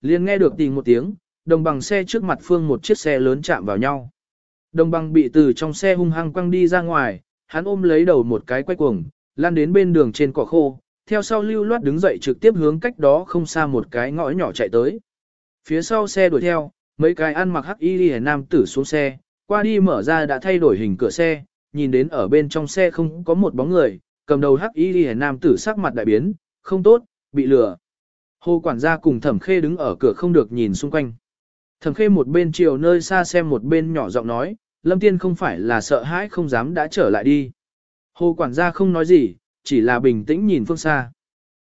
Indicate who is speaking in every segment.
Speaker 1: liền nghe được tình một tiếng, đồng bằng xe trước mặt phương một chiếc xe lớn chạm vào nhau. Đồng bằng bị từ trong xe hung hăng quăng đi ra ngoài, hắn ôm lấy đầu một cái quay cuồng, lan đến bên đường trên cỏ khô, theo sau lưu loát đứng dậy trực tiếp hướng cách đó không xa một cái ngõ nhỏ chạy tới. Phía sau xe đuổi theo, mấy cái ăn mặc hắc y đi nam tử xuống xe, qua đi mở ra đã thay đổi hình cửa xe, nhìn đến ở bên trong xe không có một bóng người, cầm đầu hắc y đi nam tử sắc mặt đại biến, không tốt, bị lừa. Hồ quản gia cùng thẩm khê đứng ở cửa không được nhìn xung quanh. Thẩm khê một bên chiều nơi xa xem một bên nhỏ giọng nói, lâm tiên không phải là sợ hãi không dám đã trở lại đi. Hồ quản gia không nói gì, chỉ là bình tĩnh nhìn phương xa.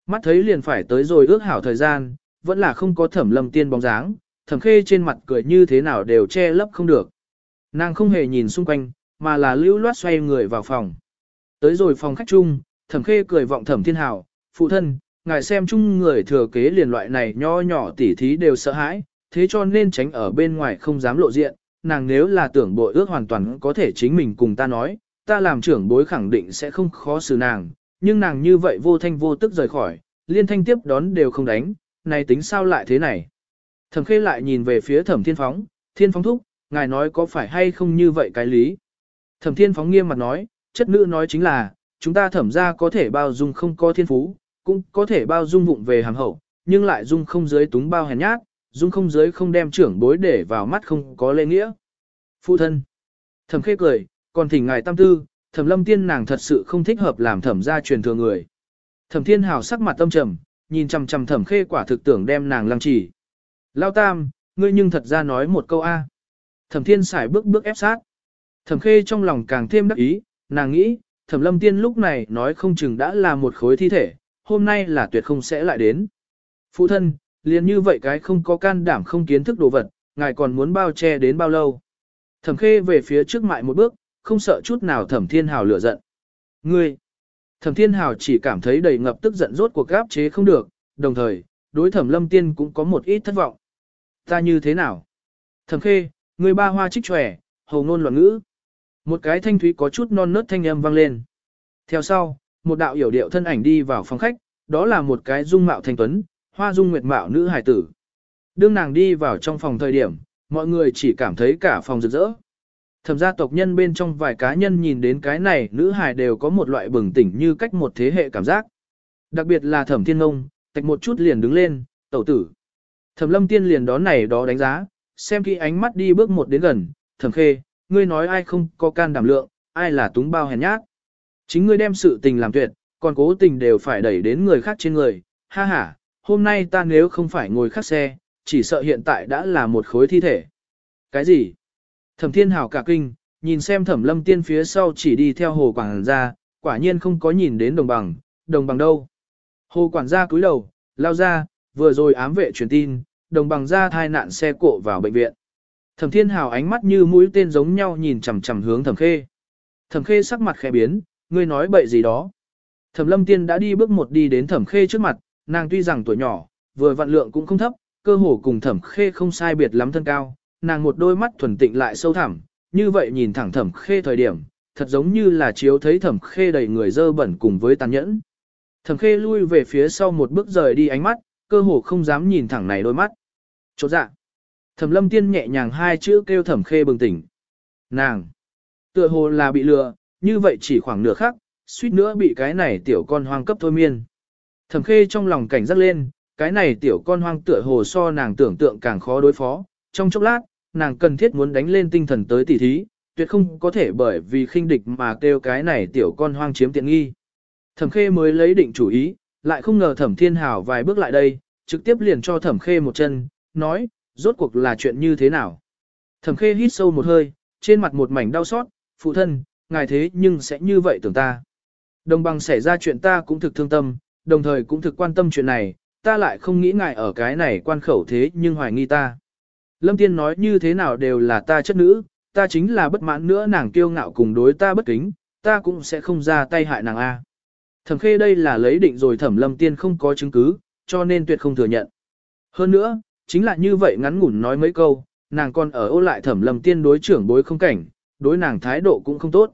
Speaker 1: Mắt thấy liền phải tới rồi ước hảo thời gian, vẫn là không có thẩm lâm tiên bóng dáng, thẩm khê trên mặt cười như thế nào đều che lấp không được. Nàng không hề nhìn xung quanh, mà là lưu loát xoay người vào phòng. Tới rồi phòng khách chung, thẩm khê cười vọng thẩm thiên hảo, phụ thân, ngài xem chung người thừa kế liền loại này nho nhỏ tỉ thí đều sợ hãi, thế cho nên tránh ở bên ngoài không dám lộ diện, nàng nếu là tưởng bội ước hoàn toàn có thể chính mình cùng ta nói, ta làm trưởng bối khẳng định sẽ không khó xử nàng, nhưng nàng như vậy vô thanh vô tức rời khỏi, liên thanh tiếp đón đều không đánh, này tính sao lại thế này. Thẩm khê lại nhìn về phía thẩm thiên phóng, thiên phóng thúc, ngài nói có phải hay không như vậy cái lý. Thẩm thiên phóng nghiêm mặt nói, chất nữ nói chính là, chúng ta thẩm ra có thể bao dung không có thiên phú, cũng có thể bao dung vụng về hàm hậu, nhưng lại dung không dưới túng bao hèn nhát, dung không dưới không đem trưởng bối để vào mắt không có lễ nghĩa. Phụ thân. Thẩm khê cười, còn thỉnh ngài tam tư, thẩm lâm tiên nàng thật sự không thích hợp làm thẩm gia truyền thừa người. Thẩm thiên hào sắc mặt tâm trầm, nhìn chằm chằm thẩm khê quả thực tưởng đem nàng lăng chỉ. Lao tam, ngươi nhưng thật ra nói một câu A. Thẩm thiên xài bước bước ép sát. Thẩm khê trong lòng càng thêm đắc ý, nàng nghĩ, thẩm lâm tiên lúc này nói không chừng đã là một khối thi thể, hôm nay là tuyệt không sẽ lại đến. Phụ thân, liền như vậy cái không có can đảm không kiến thức đồ vật, ngài còn muốn bao che đến bao lâu. Thẩm khê về phía trước mại một bước, không sợ chút nào thẩm thiên hào lửa giận. Ngươi! Thẩm thiên hào chỉ cảm thấy đầy ngập tức giận rốt cuộc gáp chế không được, đồng thời, đối thẩm lâm tiên cũng có một ít thất vọng. Ta như thế nào? Thẩm khê, ngươi ba hoa trích tròe, hầu ngôn loạn ngữ. Một cái thanh thúy có chút non nớt thanh âm vang lên. Theo sau, một đạo hiểu điệu thân ảnh đi vào phòng khách, đó là một cái dung mạo thanh tuấn, hoa dung nguyệt mạo nữ hài tử. Đương nàng đi vào trong phòng thời điểm, mọi người chỉ cảm thấy cả phòng rực rỡ. Thẩm gia tộc nhân bên trong vài cá nhân nhìn đến cái này nữ hài đều có một loại bừng tỉnh như cách một thế hệ cảm giác. Đặc biệt là thẩm thiên ngông, tạch một chút liền đứng lên, tẩu tử. Thẩm lâm tiên liền đón này đó đánh giá, xem khi ánh mắt đi bước một đến gần, thẩm khê, ngươi nói ai không có can đảm lượng, ai là túng bao hèn nhát. Chính ngươi đem sự tình làm tuyệt, còn cố tình đều phải đẩy đến người khác trên người, ha ha, hôm nay ta nếu không phải ngồi khác xe, chỉ sợ hiện tại đã là một khối thi thể. Cái gì? Thẩm thiên hảo cả kinh, nhìn xem thẩm lâm tiên phía sau chỉ đi theo hồ quảng gia, quả nhiên không có nhìn đến đồng bằng, đồng bằng đâu. Hồ quản gia cúi đầu, lao ra, vừa rồi ám vệ truyền tin, đồng bằng ra thai nạn xe cộ vào bệnh viện. Thẩm thiên hào ánh mắt như mũi tên giống nhau nhìn chằm chằm hướng thẩm khê. Thẩm khê sắc mặt khẽ biến, ngươi nói bậy gì đó. Thẩm lâm tiên đã đi bước một đi đến thẩm khê trước mặt, nàng tuy rằng tuổi nhỏ, vừa vạn lượng cũng không thấp, cơ hồ cùng thẩm khê không sai biệt lắm thân cao, nàng một đôi mắt thuần tịnh lại sâu thẳm, như vậy nhìn thẳng thẩm khê thời điểm, thật giống như là chiếu thấy thẩm khê đầy người dơ bẩn cùng với tàn nhẫn. Thẩm khê lui về phía sau một bước rời đi ánh mắt, cơ hồ không dám nhìn thẳng này đôi mắt. Chỗ dạ. Thẩm lâm tiên nhẹ nhàng hai chữ kêu thẩm khê bừng tỉnh. Nàng. Tựa hồ là bị lừa, như vậy chỉ khoảng nửa khắc, suýt nữa bị cái này tiểu con hoang cấp thôi miên. Thẩm khê trong lòng cảnh giác lên, cái này tiểu con hoang tựa hồ so nàng tưởng tượng càng khó đối phó. Trong chốc lát, nàng cần thiết muốn đánh lên tinh thần tới tỉ thí, tuyệt không có thể bởi vì khinh địch mà kêu cái này tiểu con hoang chiếm tiện nghi. Thẩm khê mới lấy định chủ ý, lại không ngờ thẩm thiên hào vài bước lại đây, trực tiếp liền cho thẩm khê một chân, nói, rốt cuộc là chuyện như thế nào. Thẩm khê hít sâu một hơi, trên mặt một mảnh đau xót, phụ thân, ngài thế nhưng sẽ như vậy tưởng ta. Đồng bằng xảy ra chuyện ta cũng thực thương tâm, đồng thời cũng thực quan tâm chuyện này, ta lại không nghĩ ngại ở cái này quan khẩu thế nhưng hoài nghi ta. Lâm Tiên nói như thế nào đều là ta chất nữ, ta chính là bất mãn nữa nàng kiêu ngạo cùng đối ta bất kính, ta cũng sẽ không ra tay hại nàng A. Thẩm khê đây là lấy định rồi thẩm lâm tiên không có chứng cứ, cho nên tuyệt không thừa nhận. Hơn nữa, chính là như vậy ngắn ngủn nói mấy câu, nàng còn ở ô lại thẩm lâm tiên đối trưởng bối không cảnh, đối nàng thái độ cũng không tốt.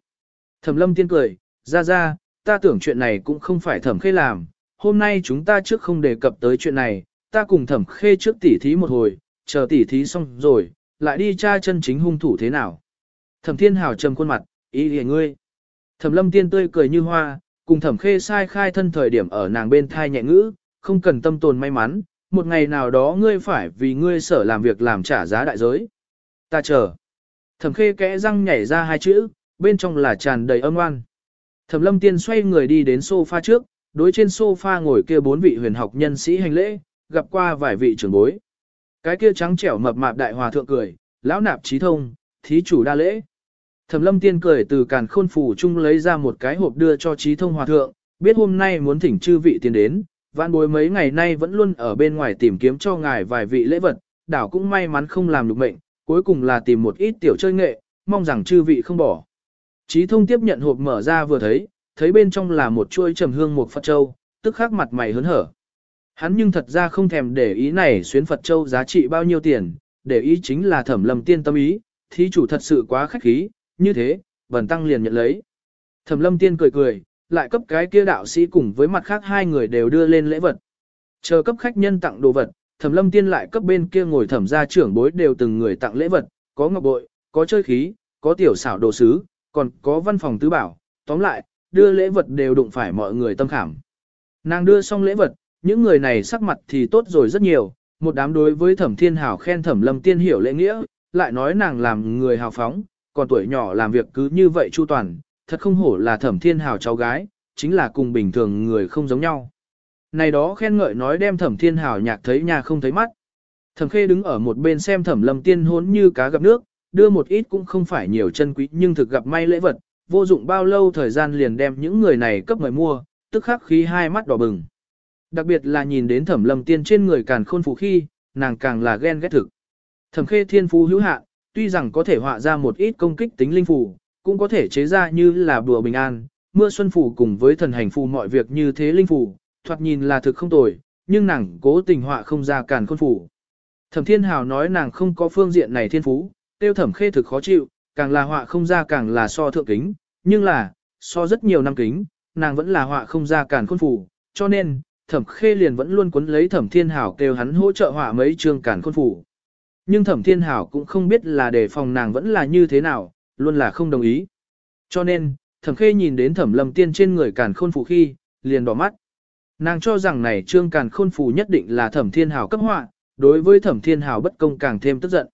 Speaker 1: Thẩm lâm tiên cười, ra ra, ta tưởng chuyện này cũng không phải thẩm khê làm, hôm nay chúng ta trước không đề cập tới chuyện này, ta cùng thẩm khê trước tỉ thí một hồi, chờ tỉ thí xong rồi, lại đi tra chân chính hung thủ thế nào. Thẩm thiên hào trầm khuôn mặt, ý hề ngươi. Thẩm lâm tiên tươi cười như hoa, cùng thẩm khê sai khai thân thời điểm ở nàng bên thai nhẹ ngữ, không cần tâm tồn may mắn, một ngày nào đó ngươi phải vì ngươi sở làm việc làm trả giá đại giới. Ta chờ. Thẩm khê kẽ răng nhảy ra hai chữ, bên trong là tràn đầy âm oan. Thẩm lâm tiên xoay người đi đến sofa trước, đối trên sofa ngồi kia bốn vị huyền học nhân sĩ hành lễ, gặp qua vài vị trưởng bối. Cái kia trắng trẻo mập mạp đại hòa thượng cười, lão nạp trí thông, thí chủ đa lễ. Thẩm lâm tiên cười từ càn khôn phủ chung lấy ra một cái hộp đưa cho trí thông hòa thượng, biết hôm nay muốn thỉnh chư vị tiến đến, vạn bối mấy ngày nay vẫn luôn ở bên ngoài tìm kiếm cho ngài vài vị lễ vật, đảo cũng may mắn không làm được mệnh, cuối cùng là tìm một ít tiểu chơi nghệ, mong rằng chư vị không bỏ. Trí thông tiếp nhận hộp mở ra vừa thấy, thấy bên trong là một chuôi trầm hương một Phật Châu, tức khắc mặt mày hớn hở. Hắn nhưng thật ra không thèm để ý này xuyến Phật Châu giá trị bao nhiêu tiền, để ý chính là thẩm lầm tiên tâm ý, thí chủ thật sự quá khách khí, như thế, bần tăng liền nhận lấy. Thẩm lâm tiên cười cười, lại cấp cái kia đạo sĩ cùng với mặt khác hai người đều đưa lên lễ vật. Chờ cấp khách nhân tặng đồ vật, thẩm lâm tiên lại cấp bên kia ngồi thẩm gia trưởng bối đều từng người tặng lễ vật, có ngọc bội, có chơi khí, có tiểu xảo đồ sứ, còn có văn phòng tứ bảo, tóm lại, đưa lễ vật đều đụng phải mọi người tâm khảm. Nàng đưa xong lễ vật, những người này sắc mặt thì tốt rồi rất nhiều, một đám đối với thẩm thiên hảo khen thẩm lâm tiên hiểu lễ nghĩa, lại nói nàng làm người hào phóng, còn tuổi nhỏ làm việc cứ như vậy chu toàn, thật không hổ là thẩm thiên hảo cháu gái, chính là cùng bình thường người không giống nhau. Này đó khen ngợi nói đem thẩm thiên hảo nhạc thấy nhà không thấy mắt. Thẩm khê đứng ở một bên xem thẩm lâm tiên hốn như cá gặp nước, đưa một ít cũng không phải nhiều chân quý nhưng thực gặp may lễ vật, vô dụng bao lâu thời gian liền đem những người này cấp mời mua, tức khắc khí hai mắt đỏ bừng. Đặc biệt là nhìn đến thẩm lâm tiên trên người càn khôn phù khi, nàng càng là ghen ghét thực. Thẩm khê thiên phú hữu hạn, tuy rằng có thể họa ra một ít công kích tính linh phù, cũng có thể chế ra như là bùa bình an, mưa xuân phù cùng với thần hành phù mọi việc như thế linh phù, thoạt nhìn là thực không tồi, nhưng nàng cố tình họa không ra càn khôn phù. Thẩm thiên hào nói nàng không có phương diện này thiên phú, tiêu thẩm khê thực khó chịu, càng là họa không ra càng là so thượng kính, nhưng là, so rất nhiều năm kính, nàng vẫn là họa không ra càng khôn phủ, cho nên, thẩm khê liền vẫn luôn cuốn lấy thẩm thiên hảo kêu hắn hỗ trợ họa mấy chương càng khôn phủ. Nhưng thẩm thiên hảo cũng không biết là để phòng nàng vẫn là như thế nào, luôn là không đồng ý. Cho nên, thẩm khê nhìn đến thẩm lâm tiên trên người càn khôn phủ khi, liền đỏ mắt. Nàng cho rằng này trương càn khôn phù nhất định là thẩm thiên hảo cấp họa, đối với thẩm thiên hảo bất công càng thêm tức giận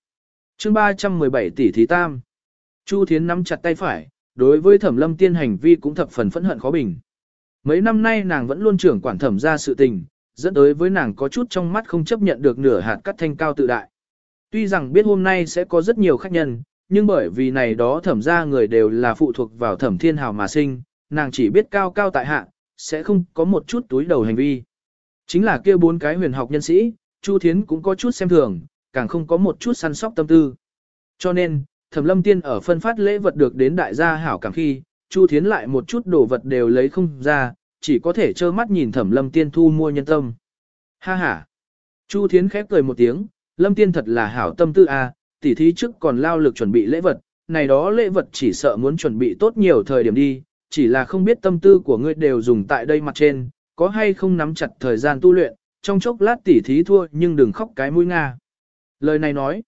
Speaker 1: chương 317 tỷ thí tam. Chu Thiến nắm chặt tay phải, đối với thẩm lâm tiên hành vi cũng thập phần phẫn hận khó bình. Mấy năm nay nàng vẫn luôn trưởng quản thẩm ra sự tình, dẫn tới với nàng có chút trong mắt không chấp nhận được nửa hạt cắt thanh cao tự đại. Tuy rằng biết hôm nay sẽ có rất nhiều khách nhân, nhưng bởi vì này đó thẩm ra người đều là phụ thuộc vào thẩm thiên hào mà sinh, nàng chỉ biết cao cao tại hạ, sẽ không có một chút túi đầu hành vi. Chính là kia bốn cái huyền học nhân sĩ, Chu Thiến cũng có chút xem thường, càng không có một chút săn sóc tâm tư. Cho nên, Thẩm Lâm Tiên ở phân phát lễ vật được đến đại gia hảo cảm khi, Chu Thiến lại một chút đồ vật đều lấy không ra, chỉ có thể trơ mắt nhìn Thẩm Lâm Tiên thu mua nhân tâm. Ha ha. Chu Thiến khép cười một tiếng, Lâm Tiên thật là hảo tâm tư a, à, tỉ thí trước còn lao lực chuẩn bị lễ vật, này đó lễ vật chỉ sợ muốn chuẩn bị tốt nhiều thời điểm đi, chỉ là không biết tâm tư của ngươi đều dùng tại đây mặt trên, có hay không nắm chặt thời gian tu luyện, trong chốc lát tỉ thí thua nhưng đừng khóc cái mũi nga. Lời này nói,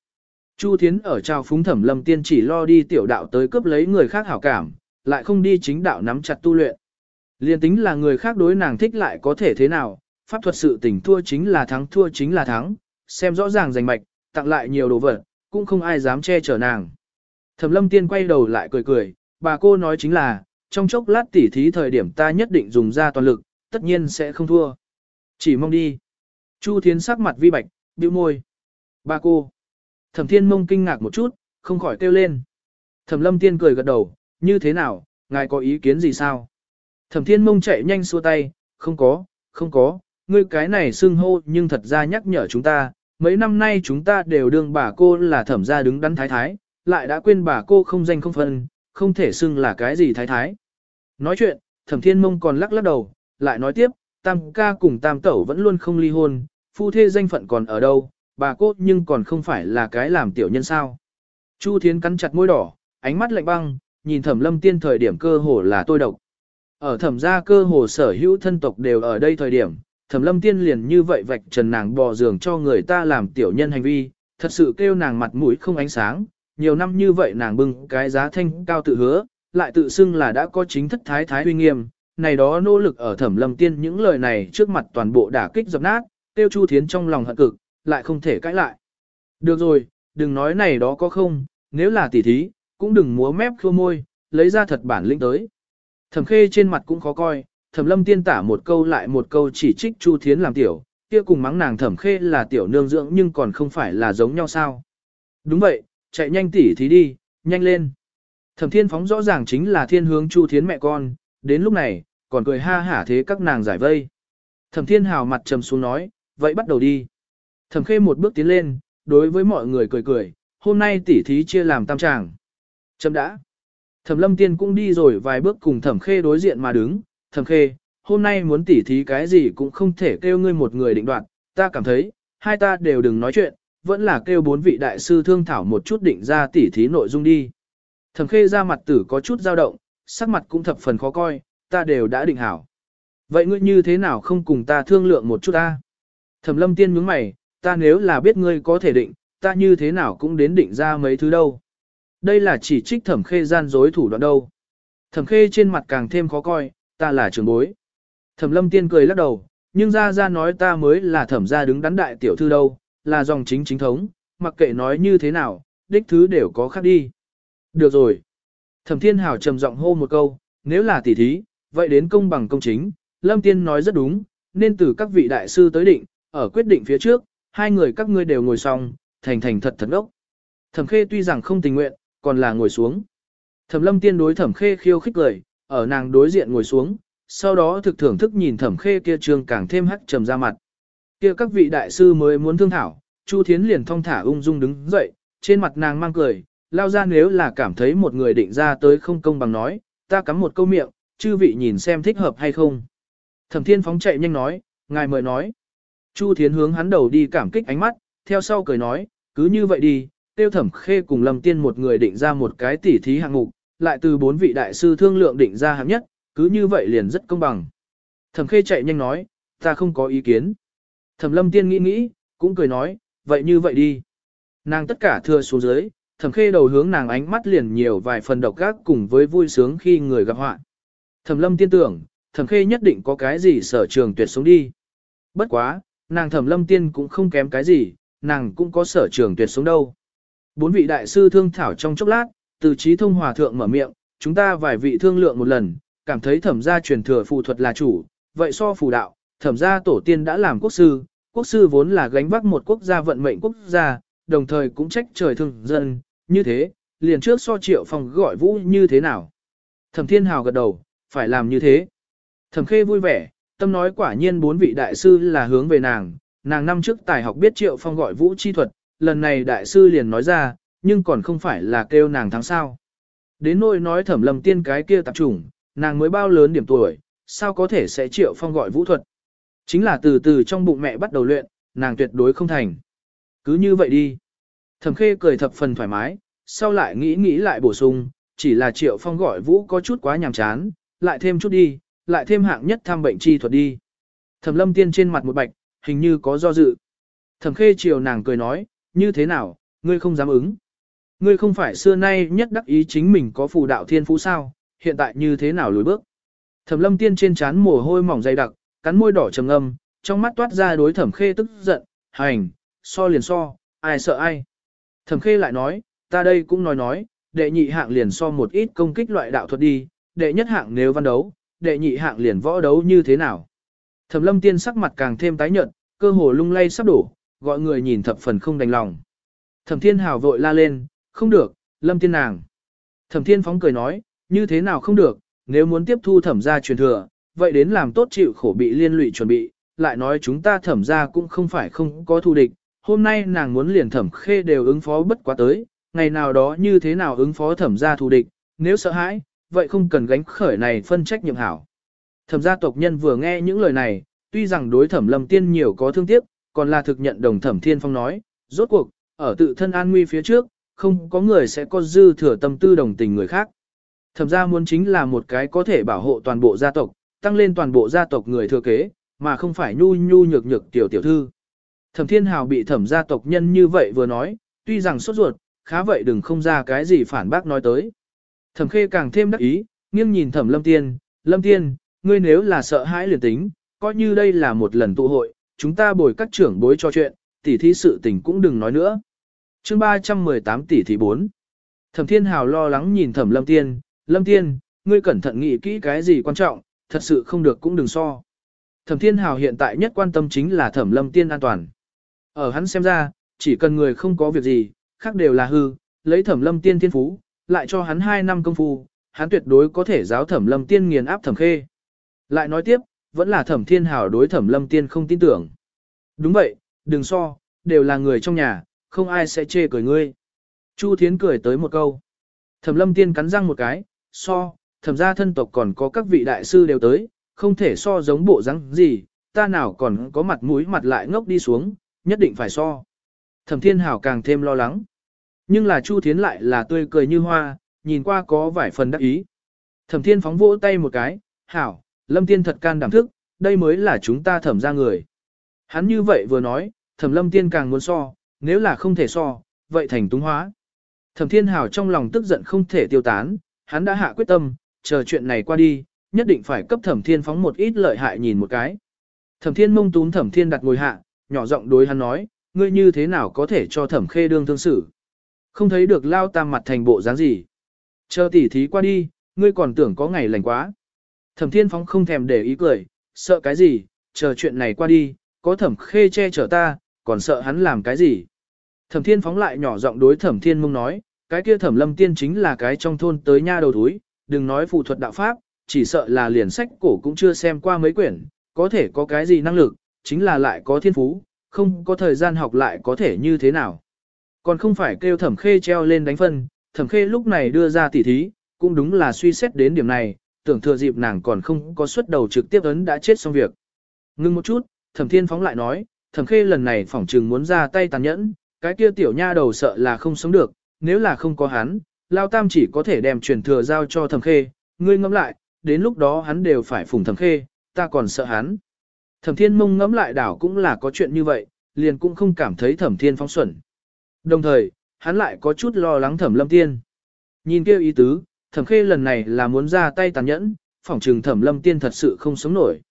Speaker 1: Chu Thiến ở trao phúng thẩm lâm tiên chỉ lo đi tiểu đạo tới cướp lấy người khác hảo cảm, lại không đi chính đạo nắm chặt tu luyện. Liên tính là người khác đối nàng thích lại có thể thế nào, pháp thuật sự tình thua chính là thắng thua chính là thắng, xem rõ ràng giành mạch, tặng lại nhiều đồ vật, cũng không ai dám che chở nàng. Thẩm lâm tiên quay đầu lại cười cười, bà cô nói chính là, trong chốc lát tỉ thí thời điểm ta nhất định dùng ra toàn lực, tất nhiên sẽ không thua. Chỉ mong đi. Chu Thiến sắc mặt vi bạch, bĩu môi. Bà cô. Thẩm Thiên Mông kinh ngạc một chút, không khỏi kêu lên. Thẩm Lâm Tiên cười gật đầu, như thế nào, ngài có ý kiến gì sao? Thẩm Thiên Mông chạy nhanh xua tay, không có, không có, ngươi cái này xưng hô nhưng thật ra nhắc nhở chúng ta, mấy năm nay chúng ta đều đương bà cô là thẩm gia đứng đắn thái thái, lại đã quên bà cô không danh không phân, không thể xưng là cái gì thái thái. Nói chuyện, Thẩm Thiên Mông còn lắc lắc đầu, lại nói tiếp, Tam ca cùng Tam tẩu vẫn luôn không ly hôn, phu thê danh phận còn ở đâu, bà cô nhưng còn không phải là cái làm tiểu nhân sao. Chu Thiến cắn chặt môi đỏ, ánh mắt lạnh băng, nhìn thẩm lâm tiên thời điểm cơ hồ là tôi độc. Ở thẩm gia cơ hồ sở hữu thân tộc đều ở đây thời điểm, thẩm lâm tiên liền như vậy vạch trần nàng bò giường cho người ta làm tiểu nhân hành vi, thật sự kêu nàng mặt mũi không ánh sáng, nhiều năm như vậy nàng bưng cái giá thanh cao tự hứa, lại tự xưng là đã có chính thất thái thái uy nghiêm, này đó nỗ lực ở thẩm lâm tiên những lời này trước mặt toàn bộ đả kích dập nát, tiêu chu thiến trong lòng hận cực, lại không thể cãi lại. Được rồi, đừng nói này đó có không, nếu là tỉ thí, cũng đừng múa mép khô môi, lấy ra thật bản lĩnh tới. Thẩm khê trên mặt cũng khó coi, thẩm lâm tiên tả một câu lại một câu chỉ trích chu thiến làm tiểu, kia cùng mắng nàng thẩm khê là tiểu nương dưỡng nhưng còn không phải là giống nhau sao. Đúng vậy, chạy nhanh tỉ thí đi, nhanh lên. Thẩm thiên phóng rõ ràng chính là thiên hướng chu thiến mẹ con, đến lúc này, còn cười ha hả thế các nàng giải vây. Thẩm thiên hào mặt trầm xuống nói, vậy bắt đầu đi. Thẩm khê một bước tiến lên, đối với mọi người cười cười, hôm nay tỉ thí chia làm tam tràng. Chấm đã. Thẩm lâm tiên cũng đi rồi vài bước cùng thẩm khê đối diện mà đứng, thẩm khê, hôm nay muốn tỉ thí cái gì cũng không thể kêu ngươi một người định đoạt, ta cảm thấy, hai ta đều đừng nói chuyện, vẫn là kêu bốn vị đại sư thương thảo một chút định ra tỉ thí nội dung đi. Thẩm khê ra mặt tử có chút dao động, sắc mặt cũng thập phần khó coi, ta đều đã định hảo. Vậy ngươi như thế nào không cùng ta thương lượng một chút ta? Thẩm lâm tiên nhướng mày, ta nếu là biết ngươi có thể định, ta như thế nào cũng đến định ra mấy thứ đâu. Đây là chỉ trích thẩm khê gian dối thủ đoạn đâu. Thẩm khê trên mặt càng thêm khó coi, ta là trưởng bối. Thẩm lâm tiên cười lắc đầu, nhưng ra ra nói ta mới là thẩm gia đứng đắn đại tiểu thư đâu, là dòng chính chính thống, mặc kệ nói như thế nào, đích thứ đều có khác đi. Được rồi. Thẩm thiên hào trầm giọng hô một câu, nếu là tỷ thí, vậy đến công bằng công chính, lâm tiên nói rất đúng, nên từ các vị đại sư tới định, ở quyết định phía trước, hai người các ngươi đều ngồi xong, thành thành thật thật ốc. Thẩm khê tuy rằng không tình nguyện, còn là ngồi xuống. Thẩm lâm tiên đối thẩm khê khiêu khích cười, ở nàng đối diện ngồi xuống, sau đó thực thưởng thức nhìn thẩm khê kia trương càng thêm hắc trầm ra mặt. Kia các vị đại sư mới muốn thương thảo, Chu Thiến liền thong thả ung dung đứng dậy, trên mặt nàng mang cười, lao ra nếu là cảm thấy một người định ra tới không công bằng nói, ta cắm một câu miệng, chư vị nhìn xem thích hợp hay không. Thẩm thiên phóng chạy nhanh nói, ngài mời nói. Chu Thiến hướng hắn đầu đi cảm kích ánh mắt, theo sau cười nói, cứ như vậy đi, tiêu thẩm khê cùng lâm tiên một người định ra một cái tỉ thí hạng mục, lại từ bốn vị đại sư thương lượng định ra hạng nhất, cứ như vậy liền rất công bằng. Thẩm khê chạy nhanh nói, ta không có ý kiến. Thẩm lâm tiên nghĩ nghĩ, cũng cười nói, vậy như vậy đi. Nàng tất cả thừa xuống dưới, thẩm khê đầu hướng nàng ánh mắt liền nhiều vài phần độc gác cùng với vui sướng khi người gặp họa. Thẩm lâm tiên tưởng, thẩm khê nhất định có cái gì sở trường tuyệt sống đi. Bất quá, nàng thẩm lâm tiên cũng không kém cái gì, nàng cũng có sở trường tuyệt sống đâu. Bốn vị đại sư thương thảo trong chốc lát, từ trí thông hòa thượng mở miệng, chúng ta vài vị thương lượng một lần, cảm thấy thẩm gia truyền thừa phù thuật là chủ, vậy so phù đạo, thẩm gia tổ tiên đã làm quốc sư, quốc sư vốn là gánh vác một quốc gia vận mệnh quốc gia, đồng thời cũng trách trời thương dân, như thế, liền trước so triệu phòng gọi vũ như thế nào. Thẩm thiên hào gật đầu, phải làm như thế. Thẩm khê vui vẻ, tâm nói quả nhiên bốn vị đại sư là hướng về nàng, nàng năm trước tài học biết triệu phong gọi vũ chi thuật, lần này đại sư liền nói ra, nhưng còn không phải là kêu nàng thắng sao. Đến nỗi nói thẩm lầm tiên cái kia tạp chủng, nàng mới bao lớn điểm tuổi, sao có thể sẽ triệu phong gọi vũ thuật. Chính là từ từ trong bụng mẹ bắt đầu luyện, nàng tuyệt đối không thành. Cứ như vậy đi. Thẩm khê cười thập phần thoải mái, sau lại nghĩ nghĩ lại bổ sung, chỉ là triệu phong gọi vũ có chút quá nhàm chán, lại thêm chút đi, lại thêm hạng nhất tham bệnh chi thuật đi. Thẩm lâm tiên trên mặt một bạch, hình như có do dự. Thẩm khê chiều nàng cười nói, như thế nào, ngươi không dám ứng. Ngươi không phải xưa nay nhất đắc ý chính mình có phù đạo thiên phú sao, hiện tại như thế nào lùi bước. Thẩm lâm tiên trên trán mồ hôi mỏng dày đặc, cắn môi đỏ trầm âm, trong mắt toát ra đối thẩm khê tức giận, hành, so liền so, ai sợ ai. Thẩm khê lại nói, ta đây cũng nói nói, đệ nhị hạng liền so một ít công kích loại đạo thuật đi, đệ nhất hạng nếu văn đấu, đệ nhị hạng liền võ đấu như thế nào. Thẩm lâm tiên sắc mặt càng thêm tái nhợt, cơ hồ lung lay sắp đổ, gọi người nhìn thập phần không đành lòng. Thẩm thiên hào vội la lên, không được, lâm tiên nàng. Thẩm thiên phóng cười nói, như thế nào không được, nếu muốn tiếp thu thẩm gia truyền thừa, vậy đến làm tốt chịu khổ bị liên lụy chuẩn bị, lại nói chúng ta thẩm gia cũng không phải không có thù địch, hôm nay nàng muốn liền thẩm khê đều ứng phó bất quá tới, ngày nào đó như thế nào ứng phó thẩm gia thù địch, nếu sợ hãi, vậy không cần gánh khởi này phân trách nhiệm hảo. Thẩm gia tộc nhân vừa nghe những lời này, tuy rằng đối thẩm lâm tiên nhiều có thương tiếc, còn là thực nhận đồng thẩm thiên phong nói, rốt cuộc, ở tự thân an nguy phía trước, không có người sẽ có dư thừa tâm tư đồng tình người khác. Thẩm gia muốn chính là một cái có thể bảo hộ toàn bộ gia tộc, tăng lên toàn bộ gia tộc người thừa kế, mà không phải nhu nhu nhược nhược tiểu tiểu thư. Thẩm Thiên Hào bị thẩm gia tộc nhân như vậy vừa nói, tuy rằng sốt ruột, khá vậy đừng không ra cái gì phản bác nói tới. Thẩm Khê càng thêm đắc ý, nghiêng nhìn Thẩm Lâm Tiên, Lâm Tiên, ngươi nếu là sợ hãi liền tính, coi như đây là một lần tụ hội, chúng ta bồi các trưởng bối cho chuyện, tỉ thí sự tình cũng đừng nói nữa. chương 318 tỷ thí 4 Thẩm Thiên Hào lo lắng nhìn Thẩm Lâm Tiên, Lâm Tiên, ngươi cẩn thận nghĩ kỹ cái gì quan trọng, thật sự không được cũng đừng so. Thẩm Thiên Hào hiện tại nhất quan tâm chính là Thẩm Lâm Tiên an toàn. Ở hắn xem ra, chỉ cần người không có việc gì, khác đều là hư, lấy Thẩm Lâm Tiên thiên phú, lại cho hắn 2 năm công phu, hắn tuyệt đối có thể giáo Thẩm Lâm Tiên nghiền áp Thẩm Khê. Lại nói tiếp, vẫn là Thẩm Thiên Hào đối Thẩm Lâm Tiên không tin tưởng. Đúng vậy, đừng so, đều là người trong nhà, không ai sẽ chê cười ngươi. Chu Thiến cười tới một câu. Thẩm Lâm Tiên cắn răng một cái, so, thẩm gia thân tộc còn có các vị đại sư đều tới, không thể so giống bộ rắn gì, ta nào còn có mặt mũi mặt lại ngốc đi xuống, nhất định phải so. Thẩm Thiên Hảo càng thêm lo lắng. Nhưng là Chu Thiến lại là tươi cười như hoa, nhìn qua có vài phần đắc ý. Thẩm Thiên phóng vỗ tay một cái, Hảo, Lâm Tiên thật can đảm thức, đây mới là chúng ta thẩm ra người. Hắn như vậy vừa nói, thẩm Lâm Tiên càng muốn so, nếu là không thể so, vậy thành túng hóa. Thẩm Thiên Hảo trong lòng tức giận không thể tiêu tán, hắn đã hạ quyết tâm, chờ chuyện này qua đi, nhất định phải cấp thẩm thiên phóng một ít lợi hại nhìn một cái. Thẩm thiên mông tún thẩm thiên đặt ngồi hạ, nhỏ giọng đối hắn nói, ngươi như thế nào có thể cho thẩm khê đương thương xử. Không thấy được lao tam mặt thành bộ dáng gì. Chờ tỉ thí qua đi, ngươi còn tưởng có ngày lành quá. Thẩm thiên phóng không thèm để ý cười, sợ cái gì, chờ chuyện này qua đi, có thẩm khê che chở ta, còn sợ hắn làm cái gì. Thẩm thiên phóng lại nhỏ giọng đối thẩm thiên mông nói, cái kia thẩm lâm tiên chính là cái trong thôn tới nha đầu túi, đừng nói phụ thuật đạo pháp, chỉ sợ là liền sách cổ cũng chưa xem qua mấy quyển, có thể có cái gì năng lực, chính là lại có thiên phú, không có thời gian học lại có thể như thế nào. Còn không phải kêu thẩm khê treo lên đánh phân, thẩm khê lúc này đưa ra tỉ thí, cũng đúng là suy xét đến điểm này, tưởng thừa dịp nàng còn không có xuất đầu trực tiếp ấn đã chết xong việc. Ngưng một chút, thẩm thiên phóng lại nói, thẩm khê lần này phỏng trừng muốn ra tay tàn nhẫn, cái kia tiểu nha đầu sợ là không sống được, nếu là không có hắn, Lao Tam chỉ có thể đem truyền thừa giao cho Thẩm Khê, ngươi ngẫm lại, đến lúc đó hắn đều phải phùng Thẩm Khê, ta còn sợ hắn. Thẩm Thiên Mông ngẫm lại đảo cũng là có chuyện như vậy, liền cũng không cảm thấy Thẩm Thiên phóng xuẩn. Đồng thời, hắn lại có chút lo lắng Thẩm Lâm Tiên. Nhìn kêu ý tứ, Thẩm Khê lần này là muốn ra tay tàn nhẫn, phỏng trừng Thẩm Lâm Tiên thật sự không sống nổi.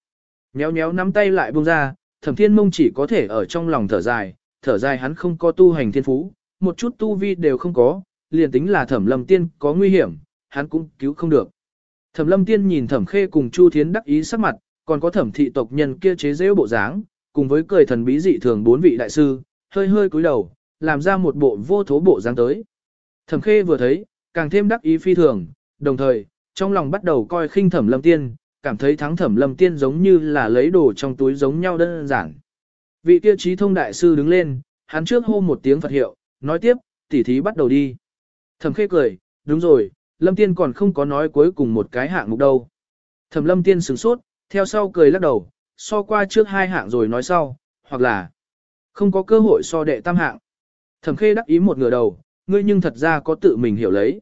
Speaker 1: Nhéo nhéo nắm tay lại buông ra, Thẩm Thiên Mông chỉ có thể ở trong lòng thở dài, thở dài hắn không có tu hành thiên phú, một chút tu vi đều không có, liền tính là thẩm lâm tiên có nguy hiểm, hắn cũng cứu không được. Thẩm lâm tiên nhìn thẩm khê cùng Chu Thiến đắc ý sắc mặt, còn có thẩm thị tộc nhân kia chế rêu bộ dáng, cùng với cười thần bí dị thường bốn vị đại sư, hơi hơi cúi đầu, làm ra một bộ vô thố bộ dáng tới. Thẩm khê vừa thấy, càng thêm đắc ý phi thường, đồng thời, trong lòng bắt đầu coi khinh thẩm lâm tiên, cảm thấy thắng thẩm lâm tiên giống như là lấy đồ trong túi giống nhau đơn giản. Vị kia trí thông đại sư đứng lên, hắn trước hô một tiếng Phật hiệu, nói tiếp, tỉ thí bắt đầu đi. Thẩm khê cười, đúng rồi, Lâm Tiên còn không có nói cuối cùng một cái hạng mục đâu. Thẩm Lâm Tiên sửng sốt, theo sau cười lắc đầu, so qua trước hai hạng rồi nói sau, hoặc là không có cơ hội so đệ tam hạng. Thẩm khê đắc ý một ngửa đầu, ngươi nhưng thật ra có tự mình hiểu lấy.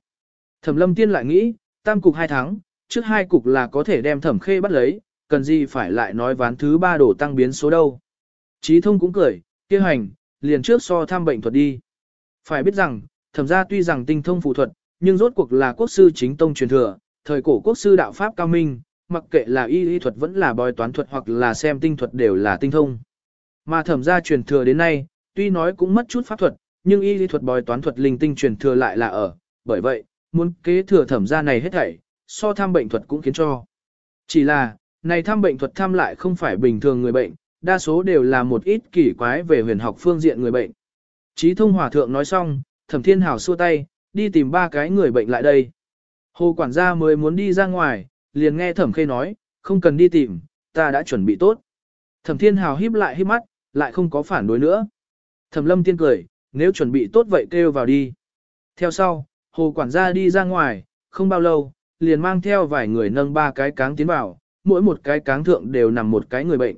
Speaker 1: Thẩm Lâm Tiên lại nghĩ, tam cục hai thắng, trước hai cục là có thể đem Thẩm khê bắt lấy, cần gì phải lại nói ván thứ ba đổ tăng biến số đâu. Chí thông cũng cười, kia hành, liền trước so thăm bệnh thuật đi. Phải biết rằng, thẩm ra tuy rằng tinh thông phụ thuật, nhưng rốt cuộc là quốc sư chính tông truyền thừa, thời cổ quốc sư đạo pháp cao minh, mặc kệ là y y thuật vẫn là bói toán thuật hoặc là xem tinh thuật đều là tinh thông. Mà thẩm ra truyền thừa đến nay, tuy nói cũng mất chút pháp thuật, nhưng y lý thuật bói toán thuật linh tinh truyền thừa lại là ở, bởi vậy, muốn kế thừa thẩm gia này hết thảy, so tham bệnh thuật cũng khiến cho. Chỉ là, này tham bệnh thuật tham lại không phải bình thường người bệnh, đa số đều là một ít kỳ quái về huyền học phương diện người bệnh. Chí thông hòa thượng nói xong, thẩm thiên hào xua tay, đi tìm ba cái người bệnh lại đây. Hồ quản gia mới muốn đi ra ngoài, liền nghe thẩm khê nói, không cần đi tìm, ta đã chuẩn bị tốt. Thẩm thiên hào híp lại híp mắt, lại không có phản đối nữa. Thẩm lâm tiên cười, nếu chuẩn bị tốt vậy kêu vào đi. Theo sau, hồ quản gia đi ra ngoài, không bao lâu, liền mang theo vài người nâng ba cái cáng tiến vào, mỗi một cái cáng thượng đều nằm một cái người bệnh.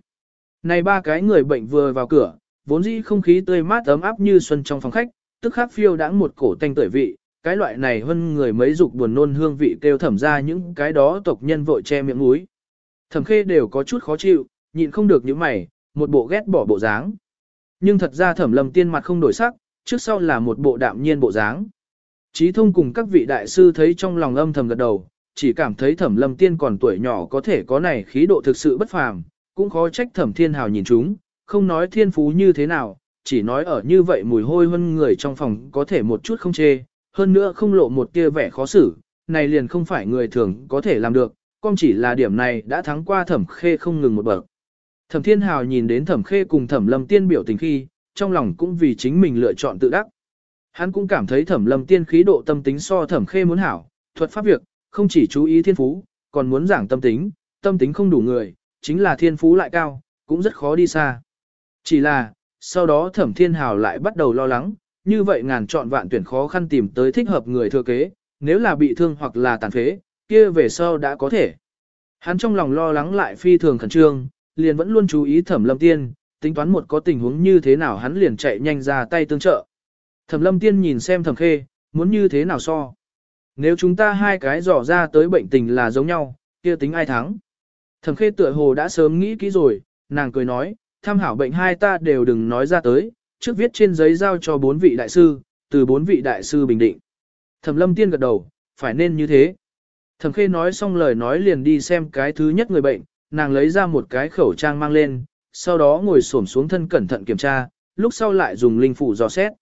Speaker 1: Này ba cái người bệnh vừa vào cửa, vốn dĩ không khí tươi mát ấm áp như xuân trong phòng khách, tức khắc phiêu đãng một cổ tanh tuổi vị, cái loại này hơn người mấy dục buồn nôn hương vị kêu thẩm ra những cái đó tộc nhân vội che miệng mũi. Thẩm khê đều có chút khó chịu, nhịn không được những mày, một bộ ghét bỏ bộ dáng. Nhưng thật ra thẩm lầm tiên mặt không đổi sắc, trước sau là một bộ đạm nhiên bộ dáng. Trí thông cùng các vị đại sư thấy trong lòng âm thầm gật đầu, chỉ cảm thấy thẩm lâm tiên còn tuổi nhỏ có thể có này khí độ thực sự bất phàm, cũng khó trách thẩm thiên hào nhìn chúng, không nói thiên phú như thế nào, chỉ nói ở như vậy mùi hôi hơn người trong phòng có thể một chút không chê, hơn nữa không lộ một tia vẻ khó xử, này liền không phải người thường có thể làm được, con chỉ là điểm này đã thắng qua thẩm khê không ngừng một bậc. Thẩm thiên hào nhìn đến thẩm khê cùng thẩm lâm tiên biểu tình khi, trong lòng cũng vì chính mình lựa chọn tự đắc. Hắn cũng cảm thấy thẩm lâm tiên khí độ tâm tính so thẩm khê muốn hảo, thuật pháp việc, không chỉ chú ý thiên phú, còn muốn giảng tâm tính, tâm tính không đủ người, chính là thiên phú lại cao, cũng rất khó đi xa. Chỉ là, sau đó thẩm thiên hào lại bắt đầu lo lắng, như vậy ngàn chọn vạn tuyển khó khăn tìm tới thích hợp người thừa kế, nếu là bị thương hoặc là tàn phế, kia về sau đã có thể. Hắn trong lòng lo lắng lại phi thường khẩn trương, liền vẫn luôn chú ý thẩm lâm tiên, tính toán một có tình huống như thế nào hắn liền chạy nhanh ra tay tương trợ. Thẩm lâm tiên nhìn xem thẩm khê, muốn như thế nào so. Nếu chúng ta hai cái dò ra tới bệnh tình là giống nhau, kia tính ai thắng. Thẩm khê tựa hồ đã sớm nghĩ kỹ rồi, nàng cười nói, tham hảo bệnh hai ta đều đừng nói ra tới, trước viết trên giấy giao cho bốn vị đại sư, từ bốn vị đại sư bình định. Thẩm lâm tiên gật đầu, phải nên như thế. Thẩm khê nói xong lời nói liền đi xem cái thứ nhất người bệnh, nàng lấy ra một cái khẩu trang mang lên, sau đó ngồi xổm xuống thân cẩn thận kiểm tra, lúc sau lại dùng linh phủ dò xét.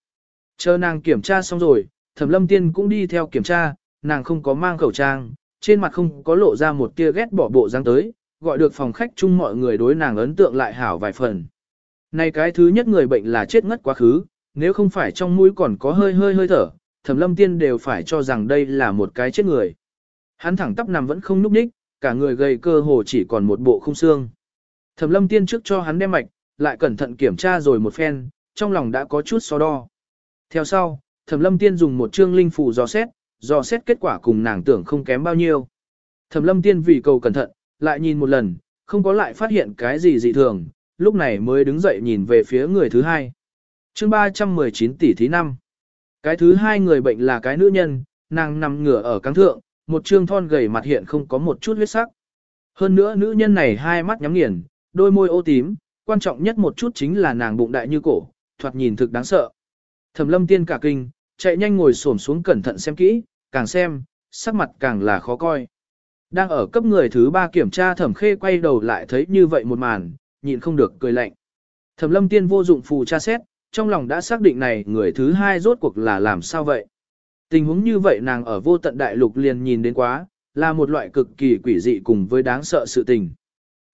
Speaker 1: Chờ nàng kiểm tra xong rồi, thẩm lâm tiên cũng đi theo kiểm tra, nàng không có mang khẩu trang, trên mặt không có lộ ra một tia ghét bỏ bộ dáng tới, gọi được phòng khách chung mọi người đối nàng ấn tượng lại hảo vài phần. Này cái thứ nhất người bệnh là chết ngất quá khứ, nếu không phải trong mũi còn có hơi hơi hơi thở, thẩm lâm tiên đều phải cho rằng đây là một cái chết người. Hắn thẳng tắp nằm vẫn không núp ních, cả người gầy cơ hồ chỉ còn một bộ không xương. Thẩm lâm tiên trước cho hắn đem mạch, lại cẩn thận kiểm tra rồi một phen, trong lòng đã có chút so đo. Theo sau, thẩm lâm tiên dùng một chương linh phù dò xét, dò xét kết quả cùng nàng tưởng không kém bao nhiêu. Thẩm lâm tiên vì cầu cẩn thận, lại nhìn một lần, không có lại phát hiện cái gì dị thường, lúc này mới đứng dậy nhìn về phía người thứ hai. chương 319 tỷ thí năm. Cái thứ hai người bệnh là cái nữ nhân, nàng nằm ngửa ở căng thượng, một trương thon gầy mặt hiện không có một chút huyết sắc. Hơn nữa nữ nhân này hai mắt nhắm nghiền, đôi môi ô tím, quan trọng nhất một chút chính là nàng bụng đại như cổ, thoạt nhìn thực đáng sợ. Thẩm lâm tiên cả kinh, chạy nhanh ngồi xổm xuống cẩn thận xem kỹ, càng xem, sắc mặt càng là khó coi. Đang ở cấp người thứ ba kiểm tra thẩm khê quay đầu lại thấy như vậy một màn, nhịn không được cười lạnh. Thẩm lâm tiên vô dụng phù tra xét, trong lòng đã xác định này người thứ hai rốt cuộc là làm sao vậy. Tình huống như vậy nàng ở vô tận đại lục liền nhìn đến quá, là một loại cực kỳ quỷ dị cùng với đáng sợ sự tình.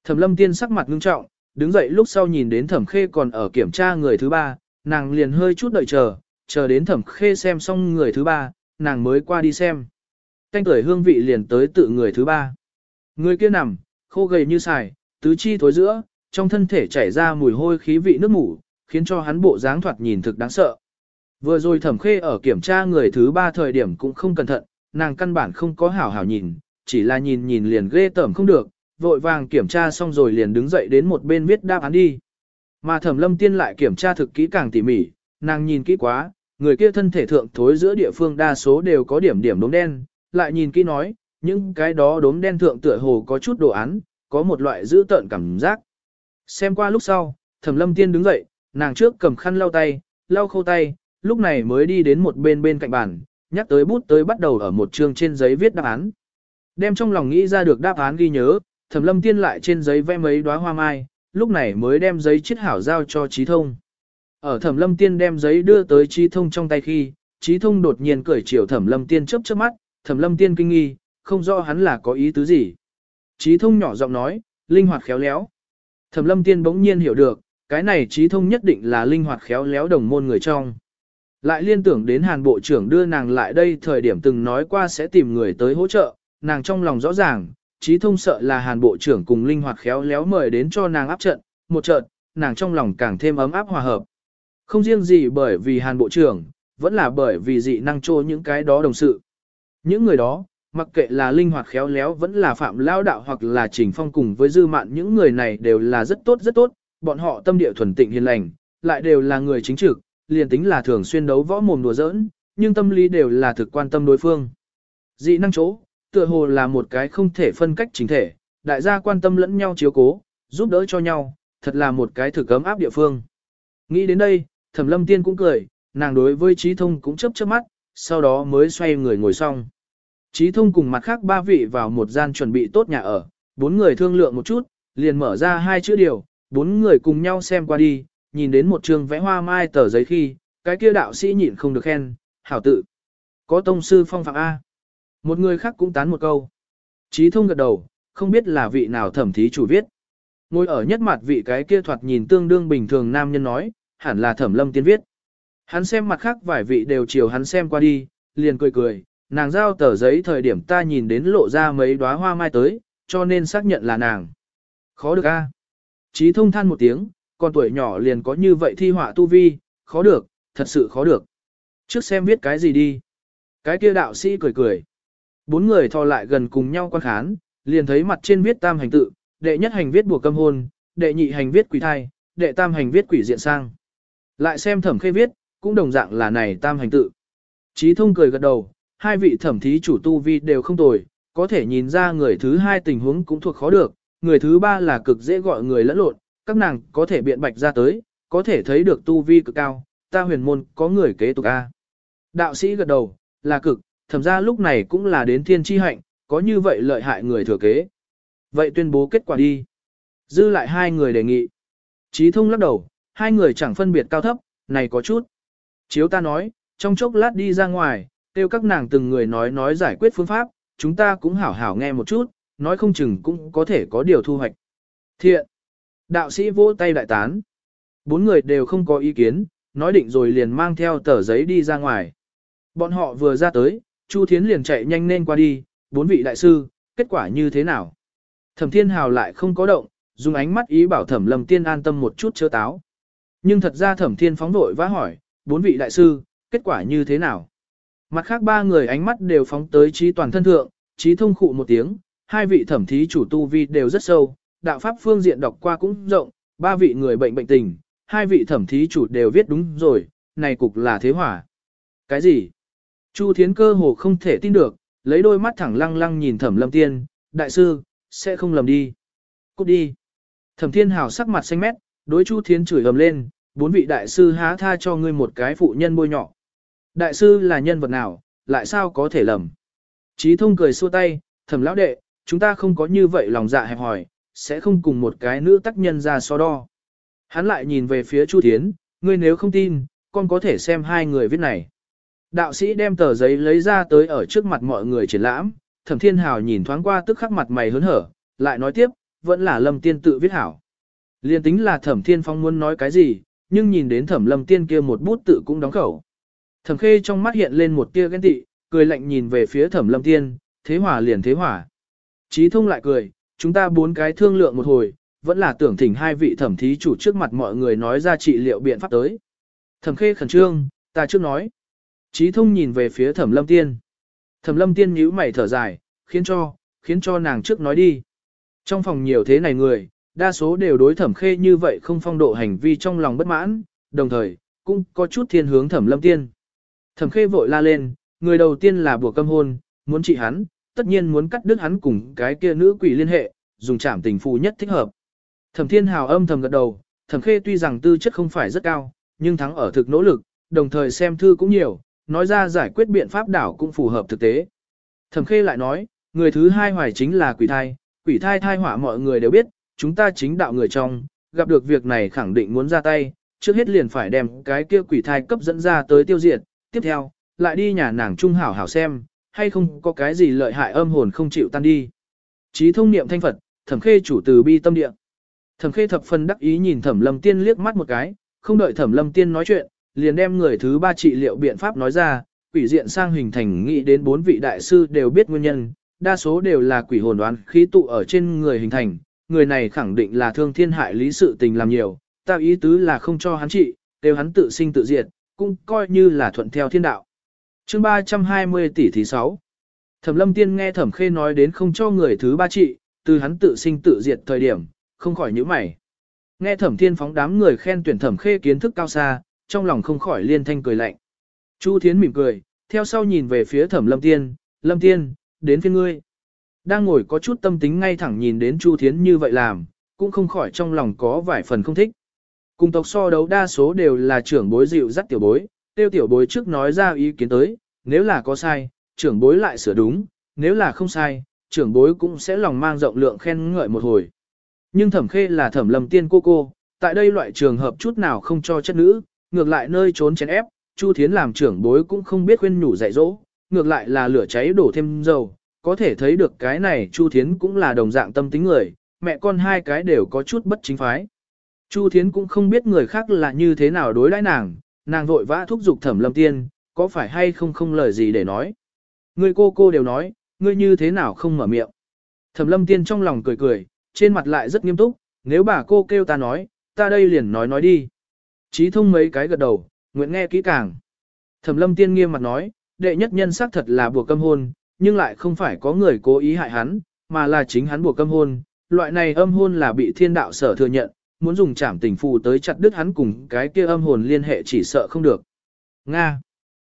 Speaker 1: Thẩm lâm tiên sắc mặt ngưng trọng, đứng dậy lúc sau nhìn đến thẩm khê còn ở kiểm tra người thứ ba, nàng liền hơi chút đợi chờ, chờ đến thẩm khê xem xong người thứ ba, nàng mới qua đi xem. Canh tuổi hương vị liền tới tự người thứ ba. Người kia nằm, khô gầy như xài, tứ chi thối giữa, trong thân thể chảy ra mùi hôi khí vị nước mủ, khiến cho hắn bộ dáng thoạt nhìn thực đáng sợ. Vừa rồi thẩm khê ở kiểm tra người thứ ba thời điểm cũng không cẩn thận, nàng căn bản không có hảo hảo nhìn, chỉ là nhìn nhìn liền ghê tởm không được, vội vàng kiểm tra xong rồi liền đứng dậy đến một bên viết đáp án đi. Mà thẩm lâm tiên lại kiểm tra thực kỹ càng tỉ mỉ, nàng nhìn kỹ quá, người kia thân thể thượng thối giữa địa phương đa số đều có điểm điểm đốm đen, lại nhìn kỹ nói, những cái đó đốm đen thượng tựa hồ có chút đồ án, có một loại dữ tợn cảm giác. Xem qua lúc sau, thẩm lâm tiên đứng dậy, nàng trước cầm khăn lau tay, lau khâu tay, lúc này mới đi đến một bên bên cạnh bàn, nhắc tới bút tới bắt đầu ở một chương trên giấy viết đáp án. Đem trong lòng nghĩ ra được đáp án ghi nhớ, thẩm lâm tiên lại trên giấy vẽ mấy đóa hoa mai, lúc này mới đem giấy chiết hảo giao cho trí thông. Ở thẩm lâm tiên đem giấy đưa tới trí thông trong tay khi, trí thông đột nhiên cởi chiều thẩm lâm tiên chớp chớp mắt, thẩm lâm tiên kinh nghi, không rõ hắn là có ý tứ gì. Trí thông nhỏ giọng nói, linh hoạt khéo léo. Thẩm lâm tiên bỗng nhiên hiểu được, cái này trí thông nhất định là linh hoạt khéo léo đồng môn người trong. Lại liên tưởng đến hàn bộ trưởng đưa nàng lại đây thời điểm từng nói qua sẽ tìm người tới hỗ trợ, nàng trong lòng rõ ràng, trí thông sợ là hàn bộ trưởng cùng linh hoạt khéo léo mời đến cho nàng áp trận, một trận, nàng trong lòng càng thêm ấm áp hòa hợp. Không riêng gì bởi vì hàn bộ trưởng, vẫn là bởi vì dị năng trô những cái đó đồng sự. Những người đó, mặc kệ là linh hoạt khéo léo vẫn là phạm lao đạo hoặc là trình phong cùng với dư mạn những người này đều là rất tốt rất tốt, bọn họ tâm địa thuần tịnh hiền lành, lại đều là người chính trực, liền tính là thường xuyên đấu võ mồm đùa giỡn, nhưng tâm lý đều là thực quan tâm đối phương. Dị năng chỗ, tựa hồ là một cái không thể phân cách chính thể, đại gia quan tâm lẫn nhau chiếu cố, giúp đỡ cho nhau, thật là một cái thử cấm áp địa phương. Nghĩ đến đây, thẩm lâm tiên cũng cười, nàng đối với trí thông cũng chấp chớp mắt, sau đó mới xoay người ngồi xong. Trí thông cùng mặt khác ba vị vào một gian chuẩn bị tốt nhà ở, bốn người thương lượng một chút, liền mở ra hai chữ điều, bốn người cùng nhau xem qua đi, nhìn đến một trường vẽ hoa mai tờ giấy khi, cái kia đạo sĩ nhịn không được khen, hảo tự. Có tông sư phong phạm A. Một người khác cũng tán một câu. Trí thông gật đầu, không biết là vị nào thẩm thí chủ viết. Ngồi ở nhất mặt vị cái kia thoạt nhìn tương đương bình thường nam nhân nói, hẳn là thẩm lâm tiên viết. Hắn xem mặt khác vài vị đều chiều hắn xem qua đi, liền cười cười, nàng giao tờ giấy thời điểm ta nhìn đến lộ ra mấy đóa hoa mai tới, cho nên xác nhận là nàng. Khó được a. trí thông than một tiếng, còn tuổi nhỏ liền có như vậy thi họa tu vi, khó được, thật sự khó được. Trước xem viết cái gì đi. Cái kia đạo sĩ cười cười. Bốn người thò lại gần cùng nhau quan khán, liền thấy mặt trên viết tam hành tự, đệ nhất hành viết buộc câm hôn, đệ nhị hành viết quỷ thai, đệ tam hành viết quỷ diện sang. Lại xem thẩm khê viết, cũng đồng dạng là này tam hành tự. Chí thông cười gật đầu, hai vị thẩm thí chủ tu vi đều không tồi, có thể nhìn ra người thứ hai tình huống cũng thuộc khó được, người thứ ba là cực dễ gọi người lẫn lộn, các nàng có thể biện bạch ra tới, có thể thấy được tu vi cực cao, ta huyền môn có người kế tục A. Đạo sĩ gật đầu, là cực, thẩm ra lúc này cũng là đến thiên tri hạnh, có như vậy lợi hại người thừa kế. Vậy tuyên bố kết quả đi. Dư lại hai người đề nghị. trí thông lắc đầu, hai người chẳng phân biệt cao thấp, này có chút. Chiếu ta nói, trong chốc lát đi ra ngoài, kêu các nàng từng người nói nói giải quyết phương pháp, chúng ta cũng hảo hảo nghe một chút, nói không chừng cũng có thể có điều thu hoạch. Thiện. Đạo sĩ vỗ tay đại tán. Bốn người đều không có ý kiến, nói định rồi liền mang theo tờ giấy đi ra ngoài. Bọn họ vừa ra tới, Chu Thiến liền chạy nhanh lên qua đi, bốn vị đại sư, kết quả như thế nào? Thẩm Thiên Hào lại không có động, dùng ánh mắt ý bảo Thẩm Lâm Tiên an tâm một chút chớ táo. Nhưng thật ra Thẩm Thiên phóng vội vã hỏi, bốn vị đại sư, kết quả như thế nào? Mặt khác ba người ánh mắt đều phóng tới trí toàn thân thượng, trí thông khụ một tiếng, hai vị thẩm thí chủ tu vi đều rất sâu, đạo pháp phương diện đọc qua cũng rộng, ba vị người bệnh bệnh tình, hai vị thẩm thí chủ đều viết đúng rồi, này cục là thế hỏa. Cái gì? Chu Thiến cơ hồ không thể tin được, lấy đôi mắt thẳng lăng lăng nhìn thẩm lâm tiên, đại sư, sẽ không lầm đi. Cút đi. Thẩm thiên hào sắc mặt xanh mét, đối Chu Thiến chửi ầm lên, bốn vị đại sư há tha cho ngươi một cái phụ nhân bôi nhọ. Đại sư là nhân vật nào, lại sao có thể lầm? Chí thông cười xua tay, thẩm lão đệ, chúng ta không có như vậy lòng dạ hẹp hỏi, sẽ không cùng một cái nữ tác nhân ra so đo. Hắn lại nhìn về phía Chu Thiến, ngươi nếu không tin, con có thể xem hai người viết này. Đạo sĩ đem tờ giấy lấy ra tới ở trước mặt mọi người triển lãm, thẩm thiên hào nhìn thoáng qua tức khắc mặt mày hớn hở, lại nói tiếp, vẫn là lâm tiên tự viết hảo. Liên tính là thẩm thiên phong muốn nói cái gì, nhưng nhìn đến thẩm lâm tiên kia một bút tự cũng đóng khẩu. Thẩm khê trong mắt hiện lên một tia ghen tị, cười lạnh nhìn về phía thẩm lâm tiên, thế hỏa liền thế hỏa. Chí thông lại cười, chúng ta bốn cái thương lượng một hồi, vẫn là tưởng thỉnh hai vị thẩm thí chủ trước mặt mọi người nói ra trị liệu biện pháp tới. Thẩm khê khẩn trương, ta trước nói. Chí thông nhìn về phía thẩm lâm tiên. Thẩm lâm tiên nhíu mày thở dài, khiến cho, khiến cho nàng trước nói đi. Trong phòng nhiều thế này người, đa số đều đối thẩm khê như vậy không phong độ hành vi trong lòng bất mãn, đồng thời, cũng có chút thiên hướng thẩm lâm tiên. Thẩm khê vội la lên, người đầu tiên là buộc câm hôn, muốn trị hắn, tất nhiên muốn cắt đứt hắn cùng cái kia nữ quỷ liên hệ, dùng trảm tình phù nhất thích hợp. Thẩm thiên hào âm thầm gật đầu, thẩm khê tuy rằng tư chất không phải rất cao, nhưng thắng ở thực nỗ lực, đồng thời xem thư cũng nhiều, nói ra giải quyết biện pháp đảo cũng phù hợp thực tế. Thẩm khê lại nói, người thứ hai hoài chính là quỷ thai, quỷ thai thai hỏa mọi người đều biết, chúng ta chính đạo người trong, gặp được việc này khẳng định muốn ra tay, trước hết liền phải đem cái kia quỷ thai cấp dẫn ra tới tiêu diệt, tiếp theo, lại đi nhà nàng trung hảo hảo xem, hay không có cái gì lợi hại âm hồn không chịu tan đi. Chí thông niệm thanh Phật, thẩm khê chủ từ bi tâm địa. Thẩm khê thập phần đắc ý nhìn thẩm lâm tiên liếc mắt một cái, không đợi thẩm lâm tiên nói chuyện, liền đem người thứ ba trị liệu biện pháp nói ra, quỷ diện sang hình thành nghĩ đến bốn vị đại sư đều biết nguyên nhân, đa số đều là quỷ hồn đoán khí tụ ở trên người hình thành, người này khẳng định là thương thiên hại lý sự tình làm nhiều, ta ý tứ là không cho hắn trị, đều hắn tự sinh tự diệt, cũng coi như là thuận theo thiên đạo. chương 320 tỷ thứ 6 Thẩm lâm tiên nghe thẩm khê nói đến không cho người thứ ba trị, từ hắn tự sinh tự diệt thời điểm, không khỏi nhíu mày. Nghe thẩm thiên phóng đám người khen tuyển thẩm khê kiến thức cao xa, trong lòng không khỏi liên thanh cười lạnh. Chu Thiến mỉm cười, theo sau nhìn về phía thẩm lâm tiên, lâm tiên, đến phía ngươi. Đang ngồi có chút tâm tính ngay thẳng nhìn đến Chu Thiến như vậy làm, cũng không khỏi trong lòng có vài phần không thích. Cùng tộc so đấu đa số đều là trưởng bối dịu dắt tiểu bối, tiêu tiểu bối trước nói ra ý kiến tới, nếu là có sai, trưởng bối lại sửa đúng, nếu là không sai, trưởng bối cũng sẽ lòng mang rộng lượng khen ngợi một hồi. Nhưng thẩm khê là thẩm lầm tiên cô cô, tại đây loại trường hợp chút nào không cho chất nữ, ngược lại nơi trốn chén ép, Chu Thiến làm trưởng bối cũng không biết khuyên nhủ dạy dỗ, ngược lại là lửa cháy đổ thêm dầu, có thể thấy được cái này Chu Thiến cũng là đồng dạng tâm tính người, mẹ con hai cái đều có chút bất chính phái. Chu Thiến cũng không biết người khác là như thế nào đối đãi nàng, nàng vội vã thúc giục thẩm lâm tiên, có phải hay không không lời gì để nói. Người cô cô đều nói, ngươi như thế nào không mở miệng. Thẩm lâm tiên trong lòng cười cười, trên mặt lại rất nghiêm túc, nếu bà cô kêu ta nói, ta đây liền nói nói đi. Chí thông mấy cái gật đầu, nguyện nghe kỹ càng. Thẩm lâm tiên nghiêm mặt nói, đệ nhất nhân xác thật là buộc câm hôn, nhưng lại không phải có người cố ý hại hắn, mà là chính hắn buộc câm hôn. Loại này âm hôn là bị thiên đạo sở thừa nhận, muốn dùng trảm tình phù tới chặt đứt hắn cùng cái kia âm hồn liên hệ chỉ sợ không được. Nga.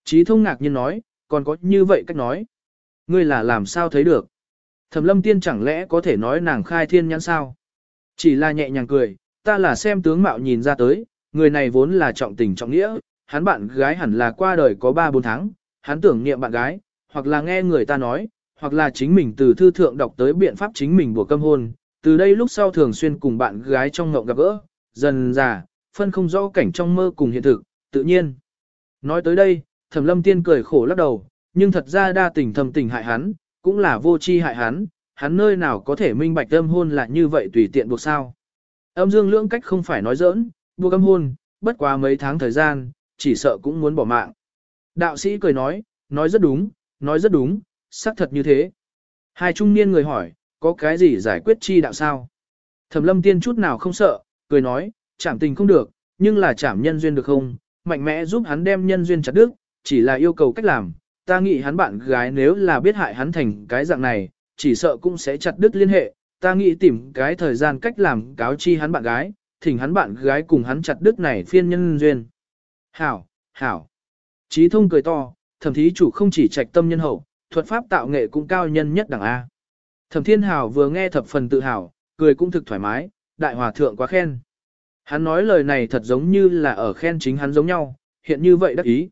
Speaker 1: Chí thông ngạc nhiên nói, còn có như vậy cách nói. Ngươi là làm sao thấy được? Thẩm lâm tiên chẳng lẽ có thể nói nàng khai thiên nhãn sao? Chỉ là nhẹ nhàng cười, ta là xem tướng mạo nhìn ra tới, người này vốn là trọng tình trọng nghĩa, hắn bạn gái hẳn là qua đời có 3-4 tháng, hắn tưởng niệm bạn gái, hoặc là nghe người ta nói, hoặc là chính mình từ thư thượng đọc tới biện pháp chính mình buộc câm hôn, từ đây lúc sau thường xuyên cùng bạn gái trong ngộng gặp gỡ, dần già, phân không rõ cảnh trong mơ cùng hiện thực, tự nhiên. Nói tới đây, thẩm lâm tiên cười khổ lắc đầu, nhưng thật ra đa tình thầm tình hại hắn, cũng là vô chi hại hắn, hắn nơi nào có thể minh bạch âm hôn là như vậy tùy tiện buộc sao. Âm dương lưỡng cách không phải nói giỡn, buộc âm hôn, bất quá mấy tháng thời gian, chỉ sợ cũng muốn bỏ mạng. Đạo sĩ cười nói, nói rất đúng, nói rất đúng, xác thật như thế. Hai trung niên người hỏi, có cái gì giải quyết chi đạo sao? Thẩm lâm tiên chút nào không sợ, cười nói, chảm tình không được, nhưng là chảm nhân duyên được không? Mạnh mẽ giúp hắn đem nhân duyên chặt đứt, chỉ là yêu cầu cách làm. Ta nghĩ hắn bạn gái nếu là biết hại hắn thành cái dạng này, chỉ sợ cũng sẽ chặt đứt liên hệ. Ta nghĩ tìm cái thời gian cách làm cáo chi hắn bạn gái, thỉnh hắn bạn gái cùng hắn chặt đứt này phiên nhân duyên. Hảo, hảo. Trí thông cười to, thẩm thí chủ không chỉ trạch tâm nhân hậu, thuật pháp tạo nghệ cũng cao nhân nhất đẳng A. Thẩm thiên hảo vừa nghe thập phần tự hào, cười cũng thực thoải mái, đại hòa thượng quá khen. Hắn nói lời này thật giống như là ở khen chính hắn giống nhau, hiện như vậy đắc ý.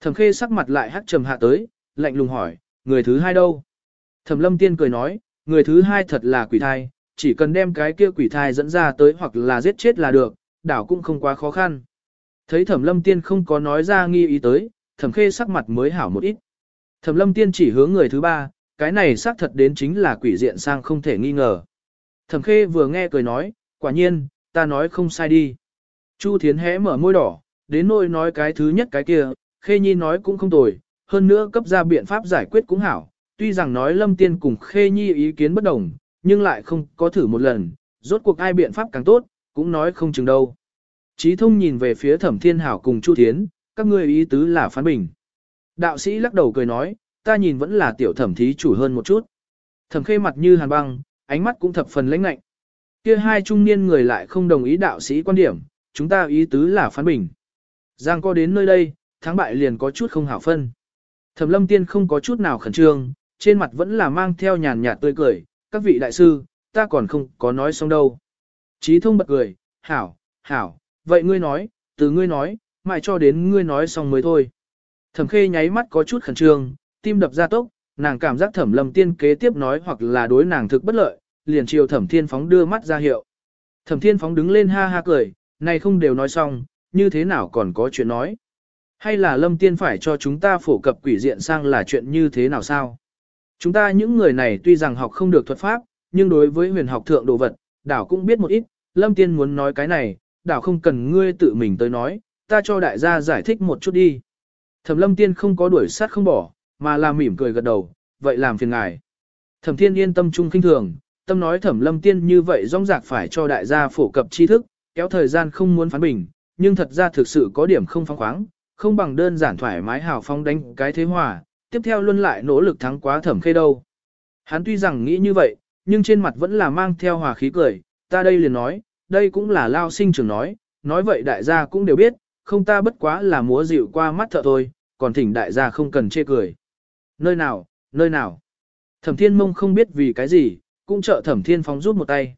Speaker 1: Thẩm khê sắc mặt lại hắt trầm hạ tới, lạnh lùng hỏi, người thứ hai đâu? Thẩm lâm tiên cười nói, người thứ hai thật là quỷ thai, chỉ cần đem cái kia quỷ thai dẫn ra tới hoặc là giết chết là được, đảo cũng không quá khó khăn. Thấy thẩm lâm tiên không có nói ra nghi ý tới, thẩm khê sắc mặt mới hảo một ít. Thẩm lâm tiên chỉ hướng người thứ ba, cái này xác thật đến chính là quỷ diện sang không thể nghi ngờ. Thẩm khê vừa nghe cười nói, quả nhiên, ta nói không sai đi. Chu Thiến hé mở môi đỏ, đến nỗi nói cái thứ nhất cái kia, khê nhi nói cũng không tồi, hơn nữa cấp ra biện pháp giải quyết cũng hảo. Tuy rằng nói lâm tiên cùng khê nhi ý kiến bất đồng, nhưng lại không có thử một lần, rốt cuộc ai biện pháp càng tốt, cũng nói không chừng đâu. Chí thông nhìn về phía thẩm thiên hảo cùng Chu Thiến, các ngươi ý tứ là phán bình. Đạo sĩ lắc đầu cười nói, ta nhìn vẫn là tiểu thẩm thí chủ hơn một chút. Thẩm khê mặt như hàn băng, ánh mắt cũng thập phần lãnh lạnh. Kia hai trung niên người lại không đồng ý đạo sĩ quan điểm, chúng ta ý tứ là phán bình. Giang có đến nơi đây, thắng bại liền có chút không hảo phân. Thẩm lâm tiên không có chút nào khẩn trương, trên mặt vẫn là mang theo nhàn nhạt tươi cười, các vị đại sư, ta còn không có nói xong đâu. trí thông bật cười, hảo, hảo, vậy ngươi nói, từ ngươi nói, mãi cho đến ngươi nói xong mới thôi. Thẩm khê nháy mắt có chút khẩn trương, tim đập ra tốc, nàng cảm giác thẩm lâm tiên kế tiếp nói hoặc là đối nàng thực bất lợi, liền chiều thẩm thiên phóng đưa mắt ra hiệu. Thẩm thiên phóng đứng lên ha ha cười, này không đều nói xong, như thế nào còn có chuyện nói. Hay là lâm tiên phải cho chúng ta phổ cập quỷ diện sang là chuyện như thế nào sao? Chúng ta những người này tuy rằng học không được thuật pháp, nhưng đối với huyền học thượng đồ vật, đảo cũng biết một ít, lâm tiên muốn nói cái này, đảo không cần ngươi tự mình tới nói, ta cho đại gia giải thích một chút đi. Thẩm lâm tiên không có đuổi sát không bỏ, mà là mỉm cười gật đầu, vậy làm phiền ngài. Thẩm thiên yên tâm trung kinh thường, tâm nói thẩm lâm tiên như vậy rong rạc phải cho đại gia phổ cập tri thức, kéo thời gian không muốn phán bình, nhưng thật ra thực sự có điểm không phóng khoáng, không bằng đơn giản thoải mái hào phong đánh cái thế hòa, tiếp theo luôn lại nỗ lực thắng quá thẩm khê đâu. Hắn tuy rằng nghĩ như vậy, nhưng trên mặt vẫn là mang theo hòa khí cười, ta đây liền nói, đây cũng là lao sinh trưởng nói, nói vậy đại gia cũng đều biết, không ta bất quá là múa dịu qua mắt thợ thôi, còn thỉnh đại gia không cần chê cười. Nơi nào, nơi nào. Thẩm thiên mông không biết vì cái gì, cũng trợ thẩm thiên phóng rút một tay.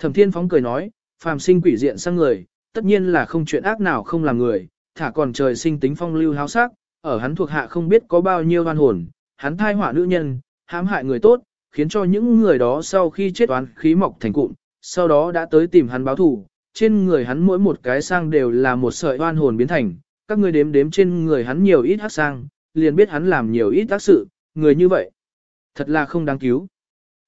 Speaker 1: Thẩm Thiên Phóng cười nói, phàm sinh quỷ diện sang người, tất nhiên là không chuyện ác nào không làm người, thả còn trời sinh tính phong lưu háo sắc, ở hắn thuộc hạ không biết có bao nhiêu oan hồn, hắn thai họa nữ nhân, hãm hại người tốt, khiến cho những người đó sau khi chết oán khí mọc thành cụm, sau đó đã tới tìm hắn báo thù, trên người hắn mỗi một cái sang đều là một sợi oan hồn biến thành, các ngươi đếm đếm trên người hắn nhiều ít hắc sang, liền biết hắn làm nhiều ít tác sự, người như vậy. Thật là không đáng cứu.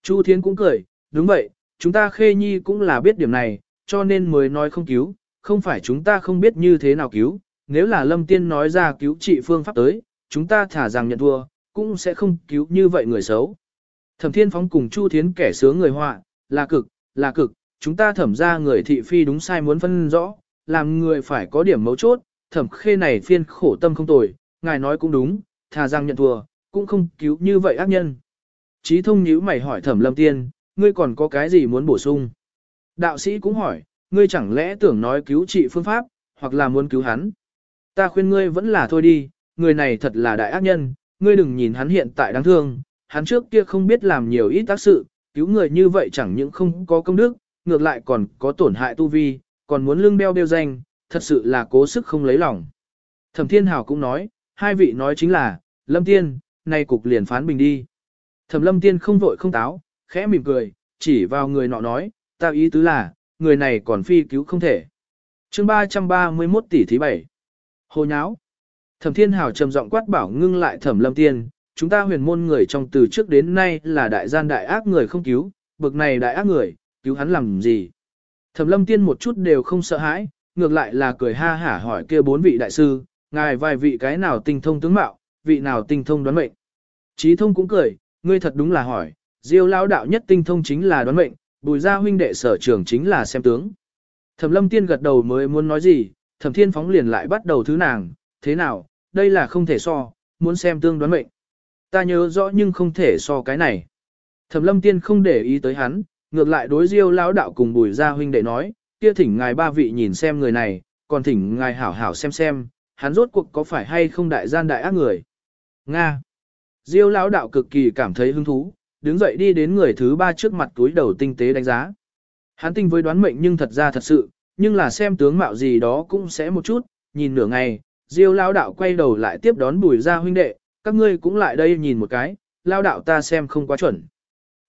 Speaker 1: Chu Thiến cũng cười, đúng vậy, chúng ta khê nhi cũng là biết điểm này, cho nên mới nói không cứu, không phải chúng ta không biết như thế nào cứu, nếu là lâm tiên nói ra cứu trị phương pháp tới, chúng ta thả rằng nhận thua, cũng sẽ không cứu như vậy người xấu. Thẩm Thiên Phóng cùng Chu Thiến kẻ sướng người họa, là cực, là cực, chúng ta thẩm ra người thị phi đúng sai muốn phân rõ, làm người phải có điểm mấu chốt, thẩm khê này phiên khổ tâm không tồi, ngài nói cũng đúng, thà rằng nhận thua, cũng không cứu như vậy ác nhân. Chí thông nhíu mày hỏi thẩm lâm tiên, ngươi còn có cái gì muốn bổ sung? Đạo sĩ cũng hỏi, ngươi chẳng lẽ tưởng nói cứu trị phương pháp, hoặc là muốn cứu hắn? Ta khuyên ngươi vẫn là thôi đi, người này thật là đại ác nhân, ngươi đừng nhìn hắn hiện tại đáng thương, hắn trước kia không biết làm nhiều ít tác sự, cứu người như vậy chẳng những không có công đức, ngược lại còn có tổn hại tu vi, còn muốn lương đeo đeo danh, thật sự là cố sức không lấy lòng. Thẩm Thiên Hào cũng nói, hai vị nói chính là, Lâm Tiên, nay cục liền phán bình đi. Thẩm Lâm Tiên không vội không táo, khẽ mỉm cười, chỉ vào người nọ nói, ta ý tứ là, người này còn phi cứu không thể. chương 331 tỷ thứ bảy Hồ nháo. Thẩm Thiên Hào trầm giọng quát bảo ngưng lại Thẩm Lâm Tiên, chúng ta huyền môn người trong từ trước đến nay là đại gian đại ác người không cứu, bực này đại ác người, cứu hắn làm gì. Thẩm lâm tiên một chút đều không sợ hãi, ngược lại là cười ha hả hỏi kia bốn vị đại sư, ngài vài vị cái nào tinh thông tướng mạo, vị nào tinh thông đoán mệnh. trí thông cũng cười, ngươi thật đúng là hỏi, diêu lão đạo nhất tinh thông chính là đoán mệnh, bùi gia huynh đệ sở trường chính là xem tướng. Thẩm lâm tiên gật đầu mới muốn nói gì, thẩm thiên phóng liền lại bắt đầu thứ nàng, thế nào, đây là không thể so, muốn xem tương đoán mệnh. Ta nhớ rõ nhưng không thể so cái này. Thẩm lâm tiên không để ý tới hắn, ngược lại đối diêu lão đạo cùng bùi gia huynh đệ nói, kia thỉnh ngài ba vị nhìn xem người này, còn thỉnh ngài hảo hảo xem xem, hắn rốt cuộc có phải hay không đại gian đại ác người. Nga. Diêu lão đạo cực kỳ cảm thấy hứng thú, đứng dậy đi đến người thứ ba trước mặt túi đầu tinh tế đánh giá. Hắn tinh với đoán mệnh nhưng thật ra thật sự, nhưng là xem tướng mạo gì đó cũng sẽ một chút, nhìn nửa ngày, Diêu lao đạo quay đầu lại tiếp đón Bùi gia huynh đệ, các ngươi cũng lại đây nhìn một cái, lao đạo ta xem không quá chuẩn.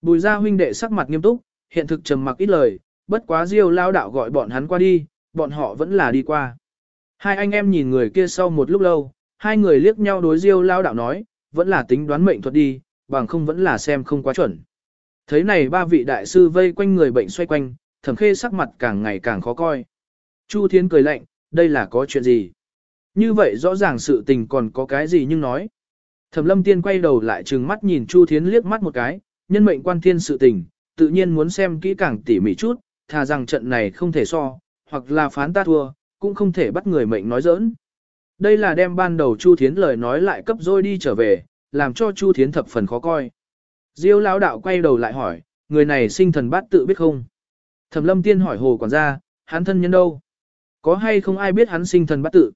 Speaker 1: Bùi gia huynh đệ sắc mặt nghiêm túc, hiện thực trầm mặc ít lời, bất quá Diêu lao đạo gọi bọn hắn qua đi, bọn họ vẫn là đi qua. Hai anh em nhìn người kia sau một lúc lâu, hai người liếc nhau đối Diêu lao đạo nói, vẫn là tính đoán mệnh thuật đi, bằng không vẫn là xem không quá chuẩn. Thấy này ba vị đại sư vây quanh người bệnh xoay quanh, thẩm khê sắc mặt càng ngày càng khó coi. Chu Thiến cười lạnh, đây là có chuyện gì? Như vậy rõ ràng sự tình còn có cái gì nhưng nói. Thẩm lâm tiên quay đầu lại trừng mắt nhìn Chu Thiến liếc mắt một cái, nhân mệnh quan thiên sự tình, tự nhiên muốn xem kỹ càng tỉ mỉ chút, thà rằng trận này không thể so, hoặc là phán ta thua, cũng không thể bắt người mệnh nói giỡn. Đây là đem ban đầu Chu Thiến lời nói lại cấp rồi đi trở về, làm cho Chu Thiến thập phần khó coi. Diêu lão đạo quay đầu lại hỏi, người này sinh thần bát tự biết không? Thẩm lâm tiên hỏi hồ quản gia, hắn thân nhân đâu? Có hay không ai biết hắn sinh thần bát tự?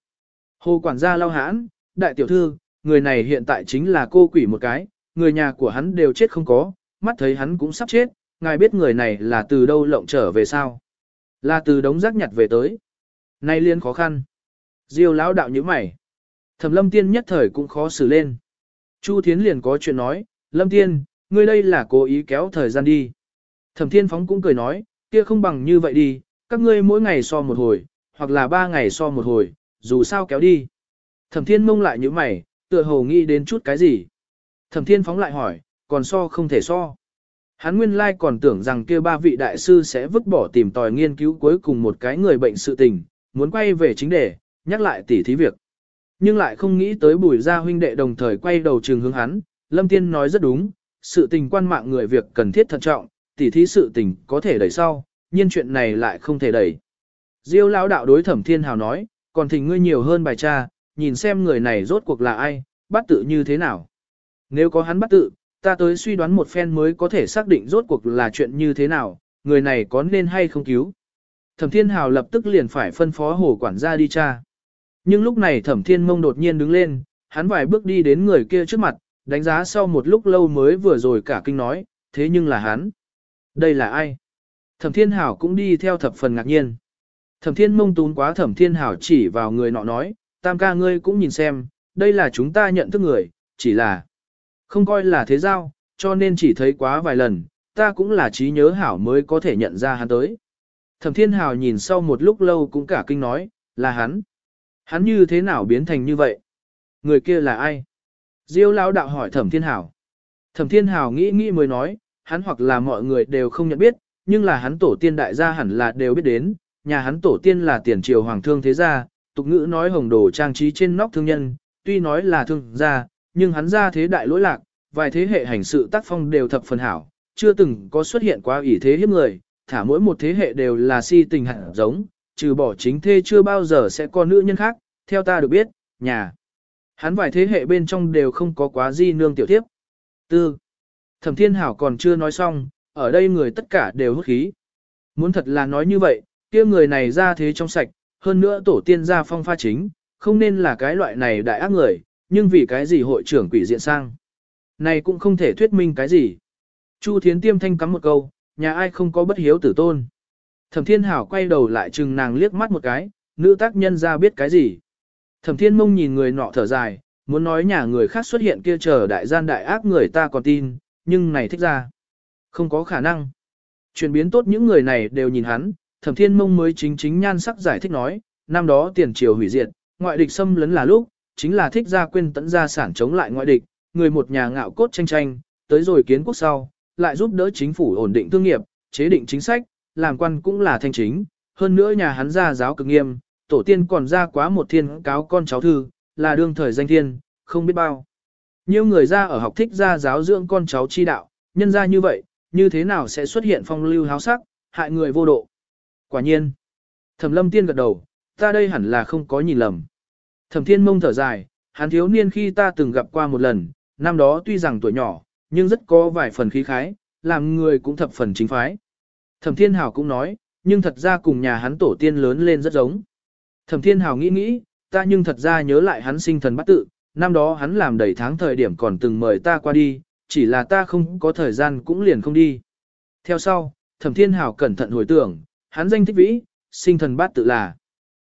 Speaker 1: Hồ quản gia lao hãn, đại tiểu thư, người này hiện tại chính là cô quỷ một cái, người nhà của hắn đều chết không có, mắt thấy hắn cũng sắp chết, ngài biết người này là từ đâu lộng trở về sao? Là từ đống rác nhặt về tới. Nay liên khó khăn. Diêu lão đạo như mày. Thẩm lâm tiên nhất thời cũng khó xử lên. Chu Thiến liền có chuyện nói, lâm tiên, ngươi đây là cố ý kéo thời gian đi. Thẩm thiên phóng cũng cười nói, kia không bằng như vậy đi, các ngươi mỗi ngày so một hồi, hoặc là ba ngày so một hồi, dù sao kéo đi. Thẩm thiên mông lại như mày, tựa hồ nghĩ đến chút cái gì. Thẩm thiên phóng lại hỏi, còn so không thể so. Hắn nguyên lai còn tưởng rằng kia ba vị đại sư sẽ vứt bỏ tìm tòi nghiên cứu cuối cùng một cái người bệnh sự tình, muốn quay về chính đề, nhắc lại tỉ thí việc. Nhưng lại không nghĩ tới bùi gia huynh đệ đồng thời quay đầu trường hướng hắn, Lâm Tiên nói rất đúng, sự tình quan mạng người việc cần thiết thận trọng, tỉ thí sự tình có thể đẩy sau, nhưng chuyện này lại không thể đẩy. Diêu lão đạo đối thẩm thiên hào nói, còn thỉnh ngươi nhiều hơn bài tra, nhìn xem người này rốt cuộc là ai, bắt tự như thế nào. Nếu có hắn bắt tự, ta tới suy đoán một phen mới có thể xác định rốt cuộc là chuyện như thế nào, người này có nên hay không cứu. Thẩm Thiên Hào lập tức liền phải phân phó hồ quản gia đi tra. Nhưng lúc này Thẩm Thiên Mông đột nhiên đứng lên, hắn vài bước đi đến người kia trước mặt, đánh giá sau một lúc lâu mới vừa rồi cả kinh nói, thế nhưng là hắn. Đây là ai? Thẩm Thiên Hảo cũng đi theo thập phần ngạc nhiên. Thẩm Thiên mông tún quá Thẩm Thiên Hảo chỉ vào người nọ nói, tam ca ngươi cũng nhìn xem, đây là chúng ta nhận thức người, chỉ là không coi là thế giao, cho nên chỉ thấy quá vài lần, ta cũng là trí nhớ hảo mới có thể nhận ra hắn tới. Thẩm Thiên Hảo nhìn sau một lúc lâu cũng cả kinh nói, là hắn. Hắn như thế nào biến thành như vậy? Người kia là ai? Diêu lão đạo hỏi Thẩm Thiên Hảo. Thẩm Thiên Hảo nghĩ nghĩ mới nói, hắn hoặc là mọi người đều không nhận biết, nhưng là hắn tổ tiên đại gia hẳn là đều biết đến, nhà hắn tổ tiên là tiền triều hoàng thương thế gia, tục ngữ nói hồng đồ trang trí trên nóc thương nhân, tuy nói là thương gia, nhưng hắn ra thế đại lỗi lạc, vài thế hệ hành sự tác phong đều thập phần hảo, chưa từng có xuất hiện quá ủy thế hiếp người, thả mỗi một thế hệ đều là si tình hẳn giống, trừ bỏ chính thê chưa bao giờ sẽ có nữ nhân khác, theo ta được biết, nhà. Hắn vài thế hệ bên trong đều không có quá di nương tiểu tiếp. Tư. Thẩm Thiên Hảo còn chưa nói xong, ở đây người tất cả đều hút khí. Muốn thật là nói như vậy, kia người này ra thế trong sạch, hơn nữa tổ tiên ra phong pha chính, không nên là cái loại này đại ác người, nhưng vì cái gì hội trưởng quỷ diện sang. Này cũng không thể thuyết minh cái gì. Chu Thiến Tiêm thanh cắm một câu, nhà ai không có bất hiếu tử tôn. Thẩm Thiên Hảo quay đầu lại chừng nàng liếc mắt một cái, nữ tác nhân ra biết cái gì. Thẩm Thiên Mông nhìn người nọ thở dài, muốn nói nhà người khác xuất hiện kia chờ đại gian đại ác người ta còn tin, nhưng này thích ra. Không có khả năng. Chuyển biến tốt những người này đều nhìn hắn, Thẩm Thiên Mông mới chính chính nhan sắc giải thích nói, năm đó tiền triều hủy diệt, ngoại địch xâm lấn là lúc, chính là thích ra quên tẫn gia sản chống lại ngoại địch, người một nhà ngạo cốt tranh tranh, tới rồi kiến quốc sau, lại giúp đỡ chính phủ ổn định thương nghiệp, chế định chính sách, làm quan cũng là thanh chính, hơn nữa nhà hắn gia giáo cực nghiêm, tổ tiên còn ra quá một thiên cáo con cháu thư, là đương thời danh thiên, không biết bao. Nhiều người ra ở học thích ra giáo dưỡng con cháu chi đạo, nhân ra như vậy, như thế nào sẽ xuất hiện phong lưu háo sắc, hại người vô độ. Quả nhiên, thẩm lâm tiên gật đầu, ta đây hẳn là không có nhìn lầm. Thẩm thiên mông thở dài, hắn thiếu niên khi ta từng gặp qua một lần, năm đó tuy rằng tuổi nhỏ, nhưng rất có vài phần khí khái, làm người cũng thập phần chính phái. Thẩm thiên hào cũng nói, nhưng thật ra cùng nhà hắn tổ tiên lớn lên rất giống. Thẩm thiên hào nghĩ nghĩ, ta nhưng thật ra nhớ lại hắn sinh thần bắt tự, năm đó hắn làm đầy tháng thời điểm còn từng mời ta qua đi, chỉ là ta không có thời gian cũng liền không đi. Theo sau, thẩm thiên hảo cẩn thận hồi tưởng, hắn danh thích vĩ, sinh thần bát tự là.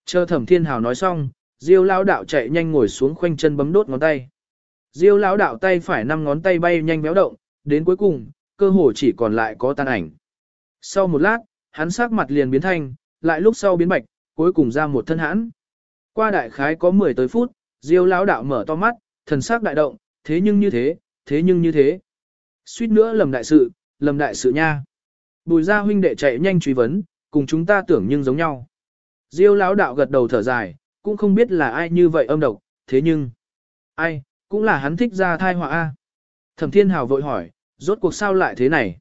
Speaker 1: Chờ thẩm thiên hảo nói xong, diêu lão đạo chạy nhanh ngồi xuống khoanh chân bấm đốt ngón tay. Diêu lão đạo tay phải năm ngón tay bay nhanh béo động, đến cuối cùng, cơ hồ chỉ còn lại có tan ảnh. Sau một lát, hắn sắc mặt liền biến thanh, lại lúc sau biến bạch, cuối cùng ra một thân hãn. Qua đại khái có 10 tới phút, Diêu lão đạo mở to mắt, thần sắc đại động, thế nhưng như thế, thế nhưng như thế. Suýt nữa lầm đại sự, lầm đại sự nha. Bùi gia huynh đệ chạy nhanh truy vấn, cùng chúng ta tưởng nhưng giống nhau. Diêu lão đạo gật đầu thở dài, cũng không biết là ai như vậy âm độc, thế nhưng, ai, cũng là hắn thích ra thai họa A. Thẩm thiên hào vội hỏi, rốt cuộc sao lại thế này?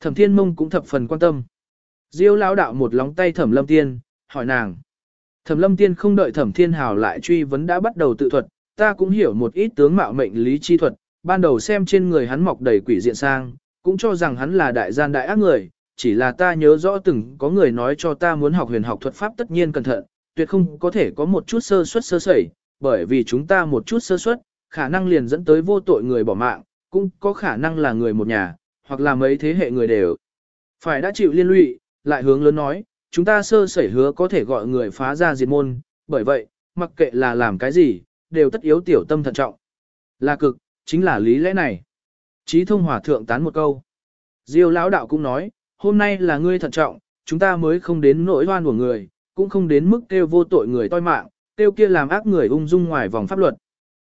Speaker 1: Thẩm thiên mông cũng thập phần quan tâm. Diêu lão đạo một lóng tay thẩm lâm tiên, hỏi nàng. Thẩm lâm tiên không đợi thẩm thiên hào lại truy vấn đã bắt đầu tự thuật, ta cũng hiểu một ít tướng mạo mệnh lý chi thuật, ban đầu xem trên người hắn mọc đầy quỷ diện sang, cũng cho rằng hắn là đại gian đại ác người, chỉ là ta nhớ rõ từng có người nói cho ta muốn học huyền học thuật pháp tất nhiên cẩn thận, tuyệt không có thể có một chút sơ suất sơ sẩy, bởi vì chúng ta một chút sơ suất, khả năng liền dẫn tới vô tội người bỏ mạng, cũng có khả năng là người một nhà, hoặc là mấy thế hệ người đều. Phải đã chịu liên lụy, lại hướng lớn nói, chúng ta sơ sẩy hứa có thể gọi người phá ra diệt môn, bởi vậy, mặc kệ là làm cái gì, đều tất yếu tiểu tâm thận trọng. Là cực, chính là lý lẽ này. Chí thông hòa thượng tán một câu. Diêu lão đạo cũng nói, hôm nay là ngươi thận trọng, chúng ta mới không đến nỗi oan của người, cũng không đến mức kêu vô tội người toi mạng, kêu kia làm ác người ung dung ngoài vòng pháp luật.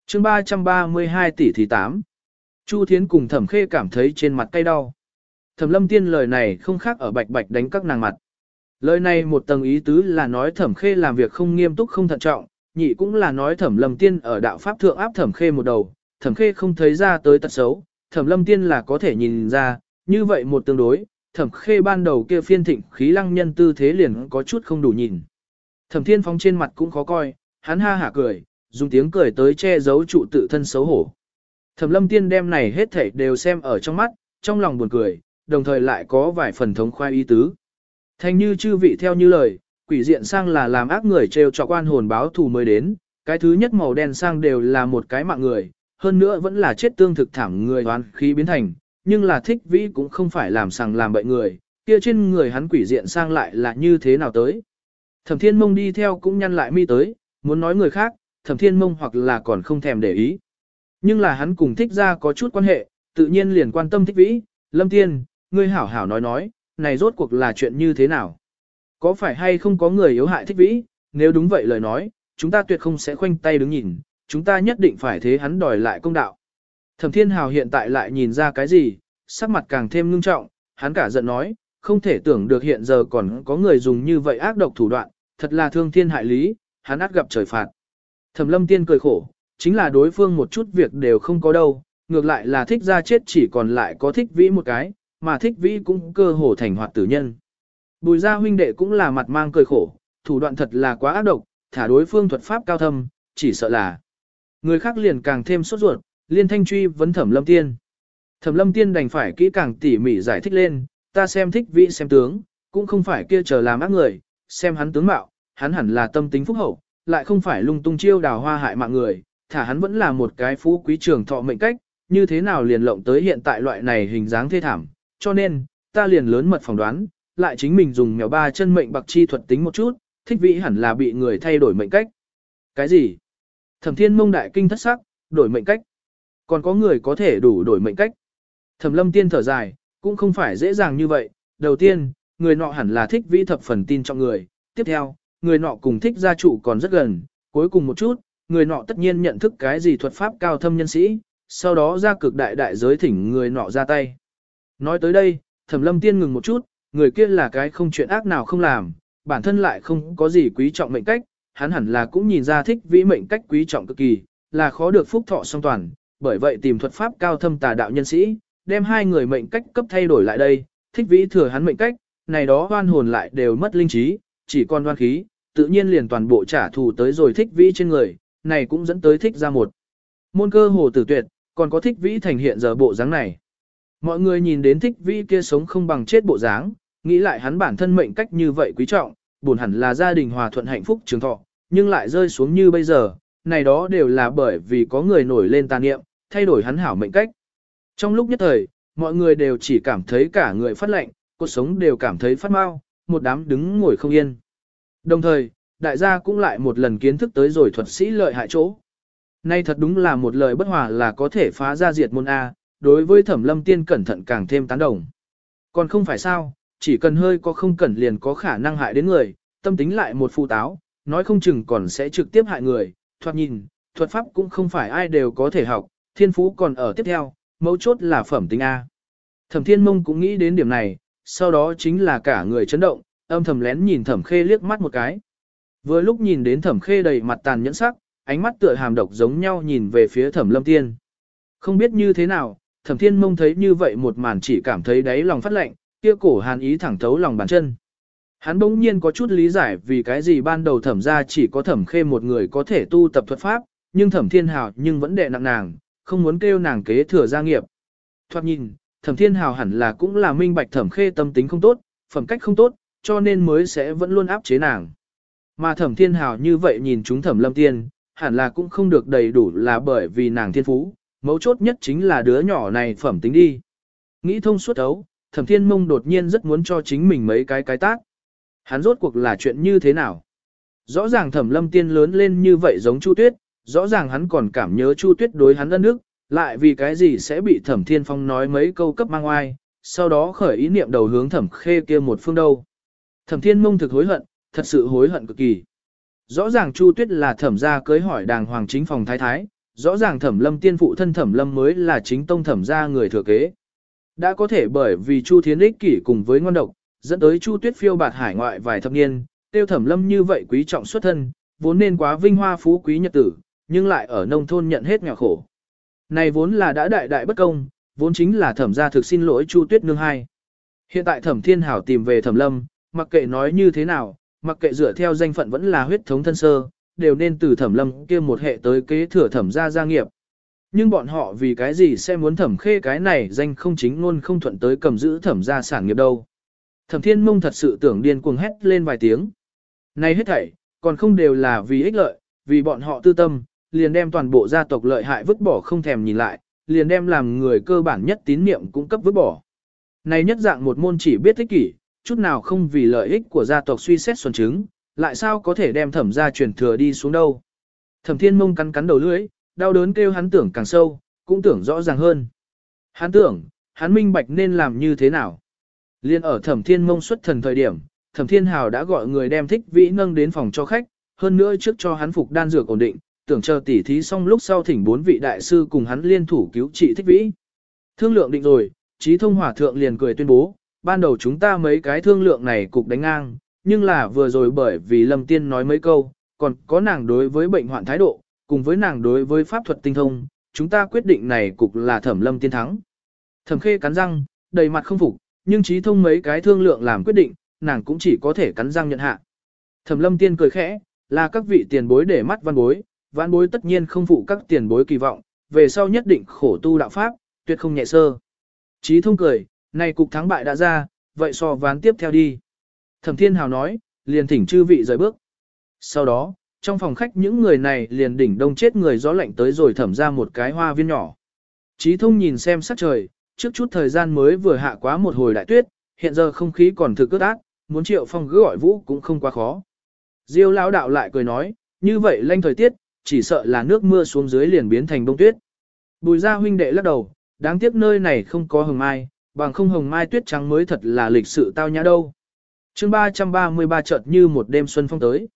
Speaker 1: chương 332 tỷ thì 8. Chu Thiến cùng Thẩm Khê cảm thấy trên mặt cay đau. Thẩm Lâm Tiên lời này không khác ở bạch bạch đánh các nàng mặt. Lời này một tầng ý tứ là nói Thẩm Khê làm việc không nghiêm túc không thận trọng, nhị cũng là nói Thẩm Lâm Tiên ở đạo pháp thượng áp Thẩm Khê một đầu, Thẩm Khê không thấy ra tới tật xấu, Thẩm Lâm Tiên là có thể nhìn ra, như vậy một tương đối, Thẩm Khê ban đầu kia phiên thịnh khí lăng nhân tư thế liền có chút không đủ nhìn. Thẩm Thiên Phong trên mặt cũng khó coi, hắn ha hả cười, dùng tiếng cười tới che giấu trụ tự thân xấu hổ. Thẩm lâm tiên đem này hết thảy đều xem ở trong mắt, trong lòng buồn cười, đồng thời lại có vài phần thống khoai ý tứ. Thành như chư vị theo như lời, quỷ diện sang là làm ác người trêu cho quan hồn báo thù mới đến, cái thứ nhất màu đen sang đều là một cái mạng người, hơn nữa vẫn là chết tương thực thảm người đoán khí biến thành, nhưng là thích vĩ cũng không phải làm sằng làm bậy người, kia trên người hắn quỷ diện sang lại là như thế nào tới. Thẩm thiên mông đi theo cũng nhăn lại mi tới, muốn nói người khác, thẩm thiên mông hoặc là còn không thèm để ý. Nhưng là hắn cùng thích ra có chút quan hệ, tự nhiên liền quan tâm thích vĩ, lâm tiên, ngươi hảo hảo nói nói, này rốt cuộc là chuyện như thế nào? Có phải hay không có người yếu hại thích vĩ, nếu đúng vậy lời nói, chúng ta tuyệt không sẽ khoanh tay đứng nhìn, chúng ta nhất định phải thế hắn đòi lại công đạo. Thẩm thiên hào hiện tại lại nhìn ra cái gì, sắc mặt càng thêm ngưng trọng, hắn cả giận nói, không thể tưởng được hiện giờ còn có người dùng như vậy ác độc thủ đoạn, thật là thương thiên hại lý, hắn át gặp trời phạt. Thẩm lâm tiên cười khổ, chính là đối phương một chút việc đều không có đâu, ngược lại là thích ra chết chỉ còn lại có thích vĩ một cái, mà thích vĩ cũng cơ hồ thành hoạt tử nhân. Bùi gia huynh đệ cũng là mặt mang cười khổ, thủ đoạn thật là quá ác độc, thả đối phương thuật pháp cao thâm, chỉ sợ là người khác liền càng thêm sốt ruột, liên thanh truy vấn thẩm lâm tiên. Thẩm lâm tiên đành phải kỹ càng tỉ mỉ giải thích lên, ta xem thích vĩ xem tướng, cũng không phải kia chờ làm ác người, xem hắn tướng mạo, hắn hẳn là tâm tính phúc hậu, lại không phải lung tung chiêu đào hoa hại mạng người, thả hắn vẫn là một cái phú quý trường thọ mệnh cách, như thế nào liền lộng tới hiện tại loại này hình dáng thê thảm, cho nên, ta liền lớn mật phỏng đoán, lại chính mình dùng mèo ba chân mệnh bạc chi thuật tính một chút, thích vĩ hẳn là bị người thay đổi mệnh cách. Cái gì? Thẩm thiên mông đại kinh thất sắc, đổi mệnh cách. Còn có người có thể đủ đổi mệnh cách. Thẩm lâm tiên thở dài, cũng không phải dễ dàng như vậy. Đầu tiên, người nọ hẳn là thích vĩ thập phần tin trong người. Tiếp theo, người nọ cùng thích gia chủ còn rất gần. Cuối cùng một chút, người nọ tất nhiên nhận thức cái gì thuật pháp cao thâm nhân sĩ, sau đó ra cực đại đại giới thỉnh người nọ ra tay. Nói tới đây, thẩm lâm tiên ngừng một chút, người kia là cái không chuyện ác nào không làm, bản thân lại không có gì quý trọng mệnh cách, hắn hẳn là cũng nhìn ra thích vĩ mệnh cách quý trọng cực kỳ, là khó được phúc thọ song toàn, bởi vậy tìm thuật pháp cao thâm tà đạo nhân sĩ, đem hai người mệnh cách cấp thay đổi lại đây, thích vĩ thừa hắn mệnh cách, này đó hoan hồn lại đều mất linh trí, chỉ còn oan khí, tự nhiên liền toàn bộ trả thù tới rồi thích vĩ trên người, này cũng dẫn tới thích ra một. Môn cơ hồ tử tuyệt, còn có thích vĩ thành hiện giờ bộ dáng này. Mọi người nhìn đến thích vĩ kia sống không bằng chết bộ dáng, nghĩ lại hắn bản thân mệnh cách như vậy quý trọng, buồn hẳn là gia đình hòa thuận hạnh phúc trường thọ, nhưng lại rơi xuống như bây giờ, này đó đều là bởi vì có người nổi lên tàn niệm, thay đổi hắn hảo mệnh cách. Trong lúc nhất thời, mọi người đều chỉ cảm thấy cả người phát lạnh, cuộc sống đều cảm thấy phát mau, một đám đứng ngồi không yên. Đồng thời, đại gia cũng lại một lần kiến thức tới rồi thuật sĩ lợi hại chỗ. Nay thật đúng là một lời bất hòa là có thể phá ra diệt môn A, đối với thẩm lâm tiên cẩn thận càng thêm tán đồng. Còn không phải sao, chỉ cần hơi có không cẩn liền có khả năng hại đến người, tâm tính lại một phụ táo, nói không chừng còn sẽ trực tiếp hại người, thoạt nhìn, thuật pháp cũng không phải ai đều có thể học, thiên phú còn ở tiếp theo, mấu chốt là phẩm tính A. Thẩm thiên mông cũng nghĩ đến điểm này, sau đó chính là cả người chấn động, âm thầm lén nhìn thẩm khê liếc mắt một cái. Vừa lúc nhìn đến thẩm khê đầy mặt tàn nhẫn sắc, ánh mắt tựa hàm độc giống nhau nhìn về phía thẩm lâm tiên. Không biết như thế nào, thẩm thiên mông thấy như vậy một màn chỉ cảm thấy đáy lòng phát lạnh, kia cổ hàn ý thẳng thấu lòng bàn chân. Hắn bỗng nhiên có chút lý giải vì cái gì ban đầu thẩm ra chỉ có thẩm khê một người có thể tu tập thuật pháp, nhưng thẩm thiên hào nhưng vẫn đệ nặng nàng, không muốn kêu nàng kế thừa gia nghiệp. Thoạt nhìn, thẩm thiên hào hẳn là cũng là minh bạch thẩm khê tâm tính không tốt, phẩm cách không tốt, cho nên mới sẽ vẫn luôn áp chế nàng. Mà thẩm thiên hào như vậy nhìn chúng thẩm lâm tiên, hẳn là cũng không được đầy đủ là bởi vì nàng thiên phú, mấu chốt nhất chính là đứa nhỏ này phẩm tính đi. Nghĩ thông suốt ấu, thẩm thiên mông đột nhiên rất muốn cho chính mình mấy cái cái tác. Hắn rốt cuộc là chuyện như thế nào? Rõ ràng thẩm lâm tiên lớn lên như vậy giống Chu Tuyết, rõ ràng hắn còn cảm nhớ Chu Tuyết đối hắn ân nước, lại vì cái gì sẽ bị thẩm thiên phong nói mấy câu cấp mang oai, sau đó khởi ý niệm đầu hướng thẩm khê kia một phương đâu. Thẩm thiên mông thực hối hận, thật sự hối hận cực kỳ. Rõ ràng Chu Tuyết là thẩm gia cưới hỏi đàng hoàng chính phòng thái thái, rõ ràng thẩm lâm tiên phụ thân thẩm lâm mới là chính tông thẩm gia người thừa kế. Đã có thể bởi vì Chu Thiến ích kỷ cùng với ngon độc, dẫn tới Chu Tuyết phiêu bạt hải ngoại vài thập niên, tiêu thẩm lâm như vậy quý trọng xuất thân, vốn nên quá vinh hoa phú quý nhật tử, nhưng lại ở nông thôn nhận hết nghèo khổ. Này vốn là đã đại đại bất công, vốn chính là thẩm gia thực xin lỗi Chu Tuyết nương hai. Hiện tại thẩm thiên hảo tìm về thẩm lâm, mặc kệ nói như thế nào, mặc kệ dựa theo danh phận vẫn là huyết thống thân sơ, đều nên từ thẩm lâm kia một hệ tới kế thừa thẩm gia gia nghiệp. Nhưng bọn họ vì cái gì sẽ muốn thẩm khê cái này danh không chính ngôn không thuận tới cầm giữ thẩm gia sản nghiệp đâu. Thẩm thiên mông thật sự tưởng điên cuồng hét lên vài tiếng. Này hết thảy, còn không đều là vì ích lợi, vì bọn họ tư tâm, liền đem toàn bộ gia tộc lợi hại vứt bỏ không thèm nhìn lại, liền đem làm người cơ bản nhất tín niệm cũng cấp vứt bỏ. Này nhất dạng một môn chỉ biết ích kỷ, chút nào không vì lợi ích của gia tộc suy xét xuân chứng, lại sao có thể đem thẩm gia truyền thừa đi xuống đâu. Thẩm thiên mông cắn cắn đầu lưỡi, đau đớn kêu hắn tưởng càng sâu, cũng tưởng rõ ràng hơn. Hắn tưởng, hắn minh bạch nên làm như thế nào. Liên ở thẩm thiên mông xuất thần thời điểm, thẩm thiên hào đã gọi người đem thích vĩ nâng đến phòng cho khách, hơn nữa trước cho hắn phục đan dược ổn định, tưởng chờ tỉ thí xong lúc sau thỉnh bốn vị đại sư cùng hắn liên thủ cứu trị thích vĩ. Thương lượng định rồi, trí thông hỏa thượng liền cười tuyên bố, ban đầu chúng ta mấy cái thương lượng này cục đánh ngang, nhưng là vừa rồi bởi vì Lâm Tiên nói mấy câu, còn có nàng đối với bệnh hoạn thái độ, cùng với nàng đối với pháp thuật tinh thông, chúng ta quyết định này cục là thẩm Lâm Tiên thắng. Thẩm Khê cắn răng, đầy mặt không phục, nhưng trí thông mấy cái thương lượng làm quyết định, nàng cũng chỉ có thể cắn răng nhận hạ. Thẩm Lâm Tiên cười khẽ, là các vị tiền bối để mắt văn bối, văn bối tất nhiên không phụ các tiền bối kỳ vọng, về sau nhất định khổ tu đạo pháp, tuyệt không nhẹ sơ. Trí thông cười, này cục thắng bại đã ra, vậy so ván tiếp theo đi. Thẩm Thiên Hào nói, liền thỉnh chư vị rời bước. Sau đó, trong phòng khách những người này liền đỉnh đông chết người gió lạnh tới rồi thẩm ra một cái hoa viên nhỏ. Trí thông nhìn xem sắc trời, trước chút thời gian mới vừa hạ quá một hồi đại tuyết, hiện giờ không khí còn thực cất ác, muốn triệu phong cứ gọi vũ cũng không quá khó. Diêu lão đạo lại cười nói, như vậy lanh thời tiết, chỉ sợ là nước mưa xuống dưới liền biến thành bông tuyết. Bùi gia huynh đệ lắc đầu, đáng tiếc nơi này không có hồng mai, bằng không hồng mai tuyết trắng mới thật là lịch sự tao nhã đâu chương 333 chợt như một đêm xuân phong tới.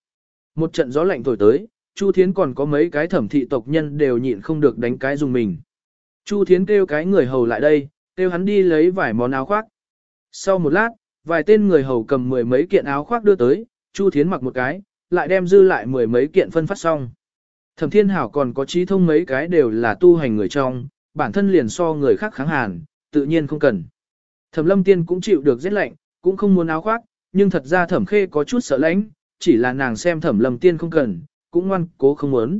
Speaker 1: Một trận gió lạnh thổi tới, Chu Thiến còn có mấy cái thẩm thị tộc nhân đều nhịn không được đánh cái dùng mình. Chu Thiến kêu cái người hầu lại đây, kêu hắn đi lấy vài món áo khoác. Sau một lát, vài tên người hầu cầm mười mấy kiện áo khoác đưa tới, Chu Thiến mặc một cái, lại đem dư lại mười mấy kiện phân phát xong. Thẩm Thiên Hảo còn có trí thông mấy cái đều là tu hành người trong, bản thân liền so người khác kháng hàn, tự nhiên không cần. Thẩm Lâm Tiên cũng chịu được rét lạnh, cũng không muốn áo khoác, nhưng thật ra Thẩm Khê có chút sợ lãnh, chỉ là nàng xem Thẩm lầm Tiên không cần, cũng ngoan cố không muốn.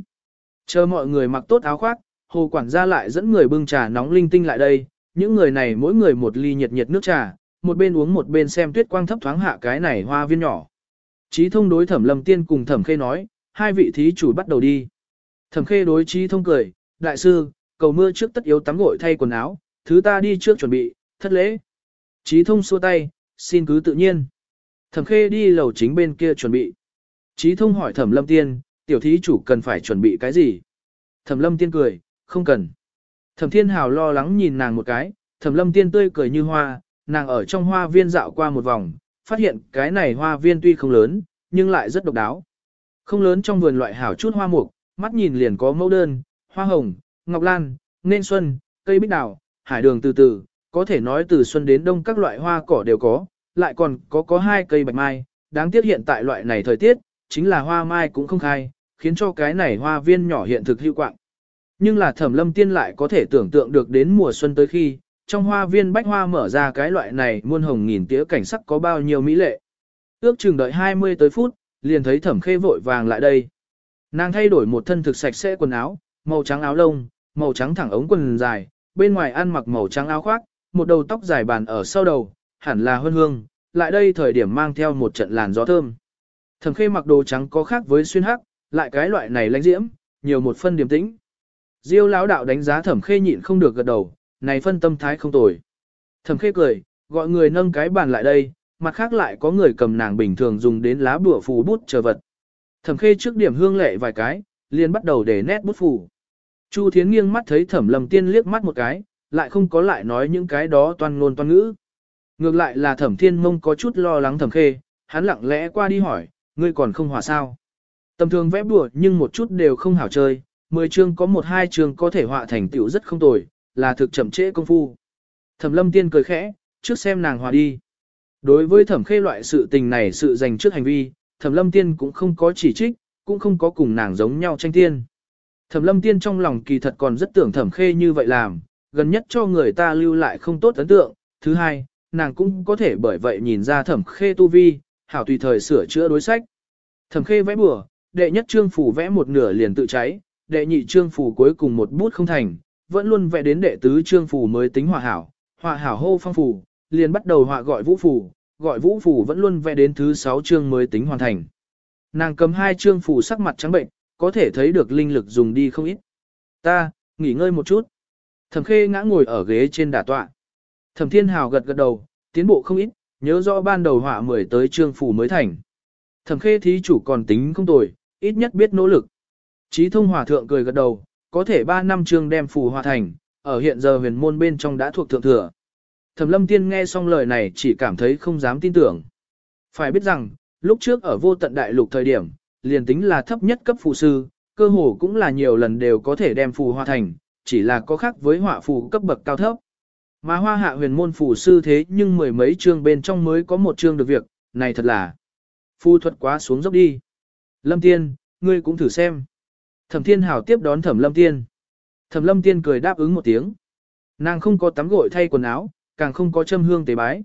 Speaker 1: Chờ mọi người mặc tốt áo khoác, hồ quản gia lại dẫn người bưng trà nóng linh tinh lại đây, những người này mỗi người một ly nhiệt nhiệt nước trà, một bên uống một bên xem tuyết quang thấp thoáng hạ cái này hoa viên nhỏ. trí thông đối Thẩm lầm Tiên cùng Thẩm Khê nói, hai vị thí chủ bắt đầu đi. Thẩm Khê đối trí thông cười, đại sư, cầu mưa trước tất yếu tắm gội thay quần áo, thứ ta đi trước chuẩn bị, thất lễ. trí thông xua tay, xin cứ tự nhiên. Thẩm khê đi lầu chính bên kia chuẩn bị. Chí thông hỏi thẩm lâm tiên, tiểu thí chủ cần phải chuẩn bị cái gì? Thẩm lâm tiên cười, không cần. Thẩm thiên hào lo lắng nhìn nàng một cái, thẩm lâm tiên tươi cười như hoa, nàng ở trong hoa viên dạo qua một vòng, phát hiện cái này hoa viên tuy không lớn, nhưng lại rất độc đáo. Không lớn trong vườn loại hảo chút hoa mục, mắt nhìn liền có mẫu đơn, hoa hồng, ngọc lan, nên xuân, cây bích đào, hải đường từ từ, có thể nói từ xuân đến đông các loại hoa cỏ đều có, lại còn có có hai cây bạch mai, đáng tiếc hiện tại loại này thời tiết, chính là hoa mai cũng không khai, khiến cho cái này hoa viên nhỏ hiện thực hữu quạng. Nhưng là thẩm lâm tiên lại có thể tưởng tượng được đến mùa xuân tới khi, trong hoa viên bách hoa mở ra cái loại này muôn hồng nghìn tía cảnh sắc có bao nhiêu mỹ lệ. Ước chừng đợi 20 tới phút, liền thấy thẩm khê vội vàng lại đây. Nàng thay đổi một thân thực sạch sẽ quần áo, màu trắng áo lông, màu trắng thẳng ống quần dài, bên ngoài ăn mặc màu trắng áo khoác, một đầu tóc dài bàn ở sau đầu, hẳn là hương hương, lại đây thời điểm mang theo một trận làn gió thơm. Thẩm khê mặc đồ trắng có khác với xuyên hắc, lại cái loại này lãnh diễm, nhiều một phân điềm tĩnh. Diêu lão đạo đánh giá thẩm khê nhịn không được gật đầu, này phân tâm thái không tồi. Thẩm khê cười, gọi người nâng cái bàn lại đây, mặt khác lại có người cầm nàng bình thường dùng đến lá bùa phù bút chờ vật. Thẩm khê trước điểm hương lệ vài cái, liền bắt đầu để nét bút phù. Chu Thiến nghiêng mắt thấy Thẩm Lâm Tiên liếc mắt một cái, lại không có lại nói những cái đó toan ngôn toan ngữ. Ngược lại là Thẩm Thiên Mông có chút lo lắng Thẩm Khê, hắn lặng lẽ qua đi hỏi, ngươi còn không hòa sao? Tầm thường vẽ bùa nhưng một chút đều không hảo chơi, mười chương có một hai chương có thể họa thành tựu rất không tồi, là thực chậm trễ công phu. Thẩm Lâm Tiên cười khẽ, trước xem nàng hòa đi. Đối với Thẩm Khê loại sự tình này sự dành trước hành vi, Thẩm Lâm Tiên cũng không có chỉ trích, cũng không có cùng nàng giống nhau tranh tiên. Thẩm lâm tiên trong lòng kỳ thật còn rất tưởng thẩm khê như vậy làm, gần nhất cho người ta lưu lại không tốt ấn tượng. Thứ hai, nàng cũng có thể bởi vậy nhìn ra thẩm khê tu vi, hảo tùy thời sửa chữa đối sách. Thẩm khê vẽ bừa, đệ nhất trương phủ vẽ một nửa liền tự cháy, đệ nhị trương phủ cuối cùng một bút không thành, vẫn luôn vẽ đến đệ tứ trương phủ mới tính hòa hảo, hòa hảo hô phong phủ, liền bắt đầu họa gọi vũ phủ, gọi vũ phủ vẫn luôn vẽ đến thứ sáu trương mới tính hoàn thành. Nàng cầm hai trương phủ sắc mặt trắng bệnh, có thể thấy được linh lực dùng đi không ít. Ta, nghỉ ngơi một chút. Thẩm khê ngã ngồi ở ghế trên đà tọa. Thẩm thiên hào gật gật đầu, tiến bộ không ít, Nhớ rõ ban đầu họa mười tới trương phủ mới thành. Thẩm khê thí chủ còn tính không tồi, ít nhất biết nỗ lực. Chí thông hòa thượng cười gật đầu, có thể 3 năm trương đem phù hòa thành, ở hiện giờ huyền môn bên trong đã thuộc thượng thừa. Thẩm lâm tiên nghe xong lời này chỉ cảm thấy không dám tin tưởng. Phải biết rằng, lúc trước ở vô tận đại lục thời điểm, liền tính là thấp nhất cấp phù sư, cơ hồ cũng là nhiều lần đều có thể đem phù hòa thành, chỉ là có khác với họa phù cấp bậc cao thấp. Mà hoa hạ huyền môn phù sư thế nhưng mười mấy chương bên trong mới có một chương được việc, này thật là phu thuật quá xuống dốc đi. Lâm tiên, ngươi cũng thử xem. Thẩm thiên hảo tiếp đón thẩm lâm tiên. Thẩm lâm tiên cười đáp ứng một tiếng. Nàng không có tắm gội thay quần áo, càng không có châm hương tế bái.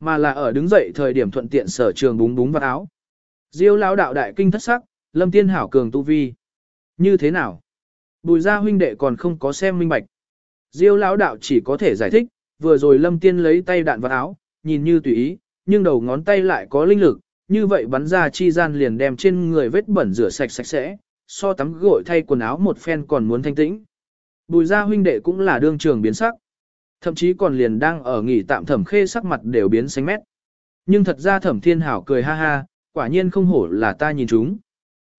Speaker 1: Mà là ở đứng dậy thời điểm thuận tiện sở trường búng búng vào áo. Diêu lão đạo đại kinh thất sắc, lâm tiên hảo cường tu vi. Như thế nào? Bùi gia huynh đệ còn không có xem minh bạch. Diêu lão đạo chỉ có thể giải thích, vừa rồi lâm tiên lấy tay đạn vào áo, nhìn như tùy ý, nhưng đầu ngón tay lại có linh lực, như vậy bắn ra chi gian liền đem trên người vết bẩn rửa sạch sạch sẽ, so tắm gội thay quần áo một phen còn muốn thanh tĩnh. Bùi gia huynh đệ cũng là đương trường biến sắc. Thậm chí còn liền đang ở nghỉ tạm thẩm khê sắc mặt đều biến xanh mét. Nhưng thật ra thẩm thiên hảo cười ha ha, quả nhiên không hổ là ta nhìn chúng.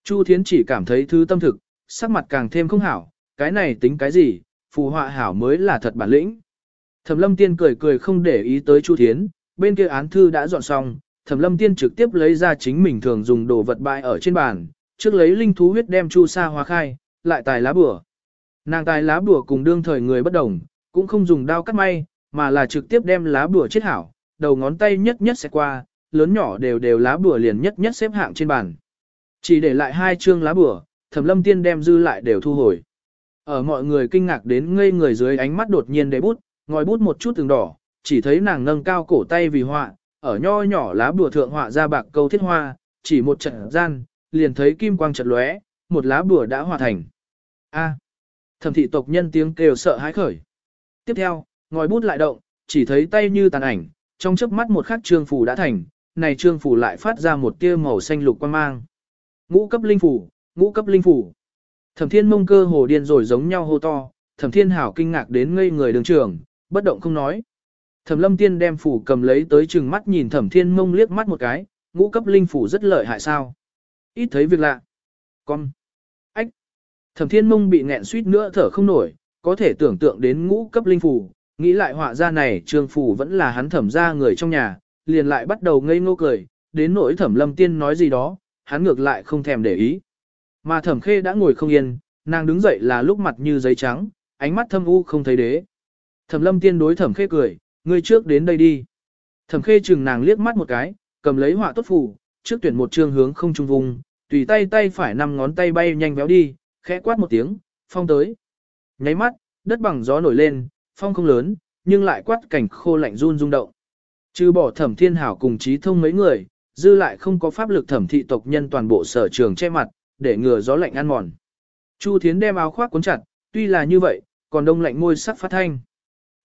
Speaker 1: Chu Thiến chỉ cảm thấy thứ tâm thực, sắc mặt càng thêm không hảo, cái này tính cái gì, phù họa hảo mới là thật bản lĩnh. Thẩm lâm tiên cười cười không để ý tới Chu Thiến, bên kia án thư đã dọn xong, Thẩm lâm tiên trực tiếp lấy ra chính mình thường dùng đồ vật bại ở trên bàn, trước lấy linh thú huyết đem chu sa hóa khai, lại tài lá bùa. Nàng tài lá bùa cùng đương thời người bất đồng, cũng không dùng đao cắt may, mà là trực tiếp đem lá bùa chết hảo, đầu ngón tay nhất nhất sẽ qua, lớn nhỏ đều đều lá bùa liền nhất nhất xếp hạng trên bàn. Chỉ để lại hai chương lá bùa, Thẩm Lâm Tiên đem dư lại đều thu hồi. Ở mọi người kinh ngạc đến ngây người dưới ánh mắt đột nhiên để bút, ngòi bút một chút từng đỏ, chỉ thấy nàng nâng cao cổ tay vì họa, ở nho nhỏ lá bùa thượng họa ra bạc câu thiết hoa, chỉ một trận gian, liền thấy kim quang chợt lóe, một lá bùa đã hòa thành. A. Thẩm thị tộc nhân tiếng kêu sợ hãi khởi. Tiếp theo, ngòi bút lại động, chỉ thấy tay như tàn ảnh, trong chớp mắt một khắc trương phủ đã thành, này trương phủ lại phát ra một tia màu xanh lục quang mang. Ngũ cấp linh phủ, ngũ cấp linh phủ. Thẩm Thiên Mông cơ hồ điên rồi giống nhau hô to, Thẩm Thiên Hảo kinh ngạc đến ngây người đường trường, bất động không nói. Thẩm Lâm Tiên đem phủ cầm lấy tới chừng mắt nhìn Thẩm Thiên Mông liếc mắt một cái, ngũ cấp linh phủ rất lợi hại sao? Ít thấy việc lạ. Con. Ách. Thẩm Thiên Mông bị nghẹn suýt nữa thở không nổi, có thể tưởng tượng đến ngũ cấp linh phủ, nghĩ lại họa ra này trương phủ vẫn là hắn thẩm ra người trong nhà, liền lại bắt đầu ngây ngô cười, đến nỗi Thẩm Lâm Tiên nói gì đó, hắn ngược lại không thèm để ý. Mà Thẩm Khê đã ngồi không yên, nàng đứng dậy là lúc mặt như giấy trắng, ánh mắt thâm u không thấy đế. Thẩm Lâm Tiên đối Thẩm Khê cười, ngươi trước đến đây đi. Thẩm Khê chừng nàng liếc mắt một cái, cầm lấy họa tốt phủ, trước tuyển một trường hướng không trung vùng, tùy tay tay phải năm ngón tay bay nhanh véo đi, khẽ quát một tiếng, phong tới. Nháy mắt, đất bằng gió nổi lên, phong không lớn, nhưng lại quát cảnh khô lạnh run rung động. Trừ bỏ thẩm thiên hảo cùng trí thông mấy người, dư lại không có pháp lực thẩm thị tộc nhân toàn bộ sở trường che mặt, để ngừa gió lạnh ăn mòn. Chu Thiến đem áo khoác cuốn chặt, tuy là như vậy, còn đông lạnh môi sắc phát thanh.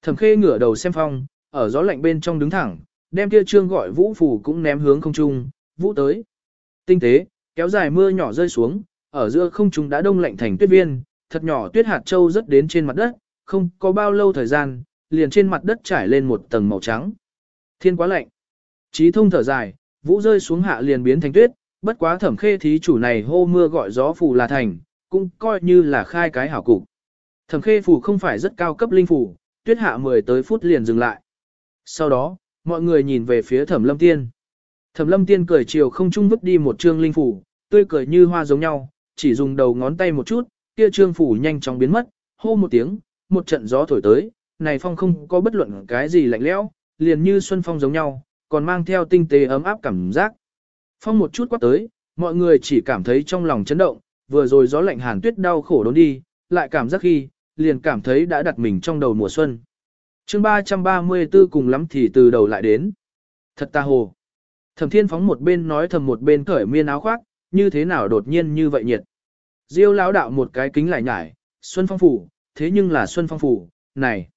Speaker 1: Thẩm khê ngửa đầu xem phong, ở gió lạnh bên trong đứng thẳng, đem kia trương gọi vũ phủ cũng ném hướng không trung, vũ tới. Tinh tế, kéo dài mưa nhỏ rơi xuống, ở giữa không trung đã đông lạnh thành tuyết viên, thật nhỏ tuyết hạt châu rất đến trên mặt đất, không có bao lâu thời gian, liền trên mặt đất trải lên một tầng màu trắng. Thiên quá lạnh. Chí thông thở dài, vũ rơi xuống hạ liền biến thành tuyết, bất quá thẩm khê thí chủ này hô mưa gọi gió phù là thành, cũng coi như là khai cái hảo cục. Thẩm khê phù không phải rất cao cấp linh phù, tuyết hạ 10 tới phút liền dừng lại. Sau đó, mọi người nhìn về phía thẩm lâm tiên. Thẩm lâm tiên cười chiều không trung vứt đi một trương linh phủ, tươi cười như hoa giống nhau, chỉ dùng đầu ngón tay một chút, kia trương phủ nhanh chóng biến mất, hô một tiếng, một trận gió thổi tới, này phong không có bất luận cái gì lạnh lẽo, liền như xuân phong giống nhau, còn mang theo tinh tế ấm áp cảm giác. Phong một chút quát tới, mọi người chỉ cảm thấy trong lòng chấn động, vừa rồi gió lạnh hàn tuyết đau khổ đốn đi, lại cảm giác khi, liền cảm thấy đã đặt mình trong đầu mùa xuân. chương 334 cùng lắm thì từ đầu lại đến. Thật ta hồ. Thẩm thiên phóng một bên nói thầm một bên cởi miên áo khoác, như thế nào đột nhiên như vậy nhiệt. Diêu lão đạo một cái kính lại nhải, Xuân Phong Phủ, thế nhưng là Xuân Phong Phủ, này.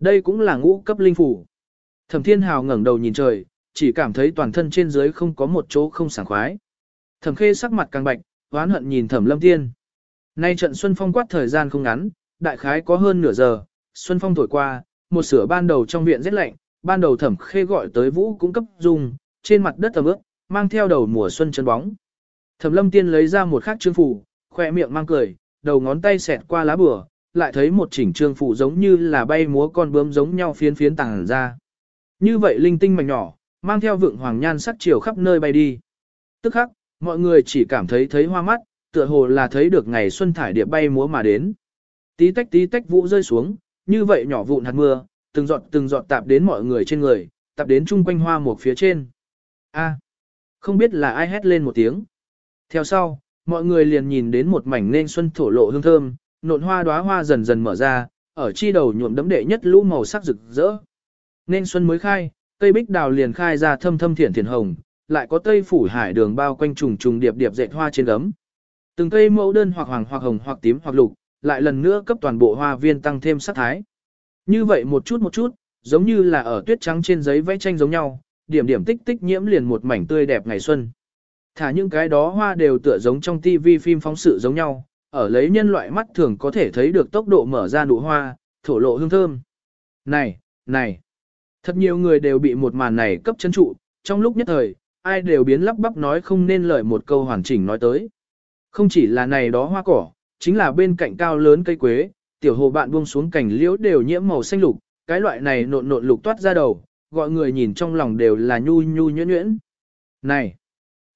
Speaker 1: Đây cũng là ngũ cấp linh phủ. Thẩm thiên hào ngẩng đầu nhìn trời, chỉ cảm thấy toàn thân trên dưới không có một chỗ không sảng khoái. Thẩm khê sắc mặt càng bạch, oán hận nhìn thẩm lâm tiên. Nay trận Xuân Phong quát thời gian không ngắn, đại khái có hơn nửa giờ, Xuân Phong thổi qua, một sửa ban đầu trong viện rất lạnh, ban đầu thẩm khê gọi tới vũ cũng cấp dùng, trên mặt đất ẩm ướt, mang theo đầu mùa xuân chân bóng. Thẩm lâm tiên lấy ra một khắc trương phủ, khoe miệng mang cười, đầu ngón tay xẹt qua lá bửa, lại thấy một chỉnh trương phủ giống như là bay múa con bướm giống nhau phiến phiến tàng ra. Như vậy linh tinh mảnh nhỏ, mang theo vượng hoàng nhan sắc chiều khắp nơi bay đi. Tức khắc, mọi người chỉ cảm thấy thấy hoa mắt, tựa hồ là thấy được ngày xuân thải điệp bay múa mà đến. Tí tách tí tách vũ rơi xuống, như vậy nhỏ vụn hạt mưa, từng giọt từng giọt tạp đến mọi người trên người, tạp đến chung quanh hoa một phía trên. A, không biết là ai hét lên một tiếng. Theo sau, mọi người liền nhìn đến một mảnh nên xuân thổ lộ hương thơm, nộn hoa đóa hoa dần dần mở ra, ở chi đầu nhuộm đấm đệ nhất lũ màu sắc rực rỡ. Nên xuân mới khai, cây bích đào liền khai ra thâm thâm thiển thiển hồng, lại có tây phủ hải đường bao quanh trùng trùng điệp điệp dệt hoa trên gấm. Từng cây mẫu đơn hoặc hoàng hoặc hồng hoặc tím hoặc lục, lại lần nữa cấp toàn bộ hoa viên tăng thêm sắc thái. Như vậy một chút một chút, giống như là ở tuyết trắng trên giấy vẽ tranh giống nhau, điểm điểm tích tích nhiễm liền một mảnh tươi đẹp ngày xuân. Thả những cái đó hoa đều tựa giống trong tivi phim phóng sự giống nhau, ở lấy nhân loại mắt thường có thể thấy được tốc độ mở ra nụ hoa, thổ lộ hương thơm. Này, này, thật nhiều người đều bị một màn này cấp chân trụ, trong lúc nhất thời, ai đều biến lắp bắp nói không nên lời một câu hoàn chỉnh nói tới. Không chỉ là này đó hoa cỏ, chính là bên cạnh cao lớn cây quế, tiểu hồ bạn buông xuống cảnh liễu đều nhiễm màu xanh lục, cái loại này nộn nộn lục toát ra đầu, gọi người nhìn trong lòng đều là nhu nhu nhuyễn nhuyễn. Này,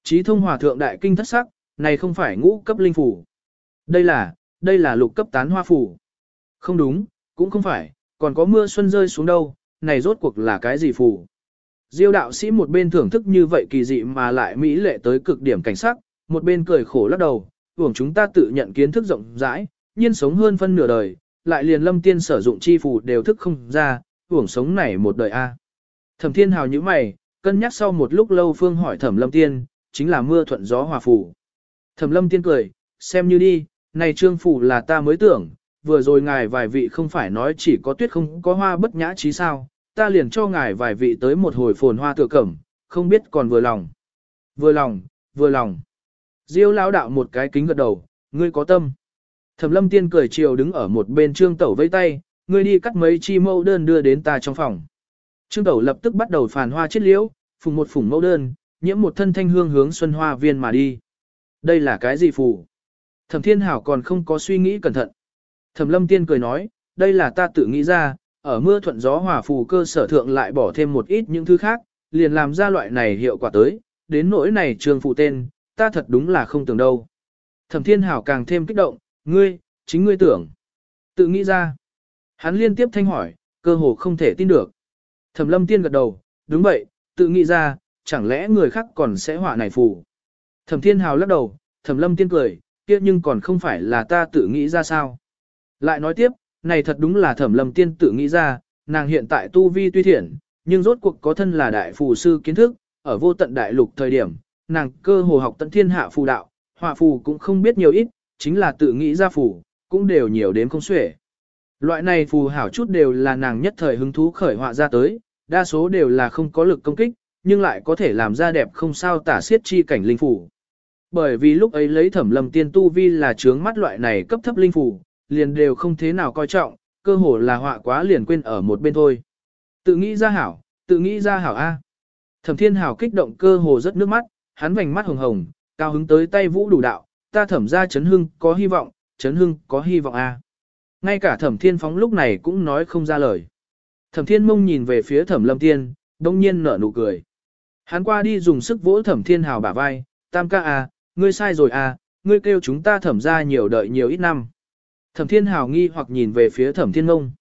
Speaker 1: trí thông hòa thượng đại kinh thất sắc, này không phải ngũ cấp linh phủ. Đây là, đây là lục cấp tán hoa phủ. Không đúng, cũng không phải, còn có mưa xuân rơi xuống đâu, này rốt cuộc là cái gì phù? Diêu đạo sĩ một bên thưởng thức như vậy kỳ dị mà lại mỹ lệ tới cực điểm cảnh sắc, một bên cười khổ lắc đầu, uổng chúng ta tự nhận kiến thức rộng rãi, nhiên sống hơn phân nửa đời, lại liền lâm tiên sử dụng chi phù đều thức không ra, uổng sống này một đời a. Thẩm thiên hào như mày, cân nhắc sau một lúc lâu phương hỏi thẩm lâm tiên, chính là mưa thuận gió hòa phù. Thẩm lâm tiên cười, xem như đi, này trương phù là ta mới tưởng, vừa rồi ngài vài vị không phải nói chỉ có tuyết không có hoa bất nhã trí sao, ta liền cho ngài vài vị tới một hồi phồn hoa tựa cẩm, không biết còn vừa lòng. Vừa lòng, vừa lòng. Diêu lão đạo một cái kính gật đầu, ngươi có tâm. Thẩm lâm tiên cười chiều đứng ở một bên trương tẩu vây tay, ngươi đi cắt mấy chi mẫu đơn đưa đến ta trong phòng. Trương tẩu lập tức bắt đầu phàn hoa chiết liễu, phùng một phùng mẫu đơn, nhiễm một thân thanh hương hướng xuân hoa viên mà đi. Đây là cái gì phù? Thẩm thiên hảo còn không có suy nghĩ cẩn thận. Thẩm lâm tiên cười nói, đây là ta tự nghĩ ra, ở mưa thuận gió hòa phù cơ sở thượng lại bỏ thêm một ít những thứ khác, liền làm ra loại này hiệu quả tới, đến nỗi này trường phụ tên, ta thật đúng là không tưởng đâu. Thẩm thiên hảo càng thêm kích động, ngươi, chính ngươi tưởng. Tự nghĩ ra. Hắn liên tiếp thanh hỏi, cơ hồ không thể tin được. Thẩm lâm tiên gật đầu, đúng vậy, tự nghĩ ra, chẳng lẽ người khác còn sẽ họa này phù. Thẩm thiên hào lắc đầu, thẩm lâm tiên cười, kia nhưng còn không phải là ta tự nghĩ ra sao. Lại nói tiếp, này thật đúng là thẩm lâm tiên tự nghĩ ra, nàng hiện tại tu vi tuy thiện, nhưng rốt cuộc có thân là đại phù sư kiến thức, ở vô tận đại lục thời điểm, nàng cơ hồ học tận thiên hạ phù đạo, họa phù cũng không biết nhiều ít, chính là tự nghĩ ra phù, cũng đều nhiều đến không xuể. Loại này phù hảo chút đều là nàng nhất thời hứng thú khởi họa ra tới, đa số đều là không có lực công kích, nhưng lại có thể làm ra đẹp không sao tả xiết chi cảnh linh phù. Bởi vì lúc ấy lấy thẩm lầm tiên tu vi là trướng mắt loại này cấp thấp linh phù, liền đều không thế nào coi trọng, cơ hồ là họa quá liền quên ở một bên thôi. Tự nghĩ ra hảo, tự nghĩ ra hảo A. Thẩm thiên hảo kích động cơ hồ rất nước mắt, hắn vành mắt hồng hồng, cao hứng tới tay vũ đủ đạo, ta thẩm ra chấn hưng có hy vọng, chấn hưng có hy vọng A. Ngay cả thẩm thiên phóng lúc này cũng nói không ra lời. Thẩm thiên mông nhìn về phía thẩm lâm tiên, đông nhiên nở nụ cười. Hắn qua đi dùng sức vỗ thẩm thiên hào bả vai, tam ca A, ngươi sai rồi A, ngươi kêu chúng ta thẩm ra nhiều đợi nhiều ít năm. Thẩm thiên hào nghi hoặc nhìn về phía thẩm thiên mông.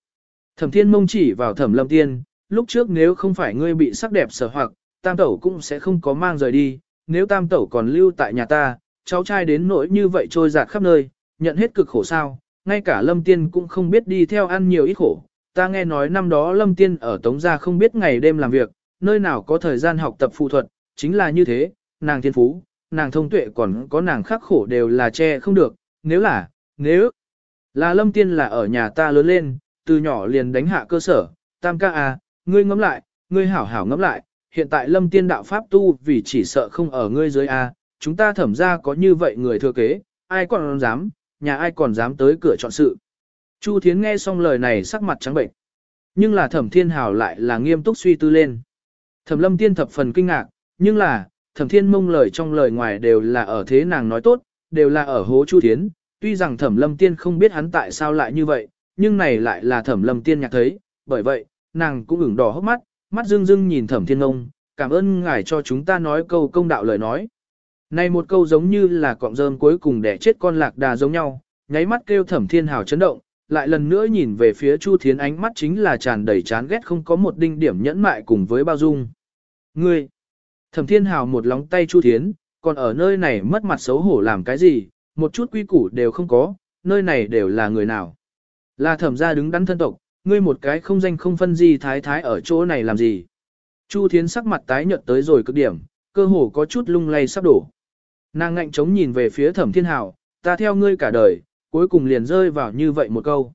Speaker 1: Thẩm thiên mông chỉ vào thẩm lâm tiên, lúc trước nếu không phải ngươi bị sắc đẹp sở hoặc, tam tẩu cũng sẽ không có mang rời đi, nếu tam tẩu còn lưu tại nhà ta, cháu trai đến nỗi như vậy trôi giạt khắp nơi, nhận hết cực khổ sao, ngay cả lâm tiên cũng không biết đi theo ăn nhiều ít khổ. Ta nghe nói năm đó lâm tiên ở Tống Gia không biết ngày đêm làm việc, nơi nào có thời gian học tập phụ thuật, chính là như thế, nàng thiên phú, nàng thông tuệ còn có nàng khắc khổ đều là che không được, nếu là, nếu là lâm tiên là ở nhà ta lớn lên, từ nhỏ liền đánh hạ cơ sở, tam ca à, ngươi ngẫm lại, ngươi hảo hảo ngẫm lại, hiện tại lâm tiên đạo pháp tu vì chỉ sợ không ở ngươi dưới a, chúng ta thẩm ra có như vậy người thừa kế, ai còn dám, nhà ai còn dám tới cửa chọn sự. Chu Thiến nghe xong lời này sắc mặt trắng bệnh. Nhưng là thẩm thiên hào lại là nghiêm túc suy tư lên. Thẩm lâm tiên thập phần kinh ngạc, nhưng là, thẩm thiên mông lời trong lời ngoài đều là ở thế nàng nói tốt, đều là ở hố chu thiến. Tuy rằng thẩm lâm tiên không biết hắn tại sao lại như vậy, nhưng này lại là thẩm lâm tiên nhạc thấy, bởi vậy, nàng cũng ửng đỏ hốc mắt, mắt dưng dưng nhìn thẩm thiên ngông, cảm ơn ngài cho chúng ta nói câu công đạo lời nói. Này một câu giống như là cọng rơm cuối cùng để chết con lạc đà giống nhau, nháy mắt kêu thẩm thiên hào chấn động, lại lần nữa nhìn về phía Chu Thiến ánh mắt chính là tràn đầy chán ghét không có một đinh điểm nhẫn mại cùng với bao dung. Ngươi! Thẩm thiên hào một lóng tay Chu Thiến, còn ở nơi này mất mặt xấu hổ làm cái gì, một chút quy củ đều không có, nơi này đều là người nào. Là thẩm gia đứng đắn thân tộc, ngươi một cái không danh không phân gì thái thái ở chỗ này làm gì. Chu Thiến sắc mặt tái nhợt tới rồi cực điểm, cơ hồ có chút lung lay sắp đổ. Nàng ngạnh chống nhìn về phía thẩm thiên hào, ta theo ngươi cả đời, cuối cùng liền rơi vào như vậy một câu.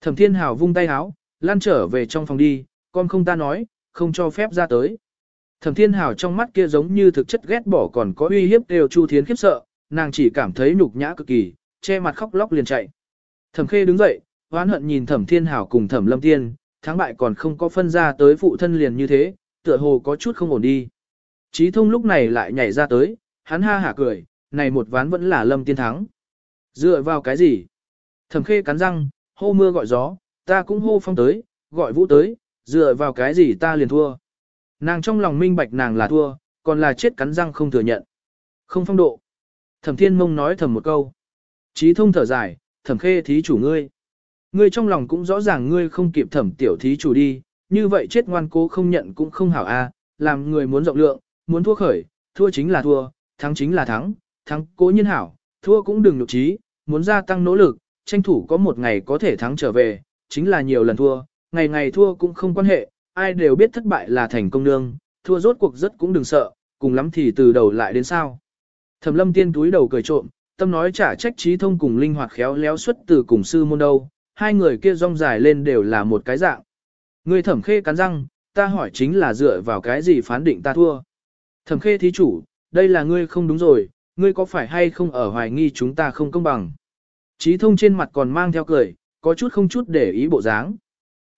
Speaker 1: Thẩm thiên hào vung tay háo, lan trở về trong phòng đi, con không ta nói, không cho phép ra tới. Thẩm thiên hào trong mắt kia giống như thực chất ghét bỏ còn có uy hiếp đều Chu Thiến khiếp sợ, nàng chỉ cảm thấy nhục nhã cực kỳ, che mặt khóc lóc liền chạy. Thẩm khê đứng dậy, oán hận nhìn thẩm thiên Hảo cùng thẩm lâm tiên, thắng bại còn không có phân ra tới phụ thân liền như thế, tựa hồ có chút không ổn đi. Chí thông lúc này lại nhảy ra tới, hắn ha hả cười, này một ván vẫn là lâm tiên thắng. Dựa vào cái gì? Thẩm khê cắn răng, hô mưa gọi gió, ta cũng hô phong tới, gọi vũ tới, dựa vào cái gì ta liền thua. Nàng trong lòng minh bạch nàng là thua, còn là chết cắn răng không thừa nhận. Không phong độ. Thẩm thiên mông nói thầm một câu. Chí thông thở dài, thẩm khê thí chủ ngươi. Ngươi trong lòng cũng rõ ràng ngươi không kịp thẩm tiểu thí chủ đi, như vậy chết ngoan cố không nhận cũng không hảo a, làm người muốn rộng lượng, muốn thua khởi, thua chính là thua, thắng chính là thắng, thắng cố nhiên hảo, thua cũng đừng nhục trí, muốn gia tăng nỗ lực, tranh thủ có một ngày có thể thắng trở về, chính là nhiều lần thua, ngày ngày thua cũng không quan hệ, ai đều biết thất bại là thành công nương, thua rốt cuộc rất cũng đừng sợ, cùng lắm thì từ đầu lại đến sao. Thẩm lâm tiên túi đầu cười trộm, tâm nói trả trách trí thông cùng linh hoạt khéo léo xuất từ cùng sư môn đâu, hai người kia rong dài lên đều là một cái dạng. Người thẩm khê cắn răng, ta hỏi chính là dựa vào cái gì phán định ta thua. Thẩm khê thí chủ, đây là ngươi không đúng rồi, ngươi có phải hay không ở hoài nghi chúng ta không công bằng. Trí thông trên mặt còn mang theo cười, có chút không chút để ý bộ dáng.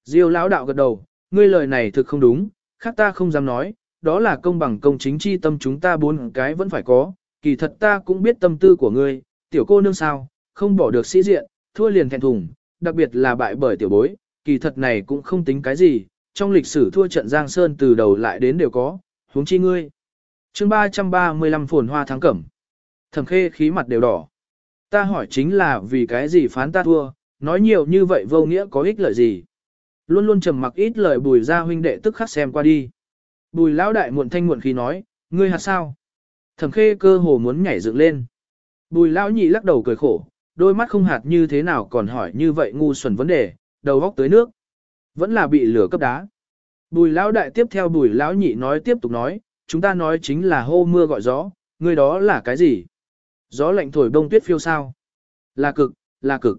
Speaker 1: Diêu lão đạo gật đầu, ngươi lời này thực không đúng, khác ta không dám nói, đó là công bằng công chính chi tâm chúng ta bốn cái vẫn phải có, kỳ thật ta cũng biết tâm tư của ngươi, tiểu cô nương sao, không bỏ được sĩ diện, thua liền thẹn thùng, đặc biệt là bại bởi tiểu bối, kỳ thật này cũng không tính cái gì, trong lịch sử thua trận Giang Sơn từ đầu lại đến đều có, huống chi ngươi. chương 335 phồn hoa thắng cẩm. Thẩm khê khí mặt đều đỏ. Ta hỏi chính là vì cái gì phán ta thua, nói nhiều như vậy vô nghĩa có ích lợi gì. Luôn luôn trầm mặc ít lời bùi ra huynh đệ tức khắc xem qua đi. Bùi lão đại muộn thanh muộn khí nói, ngươi hạt sao? Thẩm khê cơ hồ muốn nhảy dựng lên. Bùi lão nhị lắc đầu cười khổ, đôi mắt không hạt như thế nào còn hỏi như vậy ngu xuẩn vấn đề, đầu góc tới nước. Vẫn là bị lửa cấp đá. Bùi lão đại tiếp theo bùi lão nhị nói tiếp tục nói, chúng ta nói chính là hô mưa gọi gió, người đó là cái gì? Gió lạnh thổi bông tuyết phiêu sao? Là cực, là cực.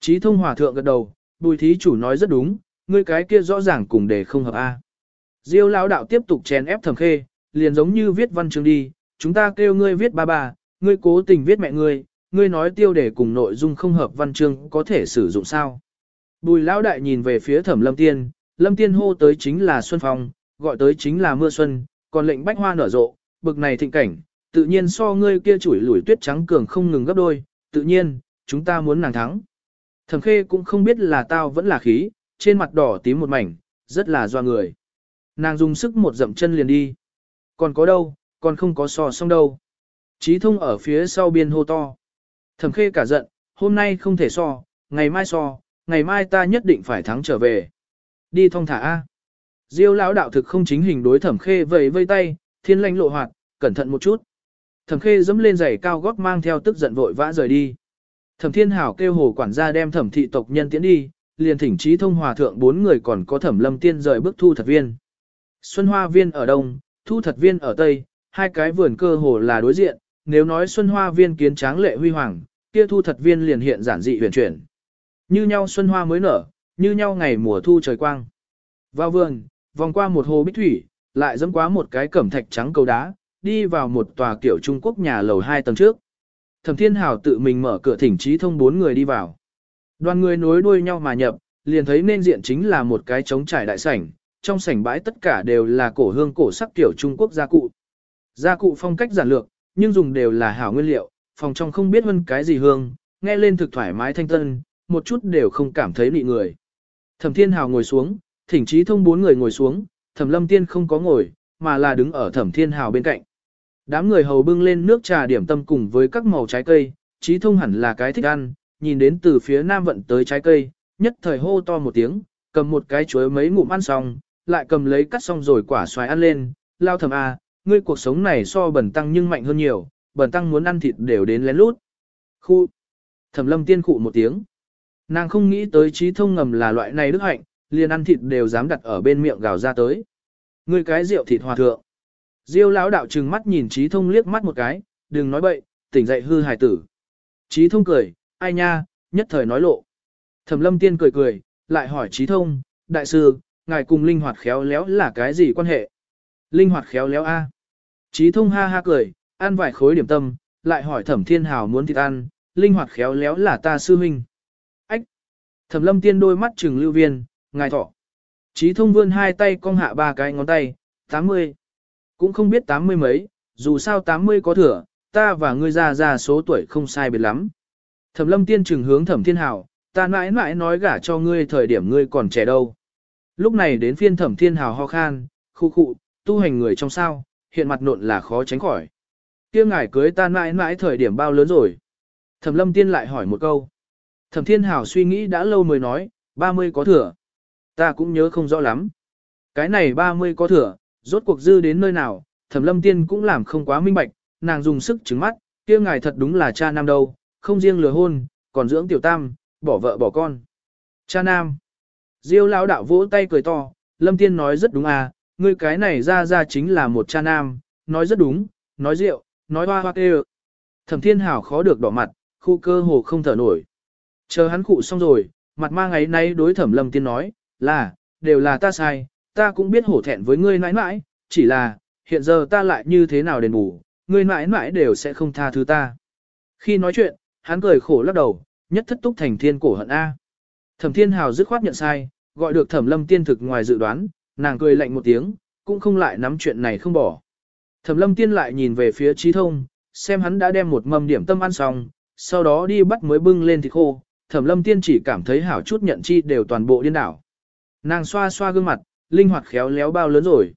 Speaker 1: Chí thông hòa thượng gật đầu, bùi thí chủ nói rất đúng, ngươi cái kia rõ ràng cùng để không hợp A. Diêu lão đạo tiếp tục chèn ép thầm khê, liền giống như viết văn chương đi, chúng ta kêu ngươi viết ba ba, ngươi cố tình viết mẹ ngươi, ngươi nói tiêu đề cùng nội dung không hợp văn chương có thể sử dụng sao. Bùi lão đại nhìn về phía thẩm lâm tiên, lâm tiên hô tới chính là xuân phong, gọi tới chính là mưa xuân, còn lệnh bách hoa nở rộ, bực này thịnh cảnh, tự nhiên so ngươi kia chủi lủi tuyết trắng cường không ngừng gấp đôi, tự nhiên, chúng ta muốn nàng thắng. Thẩm khê cũng không biết là tao vẫn là khí, trên mặt đỏ tím một mảnh, rất là doa người. Nàng dùng sức một dậm chân liền đi. Còn có đâu, còn không có so xong đâu. Trí thông ở phía sau biên hô to. Thẩm khê cả giận, hôm nay không thể so, ngày mai so, ngày mai ta nhất định phải thắng trở về. Đi thong thả A. Diêu lão đạo thực không chính hình đối thẩm khê vẫy vây tay, thiên lãnh lộ hoạt, cẩn thận một chút. Thẩm khê dẫm lên giày cao gót mang theo tức giận vội vã rời đi. Thẩm thiên hảo kêu hồ quản gia đem thẩm thị tộc nhân tiến đi, liền thỉnh trí thông hòa thượng bốn người còn có thẩm lâm tiên rời bước thu thật viên. Xuân hoa viên ở đông, thu thật viên ở tây, hai cái vườn cơ hồ là đối diện, nếu nói xuân hoa viên kiến tráng lệ huy hoàng, kia thu thật viên liền hiện giản dị huyền chuyển. Như nhau xuân hoa mới nở, như nhau ngày mùa thu trời quang. Vào vườn, vòng qua một hồ bích thủy, lại dẫm qua một cái cẩm thạch trắng cầu đá, đi vào một tòa kiểu Trung Quốc nhà lầu hai tầng trước. Thẩm Thiên Hảo tự mình mở cửa thỉnh trí thông bốn người đi vào. Đoàn người nối đuôi nhau mà nhập, liền thấy nên diện chính là một cái trống trải đại sảnh, trong sảnh bãi tất cả đều là cổ hương cổ sắc kiểu Trung Quốc gia cụ. Gia cụ phong cách giản lược, nhưng dùng đều là hảo nguyên liệu, phòng trong không biết hơn cái gì hương, nghe lên thực thoải mái thanh tân, một chút đều không cảm thấy bị người. Thẩm Thiên Hào ngồi xuống, thỉnh trí thông bốn người ngồi xuống, Thẩm Lâm Tiên không có ngồi, mà là đứng ở Thẩm Thiên Hào bên cạnh. Đám người hầu bưng lên nước trà điểm tâm cùng với các màu trái cây, trí thông hẳn là cái thích ăn, nhìn đến từ phía nam vận tới trái cây, nhất thời hô to một tiếng, cầm một cái chuối mấy ngụm ăn xong, lại cầm lấy cắt xong rồi quả xoài ăn lên, lao thầm a, à, ngươi cuộc sống này so bẩn tăng nhưng mạnh hơn nhiều, bẩn tăng muốn ăn thịt đều đến lén lút. Khu. Thẩm lâm tiên khụ một tiếng. Nàng không nghĩ tới trí thông ngầm là loại này đức hạnh, liền ăn thịt đều dám đặt ở bên miệng gào ra tới. Ngươi cái rượu thịt hòa thượng. Diêu lão đạo trừng mắt nhìn trí thông liếc mắt một cái, đừng nói bậy, tỉnh dậy hư hài tử. Trí thông cười, ai nha, nhất thời nói lộ. Thẩm lâm tiên cười cười, lại hỏi trí thông, đại sư, ngài cùng linh hoạt khéo léo là cái gì quan hệ? Linh hoạt khéo léo A. Trí thông ha ha cười, ăn vài khối điểm tâm, lại hỏi thẩm thiên hào muốn thịt ăn, linh hoạt khéo léo là ta sư huynh. Ách! Thẩm lâm tiên đôi mắt trừng lưu viên, ngài thọ. Trí thông vươn hai tay cong hạ ba cái ngón tay, 80. Cũng không biết 80 mấy, dù sao 80 có thừa, ta và ngươi ra ra số tuổi không sai biệt lắm. Thẩm lâm tiên trừng hướng thẩm thiên hào, ta mãi mãi nói gả cho ngươi thời điểm ngươi còn trẻ đâu. Lúc này đến phiên thẩm thiên hào ho khan, khu khụ, tu hành người trong sao, hiện mặt nộn là khó tránh khỏi. kia ngài cưới ta mãi mãi thời điểm bao lớn rồi. Thẩm lâm tiên lại hỏi một câu. Thẩm thiên Hảo suy nghĩ đã lâu mới nói, 30 có thừa. Ta cũng nhớ không rõ lắm. Cái này 30 có thừa, rốt cuộc dư đến nơi nào, thẩm lâm tiên cũng làm không quá minh bạch, nàng dùng sức trứng mắt, kia ngài thật đúng là cha nam đâu, không riêng lừa hôn, còn dưỡng tiểu tam, bỏ vợ bỏ con. Cha nam. Diêu lão đạo vỗ tay cười to, lâm tiên nói rất đúng à, ngươi cái này ra ra chính là một cha nam, nói rất đúng, nói rượu, nói hoa hoa kêu. Thẩm thiên hảo khó được đỏ mặt, khu cơ hồ không thở nổi. Chờ hắn cụ xong rồi, mặt mang ấy nay đối thẩm lâm tiên nói, là, đều là ta sai, ta cũng biết hổ thẹn với ngươi mãi mãi, chỉ là, hiện giờ ta lại như thế nào đền bù, ngươi mãi mãi đều sẽ không tha thứ ta. Khi nói chuyện, hắn cười khổ lắc đầu, nhất thất túc thành thiên cổ hận A. Thẩm thiên hào dứt khoát nhận sai, gọi được thẩm lâm tiên thực ngoài dự đoán, nàng cười lạnh một tiếng, cũng không lại nắm chuyện này không bỏ. Thẩm lâm tiên lại nhìn về phía trí thông, xem hắn đã đem một mâm điểm tâm ăn xong, sau đó đi bắt mới bưng lên thịt khô, thẩm lâm tiên chỉ cảm thấy hảo chút nhận chi đều toàn bộ điên đảo. Nàng xoa xoa gương mặt, linh hoạt khéo léo bao lớn rồi.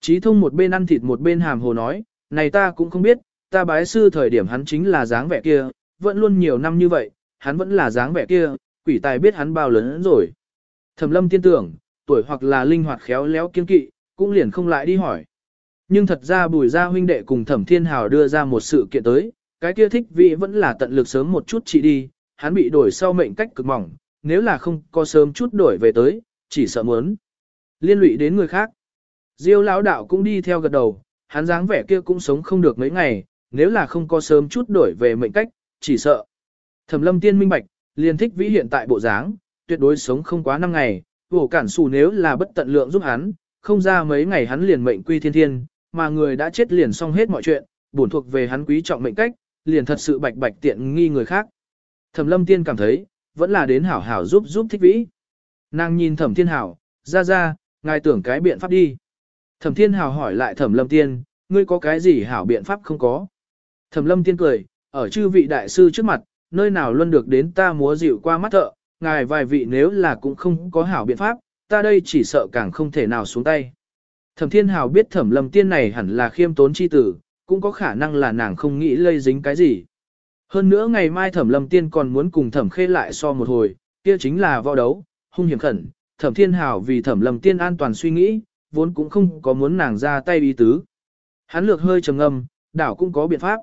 Speaker 1: Trí thông một bên ăn thịt một bên hàm hồ nói, này ta cũng không biết, ta bái sư thời điểm hắn chính là dáng vẻ kia, vẫn luôn nhiều năm như vậy, hắn vẫn là dáng vẻ kia, quỷ tài biết hắn bao lớn rồi. Thẩm lâm tiên tưởng, tuổi hoặc là linh hoạt khéo léo kiên kỵ, cũng liền không lại đi hỏi. Nhưng thật ra bùi gia huynh đệ cùng thẩm thiên hào đưa ra một sự kiện tới, cái kia thích vị vẫn là tận lực sớm một chút chỉ đi, hắn bị đổi sau mệnh cách cực mỏng, nếu là không có sớm chút đổi về tới, chỉ sợ muốn liên lụy đến người khác. Diêu lão đạo cũng đi theo gật đầu, hắn dáng vẻ kia cũng sống không được mấy ngày, nếu là không có sớm chút đổi về mệnh cách, chỉ sợ. Thẩm lâm tiên minh bạch, liền thích vĩ hiện tại bộ dáng, tuyệt đối sống không quá năm ngày, vổ cản xù nếu là bất tận lượng giúp hắn, không ra mấy ngày hắn liền mệnh quy thiên thiên, mà người đã chết liền xong hết mọi chuyện, bổn thuộc về hắn quý trọng mệnh cách, liền thật sự bạch bạch tiện nghi người khác. Thẩm lâm tiên cảm thấy, vẫn là đến hảo hảo giúp giúp thích vĩ. Nàng nhìn thẩm thiên hảo, ra ra, ngài tưởng cái biện pháp đi. Thẩm thiên hảo hỏi lại thẩm lâm tiên, ngươi có cái gì hảo biện pháp không có. Thẩm lâm tiên cười, ở chư vị đại sư trước mặt, nơi nào luôn được đến ta múa dịu qua mắt thợ, ngài vài vị nếu là cũng không có hảo biện pháp, ta đây chỉ sợ càng không thể nào xuống tay. Thẩm thiên hào biết thẩm lâm tiên này hẳn là khiêm tốn chi tử, cũng có khả năng là nàng không nghĩ lây dính cái gì. Hơn nữa ngày mai thẩm lâm tiên còn muốn cùng thẩm khê lại so một hồi, kia chính là võ đấu, hung hiểm khẩn, thẩm thiên hào vì thẩm lâm tiên an toàn suy nghĩ, vốn cũng không có muốn nàng ra tay ý tứ. Hắn lược hơi trầm ngâm, đảo cũng có biện pháp.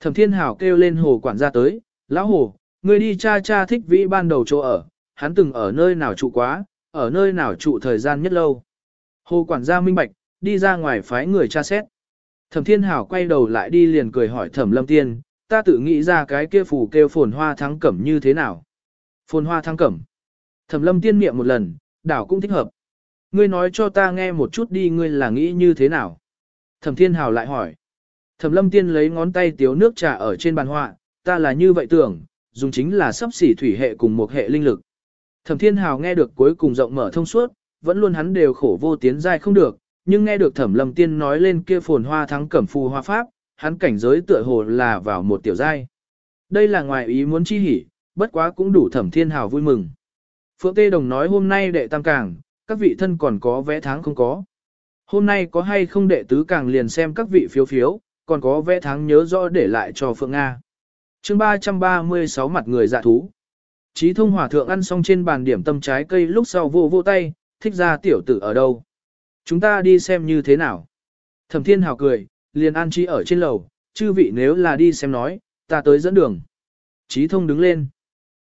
Speaker 1: Thẩm thiên hào kêu lên hồ quản gia tới, lão hồ, Ngươi đi cha cha thích vĩ ban đầu chỗ ở, hắn từng ở nơi nào trụ quá, ở nơi nào trụ thời gian nhất lâu. Hồ quản gia minh bạch, đi ra ngoài phái người tra xét. Thẩm thiên hảo quay đầu lại đi liền cười hỏi thẩm lâm tiên, ta tự nghĩ ra cái kia phủ kêu phồn hoa thắng cẩm như thế nào. Phồn hoa thắng cẩm. Thẩm lâm tiên niệm một lần, đảo cũng thích hợp. Ngươi nói cho ta nghe một chút đi ngươi là nghĩ như thế nào. Thẩm thiên hảo lại hỏi. Thẩm lâm tiên lấy ngón tay tiếu nước trà ở trên bàn họa, ta là như vậy tưởng, dùng chính là sắp xỉ thủy hệ cùng một hệ linh lực. Thẩm Thiên Hào nghe được cuối cùng rộng mở thông suốt, vẫn luôn hắn đều khổ vô tiến giai không được, nhưng nghe được Thẩm Lâm Tiên nói lên kia phồn hoa thắng cẩm phù hoa pháp, hắn cảnh giới tựa hồ là vào một tiểu giai. Đây là ngoài ý muốn chi hỉ, bất quá cũng đủ Thẩm Thiên Hào vui mừng. Phượng Tê Đồng nói hôm nay đệ tam càng, các vị thân còn có vé tháng không có. Hôm nay có hay không đệ tứ càng liền xem các vị phiếu phiếu, còn có vé tháng nhớ rõ để lại cho Phượng Nga chương 336 mặt người dạ thú. Chí thông hòa thượng ăn xong trên bàn điểm tâm trái cây lúc sau vô vô tay, thích ra tiểu tử ở đâu. Chúng ta đi xem như thế nào. Thẩm thiên hào cười, liền an trí ở trên lầu, chư vị nếu là đi xem nói, ta tới dẫn đường. Chí thông đứng lên.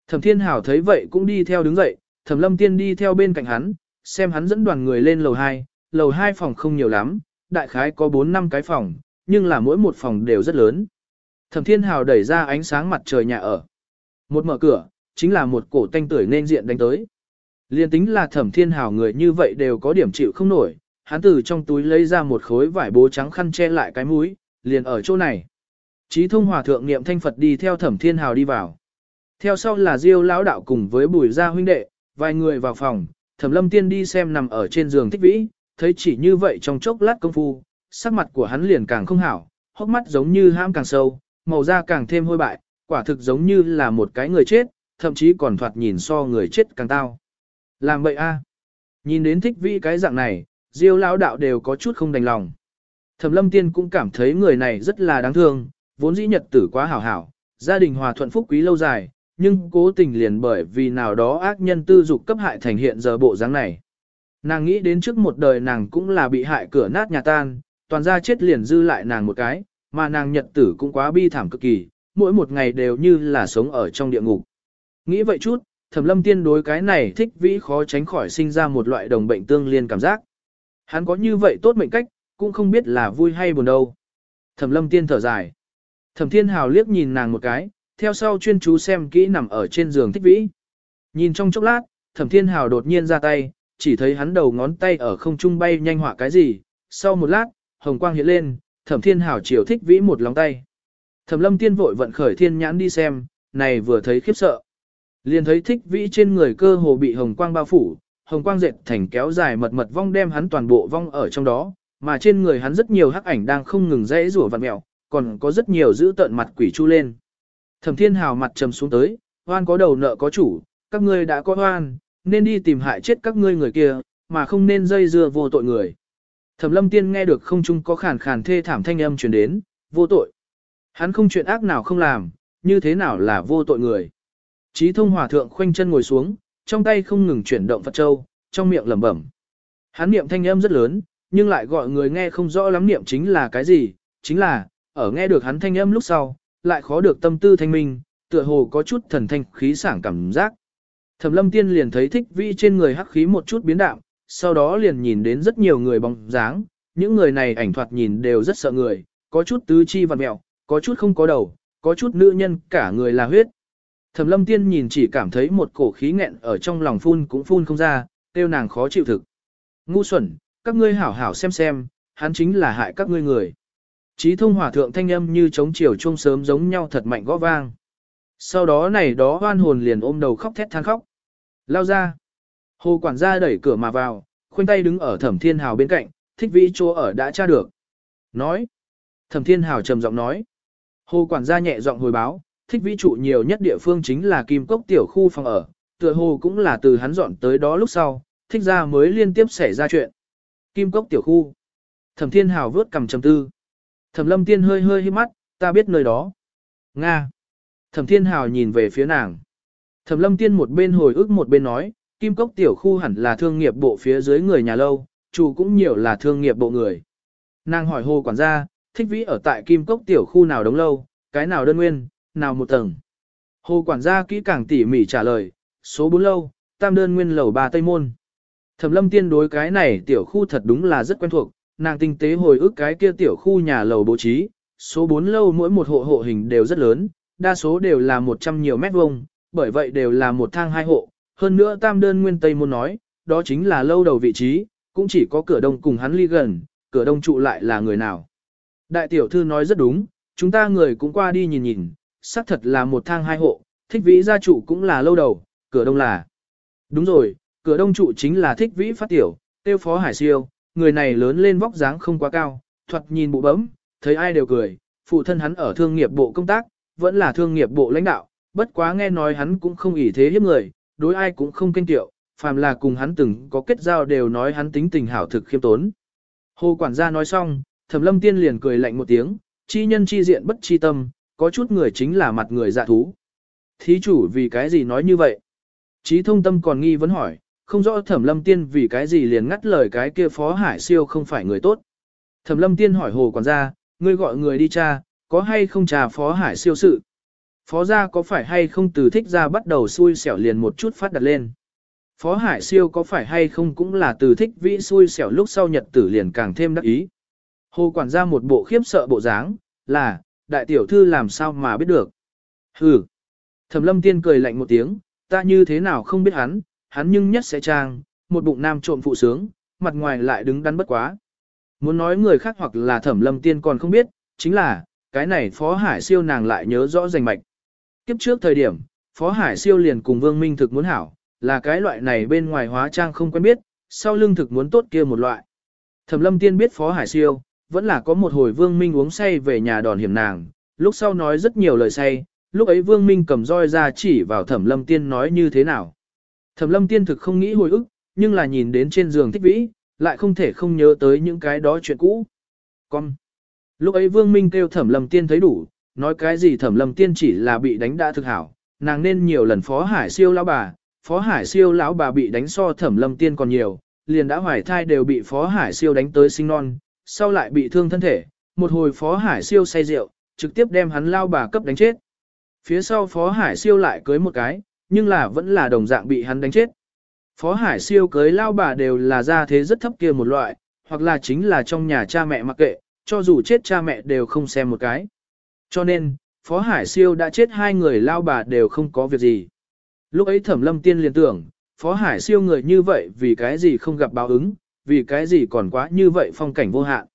Speaker 1: Thẩm thiên hào thấy vậy cũng đi theo đứng dậy, thẩm lâm tiên đi theo bên cạnh hắn, xem hắn dẫn đoàn người lên lầu 2, lầu 2 phòng không nhiều lắm, đại khái có 4 năm cái phòng, nhưng là mỗi một phòng đều rất lớn. Thẩm thiên hào đẩy ra ánh sáng mặt trời nhà ở. Một mở cửa, chính là một cổ tanh tuổi nên diện đánh tới. Liên tính là thẩm thiên hào người như vậy đều có điểm chịu không nổi, hắn từ trong túi lấy ra một khối vải bố trắng khăn che lại cái mũi, liền ở chỗ này. Chí thông hòa thượng niệm thanh Phật đi theo thẩm thiên hào đi vào. Theo sau là diêu lão đạo cùng với bùi gia huynh đệ, vài người vào phòng, thẩm lâm tiên đi xem nằm ở trên giường thích vĩ, thấy chỉ như vậy trong chốc lát công phu, sắc mặt của hắn liền càng không hảo, hốc mắt giống như ham càng sâu, màu da càng thêm hôi bại, quả thực giống như là một cái người chết, thậm chí còn thoạt nhìn so người chết càng tao. Làm vậy a Nhìn đến thích vĩ cái dạng này, diêu lão đạo đều có chút không đành lòng. Thẩm lâm tiên cũng cảm thấy người này rất là đáng thương, vốn dĩ nhật tử quá hảo hảo, gia đình hòa thuận phúc quý lâu dài, nhưng cố tình liền bởi vì nào đó ác nhân tư dục cấp hại thành hiện giờ bộ dáng này. Nàng nghĩ đến trước một đời nàng cũng là bị hại cửa nát nhà tan, toàn ra chết liền dư lại nàng một cái, mà nàng nhật tử cũng quá bi thảm cực kỳ, mỗi một ngày đều như là sống ở trong địa ngục. Nghĩ vậy chút, thẩm lâm tiên đối cái này thích vĩ khó tránh khỏi sinh ra một loại đồng bệnh tương liên cảm giác. Hắn có như vậy tốt mệnh cách, cũng không biết là vui hay buồn đâu. Thẩm lâm tiên thở dài. Thẩm thiên hào liếc nhìn nàng một cái, theo sau chuyên chú xem kỹ nằm ở trên giường thích vĩ. Nhìn trong chốc lát, thẩm thiên hào đột nhiên ra tay, chỉ thấy hắn đầu ngón tay ở không trung bay nhanh họa cái gì. Sau một lát, hồng quang hiện lên, thẩm thiên Hảo chiều thích vĩ một lòng tay. Thẩm lâm tiên vội vận khởi thiên nhãn đi xem, này vừa thấy khiếp sợ. Liền thấy thích vĩ trên người cơ hồ bị hồng quang bao phủ, hồng quang dệt thành kéo dài mật mật vong đem hắn toàn bộ vong ở trong đó, mà trên người hắn rất nhiều hắc ảnh đang không ngừng rẽ rủa vặn mẹo, còn có rất nhiều giữ tận mặt quỷ chu lên. Thẩm Thiên Hào mặt trầm xuống tới, hoan có đầu nợ có chủ, các ngươi đã có hoan, nên đi tìm hại chết các ngươi người kia, mà không nên dây dưa vô tội người. Thẩm Lâm Tiên nghe được không trung có khàn khàn thê thảm thanh âm truyền đến, vô tội. Hắn không chuyện ác nào không làm, như thế nào là vô tội người. Chí thông hòa thượng khoanh chân ngồi xuống, trong tay không ngừng chuyển động Phật Châu, trong miệng lẩm bẩm. Hắn niệm thanh âm rất lớn, nhưng lại gọi người nghe không rõ lắm niệm chính là cái gì, chính là, ở nghe được hắn thanh âm lúc sau, lại khó được tâm tư thanh minh, tựa hồ có chút thần thanh khí sảng cảm giác. Thẩm lâm tiên liền thấy thích vi trên người hắc khí một chút biến đạm, sau đó liền nhìn đến rất nhiều người bóng dáng, những người này ảnh thoạt nhìn đều rất sợ người, có chút tứ chi vặn mẹo, có chút không có đầu, có chút nữ nhân cả người là huyết. Thẩm lâm tiên nhìn chỉ cảm thấy một cổ khí nghẹn ở trong lòng phun cũng phun không ra, tiêu nàng khó chịu thực. Ngu xuẩn, các ngươi hảo hảo xem xem, hắn chính là hại các ngươi người. Chí thông hòa thượng thanh âm như chống chiều chuông sớm giống nhau thật mạnh gõ vang. Sau đó này đó hoan hồn liền ôm đầu khóc thét than khóc. Lao ra. Hồ quản gia đẩy cửa mà vào, khoanh tay đứng ở thẩm thiên hào bên cạnh, thích vĩ chỗ ở đã tra được. Nói. Thẩm thiên hào trầm giọng nói. Hồ quản gia nhẹ giọng hồi báo, thích vĩ trụ nhiều nhất địa phương chính là kim cốc tiểu khu phòng ở, tựa hồ cũng là từ hắn dọn tới đó lúc sau, thích ra mới liên tiếp xảy ra chuyện. Kim cốc tiểu khu. Thẩm thiên hào vớt cầm trầm tư. Thẩm lâm tiên hơi hơi hít mắt, ta biết nơi đó. Nga. Thẩm thiên hào nhìn về phía nàng. Thẩm lâm tiên một bên hồi ức một bên nói, kim cốc tiểu khu hẳn là thương nghiệp bộ phía dưới người nhà lâu, chủ cũng nhiều là thương nghiệp bộ người. Nàng hỏi hồ quản gia, thích vĩ ở tại kim cốc tiểu khu nào đóng lâu, cái nào đơn nguyên, nào một tầng. Hồ quản gia kỹ càng tỉ mỉ trả lời, số 4 lâu, tam đơn nguyên lầu ba Tây Môn. Thẩm lâm tiên đối cái này tiểu khu thật đúng là rất quen thuộc, nàng tinh tế hồi ức cái kia tiểu khu nhà lầu bố trí, số 4 lâu mỗi một hộ hộ hình đều rất lớn, đa số đều là 100 nhiều mét vuông, bởi vậy đều là một thang hai hộ, hơn nữa tam đơn nguyên Tây Môn nói, đó chính là lâu đầu vị trí, cũng chỉ có cửa đông cùng hắn ly gần, cửa đông trụ lại là người nào. Đại tiểu thư nói rất đúng, chúng ta người cũng qua đi nhìn nhìn, xác thật là một thang hai hộ, thích vĩ gia trụ cũng là lâu đầu, cửa đông là. Đúng rồi, cửa đông trụ chính là thích vĩ phát tiểu, tiêu phó hải siêu, người này lớn lên vóc dáng không quá cao, thuật nhìn bụ bấm, thấy ai đều cười, phụ thân hắn ở thương nghiệp bộ công tác, vẫn là thương nghiệp bộ lãnh đạo, bất quá nghe nói hắn cũng không ỷ thế hiếp người, đối ai cũng không kinh tiệu, phàm là cùng hắn từng có kết giao đều nói hắn tính tình hảo thực khiêm tốn. Hồ quản gia nói xong, thẩm lâm tiên liền cười lạnh một tiếng, chi nhân chi diện bất chi tâm, có chút người chính là mặt người dạ thú. Thí chủ vì cái gì nói như vậy? Chí thông tâm còn nghi vấn hỏi, không rõ thẩm lâm tiên vì cái gì liền ngắt lời cái kia phó hải siêu không phải người tốt. Thẩm lâm tiên hỏi hồ quản gia, ngươi gọi người đi cha, có hay không trà phó hải siêu sự? Phó gia có phải hay không từ thích ra bắt đầu xui xẻo liền một chút phát đặt lên? Phó hải siêu có phải hay không cũng là từ thích vĩ xui xẻo lúc sau nhật tử liền càng thêm đắc ý? Hồ quản gia một bộ khiếp sợ bộ dáng, là, đại tiểu thư làm sao mà biết được? Hừ. Thẩm lâm tiên cười lạnh một tiếng, ta như thế nào không biết hắn, hắn nhưng nhất sẽ trang, một bụng nam trộm phụ sướng, mặt ngoài lại đứng đắn bất quá. Muốn nói người khác hoặc là thẩm lâm tiên còn không biết, chính là, cái này Phó Hải siêu nàng lại nhớ rõ rành mạch. Kiếp trước thời điểm, Phó Hải siêu liền cùng Vương Minh thực muốn hảo, là cái loại này bên ngoài hóa trang không quen biết, sau lưng thực muốn tốt kia một loại. Thẩm lâm tiên biết Phó Hải siêu, vẫn là có một hồi Vương Minh uống say về nhà đòn hiểm nàng, lúc sau nói rất nhiều lời say, lúc ấy Vương Minh cầm roi ra chỉ vào Thẩm lâm tiên nói như thế nào. Thẩm lâm tiên thực không nghĩ hồi ức, nhưng là nhìn đến trên giường thích vĩ, lại không thể không nhớ tới những cái đó chuyện cũ. Con. Lúc ấy Vương Minh kêu Thẩm lâm tiên thấy đủ, nói cái gì Thẩm lâm tiên chỉ là bị đánh đã thực hảo, nàng nên nhiều lần Phó Hải siêu lão bà, Phó Hải siêu lão bà bị đánh so Thẩm lâm tiên còn nhiều, liền đã hoài thai đều bị Phó Hải siêu đánh tới sinh non, sau lại bị thương thân thể, một hồi Phó Hải siêu say rượu, trực tiếp đem hắn lao bà cấp đánh chết. Phía sau Phó Hải siêu lại cưới một cái, nhưng là vẫn là đồng dạng bị hắn đánh chết. Phó Hải siêu cưới lao bà đều là gia thế rất thấp kia một loại, hoặc là chính là trong nhà cha mẹ mặc kệ, cho dù chết cha mẹ đều không xem một cái. Cho nên, Phó Hải siêu đã chết hai người lao bà đều không có việc gì. Lúc ấy thẩm lâm tiên liền tưởng, Phó Hải siêu người như vậy vì cái gì không gặp báo ứng, vì cái gì còn quá như vậy phong cảnh vô hạn.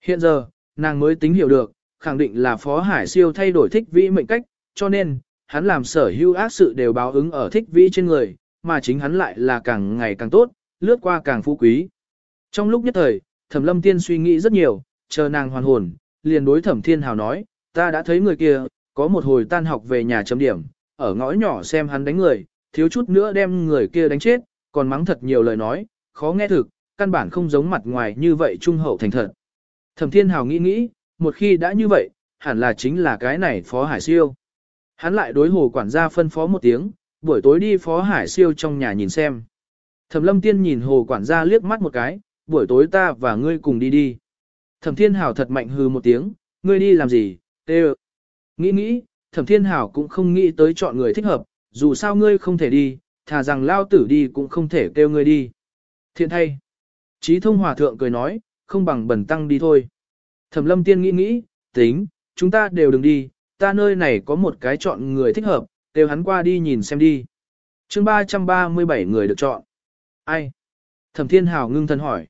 Speaker 1: Hiện giờ, nàng mới tính hiểu được, khẳng định là Phó Hải siêu thay đổi thích vĩ mệnh cách, cho nên, hắn làm sở hữu ác sự đều báo ứng ở thích vĩ trên người, mà chính hắn lại là càng ngày càng tốt, lướt qua càng phú quý. Trong lúc nhất thời, thẩm lâm tiên suy nghĩ rất nhiều, chờ nàng hoàn hồn, liền đối thẩm thiên hào nói, ta đã thấy người kia, có một hồi tan học về nhà chấm điểm, ở ngõ nhỏ xem hắn đánh người, thiếu chút nữa đem người kia đánh chết, còn mắng thật nhiều lời nói, khó nghe thực, căn bản không giống mặt ngoài như vậy trung hậu thành thật. Thẩm thiên hào nghĩ nghĩ, một khi đã như vậy, hẳn là chính là cái này phó hải siêu. Hắn lại đối hồ quản gia phân phó một tiếng, buổi tối đi phó hải siêu trong nhà nhìn xem. Thẩm lâm tiên nhìn hồ quản gia liếc mắt một cái, buổi tối ta và ngươi cùng đi đi. Thẩm thiên hảo thật mạnh hừ một tiếng, ngươi đi làm gì, tê Nghĩ nghĩ, thẩm thiên hảo cũng không nghĩ tới chọn người thích hợp, dù sao ngươi không thể đi, thà rằng lao tử đi cũng không thể kêu ngươi đi. Thiện thay. Chí thông hòa thượng cười nói, không bằng bẩn tăng đi thôi. Thẩm lâm tiên nghĩ nghĩ, tính, chúng ta đều đừng đi, ta nơi này có một cái chọn người thích hợp, đều hắn qua đi nhìn xem đi. chương 337 người được chọn. Ai? Thẩm Thiên hảo ngưng thân hỏi.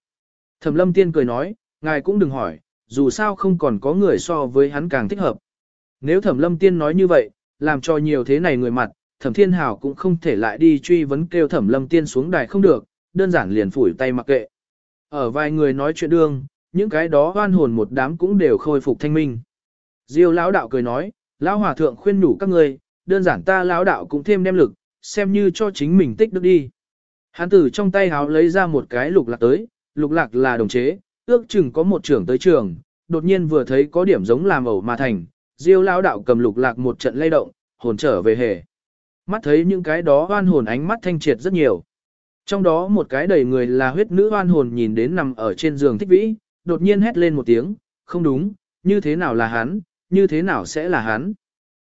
Speaker 1: Thẩm Lâm Tiên cười nói, ngài cũng đừng hỏi, dù sao không còn có người so với hắn càng thích hợp. Nếu Thẩm Lâm Tiên nói như vậy, làm cho nhiều thế này người mặt, Thẩm Thiên Hào cũng không thể lại đi truy vấn kêu Thẩm Lâm Tiên xuống đài không được, đơn giản liền phủi tay mặc kệ. Ở vài người nói chuyện đương, những cái đó oan hồn một đám cũng đều khôi phục thanh minh. Diêu lão đạo cười nói, lão hòa thượng khuyên nhủ các ngươi, đơn giản ta lão đạo cũng thêm đem lực, xem như cho chính mình tích đức đi. Hán tử trong tay háo lấy ra một cái lục lạc tới, lục lạc là đồng chế, ước chừng có một trưởng tới trường, đột nhiên vừa thấy có điểm giống làm ẩu mà thành, diêu lao đạo cầm lục lạc một trận lay động, hồn trở về hề. Mắt thấy những cái đó oan hồn ánh mắt thanh triệt rất nhiều. Trong đó một cái đầy người là huyết nữ oan hồn nhìn đến nằm ở trên giường thích vĩ, đột nhiên hét lên một tiếng, không đúng, như thế nào là hắn, như thế nào sẽ là hắn.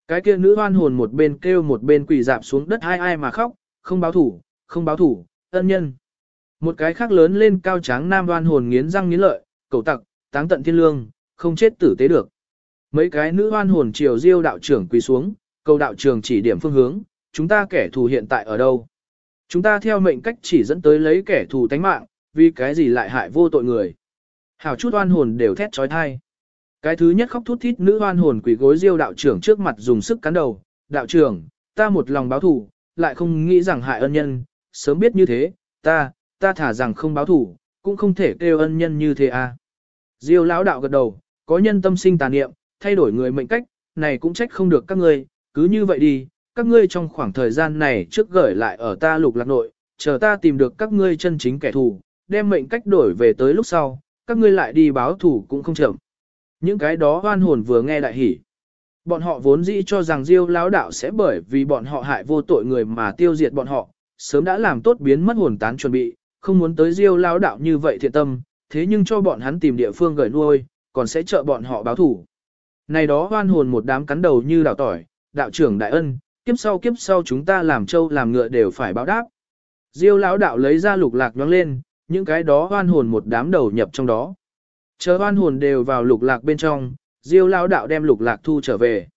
Speaker 1: Cái kia nữ oan hồn một bên kêu một bên quỳ dạp xuống đất hai ai mà khóc, không báo thủ, không báo thủ, ân nhân. Một cái khác lớn lên cao tráng nam đoan hồn nghiến răng nghiến lợi, cầu tặc, táng tận thiên lương, không chết tử tế được. Mấy cái nữ đoan hồn triều diêu đạo trưởng quỳ xuống, cầu đạo trưởng chỉ điểm phương hướng, chúng ta kẻ thù hiện tại ở đâu. Chúng ta theo mệnh cách chỉ dẫn tới lấy kẻ thù tánh mạng, vì cái gì lại hại vô tội người. Hảo chút oan hồn đều thét trói thai. Cái thứ nhất khóc thút thít nữ đoan hồn quỷ gối diêu đạo trưởng trước mặt dùng sức cắn đầu, đạo trưởng, ta một lòng báo thù, lại không nghĩ rằng hại ân nhân, sớm biết như thế, ta, ta thả rằng không báo thủ, cũng không thể kêu ân nhân như thế à. Diêu lão đạo gật đầu, có nhân tâm sinh tà niệm, thay đổi người mệnh cách, này cũng trách không được các ngươi, cứ như vậy đi, các ngươi trong khoảng thời gian này trước gửi lại ở ta lục lạc nội, chờ ta tìm được các ngươi chân chính kẻ thù, đem mệnh cách đổi về tới lúc sau, các ngươi lại đi báo thù cũng không chậm. Những cái đó hoan hồn vừa nghe đại hỉ. Bọn họ vốn dĩ cho rằng Diêu lão đạo sẽ bởi vì bọn họ hại vô tội người mà tiêu diệt bọn họ, sớm đã làm tốt biến mất hồn tán chuẩn bị, không muốn tới Diêu lão đạo như vậy thiện tâm, thế nhưng cho bọn hắn tìm địa phương gửi nuôi, còn sẽ trợ bọn họ báo thủ. Này đó hoan hồn một đám cắn đầu như đào tỏi, đạo trưởng đại ân, kiếp sau kiếp sau chúng ta làm trâu làm ngựa đều phải báo đáp. Diêu lão đạo lấy ra lục lạc nhoáng lên, những cái đó hoan hồn một đám đầu nhập trong đó. Chờ hoan hồn đều vào lục lạc bên trong, Diêu lão đạo đem lục lạc thu trở về.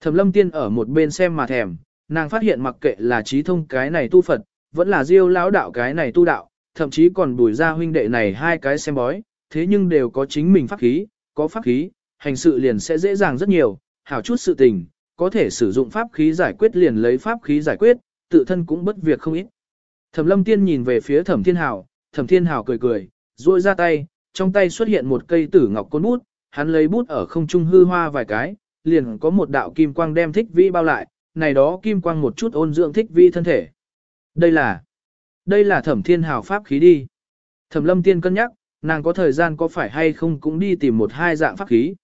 Speaker 1: Thẩm lâm tiên ở một bên xem mà thèm, nàng phát hiện mặc kệ là trí thông cái này tu Phật, vẫn là Diêu lão đạo cái này tu đạo, thậm chí còn bùi ra huynh đệ này hai cái xem bói, thế nhưng đều có chính mình pháp khí, có pháp khí, hành sự liền sẽ dễ dàng rất nhiều, hảo chút sự tình, có thể sử dụng pháp khí giải quyết liền lấy pháp khí giải quyết, tự thân cũng bất việc không ít. Thẩm lâm tiên nhìn về phía thẩm thiên hảo, thẩm thiên hảo cười cười, duỗi ra tay, trong tay xuất hiện một cây tử ngọc côn bút, hắn lấy bút ở không trung hư hoa vài cái, liền có một đạo kim quang đem thích vi bao lại, này đó kim quang một chút ôn dưỡng thích vi thân thể. Đây là, đây là thẩm thiên hảo pháp khí đi. Thẩm lâm tiên cân nhắc, nàng có thời gian có phải hay không cũng đi tìm một hai dạng pháp khí.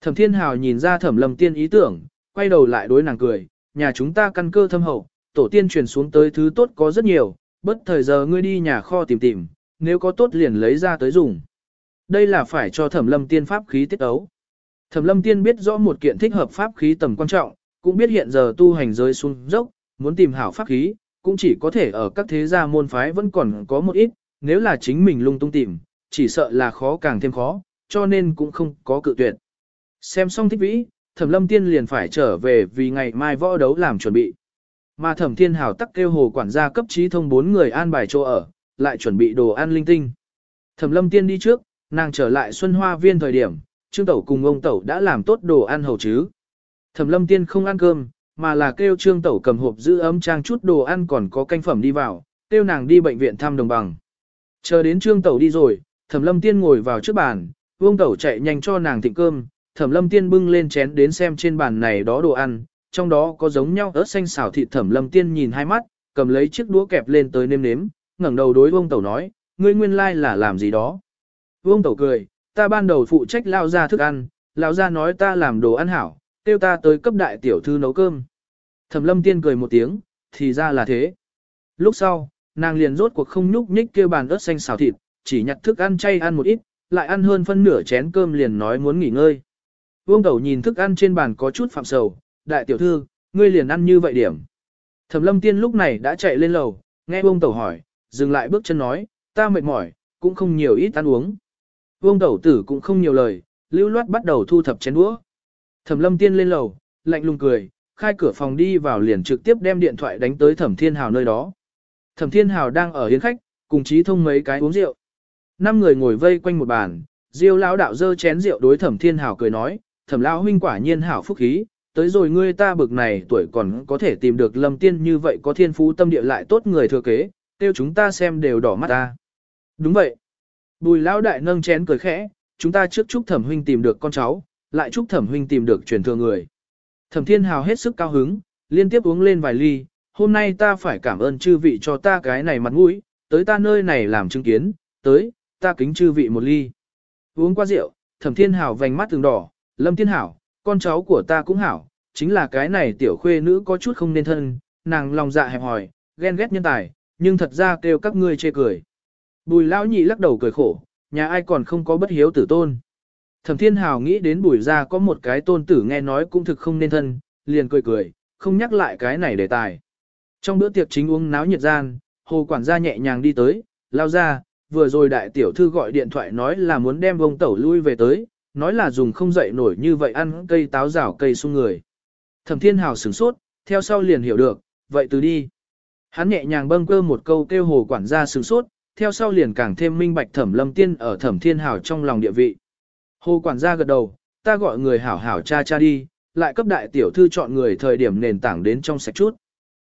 Speaker 1: Thẩm thiên hảo nhìn ra thẩm lâm tiên ý tưởng, quay đầu lại đối nàng cười, nhà chúng ta căn cơ thâm hậu, tổ tiên truyền xuống tới thứ tốt có rất nhiều, bất thời giờ ngươi đi nhà kho tìm tìm, nếu có tốt liền lấy ra tới dùng. Đây là phải cho thẩm lâm tiên pháp khí tiết ấu. Thẩm lâm tiên biết rõ một kiện thích hợp pháp khí tầm quan trọng, cũng biết hiện giờ tu hành giới xuống dốc, muốn tìm hảo pháp khí, cũng chỉ có thể ở các thế gia môn phái vẫn còn có một ít, nếu là chính mình lung tung tìm, chỉ sợ là khó càng thêm khó, cho nên cũng không có cự tuyệt. Xem xong thích vĩ, thẩm lâm tiên liền phải trở về vì ngày mai võ đấu làm chuẩn bị. Mà thẩm thiên hào tắc kêu hồ quản gia cấp trí thông bốn người an bài chỗ ở, lại chuẩn bị đồ ăn linh tinh. Thẩm lâm tiên đi trước, nàng trở lại xuân hoa viên thời điểm, trương tẩu cùng ông tẩu đã làm tốt đồ ăn hầu chứ. Thẩm lâm tiên không ăn cơm, mà là kêu trương tẩu cầm hộp giữ ấm trang chút đồ ăn còn có canh phẩm đi vào, kêu nàng đi bệnh viện thăm đồng bằng. Chờ đến trương tẩu đi rồi, thẩm lâm tiên ngồi vào trước bàn, vương tẩu chạy nhanh cho nàng thịnh cơm, thẩm lâm tiên bưng lên chén đến xem trên bàn này đó đồ ăn, trong đó có giống nhau ớt xanh xào thịt thẩm lâm tiên nhìn hai mắt, cầm lấy chiếc đũa kẹp lên tới nêm nếm, ngẩng đầu đối vương tẩu nói, ngươi nguyên lai là làm gì đó. Vương tẩu cười, ta ban đầu phụ trách lao ra thức ăn, lao ra nói ta làm đồ ăn hảo, tiêu ta tới cấp đại tiểu thư nấu cơm. Thẩm lâm tiên cười một tiếng, thì ra là thế. Lúc sau, nàng liền rốt cuộc không nhúc nhích kêu bàn ớt xanh xào thịt, chỉ nhặt thức ăn chay ăn một ít, lại ăn hơn phân nửa chén cơm liền nói muốn nghỉ ngơi. Vương Tẩu nhìn thức ăn trên bàn có chút phạm sầu, đại tiểu thư, ngươi liền ăn như vậy điểm. Thẩm lâm tiên lúc này đã chạy lên lầu, nghe Vương Tẩu hỏi, dừng lại bước chân nói, ta mệt mỏi, cũng không nhiều ít ăn uống. Vương Tẩu tử cũng không nhiều lời, lưu loát bắt đầu thu thập chén đũa. Thẩm lâm tiên lên lầu, lạnh lùng cười, khai cửa phòng đi vào liền trực tiếp đem điện thoại đánh tới Thẩm Thiên Hào nơi đó. Thẩm Thiên Hào đang ở yến khách, cùng trí thông mấy cái uống rượu. Năm người ngồi vây quanh một bàn, Diêu lão đạo dơ chén rượu đối Thẩm Thiên Hào cười nói, Thẩm lão huynh quả nhiên hảo phúc khí, tới rồi ngươi ta bực này tuổi còn có thể tìm được Lâm Tiên như vậy có thiên phú tâm địa lại tốt người thừa kế, tiêu chúng ta xem đều đỏ mắt ta. Đúng vậy. Bùi lão đại nâng chén cười khẽ, chúng ta trước chúc Thẩm huynh tìm được con cháu, lại chúc Thẩm huynh tìm được truyền thừa người. Thẩm Thiên Hào hết sức cao hứng, liên tiếp uống lên vài ly, hôm nay ta phải cảm ơn chư vị cho ta cái này mặt mũi, tới ta nơi này làm chứng kiến, tới, ta kính chư vị một ly. Uống qua rượu, Thẩm Thiên Hào vành mắt từng đỏ, Lâm Thiên Hảo, con cháu của ta cũng hảo, chính là cái này tiểu khuê nữ có chút không nên thân, nàng lòng dạ hẹp hòi, ghen ghét nhân tài, nhưng thật ra kêu các ngươi chê cười. Bùi lão nhị lắc đầu cười khổ, nhà ai còn không có bất hiếu tử tôn. Thẩm Thiên Hào nghĩ đến bùi ra có một cái tôn tử nghe nói cũng thực không nên thân, liền cười cười, không nhắc lại cái này đề tài. Trong bữa tiệc chính uống náo nhiệt gian, hồ quản gia nhẹ nhàng đi tới, lao ra, vừa rồi đại tiểu thư gọi điện thoại nói là muốn đem vông tẩu lui về tới, nói là dùng không dậy nổi như vậy ăn cây táo rào cây sung người. Thẩm Thiên Hào sửng sốt, theo sau liền hiểu được, vậy từ đi. Hắn nhẹ nhàng bâng cơ một câu kêu hồ quản gia sửng sốt, theo sau liền càng thêm minh bạch Thẩm Lâm Tiên ở Thẩm Thiên Hào trong lòng địa vị. Hồ quản gia gật đầu, ta gọi người hảo hảo cha cha đi, lại cấp đại tiểu thư chọn người thời điểm nền tảng đến trong sạch chút.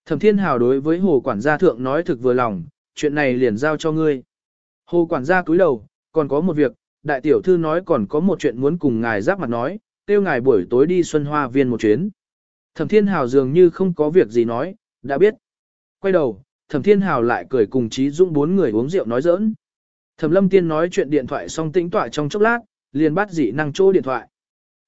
Speaker 1: Thẩm Thiên Hào đối với hồ quản gia thượng nói thực vừa lòng, chuyện này liền giao cho ngươi. Hồ quản gia cúi đầu, còn có một việc, đại tiểu thư nói còn có một chuyện muốn cùng ngài giáp mặt nói, kêu ngài buổi tối đi Xuân Hoa Viên một chuyến. Thẩm Thiên Hào dường như không có việc gì nói, đã biết. Quay đầu, Thẩm Thiên Hào lại cười cùng Trí Dũng bốn người uống rượu nói giỡn. Thẩm Lâm Tiên nói chuyện điện thoại xong tĩnh tọa trong chốc lát, liền bắt dị năng chỗ điện thoại.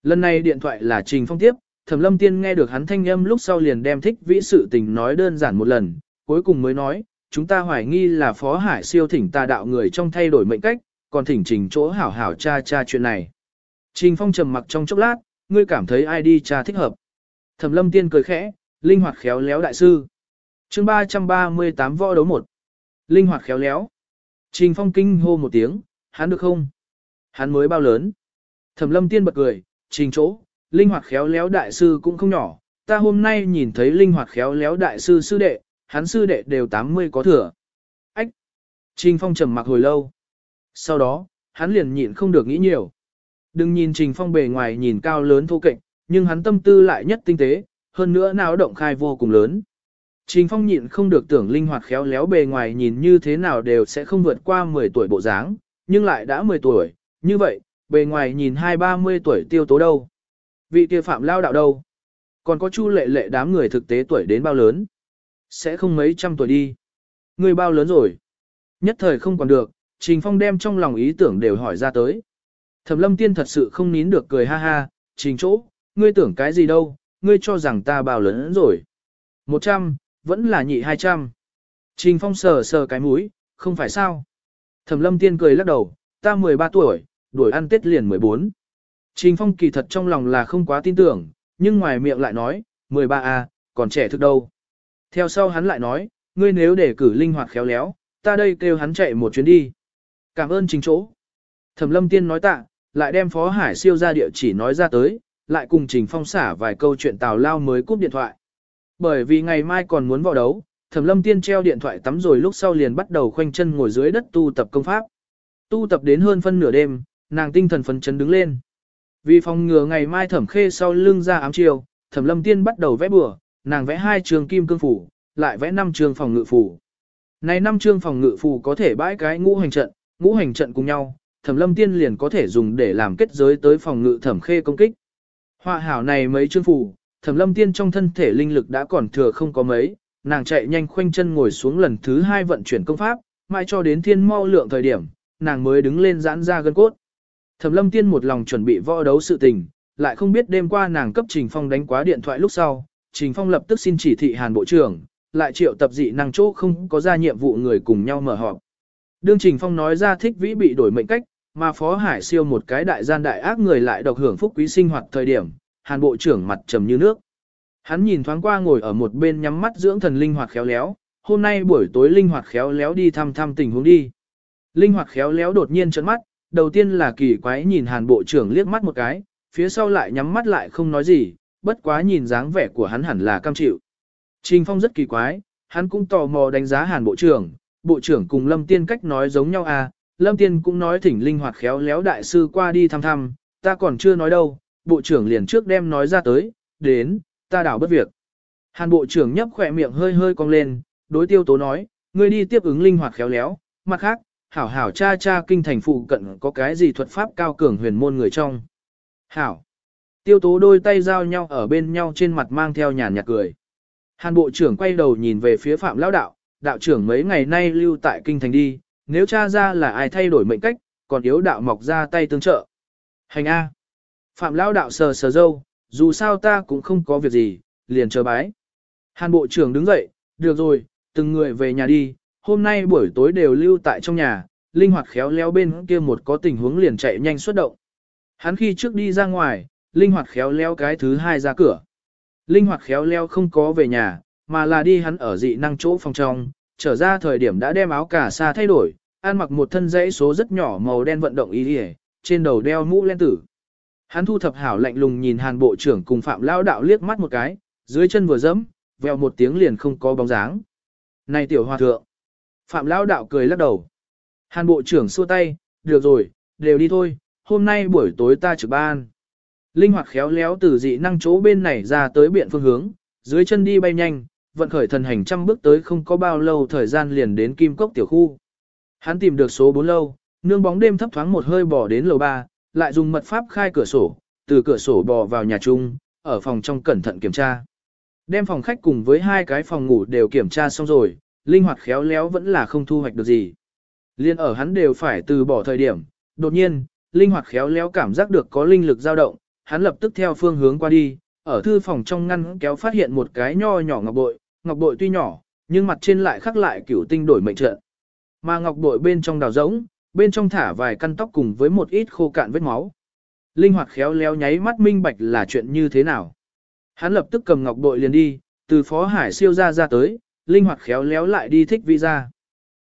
Speaker 1: Lần này điện thoại là Trình Phong tiếp, Thẩm Lâm Tiên nghe được hắn thanh âm lúc sau liền đem thích vĩ sự tình nói đơn giản một lần, cuối cùng mới nói, chúng ta hoài nghi là Phó Hải siêu thỉnh Ta đạo người trong thay đổi mệnh cách, còn thỉnh trình chỗ hảo hảo cha cha chuyện này. Trình Phong trầm mặc trong chốc lát, ngươi cảm thấy ai đi cha thích hợp. Thẩm Lâm Tiên cười khẽ, linh hoạt khéo léo đại sư. Chương 338 võ đấu một. Linh hoạt khéo léo. Trình Phong kinh hô một tiếng, hắn được không? Hắn mới bao lớn? Thẩm Lâm Tiên bật cười, trình chỗ, linh hoạt khéo léo đại sư cũng không nhỏ, ta hôm nay nhìn thấy linh hoạt khéo léo đại sư sư đệ, hắn sư đệ đều 80 có thừa. Ách! Trình Phong trầm mặc hồi lâu. Sau đó, hắn liền nhịn không được nghĩ nhiều. Đừng nhìn Trình Phong bề ngoài nhìn cao lớn thô kệch, nhưng hắn tâm tư lại nhất tinh tế, hơn nữa não động khai vô cùng lớn. Trình Phong nhịn không được tưởng linh hoạt khéo léo bề ngoài nhìn như thế nào đều sẽ không vượt qua 10 tuổi bộ dáng, nhưng lại đã 10 tuổi, như vậy, bề ngoài nhìn hai ba mươi tuổi tiêu tố đâu. Vị kia phạm lao đạo đâu. Còn có chu lệ lệ đám người thực tế tuổi đến bao lớn. Sẽ không mấy trăm tuổi đi. Người bao lớn rồi. Nhất thời không còn được, Trình Phong đem trong lòng ý tưởng đều hỏi ra tới. Thẩm lâm tiên thật sự không nín được cười ha ha, Trình chỗ, ngươi tưởng cái gì đâu, ngươi cho rằng ta bao lớn rồi. Một trăm, vẫn là nhị hai trăm. Trình Phong sờ sờ cái mũi, không phải sao. Thẩm lâm tiên cười lắc đầu, ta 13 tuổi, đuổi ăn tết liền 14. Trình Phong kỳ thật trong lòng là không quá tin tưởng, nhưng ngoài miệng lại nói, 13A, à, còn trẻ thực đâu. Theo sau hắn lại nói, ngươi nếu để cử linh hoạt khéo léo, ta đây kêu hắn chạy một chuyến đi. Cảm ơn trình chỗ. Thẩm lâm tiên nói tạ, lại đem Phó Hải siêu ra địa chỉ nói ra tới, lại cùng Trình Phong xả vài câu chuyện tào lao mới cúp điện thoại. Bởi vì ngày mai còn muốn vào đấu, Thẩm lâm tiên treo điện thoại tắm rồi lúc sau liền bắt đầu khoanh chân ngồi dưới đất tu tập công pháp. Tu tập đến hơn phân nửa đêm, nàng tinh thần phấn chấn đứng lên. Vì phòng ngừa ngày mai thẩm khê sau lưng ra ám chiều, thẩm lâm tiên bắt đầu vẽ bừa, nàng vẽ hai trường kim cương phủ, lại vẽ năm trường phòng ngự phủ. Này năm trường phòng ngự phủ có thể bãi cái ngũ hành trận, ngũ hành trận cùng nhau, thẩm lâm tiên liền có thể dùng để làm kết giới tới phòng ngự thẩm khê công kích. Họa hảo này mấy chương phủ, thẩm lâm tiên trong thân thể linh lực đã còn thừa không có mấy, nàng chạy nhanh khoanh chân ngồi xuống lần thứ hai vận chuyển công pháp, mãi cho đến thiên mau lượng thời điểm, nàng mới đứng lên giãn ra gân cốt. Thẩm lâm tiên một lòng chuẩn bị võ đấu sự tình, lại không biết đêm qua nàng cấp Trình Phong đánh quá điện thoại lúc sau, Trình Phong lập tức xin chỉ thị Hàn Bộ trưởng, lại triệu tập dị năng chỗ không có ra nhiệm vụ người cùng nhau mở họp. Đương Trình Phong nói ra thích vĩ bị đổi mệnh cách, mà Phó Hải siêu một cái đại gian đại ác người lại độc hưởng phúc quý sinh hoạt thời điểm, Hàn Bộ trưởng mặt trầm như nước. Hắn nhìn thoáng qua ngồi ở một bên nhắm mắt dưỡng thần linh hoạt khéo léo, hôm nay buổi tối linh hoạt khéo léo đi thăm thăm tình huống đi. Linh hoạt khéo léo đột nhiên trợn mắt, đầu tiên là kỳ quái nhìn hàn bộ trưởng liếc mắt một cái, phía sau lại nhắm mắt lại không nói gì, bất quá nhìn dáng vẻ của hắn hẳn là cam chịu. Trình Phong rất kỳ quái, hắn cũng tò mò đánh giá hàn bộ trưởng, bộ trưởng cùng Lâm Tiên cách nói giống nhau à, Lâm Tiên cũng nói thỉnh linh hoạt khéo léo đại sư qua đi thăm thăm, ta còn chưa nói đâu, bộ trưởng liền trước đem nói ra tới, đến, ta đảo bất việc. Hàn bộ trưởng nhấp khỏe miệng hơi hơi cong lên, đối tiêu tố nói, ngươi đi tiếp ứng linh hoạt khéo léo, mặt khác, hảo hảo cha cha kinh thành phụ cận có cái gì thuật pháp cao cường huyền môn người trong. Hảo. Tiêu tố đôi tay giao nhau ở bên nhau trên mặt mang theo nhàn nhạt cười. Hàn bộ trưởng quay đầu nhìn về phía phạm lão đạo, đạo trưởng mấy ngày nay lưu tại kinh thành đi, nếu cha ra là ai thay đổi mệnh cách, còn yếu đạo mọc ra tay tương trợ. Hành A. Phạm lão đạo sờ sờ dâu, dù sao ta cũng không có việc gì, liền chờ bái. Hàn bộ trưởng đứng dậy, được rồi, từng người về nhà đi, hôm nay buổi tối đều lưu tại trong nhà, linh hoạt khéo léo bên kia một có tình huống liền chạy nhanh xuất động. Hắn khi trước đi ra ngoài, linh hoạt khéo léo cái thứ hai ra cửa. Linh hoạt khéo léo không có về nhà, mà là đi hắn ở dị năng chỗ phòng trong, trở ra thời điểm đã đem áo cà sa thay đổi, ăn mặc một thân dãy số rất nhỏ màu đen vận động y đi trên đầu đeo mũ len tử. Hắn thu thập hảo lạnh lùng nhìn hàn bộ trưởng cùng phạm lao đạo liếc mắt một cái, dưới chân vừa dẫm, vèo một tiếng liền không có bóng dáng. Này tiểu hòa thượng! Phạm Lão đạo cười lắc đầu. Hàn bộ trưởng xua tay, được rồi, đều đi thôi, hôm nay buổi tối ta trực ban. Linh hoạt khéo léo từ dị năng chỗ bên này ra tới biện phương hướng, dưới chân đi bay nhanh, vận khởi thần hành trăm bước tới không có bao lâu thời gian liền đến kim cốc tiểu khu. Hắn tìm được số 4 lâu, nương bóng đêm thấp thoáng một hơi bỏ đến lầu 3, lại dùng mật pháp khai cửa sổ, từ cửa sổ bò vào nhà chung, ở phòng trong cẩn thận kiểm tra. Đem phòng khách cùng với hai cái phòng ngủ đều kiểm tra xong rồi, linh hoạt khéo léo vẫn là không thu hoạch được gì. Liên ở hắn đều phải từ bỏ thời điểm, đột nhiên, linh hoạt khéo léo cảm giác được có linh lực dao động, hắn lập tức theo phương hướng qua đi, ở thư phòng trong ngăn kéo phát hiện một cái nho nhỏ ngọc bội, ngọc bội tuy nhỏ, nhưng mặt trên lại khắc lại cửu tinh đổi mệnh trận. Mà ngọc bội bên trong đào rỗng, bên trong thả vài căn tóc cùng với một ít khô cạn vết máu. Linh hoạt khéo léo nháy mắt minh bạch là chuyện như thế nào. Hắn lập tức cầm ngọc bội liền đi, từ phó hải siêu ra ra tới, linh hoạt khéo léo lại đi thích vi ra.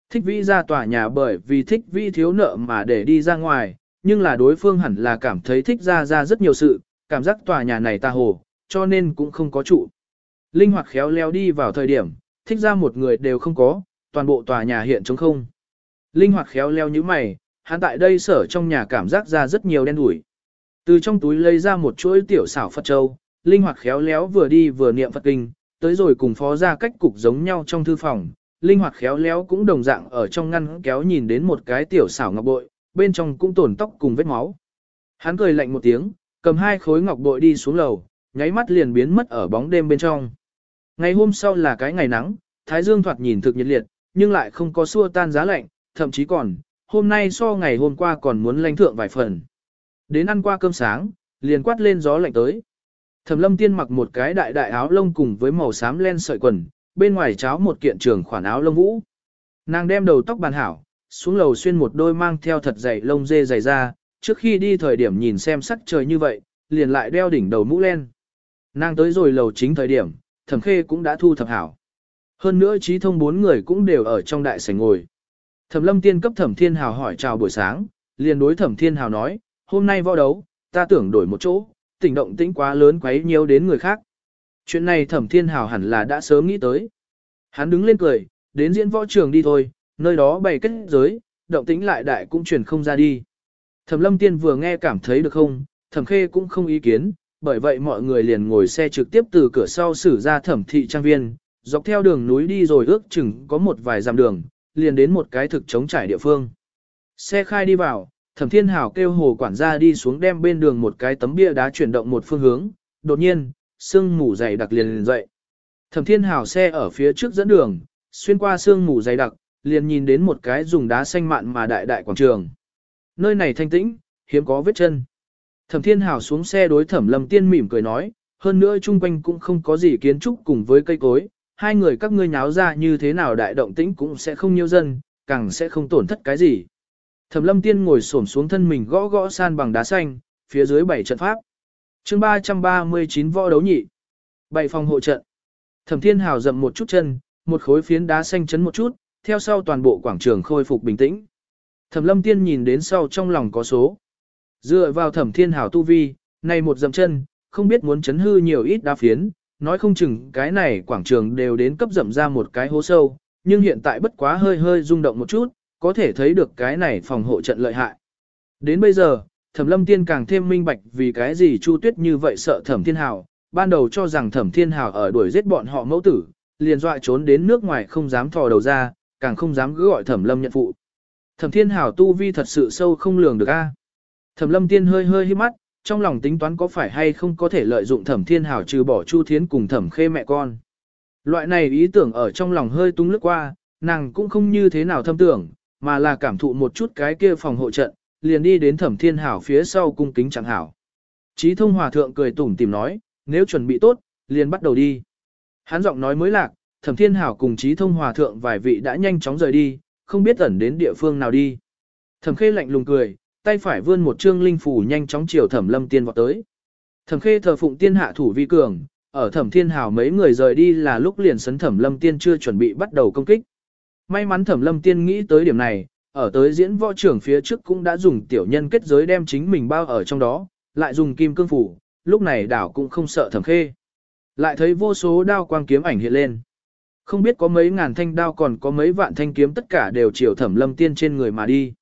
Speaker 1: Thích vi ra tòa nhà bởi vì thích vi thiếu nợ mà để đi ra ngoài, nhưng là đối phương hẳn là cảm thấy thích ra ra rất nhiều sự, cảm giác tòa nhà này ta hồ, cho nên cũng không có trụ. Linh hoạt khéo léo đi vào thời điểm, thích ra một người đều không có, toàn bộ tòa nhà hiện trống không. Linh hoạt khéo léo như mày, hắn tại đây sở trong nhà cảm giác ra rất nhiều đen đủi. Từ trong túi lấy ra một chuỗi tiểu xảo Phật Châu, linh hoạt khéo léo vừa đi vừa niệm Phật Kinh, tới rồi cùng phó ra cách cục giống nhau trong thư phòng. Linh hoạt khéo léo cũng đồng dạng ở trong ngăn kéo nhìn đến một cái tiểu xảo ngọc bội, bên trong cũng tổn tóc cùng vết máu. Hắn cười lạnh một tiếng, cầm hai khối ngọc bội đi xuống lầu, nháy mắt liền biến mất ở bóng đêm bên trong. Ngày hôm sau là cái ngày nắng, thái dương thoạt nhìn thực nhiệt liệt, nhưng lại không có xua tan giá lạnh, thậm chí còn, hôm nay so ngày hôm qua còn muốn lanh thượng vài phần. Đến ăn qua cơm sáng, liền quát lên gió lạnh tới. Thẩm lâm tiên mặc một cái đại đại áo lông cùng với màu xám len sợi quần, bên ngoài cháo một kiện trường khoản áo lông vũ. Nàng đem đầu tóc bàn hảo, xuống lầu xuyên một đôi mang theo thật dày lông dê dày ra, trước khi đi thời điểm nhìn xem sắc trời như vậy, liền lại đeo đỉnh đầu mũ len. Nàng tới rồi lầu chính thời điểm, thẩm khê cũng đã thu thập hảo. Hơn nữa trí thông bốn người cũng đều ở trong đại sảnh ngồi. Thẩm lâm tiên cấp thẩm thiên hào hỏi chào buổi sáng, liền đối thẩm thiên hào nói, hôm nay võ đấu, ta tưởng đổi một chỗ, tỉnh động tĩnh quá lớn quấy nhiều đến người khác. Chuyện này thẩm thiên hào hẳn là đã sớm nghĩ tới. Hắn đứng lên cười, đến diễn võ trường đi thôi, nơi đó bày kết giới, động tĩnh lại đại cũng truyền không ra đi. Thẩm lâm tiên vừa nghe cảm thấy được không, thẩm khê cũng không ý kiến, bởi vậy mọi người liền ngồi xe trực tiếp từ cửa sau xử ra thẩm thị trang viên, dọc theo đường núi đi rồi ước chừng có một vài dặm đường, liền đến một cái thực chống trải địa phương. Xe khai đi vào, thẩm thiên hảo kêu hồ quản gia đi xuống đem bên đường một cái tấm bia đá chuyển động một phương hướng, đột nhiên, sương mù dày đặc liền liền dậy. Thẩm thiên hảo xe ở phía trước dẫn đường, xuyên qua sương mù dày đặc, liền nhìn đến một cái dùng đá xanh mạn mà đại đại quảng trường. Nơi này thanh tĩnh, hiếm có vết chân. Thẩm Thiên Hảo xuống xe đối Thẩm Lâm Tiên mỉm cười nói, hơn nữa chung quanh cũng không có gì kiến trúc cùng với cây cối, hai người các ngươi nháo ra như thế nào đại động tĩnh cũng sẽ không nhiều dân, càng sẽ không tổn thất cái gì. Thẩm Lâm Tiên ngồi xổm xuống thân mình gõ gõ san bằng đá xanh, phía dưới bảy trận pháp. Chương 339 võ đấu nhị. Bảy phòng hộ trận. Thẩm Thiên Hào dậm một chút chân, một khối phiến đá xanh chấn một chút, theo sau toàn bộ quảng trường khôi phục bình tĩnh. Thẩm Lâm Tiên nhìn đến sau trong lòng có số. Dựa vào thẩm thiên hảo tu vi, này một dậm chân, không biết muốn chấn hư nhiều ít đá phiến, nói không chừng cái này quảng trường đều đến cấp dậm ra một cái hố sâu, nhưng hiện tại bất quá hơi hơi rung động một chút, có thể thấy được cái này phòng hộ trận lợi hại. Đến bây giờ, thẩm lâm tiên càng thêm minh bạch vì cái gì Chu Tuyết như vậy sợ thẩm thiên hảo, ban đầu cho rằng thẩm thiên hảo ở đuổi giết bọn họ mẫu tử, liền dọa trốn đến nước ngoài không dám thò đầu ra, càng không dám cứ gọi thẩm lâm nhận phụ. Thẩm thiên hảo tu vi thật sự sâu không lường được a. Thẩm lâm tiên hơi hơi hí mắt, trong lòng tính toán có phải hay không có thể lợi dụng thẩm thiên hảo trừ bỏ chu thiến cùng thẩm khê mẹ con. Loại này ý tưởng ở trong lòng hơi tung lướt qua, nàng cũng không như thế nào thâm tưởng, mà là cảm thụ một chút cái kia phòng hộ trận, liền đi đến thẩm thiên hảo phía sau cung kính chẳng hảo. Chí thông hòa thượng cười tủm tìm nói, nếu chuẩn bị tốt, liền bắt đầu đi. Hắn giọng nói mới lạc, thẩm thiên hảo cùng chí thông hòa thượng vài vị đã nhanh chóng rời đi, không biết ẩn đến địa phương nào đi. Thẩm khê lạnh lùng cười, tay phải vươn một trương linh phủ nhanh chóng chiều thẩm lâm tiên vọt tới. Thẩm khê thờ phụng tiên hạ thủ vi cường, ở thẩm thiên hào mấy người rời đi là lúc liền sấn thẩm lâm tiên chưa chuẩn bị bắt đầu công kích. May mắn thẩm lâm tiên nghĩ tới điểm này, ở tới diễn võ trưởng phía trước cũng đã dùng tiểu nhân kết giới đem chính mình bao ở trong đó, lại dùng kim cương phủ, lúc này đảo cũng không sợ thẩm khê. Lại thấy vô số đao quang kiếm ảnh hiện lên. Không biết có mấy ngàn thanh đao còn có mấy vạn thanh kiếm tất cả đều chiều thẩm lâm tiên trên người mà đi.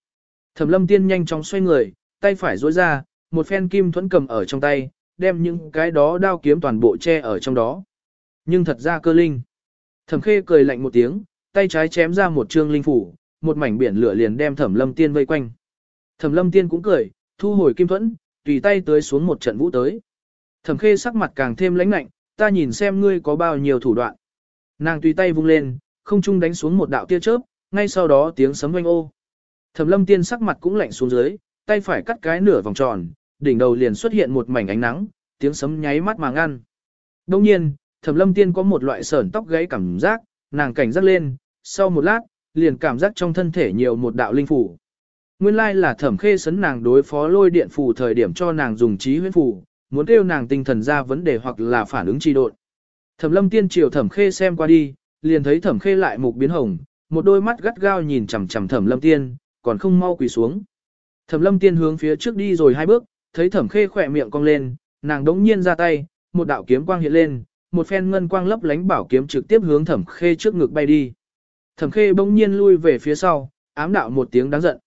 Speaker 1: Thẩm lâm tiên nhanh chóng xoay người, tay phải duỗi ra, một phen kim thuẫn cầm ở trong tay, đem những cái đó đao kiếm toàn bộ che ở trong đó. Nhưng thật ra cơ linh. Thẩm khê cười lạnh một tiếng, tay trái chém ra một trương linh phủ, một mảnh biển lửa liền đem thẩm lâm tiên vây quanh. Thẩm lâm tiên cũng cười, thu hồi kim thuẫn, tùy tay tới xuống một trận vũ tới. Thẩm khê sắc mặt càng thêm lãnh lạnh, ta nhìn xem ngươi có bao nhiêu thủ đoạn. Nàng tùy tay vung lên, không trung đánh xuống một đạo tia chớp, ngay sau đó tiếng sấm vang ô. Thẩm lâm tiên sắc mặt cũng lạnh xuống dưới, tay phải cắt cái nửa vòng tròn, đỉnh đầu liền xuất hiện một mảnh ánh nắng, tiếng sấm nháy mắt mà ngăn. Đông nhiên, thẩm lâm tiên có một loại sởn tóc gáy cảm giác, nàng cảnh giác lên, sau một lát, liền cảm giác trong thân thể nhiều một đạo linh phủ. Nguyên lai là thẩm khê sấn nàng đối phó lôi điện phủ thời điểm cho nàng dùng trí huyễn phủ, muốn kêu nàng tinh thần ra vấn đề hoặc là phản ứng trì độn. Thẩm lâm tiên triều thẩm khê xem qua đi, liền thấy thẩm khê lại mục biến hồng, một đôi mắt gắt gao nhìn chằm chằm thẩm lâm tiên, còn không mau quỳ xuống. Thẩm lâm tiên hướng phía trước đi rồi hai bước, thấy thẩm khê khỏe miệng cong lên, nàng đống nhiên ra tay, một đạo kiếm quang hiện lên, một phen ngân quang lấp lánh bảo kiếm trực tiếp hướng thẩm khê trước ngực bay đi. Thẩm khê bỗng nhiên lui về phía sau, ám đạo một tiếng đáng giận.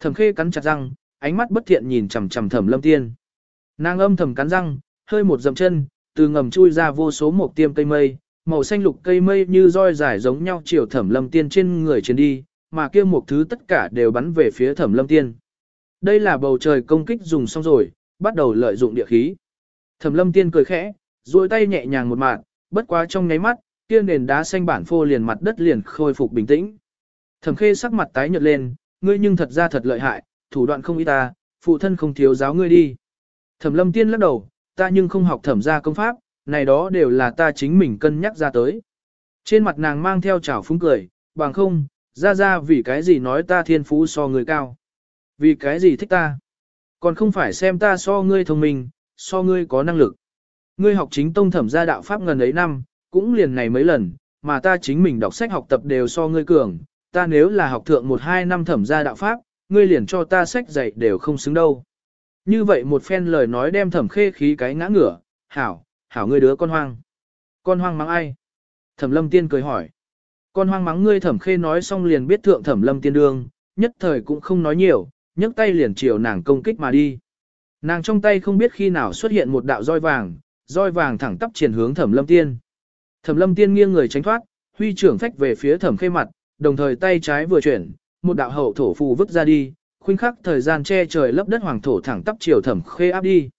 Speaker 1: Thẩm khê cắn chặt răng, ánh mắt bất thiện nhìn chằm chằm thẩm lâm tiên. Nàng âm thầm cắn răng, hơi một dậm chân, từ ngầm chui ra vô số một tiêm cây mây, màu xanh lục cây mây như roi dài giống nhau chiều thẩm lâm tiên trên người trên đi, mà kia một thứ tất cả đều bắn về phía thẩm lâm tiên. Đây là bầu trời công kích dùng xong rồi, bắt đầu lợi dụng địa khí. Thẩm lâm tiên cười khẽ, duỗi tay nhẹ nhàng một mạng, bất quá trong nháy mắt, kia nền đá xanh bản phô liền mặt đất liền khôi phục bình tĩnh. Thẩm khê sắc mặt tái nhợt lên, ngươi nhưng thật ra thật lợi hại, thủ đoạn không ít ta, phụ thân không thiếu giáo ngươi đi. Thẩm lâm tiên lắc đầu, ta nhưng không học thẩm gia công pháp, này đó đều là ta chính mình cân nhắc ra tới. Trên mặt nàng mang theo trào phúng cười, bằng không, ra ra vì cái gì nói ta thiên phú so người cao. Vì cái gì thích ta. Còn không phải xem ta so ngươi thông minh, so ngươi có năng lực. Ngươi học chính tông thẩm gia đạo pháp ngần ấy năm, cũng liền này mấy lần, mà ta chính mình đọc sách học tập đều so ngươi cường, ta nếu là học thượng một hai năm thẩm gia đạo pháp, ngươi liền cho ta sách dạy đều không xứng đâu. Như vậy một phen lời nói đem thẩm khê khí cái ngã ngửa, hảo, hảo ngươi đứa con hoang. Con hoang mắng ai? Thẩm lâm tiên cười hỏi. Con hoang mắng ngươi thẩm khê nói xong liền biết thượng thẩm lâm tiên đương, nhất thời cũng không nói nhiều, nhấc tay liền chiều nàng công kích mà đi. Nàng trong tay không biết khi nào xuất hiện một đạo roi vàng, roi vàng thẳng tắp triển hướng thẩm lâm tiên. Thẩm lâm tiên nghiêng người tránh thoát, huy trưởng phách về phía thẩm khê mặt, đồng thời tay trái vừa chuyển, một đạo hậu thổ phù vứt ra đi, khuynh khắc thời gian che trời lấp đất hoàng thổ thẳng tắp chiều thẩm khê áp đi.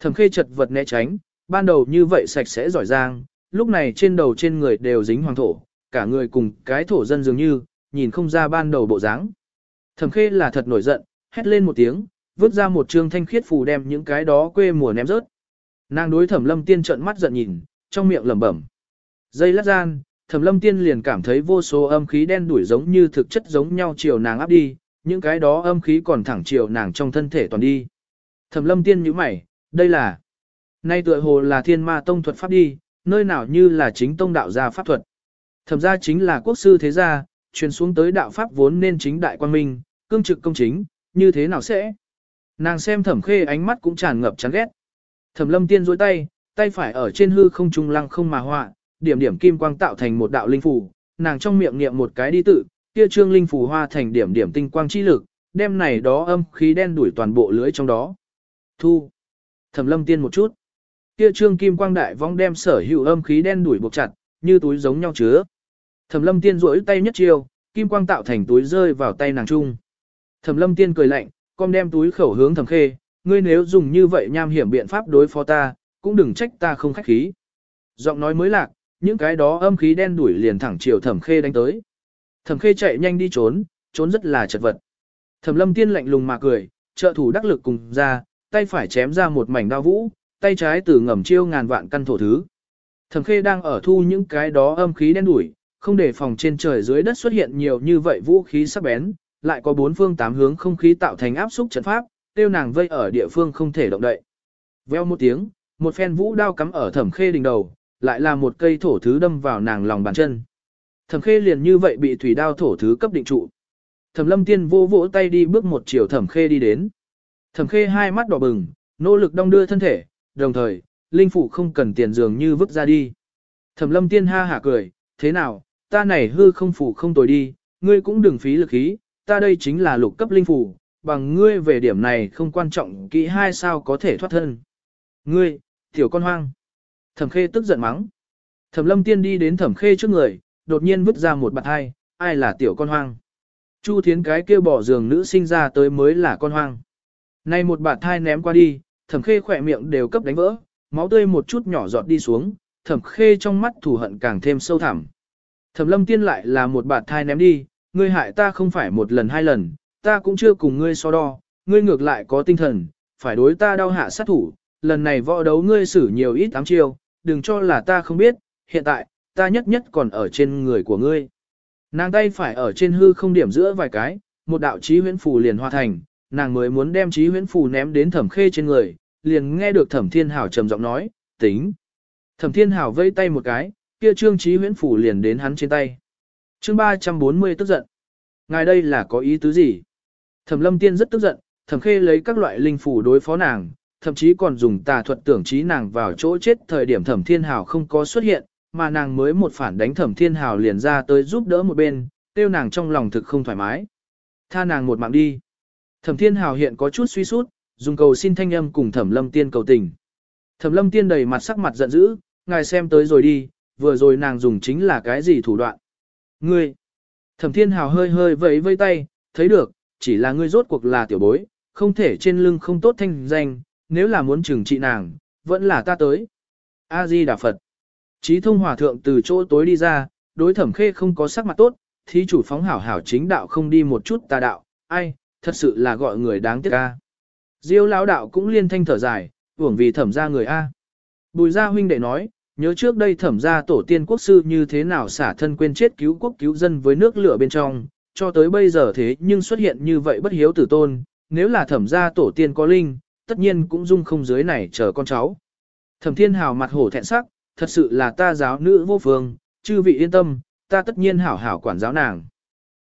Speaker 1: Thẩm khê chật vật né tránh, ban đầu như vậy sạch sẽ giỏi giang, lúc này trên đầu trên người đều dính hoàng thổ, cả người cùng cái thổ dân dường như, nhìn không ra ban đầu bộ dáng. Thẩm khê là thật nổi giận, hét lên một tiếng, vứt ra một trương thanh khiết phù đem những cái đó quê mùa ném rớt. Nàng đối thẩm lâm tiên trợn mắt giận nhìn, trong miệng lẩm bẩm. Dây lát gian, thẩm lâm tiên liền cảm thấy vô số âm khí đen đuổi giống như thực chất giống nhau chiều nàng áp đi, những cái đó âm khí còn thẳng chiều nàng trong thân thể toàn đi. Thẩm lâm tiên nhíu mày, đây là... Nay tựa hồ là thiên ma tông thuật pháp đi, nơi nào như là chính tông đạo gia pháp thuật. Thẩm gia chính là quốc sư thế gia, truyền xuống tới đạo pháp vốn nên chính đại quan minh, cương trực công chính, như thế nào sẽ? Nàng xem thẩm khê ánh mắt cũng tràn ngập chán ghét. Thẩm lâm tiên dối tay, tay phải ở trên hư không trung lăng không mà họa, điểm điểm kim quang tạo thành một đạo linh phủ, nàng trong miệng niệm một cái đi tự, kia trương linh phủ hoa thành điểm điểm tinh quang chi lực, đem này đó âm khí đen đuổi toàn bộ lưới trong đó. Thu. Thẩm lâm tiên một chút. Kia trương kim quang đại vong đem sở hữu âm khí đen đuổi buộc chặt, như túi giống nhau chứa. Thẩm lâm tiên duỗi tay nhất chiêu, kim quang tạo thành túi rơi vào tay nàng trung. Thẩm lâm tiên cười lạnh, con đem túi khẩu hướng thẩm khê, ngươi nếu dùng như vậy nham hiểm biện pháp đối phó ta, cũng đừng trách ta không khách khí. Giọng nói mới lạc, những cái đó âm khí đen đuổi liền thẳng chiều thẩm khê đánh tới. Thẩm khê chạy nhanh đi trốn, trốn rất là chật vật. Thẩm lâm tiên lạnh lùng mà cười, trợ thủ đắc lực cùng ra, tay phải chém ra một mảnh đao vũ, tay trái từ ngầm chiêu ngàn vạn căn thổ thứ. Thẩm khê đang ở thu những cái đó âm khí đen đuổi, không để phòng trên trời dưới đất xuất hiện nhiều như vậy vũ khí sắc bén, lại có bốn phương tám hướng không khí tạo thành áp xúc trận pháp, tiêu nàng vây ở địa phương không thể động đậy. Veo một tiếng, một phen vũ đao cắm ở thẩm khê đỉnh đầu, lại là một cây thổ thứ đâm vào nàng lòng bàn chân. Thẩm khê liền như vậy bị thủy đao thổ thứ cấp định trụ. Thẩm lâm tiên vô vỗ tay đi bước một chiều thẩm khê đi đến. Thẩm khê hai mắt đỏ bừng, nỗ lực đong đưa thân thể, đồng thời, linh phụ không cần tiền dường như vứt ra đi. Thẩm lâm tiên ha hả cười, thế nào, ta này hư không phủ không tồi đi, ngươi cũng đừng phí lực khí, ta đây chính là lục cấp linh phủ, bằng ngươi về điểm này không quan trọng kỹ hai sao có thể thoát thân. Ngươi, tiểu con hoang. Thẩm khê tức giận mắng. Thẩm lâm tiên đi đến thẩm khê trước người, đột nhiên vứt ra một bạt hai, ai là tiểu con hoang. Chu thiến cái kia bỏ giường nữ sinh ra tới mới là con hoang. Nay một bạt thai ném qua đi, thẩm khê khỏe miệng đều cấp đánh vỡ, máu tươi một chút nhỏ giọt đi xuống, thẩm khê trong mắt thù hận càng thêm sâu thẳm. Thẩm lâm tiên lại là một bạt thai ném đi, ngươi hại ta không phải một lần hai lần, ta cũng chưa cùng ngươi so đo, ngươi ngược lại có tinh thần, phải đối ta đau hạ sát thủ, lần này võ đấu ngươi xử nhiều ít ám chiêu, đừng cho là ta không biết, hiện tại, ta nhất nhất còn ở trên người của ngươi. Nàng tay phải ở trên hư không điểm giữa vài cái, một đạo trí huyễn phù liền hoa thành, nàng mới muốn đem trí huyễn phù ném đến thẩm khê trên người, liền nghe được thẩm thiên hảo trầm giọng nói, tính. Thẩm thiên hảo vây tay một cái, kia trương trí huyễn phù liền đến hắn trên tay. chương 340 tức giận. Ngài đây là có ý tứ gì? Thẩm lâm tiên rất tức giận, thẩm khê lấy các loại linh phù đối phó nàng, thậm chí còn dùng tà thuật tưởng trí nàng vào chỗ chết thời điểm thẩm thiên hào không có xuất hiện, mà nàng mới một phản đánh thẩm thiên hào liền ra tới giúp đỡ một bên, tiêu nàng trong lòng thực không thoải mái. Tha nàng một mạng đi. Thẩm thiên hào hiện có chút suy sút, dùng cầu xin thanh âm cùng thẩm lâm tiên cầu tình. Thẩm lâm tiên đầy mặt sắc mặt giận dữ, ngài xem tới rồi đi, vừa rồi nàng dùng chính là cái gì thủ đoạn. Ngươi! Thẩm thiên hào hơi hơi vẫy vây tay, thấy được, chỉ là ngươi rốt cuộc là tiểu bối, không thể trên lưng không tốt thanh danh, nếu là muốn trừng trị nàng, vẫn là ta tới. A-di Đà Phật. Chí thông hòa thượng từ chỗ tối đi ra, đối thẩm khê không có sắc mặt tốt, thí chủ phóng hảo hảo chính đạo không đi một chút tà đạo, ai, thật sự là gọi người đáng tiếc a. Diêu lão đạo cũng liên thanh thở dài, uổng vì thẩm ra người a. Bùi gia huynh đệ nói, nhớ trước đây thẩm ra tổ tiên quốc sư như thế nào xả thân quên chết cứu quốc cứu dân với nước lửa bên trong, cho tới bây giờ thế nhưng xuất hiện như vậy bất hiếu tử tôn, nếu là thẩm ra tổ tiên có linh, tất nhiên cũng dung không dưới này chờ con cháu. Thẩm thiên hào mặt hổ thẹn sắc, thật sự là ta giáo nữ vô phương, chư vị yên tâm, ta tất nhiên hảo hảo quản giáo nàng.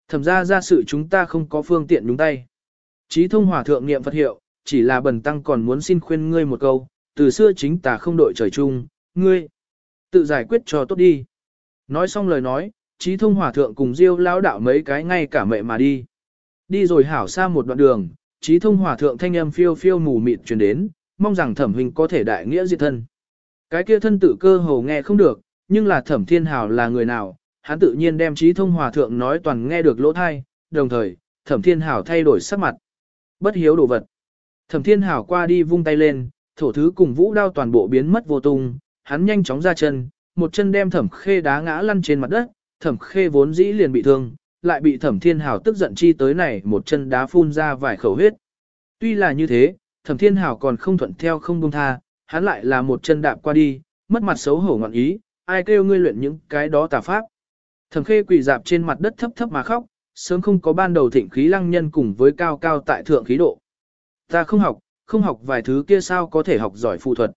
Speaker 1: Thẩm ra ra sự chúng ta không có phương tiện đúng tay. Chí thông hòa thượng niệm Phật hiệu, chỉ là bần tăng còn muốn xin khuyên ngươi một câu, từ xưa chính ta không đội trời chung, ngươi tự giải quyết cho tốt đi. Nói xong lời nói, chí thông hòa thượng cùng diêu lao đạo mấy cái ngay cả mẹ mà đi. Đi rồi hảo xa một đoạn đường, trí thông hòa thượng thanh âm phiêu phiêu mù mịt truyền đến, mong rằng thẩm huynh có thể đại nghĩa diệt thân. Cái kia thân tự cơ hồ nghe không được, nhưng là thẩm thiên hào là người nào, hắn tự nhiên đem trí thông hòa thượng nói toàn nghe được lỗ thai, đồng thời, thẩm thiên hào thay đổi sắc mặt. Bất hiếu đồ vật. Thẩm thiên hào qua đi vung tay lên, thổ thứ cùng vũ đao toàn bộ biến mất vô tung, hắn nhanh chóng ra chân, một chân đem thẩm khê đá ngã lăn trên mặt đất, thẩm khê vốn dĩ liền bị thương, lại bị thẩm thiên hào tức giận chi tới này một chân đá phun ra vài khẩu huyết. Tuy là như thế, thẩm thiên hào còn không thuận theo không buông tha, hắn lại là một chân đạp qua đi, mất mặt xấu hổ ngọn ý, ai kêu ngươi luyện những cái đó tà pháp. Thẩm khê quỳ dạp trên mặt đất thấp thấp mà khóc, sớm không có ban đầu thịnh khí lăng nhân cùng với cao cao tại thượng khí độ. Ta không học, không học vài thứ kia sao có thể học giỏi phụ thuật.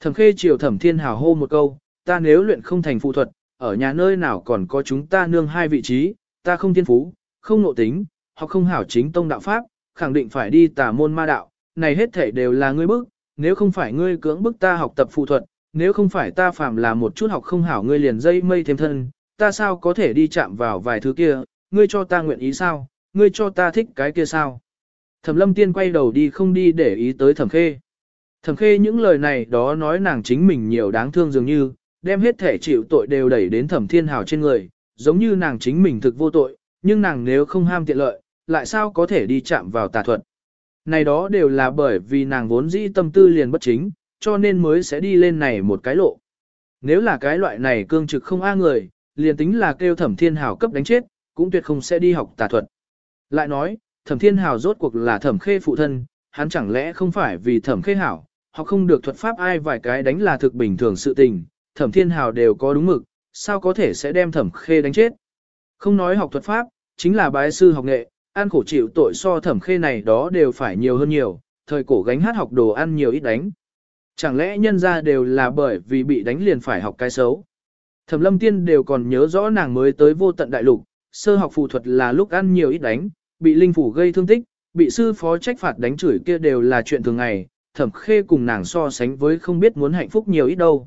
Speaker 1: Thẩm khê chiều thẩm thiên hào hô một câu, ta nếu luyện không thành phụ thuật, ở nhà nơi nào còn có chúng ta nương hai vị trí, ta không thiên phú, không nộ tính, hoặc không hảo chính tông đạo pháp, khẳng định phải đi tà môn ma đạo, này hết thể đều là ngươi bức, nếu không phải ngươi cưỡng bức ta học tập phụ thuật, nếu không phải ta phạm là một chút học không hảo ngươi liền dây mây thêm thân, ta sao có thể đi chạm vào vài thứ kia, ngươi cho ta nguyện ý sao, ngươi cho ta thích cái kia sao. Thẩm lâm tiên quay đầu đi không đi để ý tới thẩm khê. Thẩm khê những lời này đó nói nàng chính mình nhiều đáng thương dường như, đem hết thể chịu tội đều đẩy đến thẩm thiên hào trên người, giống như nàng chính mình thực vô tội, nhưng nàng nếu không ham tiện lợi, lại sao có thể đi chạm vào tà thuật. Này đó đều là bởi vì nàng vốn dĩ tâm tư liền bất chính, cho nên mới sẽ đi lên này một cái lộ. Nếu là cái loại này cương trực không a người, liền tính là kêu thẩm thiên hào cấp đánh chết, cũng tuyệt không sẽ đi học tà thuật. Lại nói, thẩm thiên hào rốt cuộc là thẩm khê phụ thân, hắn chẳng lẽ không phải vì thẩm khê hảo, họ không được thuật pháp ai vài cái đánh là thực bình thường sự tình, thẩm thiên hào đều có đúng mực, sao có thể sẽ đem thẩm khê đánh chết. Không nói học thuật pháp, chính là bái sư học nghệ, ăn khổ chịu tội so thẩm khê này đó đều phải nhiều hơn nhiều, thời cổ gánh hát học đồ ăn nhiều ít đánh. Chẳng lẽ nhân ra đều là bởi vì bị đánh liền phải học cái xấu. Thẩm lâm tiên đều còn nhớ rõ nàng mới tới vô tận đại lục, sơ học phù thuật là lúc ăn nhiều ít đánh, bị linh phủ gây thương tích, bị sư phó trách phạt đánh chửi kia đều là chuyện thường ngày, thẩm khê cùng nàng so sánh với không biết muốn hạnh phúc nhiều ít đâu.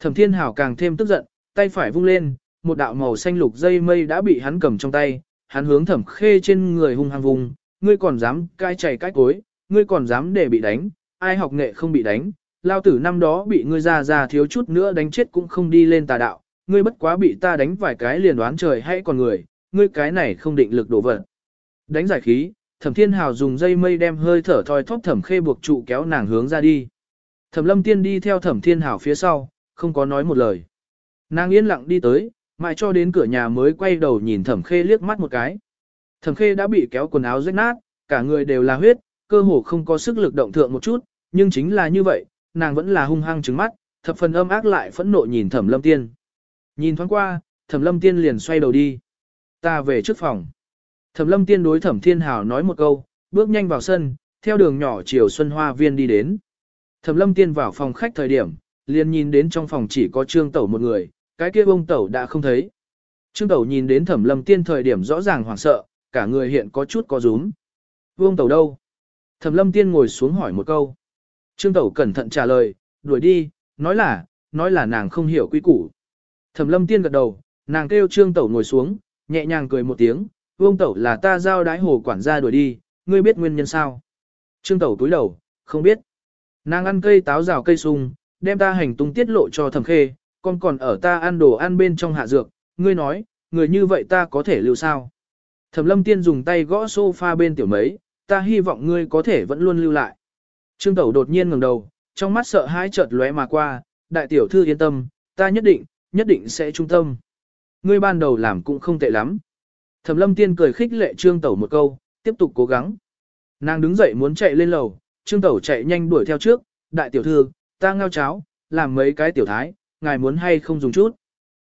Speaker 1: Thẩm thiên hảo càng thêm tức giận, tay phải vung lên, một đạo màu xanh lục dây mây đã bị hắn cầm trong tay, hắn hướng thẩm khê trên người hung hăng vùng, ngươi còn dám cai chảy cái cối, ngươi còn dám để bị đánh, ai học nghệ không bị đánh, lao tử năm đó bị ngươi ra ra thiếu chút nữa đánh chết cũng không đi lên tà đạo, ngươi bất quá bị ta đánh vài cái liền đoán trời hay còn người, ngươi cái này không định lực đổ vật. Đánh giải khí, thẩm thiên hào dùng dây mây đem hơi thở thoi thóp thẩm khê buộc trụ kéo nàng hướng ra đi. Thẩm lâm tiên đi theo thẩm thiên hào phía sau, không có nói một lời. Nàng yên lặng đi tới, mãi cho đến cửa nhà mới quay đầu nhìn thẩm khê liếc mắt một cái. Thẩm khê đã bị kéo quần áo rách nát, cả người đều là huyết, cơ hồ không có sức lực động thượng một chút, nhưng chính là như vậy, nàng vẫn là hung hăng trứng mắt, thập phần âm ác lại phẫn nộ nhìn thẩm lâm tiên. Nhìn thoáng qua, thẩm lâm tiên liền xoay đầu đi. Ta về trước phòng. Thẩm lâm tiên đối thẩm thiên hào nói một câu, bước nhanh vào sân, theo đường nhỏ chiều xuân hoa viên đi đến. Thẩm lâm tiên vào phòng khách thời điểm, liền nhìn đến trong phòng chỉ có trương tẩu một người, cái kia bông tẩu đã không thấy. Trương tẩu nhìn đến thẩm lâm tiên thời điểm rõ ràng hoảng sợ, cả người hiện có chút có rúm. Vương tẩu đâu? Thẩm lâm tiên ngồi xuống hỏi một câu. Trương tẩu cẩn thận trả lời, đuổi đi, nói là, nói là nàng không hiểu quy củ. Thẩm lâm tiên gật đầu, nàng kêu trương tẩu ngồi xuống, nhẹ nhàng cười một tiếng, vương tẩu là ta giao đái hồ quản gia đuổi đi, ngươi biết nguyên nhân sao? Trương tẩu túi đầu, không biết. Nàng ăn cây táo rào cây sung, đem ta hành tung tiết lộ cho thẩm khê, con còn ở ta ăn đồ ăn bên trong hạ dược, ngươi nói, người như vậy ta có thể lưu sao? Thẩm lâm tiên dùng tay gõ sofa bên tiểu mấy, ta hy vọng ngươi có thể vẫn luôn lưu lại. Trương Tẩu đột nhiên ngẩng đầu, trong mắt sợ hãi chợt lóe mà qua, đại tiểu thư yên tâm, ta nhất định, nhất định sẽ trung tâm. Ngươi ban đầu làm cũng không tệ lắm. Thẩm lâm tiên cười khích lệ Trương Tẩu một câu, tiếp tục cố gắng. Nàng đứng dậy muốn chạy lên lầu, Trương Tẩu chạy nhanh đuổi theo trước, đại tiểu thư, ta ngao cháo, làm mấy cái tiểu thái, ngài muốn hay không dùng chút.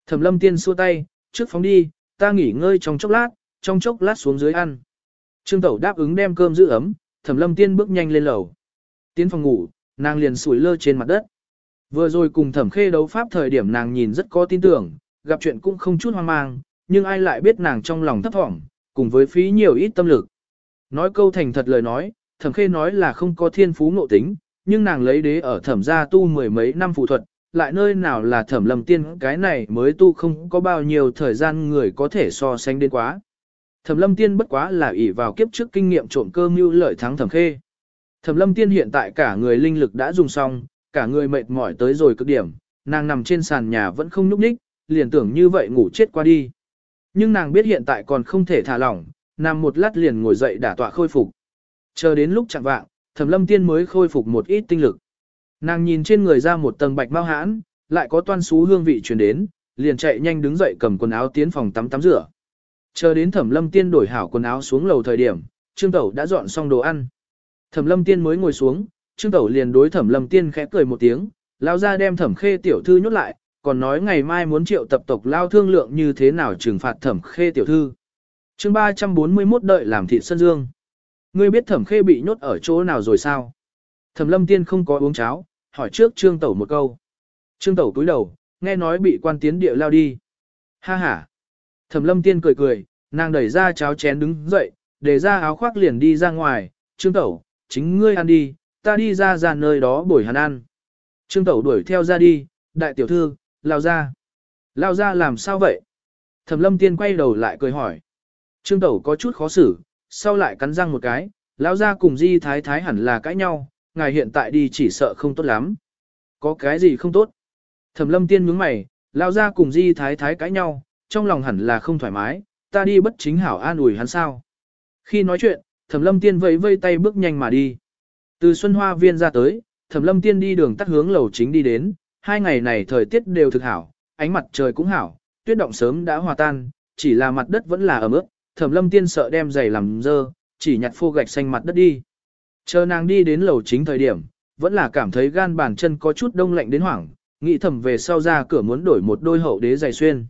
Speaker 1: Thẩm lâm tiên xua tay, trước phóng đi, ta nghỉ ngơi trong chốc lát, trong chốc lát xuống dưới ăn. Trương Tẩu đáp ứng đem cơm giữ ấm, Thẩm lâm tiên bước nhanh lên lầu. Tiến phòng ngủ, nàng liền sủi lơ trên mặt đất. Vừa rồi cùng thẩm khê đấu pháp thời điểm nàng nhìn rất có tin tưởng, gặp chuyện cũng không chút hoang mang, nhưng ai lại biết nàng trong lòng thấp thỏm, cùng với phí nhiều ít tâm lực. Nói câu thành thật lời nói, thẩm khê nói là không có thiên phú ngộ tính, nhưng nàng lấy đế ở thẩm gia tu mười mấy năm phụ thuật, lại nơi nào là thẩm lầm tiên cái này mới tu không có bao nhiêu thời gian người có thể so sánh đến quá. Thẩm lâm tiên bất quá là ỷ vào kiếp trước kinh nghiệm trộm cơ mưu lợi thắng thẩm khê. Thẩm lâm tiên hiện tại cả người linh lực đã dùng xong, cả người mệt mỏi tới rồi cực điểm, nàng nằm trên sàn nhà vẫn không nhúc nhích, liền tưởng như vậy ngủ chết qua đi. Nhưng nàng biết hiện tại còn không thể thả lỏng, nằm một lát liền ngồi dậy đả tọa khôi phục. Chờ đến lúc chẳng vạng, thẩm lâm tiên mới khôi phục một ít tinh lực. Nàng nhìn trên người ra một tầng bạch mau hãn, lại có toan xú hương vị truyền đến, liền chạy nhanh đứng dậy cầm quần áo tiến phòng tắm tắm rửa. Chờ đến thẩm lâm tiên đổi hảo quần áo xuống lầu thời điểm, trương tẩu đã dọn xong đồ ăn. Thẩm lâm tiên mới ngồi xuống, trương tẩu liền đối thẩm lâm tiên khẽ cười một tiếng, lao ra đem thẩm khê tiểu thư nhốt lại, còn nói ngày mai muốn triệu tập tộc lao thương lượng như thế nào trừng phạt thẩm khê tiểu thư. chương 341 đợi làm thị sân dương. Ngươi biết thẩm khê bị nhốt ở chỗ nào rồi sao? Thẩm lâm tiên không có uống cháo, hỏi trước trương tẩu một câu. Trương tẩu cúi đầu, nghe nói bị quan tiến địa lao đi. Ha ha. Thẩm lâm tiên cười cười, nàng đẩy ra cháo chén đứng dậy, để ra áo khoác liền đi ra ngoài. Trương tẩu, chính ngươi ăn đi, ta đi ra ra nơi đó bồi hắn ăn. Trương tẩu đuổi theo ra đi, đại tiểu thư, lao ra. Lao ra làm sao vậy? Thẩm lâm tiên quay đầu lại cười hỏi. Trương tẩu có chút khó xử, sau lại cắn răng một cái, lao ra cùng di thái thái hẳn là cãi nhau, ngài hiện tại đi chỉ sợ không tốt lắm. Có cái gì không tốt? Thẩm lâm tiên nhướng mày, lao ra cùng di thái thái cãi nhau, trong lòng hẳn là không thoải mái, ta đi bất chính hảo an ủi hắn sao. Khi nói chuyện, thẩm lâm tiên vẫy vây tay bước nhanh mà đi. Từ Xuân Hoa Viên ra tới, thẩm lâm tiên đi đường tắt hướng lầu chính đi đến, hai ngày này thời tiết đều thực hảo, ánh mặt trời cũng hảo, tuyết động sớm đã hòa tan, chỉ là mặt đất vẫn là ẩm ướt, thẩm lâm tiên sợ đem giày làm dơ, chỉ nhặt phô gạch xanh mặt đất đi. Chờ nàng đi đến lầu chính thời điểm, vẫn là cảm thấy gan bàn chân có chút đông lạnh đến hoảng, nghĩ thầm về sau ra cửa muốn đổi một đôi hậu đế giày xuyên.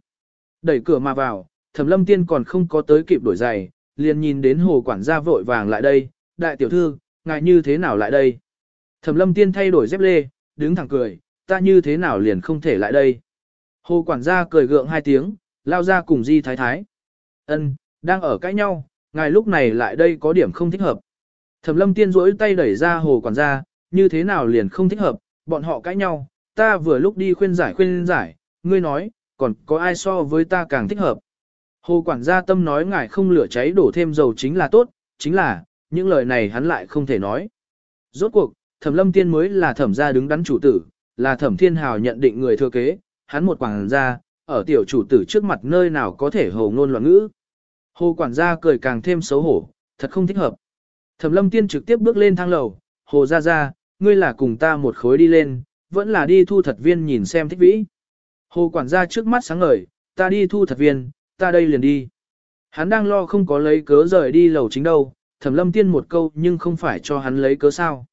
Speaker 1: Đẩy cửa mà vào, thẩm lâm tiên còn không có tới kịp đổi giày, liền nhìn đến hồ quản gia vội vàng lại đây, đại tiểu thư, ngài như thế nào lại đây? Thẩm lâm tiên thay đổi dép lê, đứng thẳng cười, ta như thế nào liền không thể lại đây? Hồ quản gia cười gượng hai tiếng, lao ra cùng di thái thái. Ân, đang ở cãi nhau, ngài lúc này lại đây có điểm không thích hợp. Thẩm lâm tiên rỗi tay đẩy ra hồ quản gia, như thế nào liền không thích hợp, bọn họ cãi nhau, ta vừa lúc đi khuyên giải khuyên giải, ngươi nói, còn có ai so với ta càng thích hợp. Hồ quản gia tâm nói ngài không lửa cháy đổ thêm dầu chính là tốt, chính là, những lời này hắn lại không thể nói. Rốt cuộc, thẩm lâm tiên mới là thẩm gia đứng đắn chủ tử, là thẩm thiên hào nhận định người thừa kế, hắn một quản gia, ở tiểu chủ tử trước mặt nơi nào có thể hồ ngôn loạn ngữ. Hồ quản gia cười càng thêm xấu hổ, thật không thích hợp. Thẩm lâm tiên trực tiếp bước lên thang lầu, hồ ra ra, ngươi là cùng ta một khối đi lên, vẫn là đi thu thật viên nhìn xem thích vĩ. Hồ quản gia trước mắt sáng ngời, ta đi thu thật viên, ta đây liền đi. Hắn đang lo không có lấy cớ rời đi lầu chính đâu, thẩm lâm tiên một câu nhưng không phải cho hắn lấy cớ sao.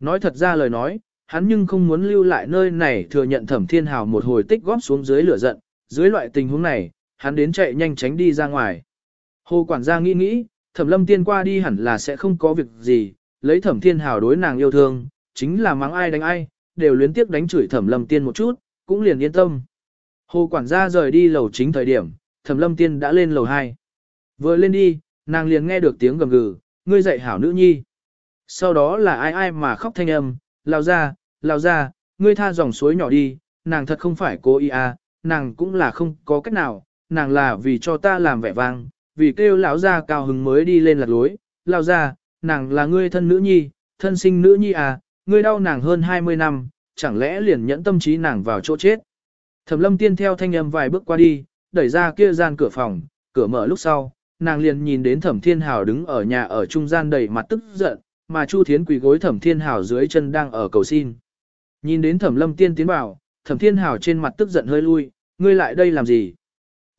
Speaker 1: Nói thật ra lời nói, hắn nhưng không muốn lưu lại nơi này thừa nhận thẩm thiên hào một hồi tích góp xuống dưới lửa giận, dưới loại tình huống này, hắn đến chạy nhanh tránh đi ra ngoài. Hồ quản gia nghĩ nghĩ, thẩm lâm tiên qua đi hẳn là sẽ không có việc gì, lấy thẩm thiên hào đối nàng yêu thương, chính là mắng ai đánh ai, đều luyến tiếc đánh chửi thẩm lâm tiên một chút, cũng liền yên tâm. Hồ quản gia rời đi lầu chính thời điểm, thẩm lâm tiên đã lên lầu 2. Vừa lên đi, nàng liền nghe được tiếng gầm gừ, ngươi dạy hảo nữ nhi. Sau đó là ai ai mà khóc thanh âm, lao ra, lao ra, ngươi tha dòng suối nhỏ đi, nàng thật không phải cố ý à, nàng cũng là không có cách nào, nàng là vì cho ta làm vẻ vang, vì kêu lão gia cao hứng mới đi lên lạc lối, lao ra, nàng là ngươi thân nữ nhi, thân sinh nữ nhi à, ngươi đau nàng hơn 20 năm, chẳng lẽ liền nhẫn tâm trí nàng vào chỗ chết. Thẩm lâm tiên theo thanh âm vài bước qua đi, đẩy ra kia gian cửa phòng, cửa mở lúc sau, nàng liền nhìn đến thẩm thiên hào đứng ở nhà ở trung gian đầy mặt tức giận, mà Chu Thiến quỳ gối thẩm thiên hào dưới chân đang ở cầu xin. Nhìn đến thẩm lâm tiên tiến vào, thẩm thiên hào trên mặt tức giận hơi lui, ngươi lại đây làm gì?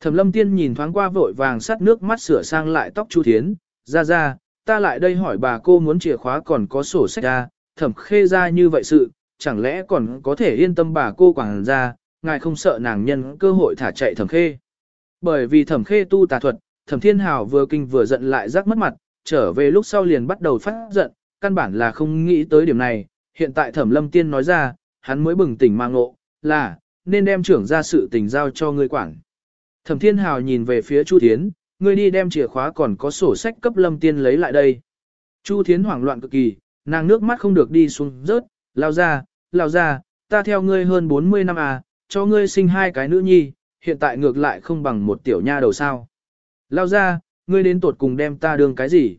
Speaker 1: Thẩm lâm tiên nhìn thoáng qua vội vàng sắt nước mắt sửa sang lại tóc Chu Thiến, ra ra, ta lại đây hỏi bà cô muốn chìa khóa còn có sổ sách ra, thẩm khê ra như vậy sự, chẳng lẽ còn có thể yên tâm bà cô quảng ra, ngài không sợ nàng nhân cơ hội thả chạy thẩm khê. Bởi vì thẩm khê tu tà thuật, thẩm thiên hào vừa kinh vừa giận lại rắc mất mặt, trở về lúc sau liền bắt đầu phát giận, căn bản là không nghĩ tới điểm này, hiện tại thẩm lâm tiên nói ra, hắn mới bừng tỉnh mang ngộ, là, nên đem trưởng ra sự tình giao cho ngươi quản. Thẩm thiên hào nhìn về phía Chu Thiến, ngươi đi đem chìa khóa còn có sổ sách cấp lâm tiên lấy lại đây. Chu Thiến hoảng loạn cực kỳ, nàng nước mắt không được đi xuống rớt, lao ra, lao ra, ta theo ngươi hơn 40 năm à, cho ngươi sinh hai cái nữ nhi, hiện tại ngược lại không bằng một tiểu nha đầu sao. Lao ra, ngươi đến tuột cùng đem ta đương cái gì?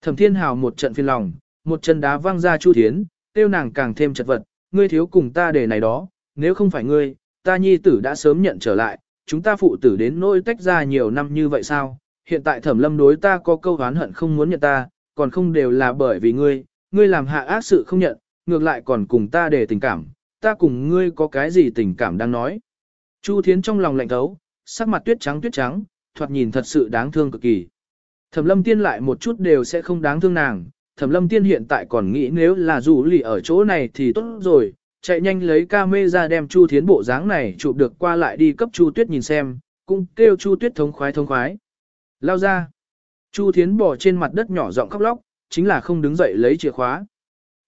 Speaker 1: Thẩm thiên hào một trận phiền lòng, một chân đá văng ra Chu Thiến, tiêu nàng càng thêm chật vật, ngươi thiếu cùng ta để này đó, nếu không phải ngươi, ta nhi tử đã sớm nhận trở lại, chúng ta phụ tử đến nỗi tách ra nhiều năm như vậy sao? Hiện tại thẩm lâm đối ta có câu oán hận không muốn nhận ta, còn không đều là bởi vì ngươi, ngươi làm hạ ác sự không nhận, ngược lại còn cùng ta để tình cảm, ta cùng ngươi có cái gì tình cảm đang nói. Chu Thiến trong lòng lạnh thấu, sắc mặt tuyết trắng tuyết trắng, thoạt nhìn thật sự đáng thương cực kỳ. Thẩm lâm tiên lại một chút đều sẽ không đáng thương nàng, thẩm lâm tiên hiện tại còn nghĩ nếu là dù lì ở chỗ này thì tốt rồi, chạy nhanh lấy ca mê ra đem Chu Thiến bộ dáng này chụp được qua lại đi cấp Chu Tuyết nhìn xem, cũng kêu Chu Tuyết thống khoái thống khoái. Lao ra. Chu Thiến bỏ trên mặt đất nhỏ giọng khóc lóc, chính là không đứng dậy lấy chìa khóa.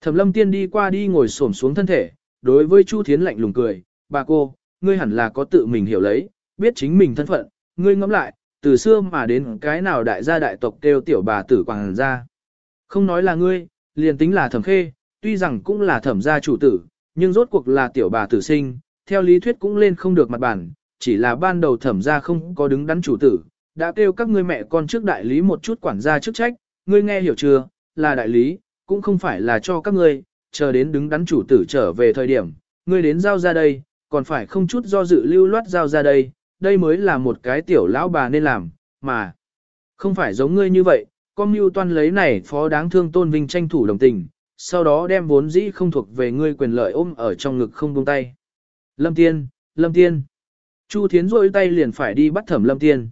Speaker 1: Thẩm lâm tiên đi qua đi ngồi xổm xuống thân thể, đối với Chu Thiến lạnh lùng cười, bà cô, ngươi hẳn là có tự mình hiểu lấy, biết chính mình thân phận, ngươi ngẫm lại, từ xưa mà đến cái nào đại gia đại tộc kêu tiểu bà tử quảng ra, Không nói là ngươi, liền tính là thẩm khê, tuy rằng cũng là thẩm gia chủ tử, nhưng rốt cuộc là tiểu bà tử sinh, theo lý thuyết cũng lên không được mặt bản, chỉ là ban đầu thẩm gia không có đứng đắn chủ tử, đã kêu các ngươi mẹ con trước đại lý một chút quản gia chức trách, ngươi nghe hiểu chưa, là đại lý, cũng không phải là cho các ngươi, chờ đến đứng đắn chủ tử trở về thời điểm, ngươi đến giao ra đây, còn phải không chút do dự lưu loát giao ra đây, đây mới là một cái tiểu lão bà nên làm, mà không phải giống ngươi như vậy, con mưu toan lấy này phó đáng thương tôn vinh tranh thủ đồng tình, sau đó đem vốn dĩ không thuộc về ngươi quyền lợi ôm ở trong ngực không buông tay. Lâm Tiên, Lâm Tiên. Chu Thiến rôi tay liền phải đi bắt thẩm Lâm Tiên.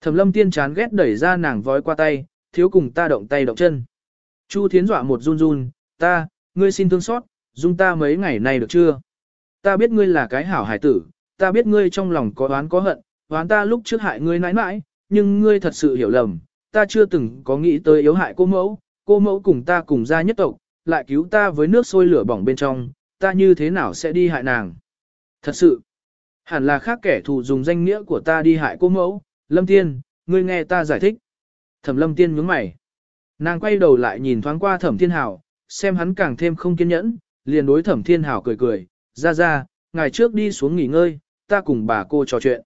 Speaker 1: Thẩm Lâm Tiên chán ghét đẩy ra nàng vói qua tay, thiếu cùng ta động tay động chân. Chu Thiến dọa một run run, ta, ngươi xin thương xót, dung ta mấy ngày nay được chưa? Ta biết ngươi là cái hảo hải tử, ta biết ngươi trong lòng có oán có hận, oán ta lúc trước hại ngươi nãi nãi, nhưng ngươi thật sự hiểu lầm, ta chưa từng có nghĩ tới yếu hại cô mẫu, cô mẫu cùng ta cùng ra nhất tộc, lại cứu ta với nước sôi lửa bỏng bên trong, ta như thế nào sẽ đi hại nàng? Thật sự, hẳn là khác kẻ thù dùng danh nghĩa của ta đi hại cô mẫu, Lâm Tiên, ngươi nghe ta giải thích. Thẩm Lâm Tiên nhướng mày. Nàng quay đầu lại nhìn thoáng qua Thẩm Thiên Hảo, xem hắn càng thêm không kiên nhẫn, liền đối Thẩm Thiên Hảo cười cười, ra ra, ngày trước đi xuống nghỉ ngơi, ta cùng bà cô trò chuyện.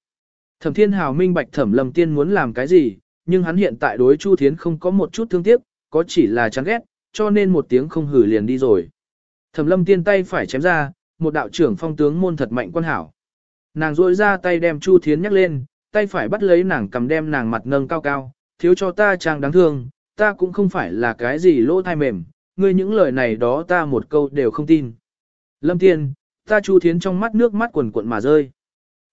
Speaker 1: Thẩm Thiên Hảo minh bạch Thẩm Lâm Tiên muốn làm cái gì, nhưng hắn hiện tại đối Chu Thiến không có một chút thương tiếc, có chỉ là chán ghét, cho nên một tiếng không hử liền đi rồi. Thẩm lâm tiên tay phải chém ra, một đạo trưởng phong tướng môn thật mạnh quan hảo. Nàng rỗi ra tay đem Chu Thiến nhắc lên, tay phải bắt lấy nàng cầm đem nàng mặt nâng cao cao, thiếu cho ta chàng đáng thương, ta cũng không phải là cái gì lỗ thai mềm, ngươi những lời này đó ta một câu đều không tin. Lâm tiên, ta Chu Thiến trong mắt nước mắt quần cuộn mà rơi.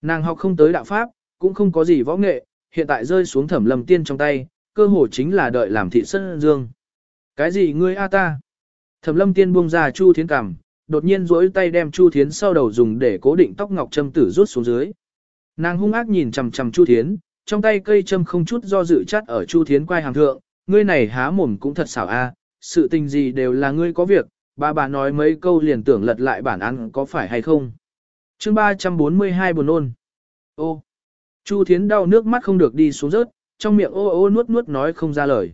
Speaker 1: Nàng học không tới đạo pháp, cũng không có gì võ nghệ, hiện tại rơi xuống thẩm lâm tiên trong tay, cơ hồ chính là đợi làm thị sân dương. Cái gì ngươi a ta? Thẩm lâm tiên buông ra Chu Thiến cằm, đột nhiên duỗi tay đem Chu Thiến sau đầu dùng để cố định tóc ngọc châm tử rút xuống dưới. Nàng hung ác nhìn chằm chằm Chu Thiến, trong tay cây châm không chút do dự chắt ở Chu Thiến quai hàng thượng, ngươi này há mồm cũng thật xảo a, sự tình gì đều là ngươi có việc, bà bà nói mấy câu liền tưởng lật lại bản án có phải hay không. chương 342 buồn ôn. Ô, Chu Thiến đau nước mắt không được đi xuống rớt, trong miệng ô ô nuốt nuốt nói không ra lời.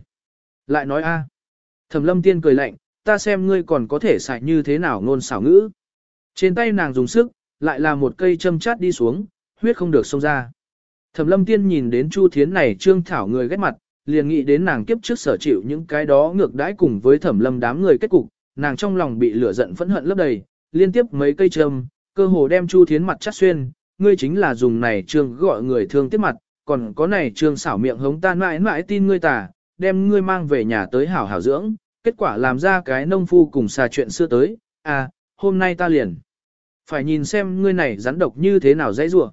Speaker 1: Lại nói a, Thẩm lâm tiên cười lạnh, ta xem ngươi còn có thể xài như thế nào ngôn xảo ngữ. Trên tay nàng dùng sức, lại là một cây châm chát đi xuống, huyết không được xông ra. Thẩm lâm tiên nhìn đến Chu Thiến này trương thảo người ghét mặt, liền nghĩ đến nàng kiếp trước sở chịu những cái đó ngược đãi cùng với thẩm lâm đám người kết cục, nàng trong lòng bị lửa giận phẫn hận lấp đầy, liên tiếp mấy cây châm, cơ hồ đem Chu Thiến mặt chát xuyên, ngươi chính là dùng này trương gọi người thương tiếp mặt, còn có này trương xảo miệng hống ta mãi mãi tin ngươi tà, đem ngươi mang về nhà tới hảo hảo dưỡng, kết quả làm ra cái nông phu cùng xà chuyện xưa tới, à, hôm nay ta liền. Phải nhìn xem ngươi này rắn độc như thế nào dãy rủa.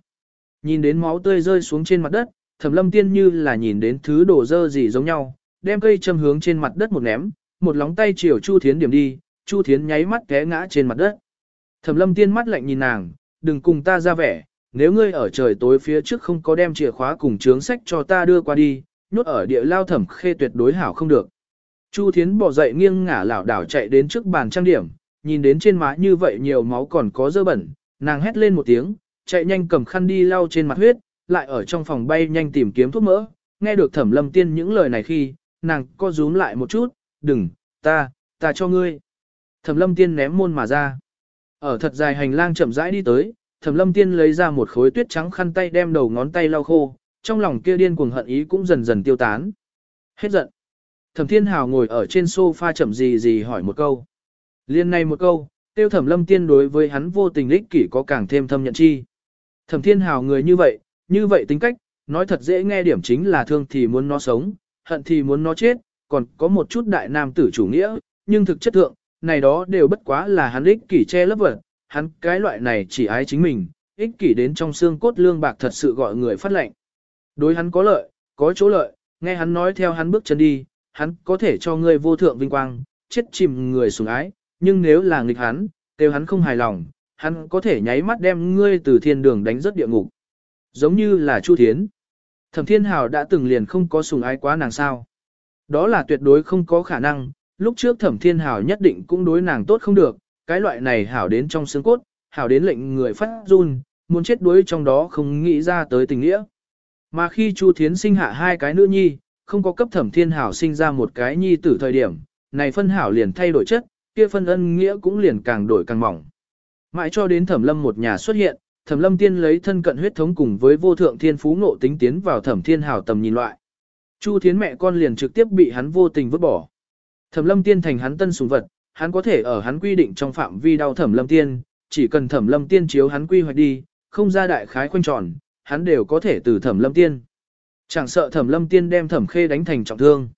Speaker 1: Nhìn đến máu tươi rơi xuống trên mặt đất, thẩm lâm tiên như là nhìn đến thứ đồ dơ gì giống nhau, đem cây châm hướng trên mặt đất một ném, một lóng tay chiều Chu Thiến điểm đi, Chu Thiến nháy mắt té ngã trên mặt đất. Thẩm lâm tiên mắt lạnh nhìn nàng, đừng cùng ta ra vẻ, nếu ngươi ở trời tối phía trước không có đem chìa khóa cùng chướng sách cho ta đưa qua đi, nhốt ở địa lao thẩm khê tuyệt đối hảo không được. Chu Thiến bỏ dậy nghiêng ngả lảo đảo chạy đến trước bàn trang điểm, nhìn đến trên má như vậy nhiều máu còn có dơ bẩn, nàng hét lên một tiếng, chạy nhanh cầm khăn đi lau trên mặt huyết, lại ở trong phòng bay nhanh tìm kiếm thuốc mỡ, nghe được thẩm lâm tiên những lời này khi, nàng co rúm lại một chút, đừng, ta, ta cho ngươi. Thẩm lâm tiên ném môn mà ra. Ở thật dài hành lang chậm rãi đi tới, thẩm lâm tiên lấy ra một khối tuyết trắng khăn tay đem đầu ngón tay lau khô, trong lòng kia điên cuồng hận ý cũng dần dần tiêu tán. Hết giận. Thẩm Thiên Hào ngồi ở trên sofa chậm gì gì hỏi một câu. Liên này một câu, tiêu thẩm lâm tiên đối với hắn vô tình lích kỷ có càng thêm thâm nhận chi. Thẩm Thiên Hào người như vậy, như vậy tính cách, nói thật dễ nghe điểm chính là thương thì muốn nó sống, hận thì muốn nó chết, còn có một chút đại nam tử chủ nghĩa, nhưng thực chất thượng, này đó đều bất quá là hắn ích kỷ che lấp vật, hắn cái loại này chỉ ái chính mình, ích kỷ đến trong xương cốt lương bạc thật sự gọi người phát lệnh. Đối hắn có lợi, có chỗ lợi, nghe hắn nói theo hắn bước chân đi, hắn có thể cho ngươi vô thượng vinh quang, chết chìm người sủng ái, nhưng nếu là nghịch hắn, kêu hắn không hài lòng, hắn có thể nháy mắt đem ngươi từ thiên đường đánh rất địa ngục. Giống như là Chu Thiến. Thẩm Thiên Hào đã từng liền không có sủng ái quá nàng sao. Đó là tuyệt đối không có khả năng, lúc trước Thẩm Thiên Hào nhất định cũng đối nàng tốt không được, cái loại này hảo đến trong xương cốt, hảo đến lệnh người phát run, muốn chết đuối trong đó không nghĩ ra tới tình nghĩa. Mà khi Chu Thiến sinh hạ hai cái nữ nhi, không có cấp thẩm thiên hảo sinh ra một cái nhi tử thời điểm, này phân hảo liền thay đổi chất, kia phân ân nghĩa cũng liền càng đổi càng mỏng. Mãi cho đến thẩm lâm một nhà xuất hiện, thẩm lâm tiên lấy thân cận huyết thống cùng với vô thượng thiên phú ngộ tính tiến vào thẩm thiên hảo tầm nhìn loại. Chu thiến mẹ con liền trực tiếp bị hắn vô tình vứt bỏ. Thẩm lâm tiên thành hắn tân sùng vật, hắn có thể ở hắn quy định trong phạm vi đau thẩm lâm tiên, chỉ cần thẩm lâm tiên chiếu hắn quy hoạch đi, không ra đại khái khoanh tròn, hắn đều có thể từ thẩm lâm tiên. Chẳng sợ thẩm lâm tiên đem thẩm khê đánh thành trọng thương.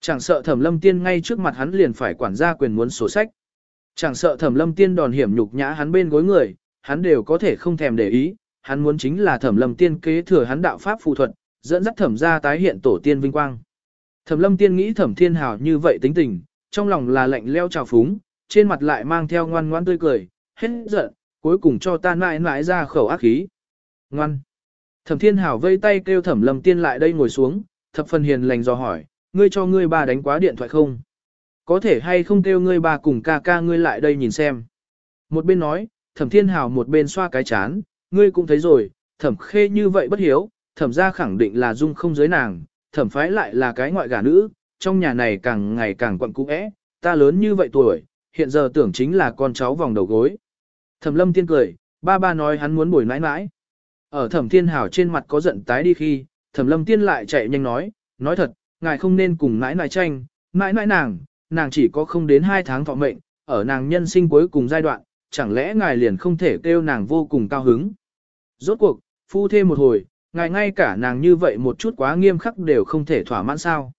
Speaker 1: Chẳng sợ thẩm lâm tiên ngay trước mặt hắn liền phải quản gia quyền muốn sổ sách. Chẳng sợ thẩm lâm tiên đòn hiểm nhục nhã hắn bên gối người, hắn đều có thể không thèm để ý, hắn muốn chính là thẩm lâm tiên kế thừa hắn đạo pháp phù thuật, dẫn dắt thẩm gia tái hiện tổ tiên vinh quang. Thẩm lâm tiên nghĩ thẩm thiên hào như vậy tính tình, trong lòng là lạnh leo trào phúng, trên mặt lại mang theo ngoan ngoan tươi cười, hết giận, cuối cùng cho ta mãi mãi ra khẩu ác khí. Ngoan. Thẩm Thiên Hảo vây tay kêu Thẩm Lâm Tiên lại đây ngồi xuống, thập phần hiền lành dò hỏi, ngươi cho ngươi ba đánh quá điện thoại không? Có thể hay không kêu ngươi ba cùng ca ca ngươi lại đây nhìn xem. Một bên nói, Thẩm Thiên Hảo một bên xoa cái chán, ngươi cũng thấy rồi, Thẩm Khê như vậy bất hiếu, Thẩm gia khẳng định là dung không giới nàng, Thẩm phái lại là cái ngoại gả nữ, trong nhà này càng ngày càng quặn cũ é, ta lớn như vậy tuổi, hiện giờ tưởng chính là con cháu vòng đầu gối. Thẩm Lâm Tiên cười, ba ba nói hắn muốn bồi nãi nãi. Ở thẩm thiên hảo trên mặt có giận tái đi khi, thẩm lâm tiên lại chạy nhanh nói, nói thật, ngài không nên cùng nãi nãi tranh, nãi nãi nàng, nàng chỉ có không đến 2 tháng thọ mệnh, ở nàng nhân sinh cuối cùng giai đoạn, chẳng lẽ ngài liền không thể kêu nàng vô cùng cao hứng. Rốt cuộc, phu thêm một hồi, ngài ngay cả nàng như vậy một chút quá nghiêm khắc đều không thể thỏa mãn sao.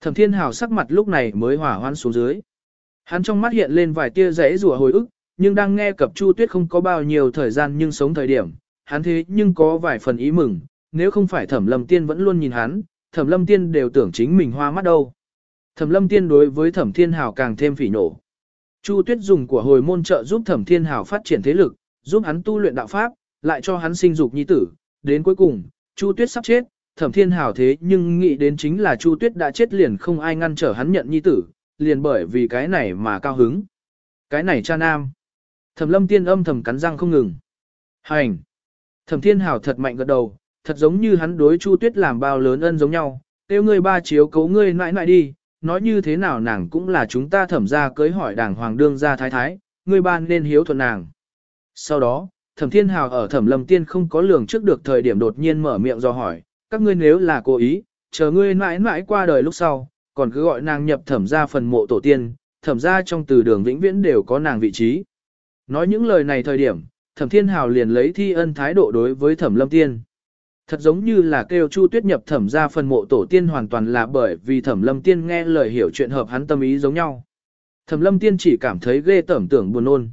Speaker 1: Thẩm thiên hào sắc mặt lúc này mới hỏa hoan xuống dưới. Hắn trong mắt hiện lên vài tia rẽ rùa hồi ức, nhưng đang nghe cập Chu Tuyết không có bao nhiêu thời gian nhưng sống thời điểm, hắn thế nhưng có vài phần ý mừng, nếu không phải Thẩm Lâm Tiên vẫn luôn nhìn hắn, Thẩm Lâm Tiên đều tưởng chính mình hoa mắt đâu. Thẩm Lâm Tiên đối với Thẩm Thiên Hào càng thêm phỉ nổ. Chu Tuyết dùng của hồi môn trợ giúp Thẩm Thiên Hào phát triển thế lực, giúp hắn tu luyện đạo pháp, lại cho hắn sinh dục nhi tử, đến cuối cùng, Chu Tuyết sắp chết, Thẩm Thiên Hào thế nhưng nghĩ đến chính là Chu Tuyết đã chết liền không ai ngăn trở hắn nhận nhi tử, liền bởi vì cái này mà cao hứng. Cái này cha nam. Thẩm Lâm Tiên âm thầm cắn răng không ngừng. Hành. Thẩm Thiên Hảo thật mạnh gật đầu, thật giống như hắn đối Chu Tuyết làm bao lớn ân giống nhau, tiêu ngươi ba chiếu cấu ngươi nãi nãi đi, nói như thế nào nàng cũng là chúng ta thẩm ra cưới hỏi đảng hoàng đương gia thái thái, ngươi ban nên hiếu thuận nàng. Sau đó, thẩm thiên hào ở thẩm lâm tiên không có lường trước được thời điểm đột nhiên mở miệng do hỏi, các ngươi nếu là cố ý, chờ ngươi mãi mãi qua đời lúc sau, còn cứ gọi nàng nhập thẩm ra phần mộ tổ tiên, thẩm ra trong từ đường vĩnh viễn đều có nàng vị trí. Nói những lời này thời điểm, thẩm thiên hào liền lấy thi ân thái độ đối với thẩm lâm tiên. Thật giống như là kêu Chu Tuyết nhập thẩm ra phần mộ tổ tiên hoàn toàn là bởi vì thẩm lâm tiên nghe lời hiểu chuyện hợp hắn tâm ý giống nhau. Thẩm lâm tiên chỉ cảm thấy ghê tởm tưởng buồn nôn.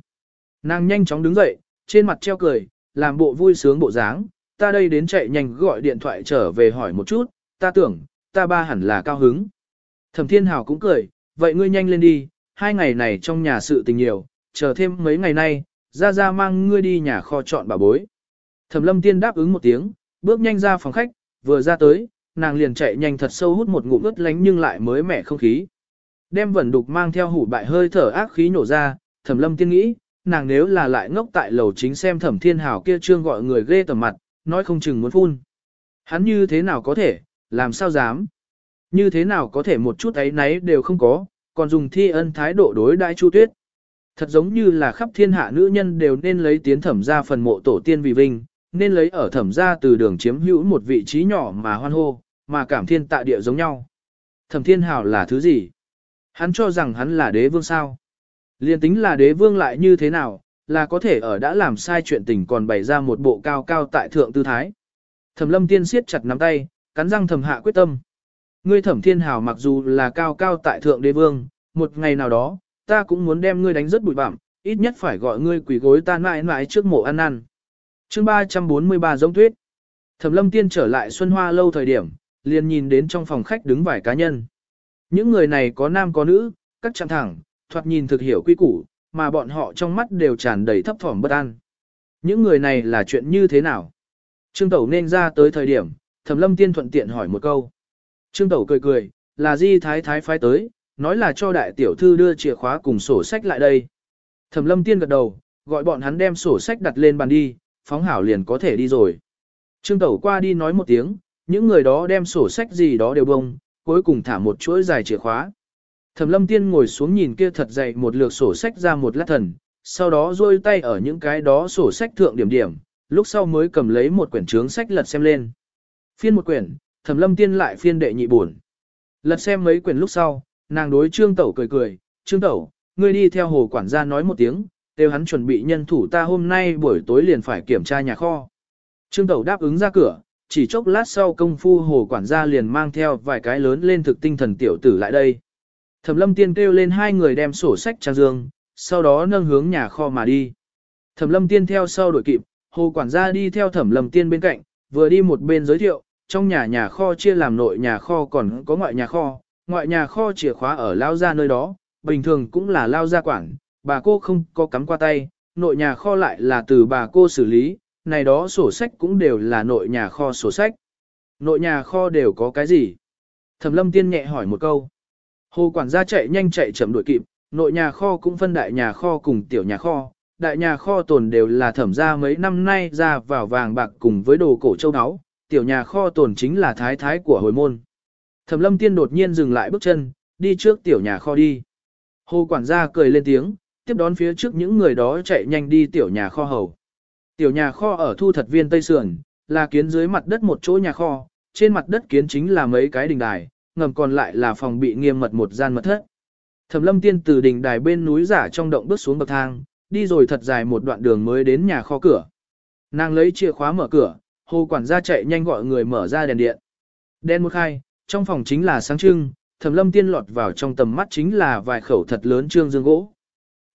Speaker 1: Nàng nhanh chóng đứng dậy, trên mặt treo cười, làm bộ vui sướng bộ dáng, ta đây đến chạy nhanh gọi điện thoại trở về hỏi một chút, ta tưởng, ta ba hẳn là cao hứng. Thẩm thiên hào cũng cười, vậy ngươi nhanh lên đi, hai ngày này trong nhà sự tình nhiều, chờ thêm mấy ngày nay, ra ra mang ngươi đi nhà kho chọn bà bối. Thẩm lâm tiên đáp ứng một tiếng, bước nhanh ra phòng khách, vừa ra tới, nàng liền chạy nhanh thật sâu hút một ngụm ướt lánh nhưng lại mới mẻ không khí. Đem vẩn đục mang theo hủ bại hơi thở ác khí nổ ra, thẩm lâm tiên nghĩ, nàng nếu là lại ngốc tại lầu chính xem thẩm thiên hào kia trương gọi người ghê tầm mặt, nói không chừng muốn phun. Hắn như thế nào có thể, làm sao dám? Như thế nào có thể một chút ấy nấy đều không có, còn dùng thi ân thái độ đối đãi chu tuyết. Thật giống như là khắp thiên hạ nữ nhân đều nên lấy tiến thẩm ra phần mộ tổ tiên vì vinh, nên lấy ở thẩm ra từ đường chiếm hữu một vị trí nhỏ mà hoan hô, mà cảm thiên tạ địa giống nhau. Thẩm thiên hào là thứ gì? Hắn cho rằng hắn là đế vương sao? Liên tính là đế vương lại như thế nào, là có thể ở đã làm sai chuyện tình còn bày ra một bộ cao cao tại thượng tư thái. Thẩm lâm tiên siết chặt nắm tay, cắn răng thầm hạ quyết tâm. Ngươi thẩm thiên hào mặc dù là cao cao tại thượng đế vương, một ngày nào đó, ta cũng muốn đem ngươi đánh rất bụi bặm, ít nhất phải gọi ngươi quỷ gối ta mãi mãi trước mộ ăn ăn. chương 343 giống tuyết. Thẩm lâm tiên trở lại Xuân Hoa lâu thời điểm, liền nhìn đến trong phòng khách đứng vài cá nhân. Những người này có nam có nữ, các trạng thẳng, thoạt nhìn thực hiểu quy củ, mà bọn họ trong mắt đều tràn đầy thấp thỏm bất an. Những người này là chuyện như thế nào? Trương Tẩu nên ra tới thời điểm, Thẩm Lâm Tiên thuận tiện hỏi một câu. Trương Tẩu cười cười, là Di Thái Thái phái tới, nói là cho đại tiểu thư đưa chìa khóa cùng sổ sách lại đây. Thẩm Lâm Tiên gật đầu, gọi bọn hắn đem sổ sách đặt lên bàn đi, phóng hảo liền có thể đi rồi. Trương Tẩu qua đi nói một tiếng, những người đó đem sổ sách gì đó đều bông, cuối cùng thả một chuỗi dài chìa khóa. Thẩm lâm tiên ngồi xuống nhìn kia thật dày một lượt sổ sách ra một lát thần, sau đó rôi tay ở những cái đó sổ sách thượng điểm điểm, lúc sau mới cầm lấy một quyển trướng sách lật xem lên. Phiên một quyển, thẩm lâm tiên lại phiên đệ nhị buồn. Lật xem mấy quyển lúc sau, nàng đối trương tẩu cười cười, trương tẩu, ngươi đi theo hồ quản gia nói một tiếng, đều hắn chuẩn bị nhân thủ ta hôm nay buổi tối liền phải kiểm tra nhà kho. Trương tẩu đáp ứng ra cửa, chỉ chốc lát sau công phu hồ quản gia liền mang theo vài cái lớn lên thực tinh thần tiểu tử lại đây. Thẩm lâm tiên kêu lên hai người đem sổ sách trang dương, sau đó nâng hướng nhà kho mà đi. Thẩm lâm tiên theo sau đuổi kịp, hồ quản gia đi theo thẩm lâm tiên bên cạnh, vừa đi một bên giới thiệu, trong nhà nhà kho chia làm nội nhà kho còn có ngoại nhà kho, ngoại nhà kho chìa khóa ở lao ra nơi đó, bình thường cũng là lao ra quản, bà cô không có cắm qua tay, nội nhà kho lại là từ bà cô xử lý, này đó sổ sách cũng đều là nội nhà kho sổ sách. Nội nhà kho đều có cái gì? Thẩm lâm tiên nhẹ hỏi một câu. Hồ quản gia chạy nhanh chạy chậm đuổi kịp, nội nhà kho cũng phân đại nhà kho cùng tiểu nhà kho, đại nhà kho tồn đều là thẩm ra mấy năm nay ra vào vàng bạc cùng với đồ cổ châu áo, tiểu nhà kho tồn chính là thái thái của hồi môn. Thẩm lâm tiên đột nhiên dừng lại bước chân, đi trước tiểu nhà kho đi. Hồ quản gia cười lên tiếng, tiếp đón phía trước những người đó chạy nhanh đi tiểu nhà kho hầu. Tiểu nhà kho ở thu thật viên Tây Sườn, là kiến dưới mặt đất một chỗ nhà kho, trên mặt đất kiến chính là mấy cái đình đài, ngầm còn lại là phòng bị nghiêm mật một gian mật thất. Thẩm lâm tiên từ đình đài bên núi giả trong động bước xuống bậc thang, đi rồi thật dài một đoạn đường mới đến nhà kho cửa. Nàng lấy chìa khóa mở cửa, hồ quản gia chạy nhanh gọi người mở ra đèn điện. Đèn một khai, trong phòng chính là sáng trưng, thẩm lâm tiên lọt vào trong tầm mắt chính là vài khẩu thật lớn trương dương gỗ.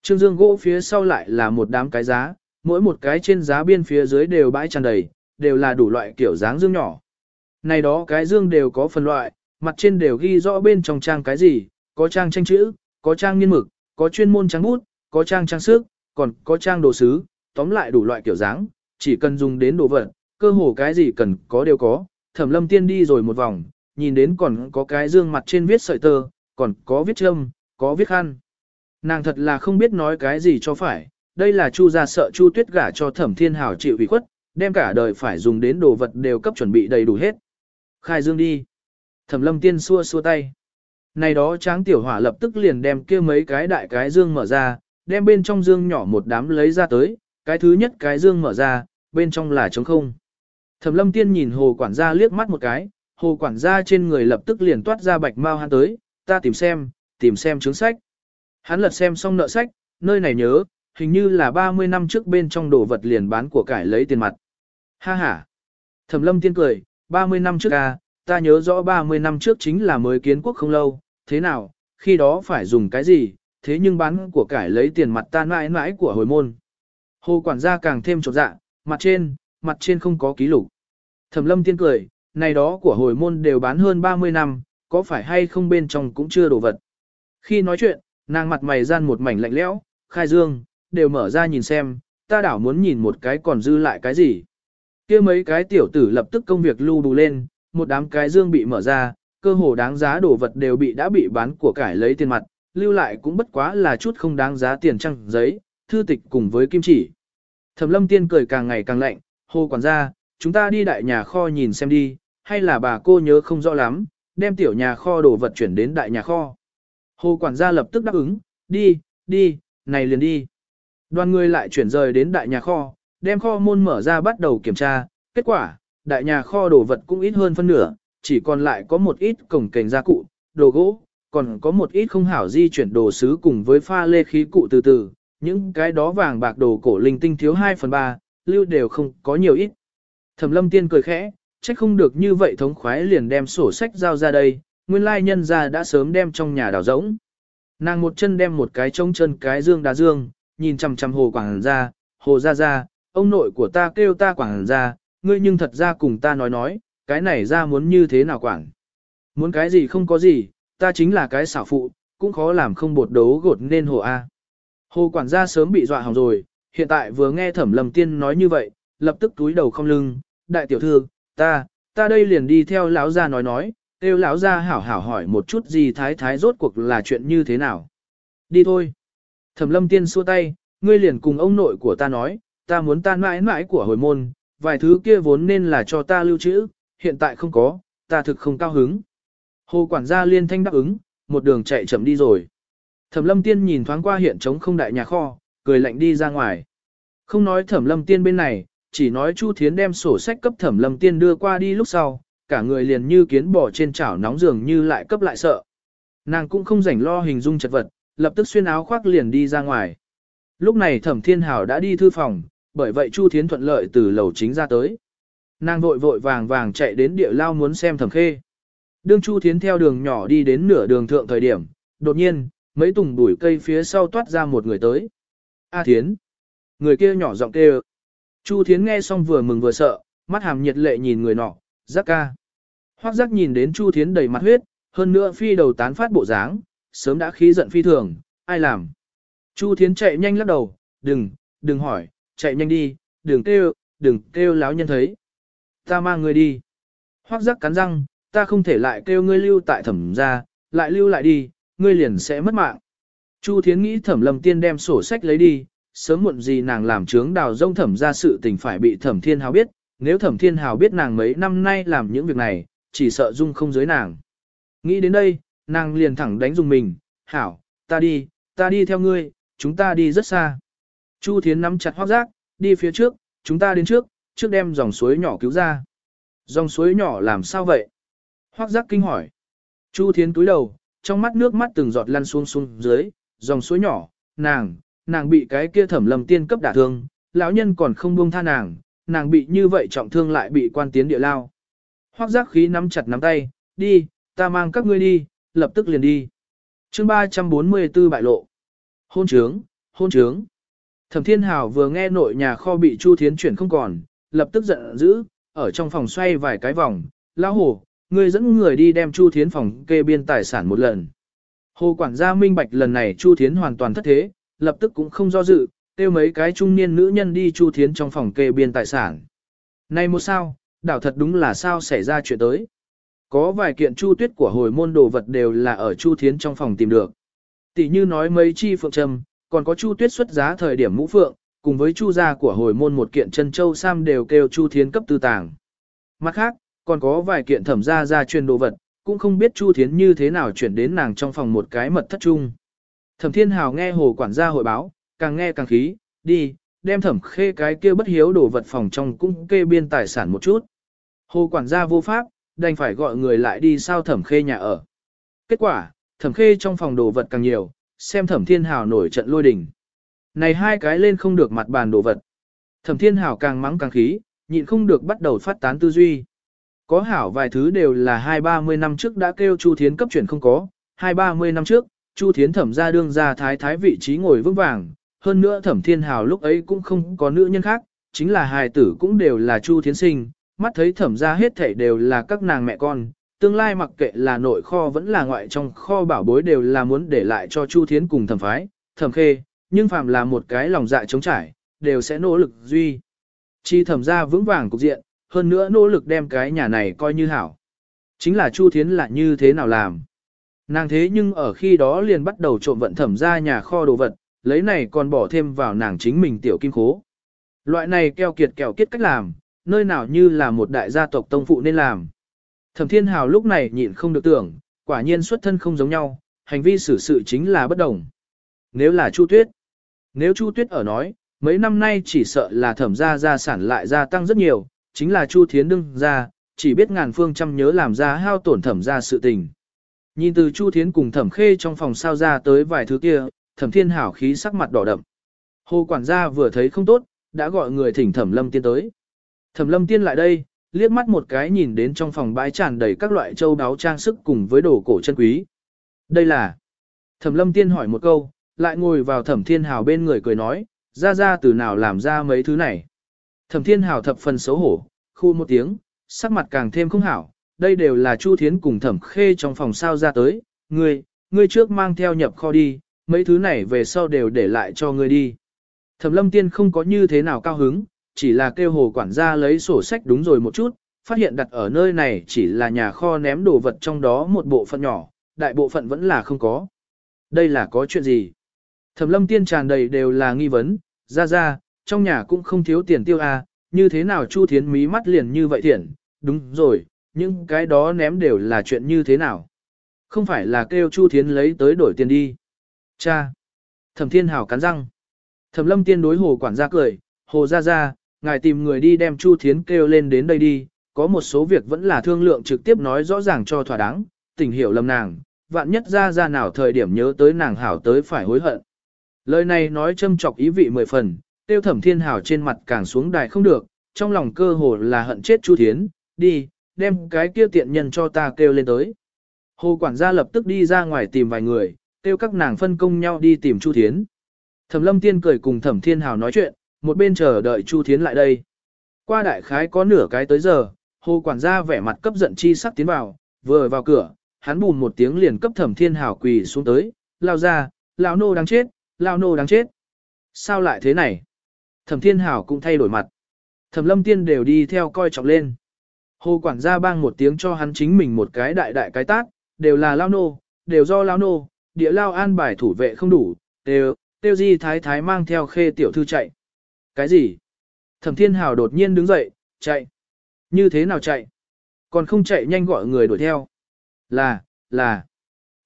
Speaker 1: Trương dương gỗ phía sau lại là một đám cái giá, mỗi một cái trên giá biên phía dưới đều bãi tràn đầy, đều là đủ loại kiểu dáng dương nhỏ. Này đó cái dương đều có phân loại, mặt trên đều ghi rõ bên trong trang cái gì, có trang tranh chữ, có trang nghiên mực, có chuyên môn trang bút, có trang trang sức, còn có trang đồ sứ, tóm lại đủ loại kiểu dáng, chỉ cần dùng đến đồ vật, cơ hồ cái gì cần có đều có. Thẩm lâm tiên đi rồi một vòng, nhìn đến còn có cái dương mặt trên viết sợi tơ, còn có viết châm, có viết khăn. Nàng thật là không biết nói cái gì cho phải, đây là Chu gia sợ Chu Tuyết gả cho Thẩm Thiên Hảo chịu ủy khuất, đem cả đời phải dùng đến đồ vật đều cấp chuẩn bị đầy đủ hết. Khai dương đi. Thẩm Lâm Tiên xua xua tay. Này đó tráng tiểu hỏa lập tức liền đem kia mấy cái đại cái dương mở ra, đem bên trong dương nhỏ một đám lấy ra tới, cái thứ nhất cái dương mở ra, bên trong là trống không. Thẩm Lâm Tiên nhìn hồ quản gia liếc mắt một cái, hồ quản gia trên người lập tức liền toát ra bạch mau hắn tới, ta tìm xem, tìm xem chứng sách. Hắn lật xem xong nợ sách, nơi này nhớ, hình như là 30 năm trước bên trong đồ vật liền bán của cải lấy tiền mặt. Ha ha. Thẩm lâm tiên cười, 30 năm trước à, ta nhớ rõ 30 năm trước chính là mới kiến quốc không lâu, thế nào, khi đó phải dùng cái gì, thế nhưng bán của cải lấy tiền mặt ta mãi mãi của hồi môn. Hồ quản gia càng thêm trột dạ, mặt trên, mặt trên không có ký lục. Thẩm lâm tiên cười, này đó của hồi môn đều bán hơn 30 năm, có phải hay không bên trong cũng chưa đồ vật. Khi nói chuyện, nàng mặt mày gian một mảnh lạnh lẽo, khai dương, đều mở ra nhìn xem, ta đảo muốn nhìn một cái còn dư lại cái gì. kia mấy cái tiểu tử lập tức công việc lưu đủ lên, một đám cái dương bị mở ra, cơ hồ đáng giá đồ vật đều bị đã bị bán của cải lấy tiền mặt, lưu lại cũng bất quá là chút không đáng giá tiền trăng giấy, thư tịch cùng với kim chỉ. Thẩm lâm tiên cười càng ngày càng lạnh, hô quản gia, chúng ta đi đại nhà kho nhìn xem đi, hay là bà cô nhớ không rõ lắm, đem tiểu nhà kho đồ vật chuyển đến đại nhà kho. Hồ quản gia lập tức đáp ứng, đi, đi, này liền đi. Đoàn người lại chuyển rời đến đại nhà kho, đem kho môn mở ra bắt đầu kiểm tra, kết quả, đại nhà kho đồ vật cũng ít hơn phân nửa, chỉ còn lại có một ít cổng kềnh gia cụ, đồ gỗ, còn có một ít không hảo di chuyển đồ sứ cùng với pha lê khí cụ từ từ, những cái đó vàng bạc đồ cổ linh tinh thiếu 2 phần 3, lưu đều không có nhiều ít. Thẩm lâm tiên cười khẽ, trách không được như vậy thống khoái liền đem sổ sách giao ra đây, nguyên lai nhân ra đã sớm đem trong nhà đào rỗng. Nàng một chân đem một cái trông chân cái dương đá dương, nhìn chằm chằm hồ quảng ra, hồ ra ra, ông nội của ta kêu ta quảng ra, ngươi nhưng thật ra cùng ta nói nói, cái này ra muốn như thế nào quảng. Muốn cái gì không có gì, ta chính là cái xảo phụ, cũng khó làm không bột đấu gột nên hồ A. Hồ quản gia sớm bị dọa hỏng rồi, hiện tại vừa nghe thẩm lầm tiên nói như vậy, lập tức túi đầu không lưng, đại tiểu thư, ta, ta đây liền đi theo lão gia nói nói, kêu lão gia hảo hảo hỏi một chút gì thái thái rốt cuộc là chuyện như thế nào. Đi thôi. Thẩm lâm tiên xua tay, ngươi liền cùng ông nội của ta nói, ta muốn tan mãi mãi của hồi môn, vài thứ kia vốn nên là cho ta lưu trữ, hiện tại không có, ta thực không cao hứng. Hồ quản gia liên thanh đáp ứng, một đường chạy chậm đi rồi. Thẩm lâm tiên nhìn thoáng qua hiện trống không đại nhà kho, cười lạnh đi ra ngoài. Không nói thẩm lâm tiên bên này, chỉ nói Chu Thiến đem sổ sách cấp thẩm lâm tiên đưa qua đi lúc sau, cả người liền như kiến bò trên chảo nóng giường như lại cấp lại sợ. Nàng cũng không rảnh lo hình dung chật vật, lập tức xuyên áo khoác liền đi ra ngoài. Lúc này thẩm thiên hảo đã đi thư phòng, bởi vậy Chu Thiến thuận lợi từ lầu chính ra tới. Nàng vội vội vàng vàng chạy đến địa lao muốn xem thẩm khê. Đương Chu Thiến theo đường nhỏ đi đến nửa đường thượng thời điểm, đột nhiên, mấy tùng bụi cây phía sau toát ra một người tới. A Thiến. Người kia nhỏ giọng kêu. Chu Thiến nghe xong vừa mừng vừa sợ, mắt hàm nhiệt lệ nhìn người nọ, giác ca. Hoác giác nhìn đến Chu Thiến đầy mặt huyết, hơn nữa phi đầu tán phát bộ dáng, sớm đã khí giận phi thường, ai làm. Chu Thiến chạy nhanh lắc đầu, đừng, đừng hỏi, chạy nhanh đi, đừng kêu, đừng kêu láo nhân thấy. Ta mang người đi. Hoác giác cắn răng, ta không thể lại kêu ngươi lưu tại thẩm ra, lại lưu lại đi, ngươi liền sẽ mất mạng. Chu Thiến nghĩ thẩm lầm tiên đem sổ sách lấy đi, sớm muộn gì nàng làm trướng đào rông thẩm ra sự tình phải bị thẩm thiên hào biết, nếu thẩm thiên hào biết nàng mấy năm nay làm những việc này, chỉ sợ dung không dưới nàng. Nghĩ đến đây, nàng liền thẳng đánh dùng mình, hảo, ta đi, ta đi theo ngươi, chúng ta đi rất xa. Chu Thiến nắm chặt hoác giác, đi phía trước, chúng ta đến trước, trước đem dòng suối nhỏ cứu ra. Dòng suối nhỏ làm sao vậy? Hoác giác kinh hỏi. Chu Thiến túi đầu, trong mắt nước mắt từng giọt lăn xuống xuống dưới, dòng suối nhỏ, nàng, nàng bị cái kia thẩm lâm tiên cấp đả thương, lão nhân còn không buông tha nàng, nàng bị như vậy trọng thương lại bị quan tiến địa lao. Hoác giác khí nắm chặt nắm tay, đi, ta mang các ngươi đi, lập tức liền đi. chương 344 bại lộ. Hôn trướng, hôn trướng. Thẩm Thiên hào vừa nghe nội nhà kho bị Chu Thiến chuyển không còn, lập tức giận dữ, ở trong phòng xoay vài cái vòng, lão hồ, ngươi dẫn người đi đem Chu Thiến phòng kê biên tài sản một lần. Hồ quản gia minh bạch lần này Chu Thiến hoàn toàn thất thế, lập tức cũng không do dự, kêu mấy cái trung niên nữ nhân đi Chu Thiến trong phòng kê biên tài sản. Này một sao, đảo thật đúng là sao xảy ra chuyện tới. Có vài kiện Chu Tuyết của hồi môn đồ vật đều là ở Chu Thiến trong phòng tìm được. Tỷ như nói mấy chi phượng trầm, còn có Chu Tuyết xuất giá thời điểm mũ phượng, cùng với Chu gia của hồi môn một kiện chân châu sam đều kêu Chu Thiến cấp tư tàng. Mặt khác, còn có vài kiện thẩm gia gia truyền đồ vật, cũng không biết Chu Thiến như thế nào chuyển đến nàng trong phòng một cái mật thất chung. Thẩm Thiên Hào nghe hồ quản gia hội báo, càng nghe càng khí, đi, đem thẩm khê cái kia bất hiếu đồ vật phòng trong cũng kê biên tài sản một chút. Hồ quản gia vô pháp, đành phải gọi người lại đi sao thẩm khê nhà ở. Kết quả, thẩm khê trong phòng đồ vật càng nhiều, xem thẩm thiên hào nổi trận lôi đình. Này hai cái lên không được mặt bàn đồ vật. Thẩm thiên hào càng mắng càng khí, nhịn không được bắt đầu phát tán tư duy. Có hảo vài thứ đều là hai ba mươi năm trước đã kêu Chu Thiến cấp chuyển không có, hai ba mươi năm trước, Chu Thiến thẩm ra đương ra thái thái vị trí ngồi vững vàng, hơn nữa thẩm thiên hào lúc ấy cũng không có nữ nhân khác, chính là hài tử cũng đều là Chu Thiến sinh, mắt thấy thẩm ra hết thảy đều là các nàng mẹ con, tương lai mặc kệ là nội kho vẫn là ngoại trong kho bảo bối đều là muốn để lại cho Chu Thiến cùng thẩm phái, thẩm khê, nhưng phàm là một cái lòng dạ chống trải, đều sẽ nỗ lực duy. Chi thẩm ra vững vàng cục diện, hơn nữa nỗ lực đem cái nhà này coi như hảo. Chính là Chu Thiến là như thế nào làm. Nàng thế nhưng ở khi đó liền bắt đầu trộm vận thẩm ra nhà kho đồ vật, lấy này còn bỏ thêm vào nàng chính mình tiểu kim khố. Loại này keo kiệt kẹo kiết cách làm, nơi nào như là một đại gia tộc tông phụ nên làm. Thẩm Thiên Hào lúc này nhịn không được tưởng, quả nhiên xuất thân không giống nhau, hành vi xử sự chính là bất đồng. Nếu là Chu Tuyết, nếu Chu Tuyết ở nói, mấy năm nay chỉ sợ là thẩm gia gia sản lại gia tăng rất nhiều, chính là Chu Thiến đương ra, chỉ biết ngàn phương trăm nhớ làm ra hao tổn thẩm gia sự tình. Nhìn từ Chu Thiến cùng thẩm khê trong phòng sao ra tới vài thứ kia, thẩm thiên hảo khí sắc mặt đỏ đậm. Hồ quản gia vừa thấy không tốt, đã gọi người thỉnh thẩm lâm tiên tới. Thẩm lâm tiên lại đây, liếc mắt một cái nhìn đến trong phòng bãi tràn đầy các loại châu đáo trang sức cùng với đồ cổ chân quý. Đây là... Thẩm lâm tiên hỏi một câu, lại ngồi vào thẩm thiên hào bên người cười nói, ra ra từ nào làm ra mấy thứ này. Thẩm thiên hào thập phần xấu hổ, khu một tiếng, sắc mặt càng thêm không hảo, đây đều là Chu Thiến cùng thẩm khê trong phòng sao ra tới, ngươi, ngươi trước mang theo nhập kho đi, mấy thứ này về sau đều để lại cho ngươi đi. Thẩm lâm tiên không có như thế nào cao hứng, chỉ là kêu hồ quản gia lấy sổ sách đúng rồi một chút, phát hiện đặt ở nơi này chỉ là nhà kho ném đồ vật trong đó một bộ phận nhỏ, đại bộ phận vẫn là không có. Đây là có chuyện gì? Thẩm lâm tiên tràn đầy đều là nghi vấn, ra ra, trong nhà cũng không thiếu tiền tiêu à, như thế nào Chu Thiến mí mắt liền như vậy thiện, đúng rồi, những cái đó ném đều là chuyện như thế nào. Không phải là kêu Chu Thiến lấy tới đổi tiền đi. Cha! Thẩm Thiên Hảo cắn răng. Thẩm Lâm Tiên đối hồ quản gia cười, hồ ra ra, ngài tìm người đi đem Chu Thiến kêu lên đến đây đi, có một số việc vẫn là thương lượng trực tiếp nói rõ ràng cho thỏa đáng, tình hiểu lầm nàng, vạn nhất ra ra nào thời điểm nhớ tới nàng hảo tới phải hối hận. Lời này nói châm chọc ý vị mười phần, tiêu thẩm thiên hảo trên mặt càng xuống đài không được, trong lòng cơ hồ là hận chết Chu Thiến, đi, đem cái kia tiện nhân cho ta kêu lên tới. Hồ quản gia lập tức đi ra ngoài tìm vài người, kêu các nàng phân công nhau đi tìm Chu Thiến. Thẩm lâm tiên cười cùng thẩm thiên hào nói chuyện, một bên chờ đợi Chu Thiến lại đây. Qua đại khái có nửa cái tới giờ, hồ quản gia vẻ mặt cấp giận chi sắc tiến vào, vừa vào cửa, hắn bùn một tiếng liền cấp thẩm thiên hào quỳ xuống tới, lao ra, lão nô đáng chết, lão nô đáng chết. Sao lại thế này? Thẩm thiên hào cũng thay đổi mặt. Thẩm lâm tiên đều đi theo coi trọng lên. Hồ quản gia bang một tiếng cho hắn chính mình một cái đại đại cái tát, đều là lao nô, đều do lao nô, địa lao an bài thủ vệ không đủ, đều, tiêu di thái thái mang theo khê tiểu thư chạy. Cái gì? Thẩm thiên hào đột nhiên đứng dậy, chạy. Như thế nào chạy? Còn không chạy nhanh gọi người đuổi theo. Là, là.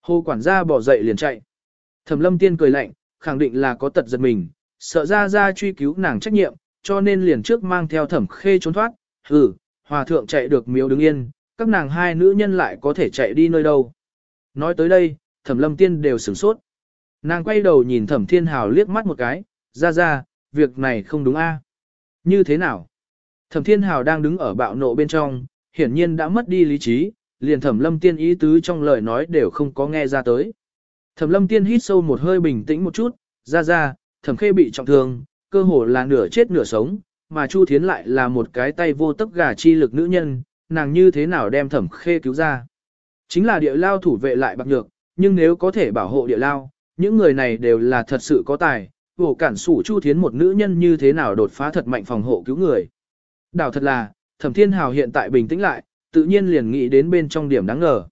Speaker 1: Hồ quản gia bỏ dậy liền chạy. Thẩm lâm tiên cười lạnh, khẳng định là có tật giật mình, sợ ra ra truy cứu nàng trách nhiệm, cho nên liền trước mang theo thẩm khê trốn thoát. Hừ, hòa thượng chạy được miếu đứng yên, các nàng hai nữ nhân lại có thể chạy đi nơi đâu. Nói tới đây, thẩm lâm tiên đều sửng sốt. Nàng quay đầu nhìn thẩm thiên hào liếc mắt một cái, ra ra, việc này không đúng a. Như thế nào? Thẩm thiên hào đang đứng ở bạo nộ bên trong, hiển nhiên đã mất đi lý trí, liền thẩm lâm tiên ý tứ trong lời nói đều không có nghe ra tới. Thẩm lâm tiên hít sâu một hơi bình tĩnh một chút, ra ra, thẩm khê bị trọng thương, cơ hồ là nửa chết nửa sống, mà Chu Thiến lại là một cái tay vô tấc gà chi lực nữ nhân, nàng như thế nào đem thẩm khê cứu ra. Chính là địa lao thủ vệ lại bạc nhược, nhưng nếu có thể bảo hộ địa lao, những người này đều là thật sự có tài, vổ cản sủ Chu Thiến một nữ nhân như thế nào đột phá thật mạnh phòng hộ cứu người. Đảo thật là, thẩm thiên hào hiện tại bình tĩnh lại, tự nhiên liền nghĩ đến bên trong điểm đáng ngờ.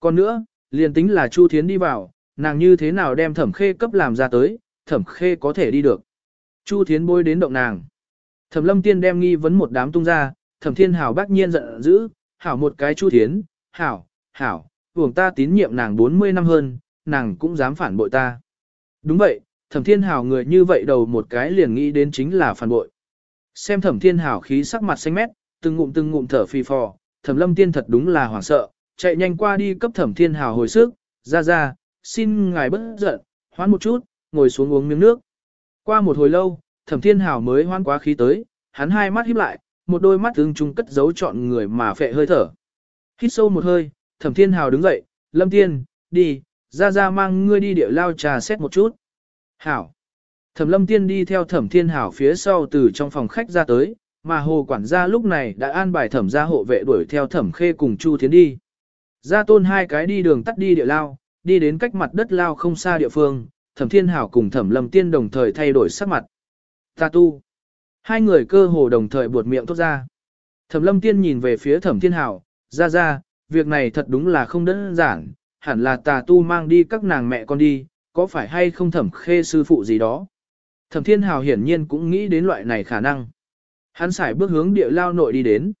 Speaker 1: Còn nữa, liền tính là Chu Thiến đi vào, nàng như thế nào đem thẩm khê cấp làm ra tới, thẩm khê có thể đi được. Chu Thiến bôi đến động nàng. Thẩm lâm tiên đem nghi vấn một đám tung ra, thẩm thiên hảo bác nhiên giận dữ, hảo một cái Chu Thiến, hảo, hảo, vùng ta tín nhiệm nàng 40 năm hơn, nàng cũng dám phản bội ta. Đúng vậy, thẩm thiên hảo người như vậy đầu một cái liền nghĩ đến chính là phản bội. Xem thẩm thiên hảo khí sắc mặt xanh mét, từng ngụm từng ngụm thở phì phò, thẩm lâm tiên thật đúng là hoảng sợ, chạy nhanh qua đi cấp thẩm thiên hảo hồi sức, ra ra, xin ngài bớt giận, hoán một chút, ngồi xuống uống miếng nước. Qua một hồi lâu, thẩm thiên hảo mới hoan quá khí tới, hắn hai mắt híp lại, một đôi mắt tương trung cất giấu chọn người mà phệ hơi thở. Hít sâu một hơi, thẩm thiên hảo đứng dậy, lâm tiên, đi, ra ra mang ngươi đi địa lao trà xét một chút. Hảo. Thẩm lâm tiên đi theo thẩm thiên hảo phía sau từ trong phòng khách ra tới, mà hồ quản gia lúc này đã an bài thẩm gia hộ vệ đuổi theo thẩm khê cùng Chu Thiến đi. Gia tôn hai cái đi đường tắt đi địa lao, đi đến cách mặt đất lao không xa địa phương, thẩm thiên hảo cùng thẩm lâm tiên đồng thời thay đổi sắc mặt. Ta tu. Hai người cơ hồ đồng thời buột miệng thốt ra. Thẩm lâm tiên nhìn về phía thẩm thiên hảo, ra ra, việc này thật đúng là không đơn giản, hẳn là tà tu mang đi các nàng mẹ con đi, có phải hay không thẩm khê sư phụ gì đó. Thẩm thiên hào hiển nhiên cũng nghĩ đến loại này khả năng. Hắn xài bước hướng địa lao nội đi đến.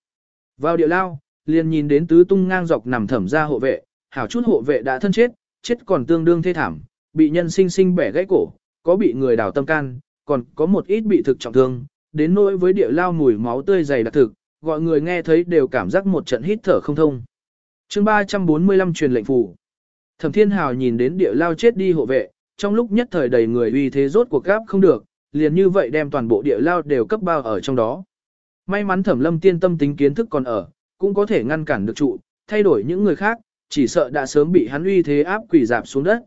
Speaker 1: Vào địa lao, liền nhìn đến tứ tung ngang dọc nằm thẩm ra hộ vệ, hảo chút hộ vệ đã thân chết, chết còn tương đương thê thảm, bị nhân sinh sinh bẻ gãy cổ, có bị người đào tâm can, còn có một ít bị thực trọng thương, đến nỗi với địa lao mùi máu tươi dày đặc thực, gọi người nghe thấy đều cảm giác một trận hít thở không thông. chương 345 truyền lệnh phủ. Thẩm Thiên Hào nhìn đến địa lao chết đi hộ vệ, trong lúc nhất thời đầy người uy thế rốt cuộc gáp không được, liền như vậy đem toàn bộ địa lao đều cấp bao ở trong đó. May mắn Thẩm Lâm Tiên tâm tính kiến thức còn ở, cũng có thể ngăn cản được trụ, thay đổi những người khác, chỉ sợ đã sớm bị hắn uy thế áp quỷ dạp xuống đất.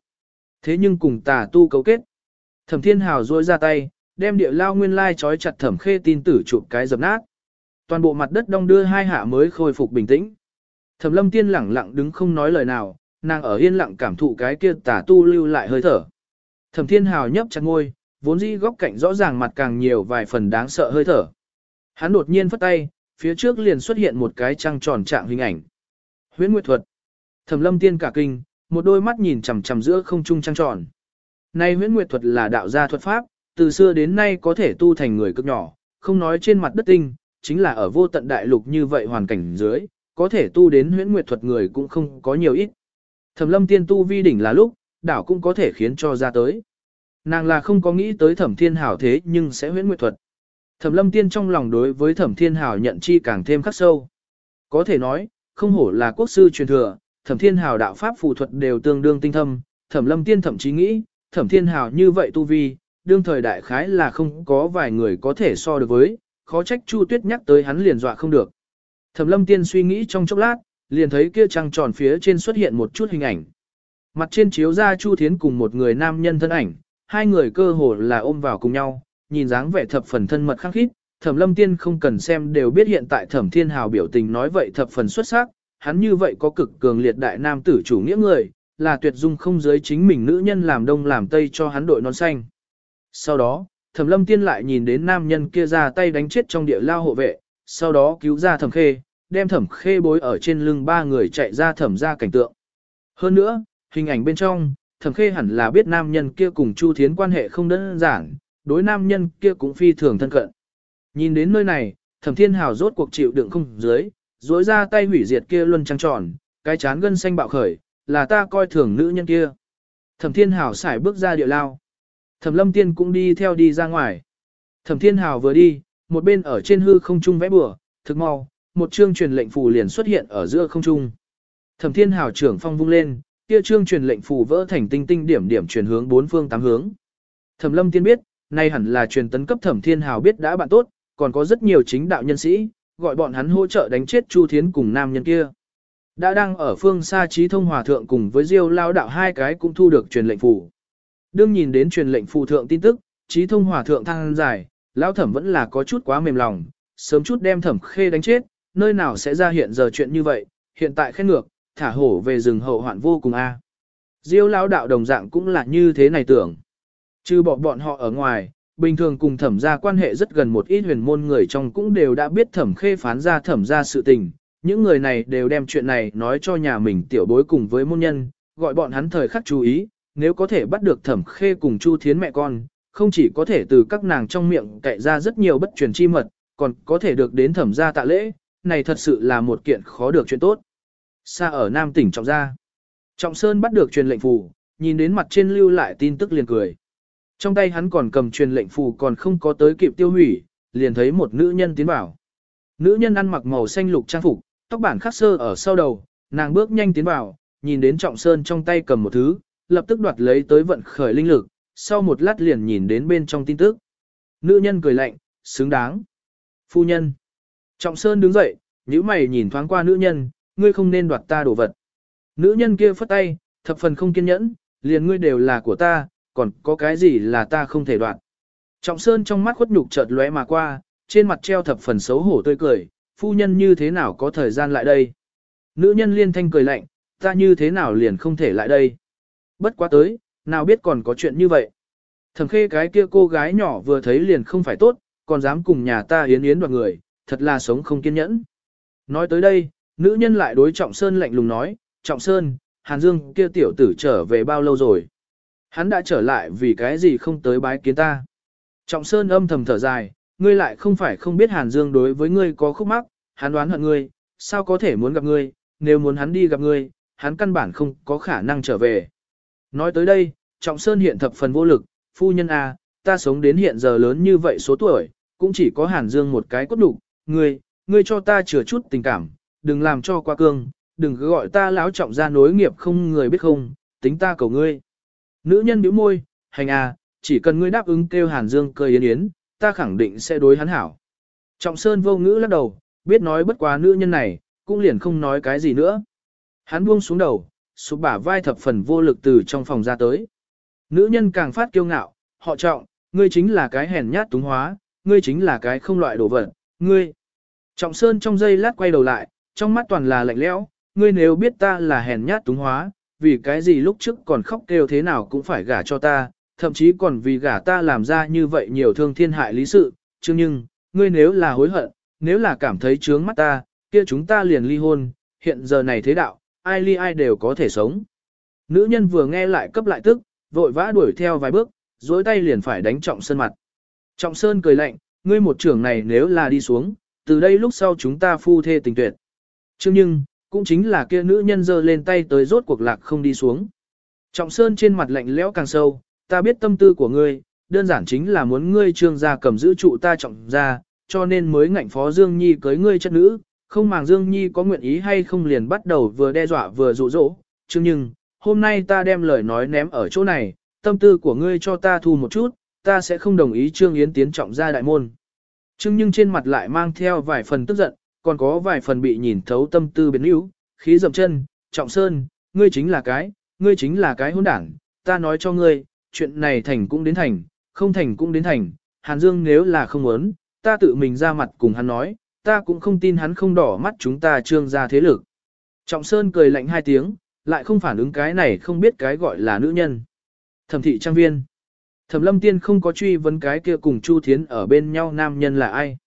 Speaker 1: Thế nhưng cùng tà tu cấu kết. Thẩm Thiên Hào duỗi ra tay, đem địa lao nguyên lai trói chặt Thẩm Khê tin tử chụp cái dập nát. Toàn bộ mặt đất đông đưa hai hạ mới khôi phục bình tĩnh. Thẩm Lâm Tiên lẳng lặng đứng không nói lời nào, nàng ở yên lặng cảm thụ cái kia tà tu lưu lại hơi thở. Thẩm Thiên Hào nhấp chặt ngôi, vốn dĩ góc cạnh rõ ràng mặt càng nhiều vài phần đáng sợ hơi thở. Hắn đột nhiên phất tay, phía trước liền xuất hiện một cái trăng tròn trạng hình ảnh. Huyễn Nguyệt thuật. Thẩm Lâm Tiên cả kinh, một đôi mắt nhìn chằm chằm giữa không trung trăng tròn. Nay Huyễn Nguyệt thuật là đạo gia thuật pháp, từ xưa đến nay có thể tu thành người cực nhỏ, không nói trên mặt đất tinh, chính là ở vô tận đại lục như vậy hoàn cảnh dưới, có thể tu đến Huyễn Nguyệt thuật người cũng không có nhiều ít. Thẩm lâm tiên tu vi đỉnh là lúc, đảo cũng có thể khiến cho ra tới. Nàng là không có nghĩ tới thẩm thiên hảo thế nhưng sẽ huyễn nguyệt thuật. Thẩm lâm tiên trong lòng đối với thẩm thiên hảo nhận chi càng thêm khắc sâu. Có thể nói, không hổ là quốc sư truyền thừa, thẩm thiên hảo đạo pháp phù thuật đều tương đương tinh thâm, thẩm lâm tiên thậm chí nghĩ, thẩm thiên hảo như vậy tu vi, đương thời đại khái là không có vài người có thể so được với, khó trách Chu Tuyết nhắc tới hắn liền dọa không được. Thẩm lâm tiên suy nghĩ trong chốc lát, liền thấy kia trăng tròn phía trên xuất hiện một chút hình ảnh. Mặt trên chiếu ra Chu Thiến cùng một người nam nhân thân ảnh, hai người cơ hồ là ôm vào cùng nhau, nhìn dáng vẻ thập phần thân mật khăng khít. Thẩm Lâm Tiên không cần xem đều biết hiện tại Thẩm Thiên Hào biểu tình nói vậy thập phần xuất sắc, hắn như vậy có cực cường liệt đại nam tử chủ nghĩa người, là tuyệt dung không giới chính mình nữ nhân làm đông làm tây cho hắn đội nón xanh. Sau đó, Thẩm Lâm Tiên lại nhìn đến nam nhân kia ra tay đánh chết trong địa lao hộ vệ, sau đó cứu ra Thẩm Khê, đem thẩm khê bối ở trên lưng ba người chạy ra thẩm ra cảnh tượng. Hơn nữa, hình ảnh bên trong, thẩm khê hẳn là biết nam nhân kia cùng Chu Thiến quan hệ không đơn giản, đối nam nhân kia cũng phi thường thân cận. Nhìn đến nơi này, thẩm thiên hào rốt cuộc chịu đựng không dưới, dối ra tay hủy diệt kia luân trăng tròn, cái chán gân xanh bạo khởi, là ta coi thường nữ nhân kia. Thẩm thiên hào xài bước ra địa lao. Thẩm lâm tiên cũng đi theo đi ra ngoài. Thẩm thiên hào vừa đi, một bên ở trên hư không trung vẽ bừa, thực mau, một chương truyền lệnh phù liền xuất hiện ở giữa không trung. Thẩm Thiên Hào trưởng phong vung lên, kia trương truyền lệnh phù vỡ thành tinh tinh điểm điểm truyền hướng bốn phương tám hướng. Thẩm Lâm Tiên biết, nay hẳn là truyền tấn cấp Thẩm Thiên Hào biết đã bạn tốt, còn có rất nhiều chính đạo nhân sĩ, gọi bọn hắn hỗ trợ đánh chết Chu Thiến cùng nam nhân kia. Đã đang ở phương xa trí thông hòa thượng cùng với Diêu lao đạo hai cái cũng thu được truyền lệnh phù. Đương nhìn đến truyền lệnh phụ thượng tin tức, trí thông hòa thượng thăng dài, lão thẩm vẫn là có chút quá mềm lòng, sớm chút đem thẩm khê đánh chết, nơi nào sẽ ra hiện giờ chuyện như vậy, hiện tại khen ngược, thả hổ về rừng hậu hoạn vô cùng a. À. Diêu lão đạo đồng dạng cũng là như thế này tưởng. Chứ bỏ bọn họ ở ngoài, bình thường cùng thẩm ra quan hệ rất gần một ít huyền môn người trong cũng đều đã biết thẩm khê phán ra thẩm ra sự tình. Những người này đều đem chuyện này nói cho nhà mình tiểu bối cùng với môn nhân, gọi bọn hắn thời khắc chú ý, nếu có thể bắt được thẩm khê cùng chu thiến mẹ con, không chỉ có thể từ các nàng trong miệng cậy ra rất nhiều bất truyền chi mật, còn có thể được đến thẩm gia tạ lễ, này thật sự là một kiện khó được chuyện tốt. Xa ở Nam tỉnh Trọng Gia. Trọng Sơn bắt được truyền lệnh phù, nhìn đến mặt trên lưu lại tin tức liền cười. Trong tay hắn còn cầm truyền lệnh phù còn không có tới kịp tiêu hủy, liền thấy một nữ nhân tiến vào. Nữ nhân ăn mặc màu xanh lục trang phục, tóc bản khắc sơ ở sau đầu, nàng bước nhanh tiến vào, nhìn đến Trọng Sơn trong tay cầm một thứ, lập tức đoạt lấy tới vận khởi linh lực, sau một lát liền nhìn đến bên trong tin tức. Nữ nhân cười lạnh, xứng đáng. Phu nhân. Trọng Sơn đứng dậy, nhíu mày nhìn thoáng qua nữ nhân, ngươi không nên đoạt ta đồ vật. Nữ nhân kia phất tay, thập phần không kiên nhẫn, liền ngươi đều là của ta, còn có cái gì là ta không thể đoạt. Trọng Sơn trong mắt khuất nhục chợt lóe mà qua, trên mặt treo thập phần xấu hổ tươi cười, phu nhân như thế nào có thời gian lại đây. Nữ nhân liên thanh cười lạnh, ta như thế nào liền không thể lại đây. Bất quá tới, nào biết còn có chuyện như vậy. Thẩm khê cái kia cô gái nhỏ vừa thấy liền không phải tốt, còn dám cùng nhà ta yến yến đoạt người, thật là sống không kiên nhẫn. Nói tới đây, nữ nhân lại đối Trọng Sơn lạnh lùng nói, Trọng Sơn, Hàn Dương kia tiểu tử trở về bao lâu rồi? Hắn đã trở lại vì cái gì không tới bái kiến ta? Trọng Sơn âm thầm thở dài, ngươi lại không phải không biết Hàn Dương đối với ngươi có khúc mắc, hắn đoán hận ngươi, sao có thể muốn gặp ngươi, nếu muốn hắn đi gặp ngươi, hắn căn bản không có khả năng trở về. Nói tới đây, Trọng Sơn hiện thập phần vô lực, phu nhân A, à, ta sống đến hiện giờ lớn như vậy số tuổi, cũng chỉ có Hàn Dương một cái cốt đủ, ngươi, ngươi cho ta chừa chút tình cảm, đừng làm cho qua cương, đừng cứ gọi ta láo trọng ra nối nghiệp không người biết không, tính ta cầu ngươi. Nữ nhân bĩu môi, hành à, chỉ cần ngươi đáp ứng kêu Hàn Dương cười yến yến, ta khẳng định sẽ đối hắn hảo. Trọng Sơn vô ngữ lắc đầu, biết nói bất quá nữ nhân này, cũng liền không nói cái gì nữa. Hắn buông xuống đầu, sụp bả vai thập phần vô lực từ trong phòng ra tới. Nữ nhân càng phát kiêu ngạo, họ trọng, ngươi chính là cái hèn nhát túng hóa, ngươi chính là cái không loại đồ vật, ngươi. Trọng Sơn trong giây lát quay đầu lại, trong mắt toàn là lạnh lẽo, ngươi nếu biết ta là hèn nhát túng hóa, vì cái gì lúc trước còn khóc kêu thế nào cũng phải gả cho ta, thậm chí còn vì gả ta làm ra như vậy nhiều thương thiên hại lý sự, chứ nhưng, ngươi nếu là hối hận, nếu là cảm thấy trướng mắt ta, kia chúng ta liền ly hôn, hiện giờ này thế đạo, ai ly ai đều có thể sống. Nữ nhân vừa nghe lại cấp lại tức, vội vã đuổi theo vài bước, dối tay liền phải đánh Trọng Sơn mặt. Trọng Sơn cười lạnh, ngươi một trưởng này nếu là đi xuống, từ đây lúc sau chúng ta phu thê tình tuyệt. Chứ nhưng, cũng chính là kia nữ nhân giơ lên tay tới rốt cuộc lạc không đi xuống. Trọng Sơn trên mặt lạnh lẽo càng sâu, ta biết tâm tư của ngươi, đơn giản chính là muốn ngươi trương gia cầm giữ trụ ta trọng gia, cho nên mới ngạnh phó Dương Nhi cưới ngươi chất nữ, không màng Dương Nhi có nguyện ý hay không liền bắt đầu vừa đe dọa vừa dụ dỗ, chứ nhưng, hôm nay ta đem lời nói ném ở chỗ này, tâm tư của ngươi cho ta thu một chút, ta sẽ không đồng ý Trương Yến tiến trọng gia đại môn. Trương nhưng trên mặt lại mang theo vài phần tức giận, còn có vài phần bị nhìn thấu tâm tư biến yếu, khí dậm chân, trọng sơn, ngươi chính là cái, ngươi chính là cái hỗn đảng, ta nói cho ngươi, chuyện này thành cũng đến thành, không thành cũng đến thành, Hàn Dương nếu là không muốn, ta tự mình ra mặt cùng hắn nói, ta cũng không tin hắn không đỏ mắt chúng ta trương ra thế lực. Trọng Sơn cười lạnh hai tiếng, lại không phản ứng cái này không biết cái gọi là nữ nhân. Thẩm thị trang viên. Thẩm lâm tiên không có truy vấn cái kia cùng Chu Thiến ở bên nhau nam nhân là ai.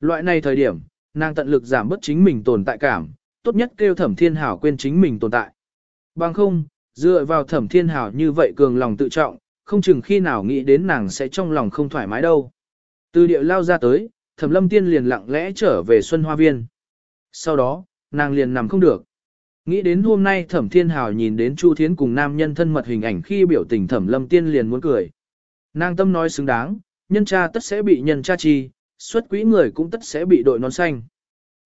Speaker 1: Loại này thời điểm, nàng tận lực giảm bớt chính mình tồn tại cảm, tốt nhất kêu thẩm thiên hảo quên chính mình tồn tại. Bằng không, dựa vào thẩm thiên hảo như vậy cường lòng tự trọng, không chừng khi nào nghĩ đến nàng sẽ trong lòng không thoải mái đâu. Từ địa lao ra tới, thẩm lâm tiên liền lặng lẽ trở về Xuân Hoa Viên. Sau đó, nàng liền nằm không được. Nghĩ đến hôm nay thẩm thiên Hào nhìn đến Chu Thiến cùng nam nhân thân mật hình ảnh khi biểu tình thẩm lâm tiên liền muốn cười. Nàng tâm nói xứng đáng, nhân cha tất sẽ bị nhân cha chi, xuất quỹ người cũng tất sẽ bị đội nón xanh.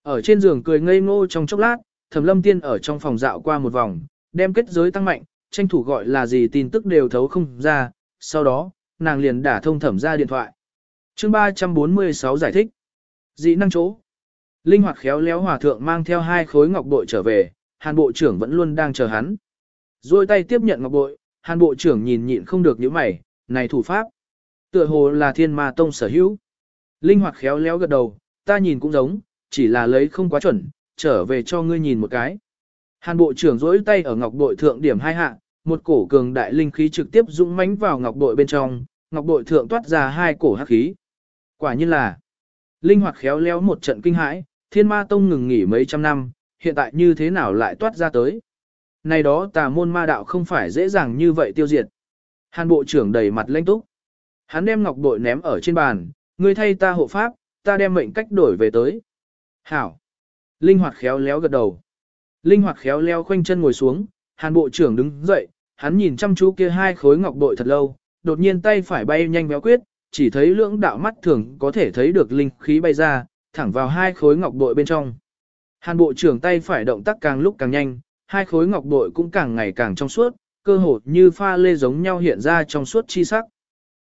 Speaker 1: Ở trên giường cười ngây ngô trong chốc lát, Thẩm Lâm Tiên ở trong phòng dạo qua một vòng, đem kết giới tăng mạnh, tranh thủ gọi là gì tin tức đều thấu không ra, sau đó, nàng liền đả thông thẩm ra điện thoại chương 346 giải thích. Dị năng chỗ. Linh hoạt khéo léo hòa thượng mang theo hai khối ngọc bội trở về, hàn bộ trưởng vẫn luôn đang chờ hắn. Rồi tay tiếp nhận ngọc bội, hàn bộ trưởng nhìn nhịn không được những mày, này thủ pháp. Tựa hồ là thiên ma tông sở hữu. Linh hoạt khéo léo gật đầu, ta nhìn cũng giống, chỉ là lấy không quá chuẩn, trở về cho ngươi nhìn một cái. Hàn bộ trưởng rỗi tay ở ngọc bội thượng điểm hai hạ, một cổ cường đại linh khí trực tiếp dũng mãnh vào ngọc bội bên trong, ngọc bội thượng toát ra hai cổ hắc khí. Quả nhiên là linh hoạt khéo léo một trận kinh hãi, thiên ma tông ngừng nghỉ mấy trăm năm, hiện tại như thế nào lại toát ra tới. Này đó tà môn ma đạo không phải dễ dàng như vậy tiêu diệt. Hàn bộ trưởng đầy mặt lãnh túc. Hắn đem ngọc bội ném ở trên bàn, ngươi thay ta hộ pháp, ta đem mệnh cách đổi về tới. Hảo. Linh hoạt khéo léo gật đầu. Linh hoạt khéo léo khoanh chân ngồi xuống, hàn bộ trưởng đứng dậy, hắn nhìn chăm chú kia hai khối ngọc bội thật lâu, đột nhiên tay phải bay nhanh béo quyết, chỉ thấy lưỡng đạo mắt thường có thể thấy được linh khí bay ra, thẳng vào hai khối ngọc bội bên trong. Hàn bộ trưởng tay phải động tác càng lúc càng nhanh, hai khối ngọc bội cũng càng ngày càng trong suốt, cơ hồ như pha lê giống nhau hiện ra trong suốt chi sắc.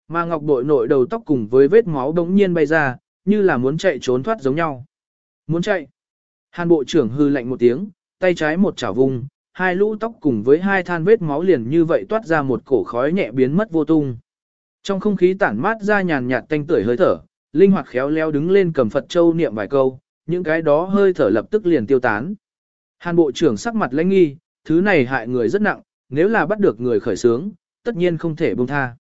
Speaker 1: Mà ngọc bội nội đầu tóc cùng với vết máu đống nhiên bay ra, như là muốn chạy trốn thoát giống nhau. Muốn chạy. Hàn bộ trưởng hư lạnh một tiếng, tay trái một chảo vùng, hai lũ tóc cùng với hai than vết máu liền như vậy toát ra một cổ khói nhẹ biến mất vô tung. Trong không khí tản mát ra nhàn nhạt tanh tưởi hơi thở, linh hoạt khéo léo đứng lên cầm Phật Châu niệm vài câu, những cái đó hơi thở lập tức liền tiêu tán. Hàn bộ trưởng sắc mặt lãnh nghi, thứ này hại người rất nặng, nếu là bắt được người khởi sướng, tất nhiên không thể buông tha.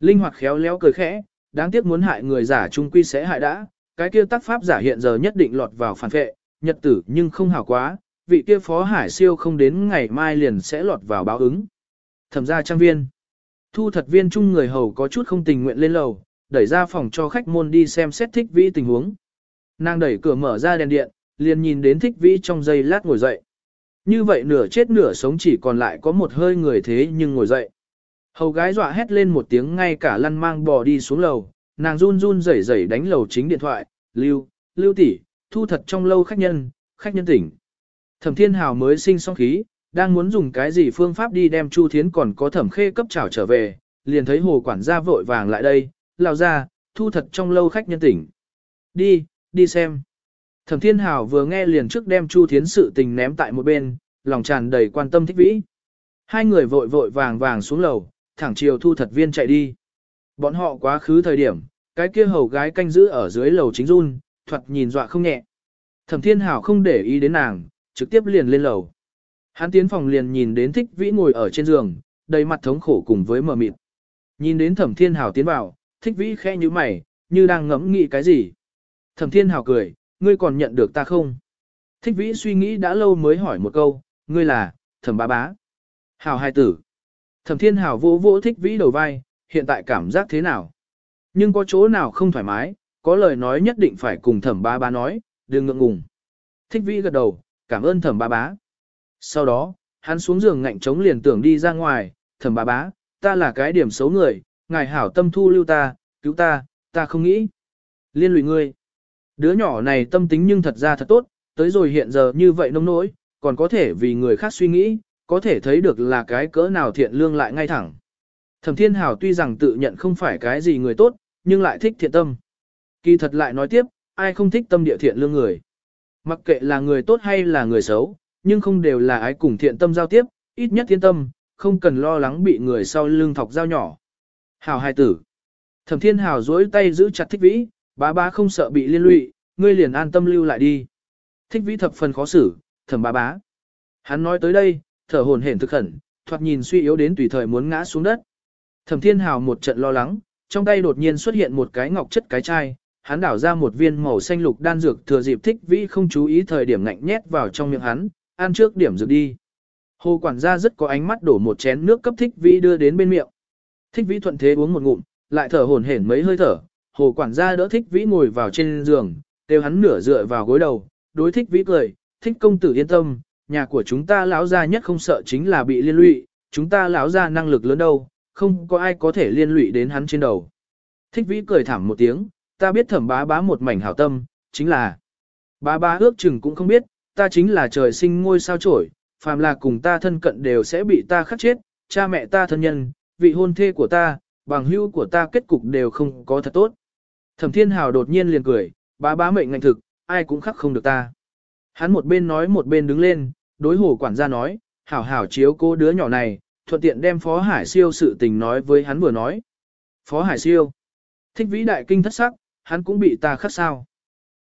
Speaker 1: Linh hoạt khéo léo cười khẽ, đáng tiếc muốn hại người giả trung quy sẽ hại đã, cái kia tác pháp giả hiện giờ nhất định lọt vào phản vệ, nhật tử nhưng không hảo quá, vị kia phó hải siêu không đến ngày mai liền sẽ lọt vào báo ứng. Thẩm gia trang viên. Thu thật viên chung người hầu có chút không tình nguyện lên lầu, đẩy ra phòng cho khách môn đi xem xét thích vĩ tình huống. Nàng đẩy cửa mở ra đèn điện, liền nhìn đến thích vĩ trong giây lát ngồi dậy. Như vậy nửa chết nửa sống chỉ còn lại có một hơi người thế nhưng ngồi dậy. Hầu gái dọa hét lên một tiếng ngay cả lăn mang bò đi xuống lầu, nàng run run rẩy rẩy đánh lầu chính điện thoại, lưu, lưu tỷ, thu thật trong lâu khách nhân, khách nhân tỉnh. Thẩm thiên hào mới sinh xong khí, đang muốn dùng cái gì phương pháp đi đem Chu Thiến còn có thẩm khê cấp trảo trở về, liền thấy hồ quản gia vội vàng lại đây, lao ra, thu thật trong lâu khách nhân tỉnh. Đi, đi xem. Thẩm thiên hào vừa nghe liền trước đem Chu Thiến sự tình ném tại một bên, lòng tràn đầy quan tâm thích vĩ. Hai người vội vội vàng vàng xuống lầu, thẳng chiều thu thật viên chạy đi. Bọn họ quá khứ thời điểm, cái kia hầu gái canh giữ ở dưới lầu chính run, thuật nhìn dọa không nhẹ. Thẩm thiên hảo không để ý đến nàng, trực tiếp liền lên lầu. Hắn tiến phòng liền nhìn đến thích vĩ ngồi ở trên giường, đầy mặt thống khổ cùng với mờ mịt. Nhìn đến thẩm thiên hảo tiến vào, thích vĩ khẽ như mày, như đang ngẫm nghĩ cái gì. Thẩm thiên hảo cười, ngươi còn nhận được ta không? Thích vĩ suy nghĩ đã lâu mới hỏi một câu, ngươi là, thẩm bá bá. Hảo hai tử. Thẩm thiên hảo vỗ vỗ thích vĩ đầu vai, hiện tại cảm giác thế nào? Nhưng có chỗ nào không thoải mái, có lời nói nhất định phải cùng thẩm bá bá nói, đừng ngượng ngùng. Thích vĩ gật đầu, cảm ơn thẩm bá bá. Sau đó, hắn xuống giường ngạnh chống liền tưởng đi ra ngoài, thẩm bá bá, ta là cái điểm xấu người, ngài hảo tâm thu lưu ta, cứu ta, ta không nghĩ. Liên lụy ngươi. Đứa nhỏ này tâm tính nhưng thật ra thật tốt, tới rồi hiện giờ như vậy nông nỗi, còn có thể vì người khác suy nghĩ, có thể thấy được là cái cỡ nào thiện lương lại ngay thẳng. Thẩm Thiên Hảo tuy rằng tự nhận không phải cái gì người tốt, nhưng lại thích thiện tâm. Kỳ thật lại nói tiếp, ai không thích tâm địa thiện lương người. Mặc kệ là người tốt hay là người xấu, nhưng không đều là ái cùng thiện tâm giao tiếp, ít nhất thiên tâm, không cần lo lắng bị người sau lưng thọc dao nhỏ. hào hai tử. Thẩm Thiên hào duỗi tay giữ chặt Thích Vĩ, bá bá không sợ bị liên lụy, ngươi liền an tâm lưu lại đi. Thích Vĩ thập phần khó xử, thẩm bá bá. Hắn nói tới đây, thở hồn hển thực khẩn, thoạt nhìn suy yếu đến tùy thời muốn ngã xuống đất. Thẩm Thiên Hào một trận lo lắng, trong tay đột nhiên xuất hiện một cái ngọc chất cái chai, hắn đảo ra một viên màu xanh lục đan dược thừa dịp thích vĩ không chú ý thời điểm ngạnh nhét vào trong miệng hắn, ăn trước điểm dược đi. Hồ quản gia rất có ánh mắt đổ một chén nước cấp thích vĩ đưa đến bên miệng. Thích vĩ thuận thế uống một ngụm, lại thở hổn hển mấy hơi thở, hồ quản gia đỡ thích vĩ ngồi vào trên giường, đều hắn nửa dựa vào gối đầu, đối thích vĩ cười, thích công tử yên tâm, nhà của chúng ta lão gia nhất không sợ chính là bị liên lụy, chúng ta lão gia năng lực lớn đâu, không có ai có thể liên lụy đến hắn trên đầu. Thích vĩ cười thảm một tiếng, ta biết thẩm bá bá một mảnh hảo tâm, chính là bá bá ước chừng cũng không biết, ta chính là trời sinh ngôi sao trổi, phàm là cùng ta thân cận đều sẽ bị ta khắc chết, cha mẹ ta thân nhân, vị hôn thê của ta, bằng hữu của ta kết cục đều không có thật tốt. Thẩm Thiên Hào đột nhiên liền cười, bá bá mệnh ngạnh thực, ai cũng khắc không được ta. Hắn một bên nói một bên đứng lên, đối hồ quản gia nói, hảo hảo chiếu cô đứa nhỏ này, thuận tiện đem Phó Hải Siêu sự tình nói với hắn vừa nói. Phó Hải Siêu, thích vĩ đại kinh thất sắc, hắn cũng bị ta khắc sao.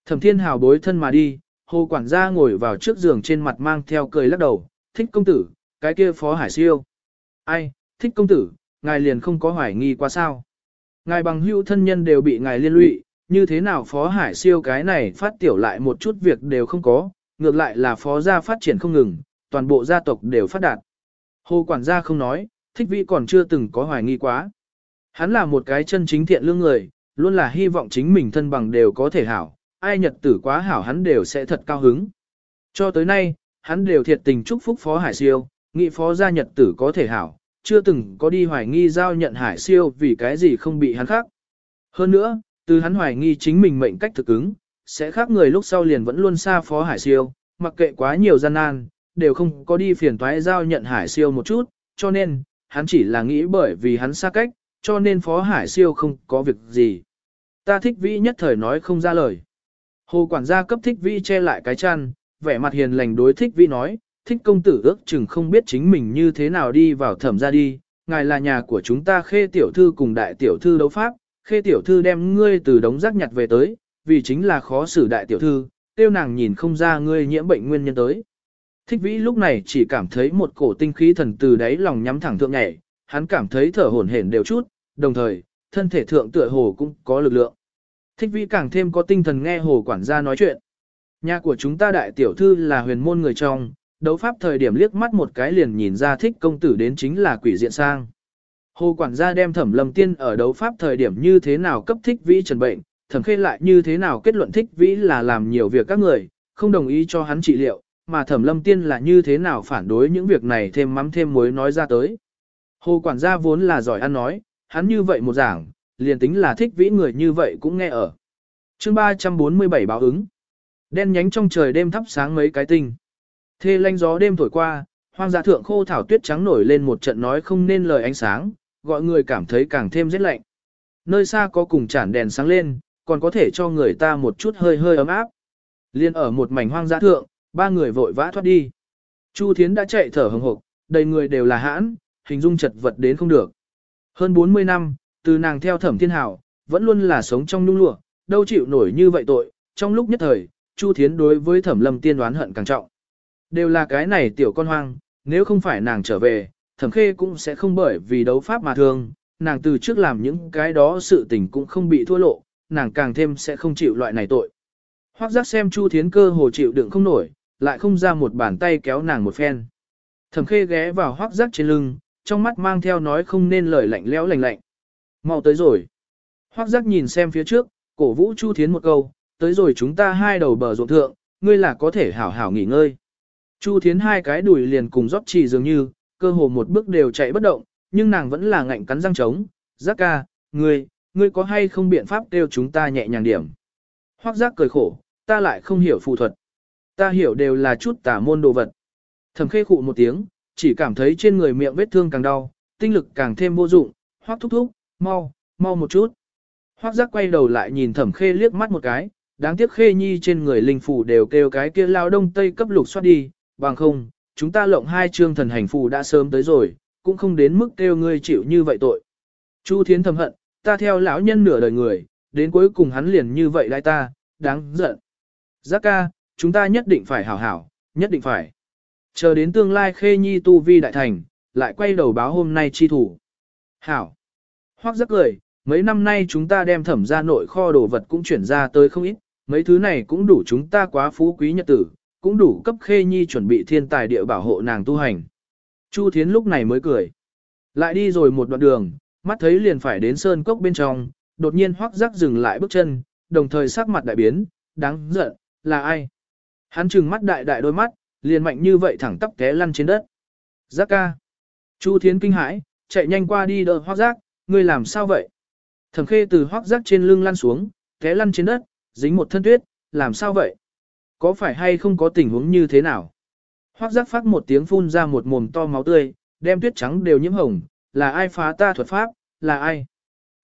Speaker 1: Thẩm Thiên Hào bối thân mà đi, hồ quản gia ngồi vào trước giường trên mặt mang theo cười lắc đầu, thích công tử, cái kia Phó Hải Siêu. Ai, thích công tử, ngài liền không có hoài nghi qua sao. Ngài bằng hữu thân nhân đều bị ngài liên lụy, như thế nào Phó Hải Siêu cái này phát tiểu lại một chút việc đều không có, ngược lại là Phó gia phát triển không ngừng, toàn bộ gia tộc đều phát đạt. Hồ quản gia không nói, thích vị còn chưa từng có hoài nghi quá. Hắn là một cái chân chính thiện lương người, luôn là hy vọng chính mình thân bằng đều có thể hảo, ai nhật tử quá hảo hắn đều sẽ thật cao hứng. Cho tới nay, hắn đều thiệt tình chúc phúc Phó Hải Siêu, nghị Phó gia nhật tử có thể hảo, chưa từng có đi hoài nghi giao nhận Hải Siêu vì cái gì không bị hắn khác. Hơn nữa, từ hắn hoài nghi chính mình mệnh cách thực ứng, sẽ khác người lúc sau liền vẫn luôn xa Phó Hải Siêu, mặc kệ quá nhiều gian nan, đều không có đi phiền toái giao nhận Hải Siêu một chút, cho nên, hắn chỉ là nghĩ bởi vì hắn xa cách, cho nên Phó Hải Siêu không có việc gì. Ta thích vĩ nhất thời nói không ra lời. Hồ quản gia cấp thích vĩ che lại cái chăn, vẻ mặt hiền lành đối thích vĩ nói, thích công tử ước chừng không biết chính mình như thế nào đi vào thẩm ra đi, ngài là nhà của chúng ta khê tiểu thư cùng đại tiểu thư đấu pháp, khê tiểu thư đem ngươi từ đống rác nhặt về tới, vì chính là khó xử đại tiểu thư, tiêu nàng nhìn không ra ngươi nhiễm bệnh nguyên nhân tới. Thích vĩ lúc này chỉ cảm thấy một cổ tinh khí thần từ đáy lòng nhắm thẳng thượng nhảy, hắn cảm thấy thở hổn hển đều chút, đồng thời, thân thể thượng tựa hồ cũng có lực lượng. Thích vĩ càng thêm có tinh thần nghe hồ quản gia nói chuyện. Nhà của chúng ta đại tiểu thư là huyền môn người trong, đấu pháp thời điểm liếc mắt một cái liền nhìn ra thích công tử đến chính là quỷ diện sang. Hồ quản gia đem thẩm lâm tiên ở đấu pháp thời điểm như thế nào cấp thích vĩ trần bệnh, thẩm khê lại như thế nào kết luận thích vĩ là làm nhiều việc các người, không đồng ý cho hắn trị liệu, mà thẩm lâm tiên là như thế nào phản đối những việc này thêm mắm thêm muối nói ra tới. Hồ quản gia vốn là giỏi ăn nói, hắn như vậy một giảng, liền tính là thích vĩ người như vậy cũng nghe ở. chương 347 báo ứng. Đen nhánh trong trời đêm thắp sáng mấy cái tinh. Thê lanh gió đêm thổi qua, hoang dã thượng khô thảo tuyết trắng nổi lên một trận nói không nên lời ánh sáng, gọi người cảm thấy càng thêm rét lạnh. Nơi xa có cùng chản đèn sáng lên, còn có thể cho người ta một chút hơi hơi ấm áp. Liên ở một mảnh hoang dã thượng, ba người vội vã thoát đi. Chu Thiến đã chạy thở hừng hực, đầy người đều là hãn, hình dung chật vật đến không được. Hơn 40 năm, từ nàng theo thẩm thiên hảo, vẫn luôn là sống trong nhung lụa, đâu chịu nổi như vậy tội, trong lúc nhất thời, Chu Thiến đối với thẩm lâm tiên đoán hận càng trọng. Đều là cái này tiểu con hoang, nếu không phải nàng trở về, thẩm khê cũng sẽ không bởi vì đấu pháp mà thương, nàng từ trước làm những cái đó sự tình cũng không bị thua lộ, nàng càng thêm sẽ không chịu loại này tội. Hoác giác xem Chu Thiến cơ hồ chịu đựng không nổi, lại không ra một bàn tay kéo nàng một phen. Thẩm khê ghé vào hoác giác trên lưng, trong mắt mang theo nói không nên lời lạnh lẽo lạnh lạnh. Mau tới rồi. Hoác giác nhìn xem phía trước, cổ vũ Chu Thiến một câu, tới rồi chúng ta hai đầu bờ ruộng thượng, ngươi là có thể hảo hảo nghỉ ngơi. Chu Thiến hai cái đùi liền cùng rót trì dường như, cơ hồ một bước đều chạy bất động, nhưng nàng vẫn là ngạnh cắn răng trống. Giác ca, ngươi, ngươi có hay không biện pháp kêu chúng ta nhẹ nhàng điểm. Hoác giác cười khổ, ta lại không hiểu phù thuật. Ta hiểu đều là chút tả môn đồ vật. Thầm khê khụ một tiếng, chỉ cảm thấy trên người miệng vết thương càng đau, tinh lực càng thêm vô dụng, hoác thúc thúc, mau, mau một chút. Hoác giác quay đầu lại nhìn thẩm khê liếc mắt một cái, đáng tiếc khê nhi trên người linh phủ đều kêu cái kia lao đông tây cấp lục xoát đi, bằng không, chúng ta lộng hai chương thần hành phù đã sớm tới rồi, cũng không đến mức kêu ngươi chịu như vậy tội. Chu Thiến thầm hận, ta theo lão nhân nửa đời người, đến cuối cùng hắn liền như vậy lại ta, đáng giận. Giác ca, chúng ta nhất định phải hảo hảo, nhất định phải. Chờ đến tương lai khê nhi tu vi đại thành, lại quay đầu báo hôm nay chi thủ. Hảo. Hoác giác cười, mấy năm nay chúng ta đem thẩm ra nội kho đồ vật cũng chuyển ra tới không ít, mấy thứ này cũng đủ chúng ta quá phú quý nhật tử, cũng đủ cấp khê nhi chuẩn bị thiên tài địa bảo hộ nàng tu hành. Chu Thiến lúc này mới cười. Lại đi rồi một đoạn đường, mắt thấy liền phải đến sơn cốc bên trong, đột nhiên hoắc giác dừng lại bước chân, đồng thời sắc mặt đại biến, đáng giận, là ai? Hắn trừng mắt đại đại đôi mắt, liền mạnh như vậy thẳng tắp té lăn trên đất. Giác ca. Chu Thiến kinh hãi, chạy nhanh qua đi đỡ hoắc giác, ngươi làm sao vậy? Thẩm khê từ hoắc rác trên lưng lăn xuống, té lăn trên đất, dính một thân tuyết, làm sao vậy? Có phải hay không có tình huống như thế nào? Hoác rác phát một tiếng phun ra một mồm to máu tươi, đem tuyết trắng đều nhiễm hồng, là ai phá ta thuật pháp, là ai?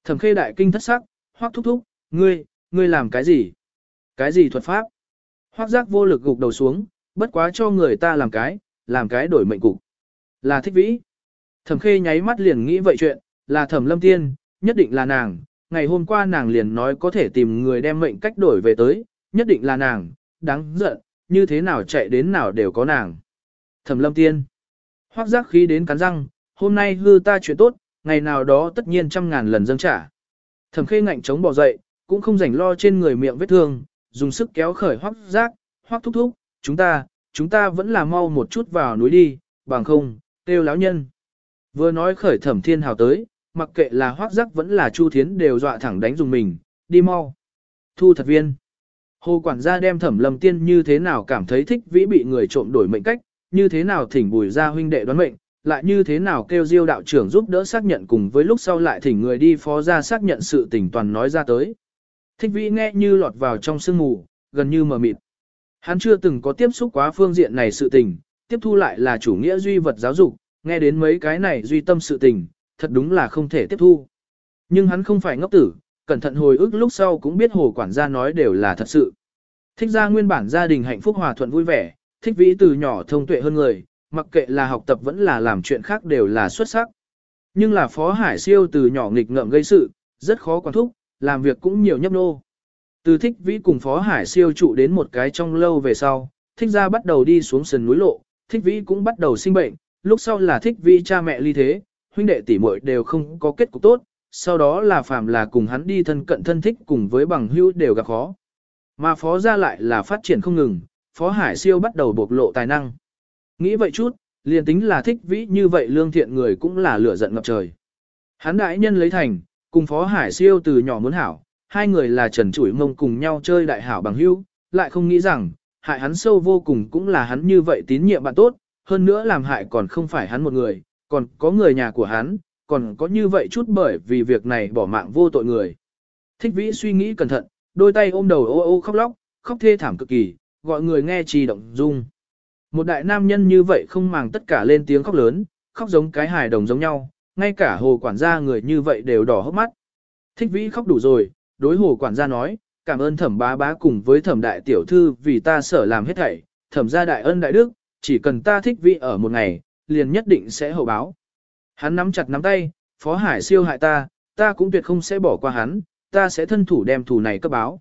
Speaker 1: Thẩm khê đại kinh thất sắc, hoác thúc thúc, ngươi, ngươi làm cái gì? Cái gì thuật pháp? Hoác giác vô lực gục đầu xuống, bất quá cho người ta làm cái, làm cái đổi mệnh cục. Là thích vĩ. Thẩm khê nháy mắt liền nghĩ vậy chuyện, là thẩm lâm tiên, nhất định là nàng. Ngày hôm qua nàng liền nói có thể tìm người đem mệnh cách đổi về tới, nhất định là nàng, đáng giận, như thế nào chạy đến nào đều có nàng. Thẩm lâm tiên. Hoác giác khí đến cắn răng, hôm nay hư ta chuyện tốt, ngày nào đó tất nhiên trăm ngàn lần dâng trả. Thẩm khê ngạnh chống bỏ dậy, cũng không rảnh lo trên người miệng vết thương, dùng sức kéo khởi hoác giác, hoác thúc thúc, chúng ta, chúng ta vẫn là mau một chút vào núi đi, bằng không, kêu lão nhân. Vừa nói khởi thẩm thiên hào tới, mặc kệ là hoác giác vẫn là chu thiến đều dọa thẳng đánh dùng mình, đi mau. Thu thật viên. Hồ quản gia đem thẩm lâm tiên như thế nào cảm thấy thích vĩ bị người trộm đổi mệnh cách, như thế nào thỉnh bùi ra huynh đệ đoán mệnh, lại như thế nào kêu diêu đạo trưởng giúp đỡ xác nhận cùng với lúc sau lại thỉnh người đi phó ra xác nhận sự tình toàn nói ra tới. Thích vĩ nghe như lọt vào trong sương mù, gần như mờ mịt. Hắn chưa từng có tiếp xúc quá phương diện này sự tình, tiếp thu lại là chủ nghĩa duy vật giáo dục, nghe đến mấy cái này duy tâm sự tình, thật đúng là không thể tiếp thu. Nhưng hắn không phải ngốc tử, cẩn thận hồi ức lúc sau cũng biết hồ quản gia nói đều là thật sự. Thích ra nguyên bản gia đình hạnh phúc hòa thuận vui vẻ, thích vĩ từ nhỏ thông tuệ hơn người, mặc kệ là học tập vẫn là làm chuyện khác đều là xuất sắc. Nhưng là Phó Hải Siêu từ nhỏ nghịch ngợm gây sự, rất khó quản thúc, làm việc cũng nhiều nhấp nô. Từ thích vĩ cùng Phó Hải Siêu trụ đến một cái trong lâu về sau, thích ra bắt đầu đi xuống sườn núi lộ, thích vĩ cũng bắt đầu sinh bệnh, lúc sau là thích vĩ cha mẹ ly thế, huynh đệ tỷ muội đều không có kết cục tốt, sau đó là phàm là cùng hắn đi thân cận thân thích cùng với bằng hữu đều gặp khó. Mà phó ra lại là phát triển không ngừng, phó hải siêu bắt đầu bộc lộ tài năng. Nghĩ vậy chút, liền tính là thích vĩ như vậy lương thiện người cũng là lửa giận ngập trời. Hắn đại nhân lấy thành, cùng phó hải siêu từ nhỏ muốn hảo, hai người là trần chủi mông cùng nhau chơi đại hảo bằng hữu, lại không nghĩ rằng, hại hắn sâu vô cùng cũng là hắn như vậy tín nhiệm bạn tốt, hơn nữa làm hại còn không phải hắn một người, còn có người nhà của hắn, còn có như vậy chút bởi vì việc này bỏ mạng vô tội người. Thích vĩ suy nghĩ cẩn thận, đôi tay ôm đầu ô ô khóc lóc, khóc thê thảm cực kỳ, gọi người nghe trì động dung. Một đại nam nhân như vậy không màng tất cả lên tiếng khóc lớn, khóc giống cái hài đồng giống nhau, ngay cả hồ quản gia người như vậy đều đỏ hốc mắt. Thích vĩ khóc đủ rồi, đối hồ quản gia nói, cảm ơn thẩm bá bá cùng với thẩm đại tiểu thư vì ta sở làm hết thảy, thẩm gia đại ân đại đức, chỉ cần ta thích vĩ ở một ngày, liền nhất định sẽ hậu báo. Hắn nắm chặt nắm tay, Phó Hải siêu hại ta, ta cũng tuyệt không sẽ bỏ qua hắn, ta sẽ thân thủ đem thủ này cấp báo.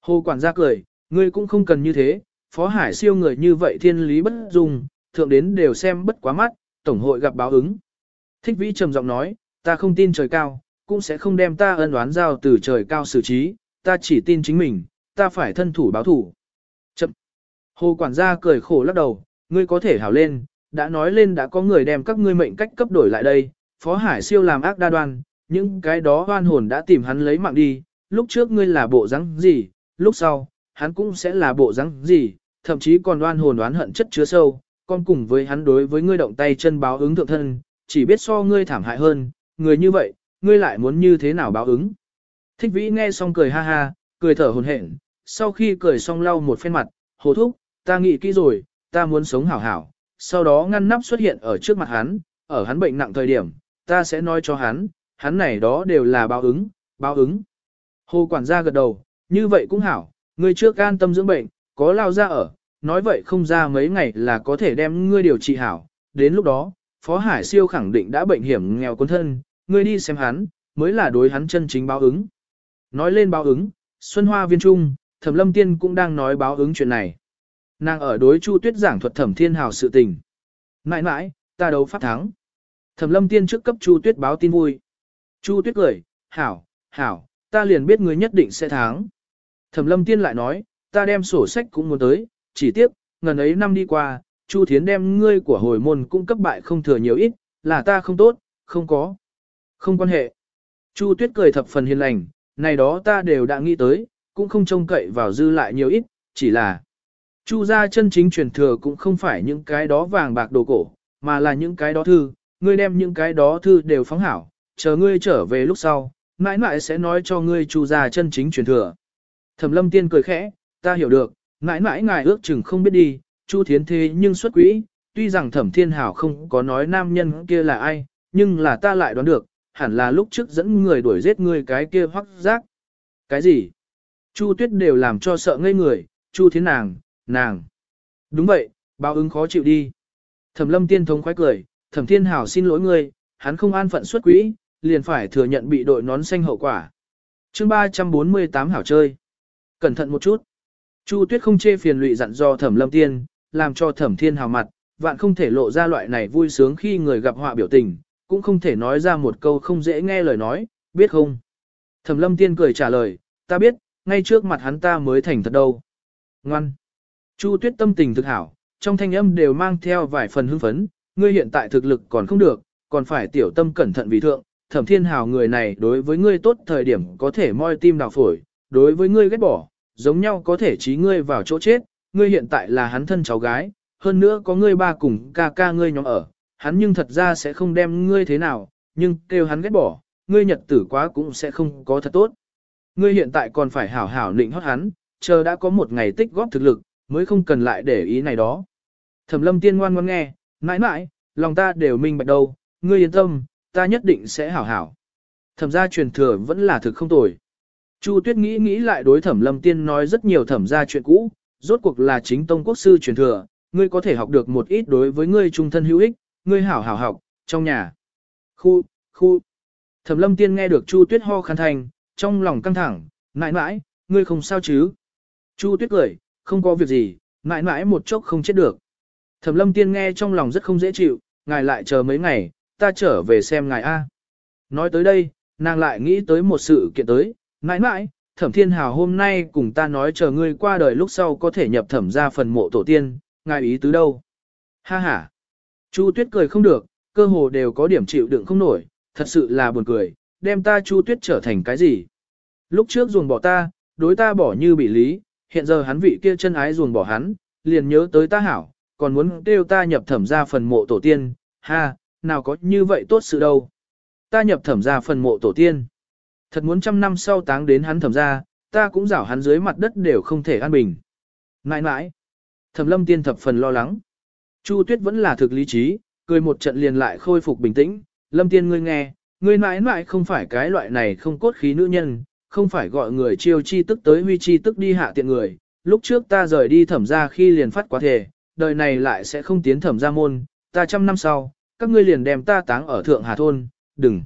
Speaker 1: Hồ quản gia cười, ngươi cũng không cần như thế, Phó Hải siêu người như vậy thiên lý bất dung, thượng đến đều xem bất quá mắt, tổng hội gặp báo ứng. Thích vĩ trầm giọng nói, ta không tin trời cao, cũng sẽ không đem ta ân oán giao từ trời cao xử trí, ta chỉ tin chính mình, ta phải thân thủ báo thủ. Chậm. Hồ quản gia cười khổ lắc đầu, ngươi có thể hảo lên, đã nói lên đã có người đem các ngươi mệnh cách cấp đổi lại đây, Phó Hải siêu làm ác đa đoan, những cái đó oan hồn đã tìm hắn lấy mạng đi, lúc trước ngươi là bộ rắn gì, lúc sau, hắn cũng sẽ là bộ rắn gì, thậm chí còn đoan hồn đoán hận chất chứa sâu, con cùng với hắn đối với ngươi động tay chân báo ứng thượng thân, chỉ biết so ngươi thảm hại hơn, người như vậy, ngươi lại muốn như thế nào báo ứng. Thích vĩ nghe xong cười ha ha, cười thở hồn hển, sau khi cười xong lau một phen mặt, hồ thúc, ta nghĩ kỹ rồi, ta muốn sống hảo hảo, sau đó ngăn nắp xuất hiện ở trước mặt hắn, ở hắn bệnh nặng thời điểm, ta sẽ nói cho hắn, hắn này đó đều là báo ứng, báo ứng. Hồ quản gia gật đầu, như vậy cũng hảo, ngươi trước an tâm dưỡng bệnh, có lao ra ở, nói vậy không ra mấy ngày là có thể đem ngươi điều trị hảo, đến lúc đó, Phó Hải Siêu khẳng định đã bệnh hiểm nghèo con thân, ngươi đi xem hắn, mới là đối hắn chân chính báo ứng. Nói lên báo ứng, Xuân Hoa Viên Trung, Thẩm Lâm Tiên cũng đang nói báo ứng chuyện này. Nàng ở đối Chu Tuyết giảng thuật Thẩm Thiên Hào sự tình. Mãi mãi, ta đấu phát thắng. Thẩm Lâm Tiên trước cấp Chu Tuyết báo tin vui. Chu Tuyết cười, hảo, hảo, ta liền biết ngươi nhất định sẽ thắng. Thẩm Lâm Tiên lại nói, ta đem sổ sách cũng muốn tới, chỉ tiếc, ngần ấy năm đi qua, Chu Thiến đem ngươi của hồi môn cũng cấp bại không thừa nhiều ít, là ta không tốt, không có. Không quan hệ. Chu Tuyết cười thập phần hiền lành, này đó ta đều đã nghĩ tới, cũng không trông cậy vào dư lại nhiều ít, chỉ là Chu gia chân chính truyền thừa cũng không phải những cái đó vàng bạc đồ cổ, mà là những cái đó thư, ngươi đem những cái đó thư đều phóng hảo, chờ ngươi trở về lúc sau, mãi mãi sẽ nói cho ngươi chu gia chân chính truyền thừa. Thẩm lâm tiên cười khẽ, ta hiểu được, mãi mãi ngài ước chừng không biết đi, Chu Thiến thế nhưng xuất quỹ, tuy rằng thẩm thiên hảo không có nói nam nhân kia là ai, nhưng là ta lại đoán được, hẳn là lúc trước dẫn người đuổi giết người cái kia hoắc giác. Cái gì? Chu Tuyết đều làm cho sợ ngây người, Chu Thiến nàng, nàng. Đúng vậy, báo ứng khó chịu đi. Thẩm lâm tiên thống khoái cười, thẩm thiên hảo xin lỗi ngươi, hắn không an phận xuất quỹ, liền phải thừa nhận bị đội nón xanh hậu quả. chương 348 hảo chơi. Cẩn thận một chút. Chu Tuyết không chê phiền lụy dặn do thẩm lâm tiên, làm cho thẩm thiên hào mặt, vạn không thể lộ ra loại này vui sướng khi người gặp họa biểu tình, cũng không thể nói ra một câu không dễ nghe lời nói, biết không? Thẩm lâm tiên cười trả lời, ta biết, ngay trước mặt hắn ta mới thành thật đâu. Ngoan. Chu tuyết tâm tình thực hảo, trong thanh âm đều mang theo vài phần hưng phấn, ngươi hiện tại thực lực còn không được, còn phải tiểu tâm cẩn thận vì thượng, thẩm thiên hào người này đối với ngươi tốt thời điểm có thể moi tim đào phổi, đối với ngươi ghét bỏ, giống nhau có thể trí ngươi vào chỗ chết, ngươi hiện tại là hắn thân cháu gái, hơn nữa có ngươi ba cùng ca ca ngươi nhóm ở, hắn nhưng thật ra sẽ không đem ngươi thế nào, nhưng kêu hắn ghét bỏ, ngươi nhật tử quá cũng sẽ không có thật tốt. Ngươi hiện tại còn phải hảo hảo nịnh hót hắn, chờ đã có một ngày tích góp thực lực, mới không cần lại để ý này đó. Thẩm lâm tiên ngoan ngoan nghe, mãi mãi, lòng ta đều minh bạch đâu, ngươi yên tâm, ta nhất định sẽ hảo hảo. Thẩm gia truyền thừa vẫn là thực không tồi. Chu Tuyết nghĩ nghĩ lại đối Thẩm Lâm Tiên nói rất nhiều thẩm gia chuyện cũ, rốt cuộc là chính tông quốc sư truyền thừa, ngươi có thể học được một ít đối với ngươi trung thân hữu ích, ngươi hảo hảo học, trong nhà. Khu, khu. Thẩm lâm tiên nghe được Chu Tuyết ho khăn thành, trong lòng căng thẳng, mãi mãi, ngươi không sao chứ. Chu Tuyết cười, không có việc gì, mãi mãi một chốc không chết được. Thẩm lâm tiên nghe trong lòng rất không dễ chịu, ngài lại chờ mấy ngày, ta trở về xem ngài A. Nói tới đây, nàng lại nghĩ tới một sự kiện tới, mãi mãi, thẩm thiên hào hôm nay cùng ta nói chờ ngươi qua đời lúc sau có thể nhập thẩm ra phần mộ tổ tiên, ngài ý tứ đâu? Ha ha! Chu tuyết cười không được, cơ hồ đều có điểm chịu đựng không nổi, thật sự là buồn cười, đem ta chu tuyết trở thành cái gì? Lúc trước ruồng bỏ ta, đối ta bỏ như bị lý, hiện giờ hắn vị kia chân ái ruồng bỏ hắn, liền nhớ tới ta hảo, còn muốn kêu ta nhập thẩm ra phần mộ tổ tiên, ha, nào có như vậy tốt sự đâu. Ta nhập thẩm ra phần mộ tổ tiên. Thật muốn trăm năm sau táng đến hắn thẩm ra, ta cũng rảo hắn dưới mặt đất đều không thể an bình. Nãi nãi, thẩm lâm tiên thập phần lo lắng. Chu tuyết vẫn là thực lý trí, cười một trận liền lại khôi phục bình tĩnh. Lâm tiên ngươi nghe, ngươi nãi nãi không phải cái loại này không cốt khí nữ nhân, không phải gọi người chiêu chi tức tới huy chi tức đi hạ tiện người. Lúc trước ta rời đi thẩm ra khi liền phát quá thể, đời này lại sẽ không tiến thẩm ra môn, ta trăm năm sau, các ngươi liền đem ta táng ở thượng hà thôn, đừng.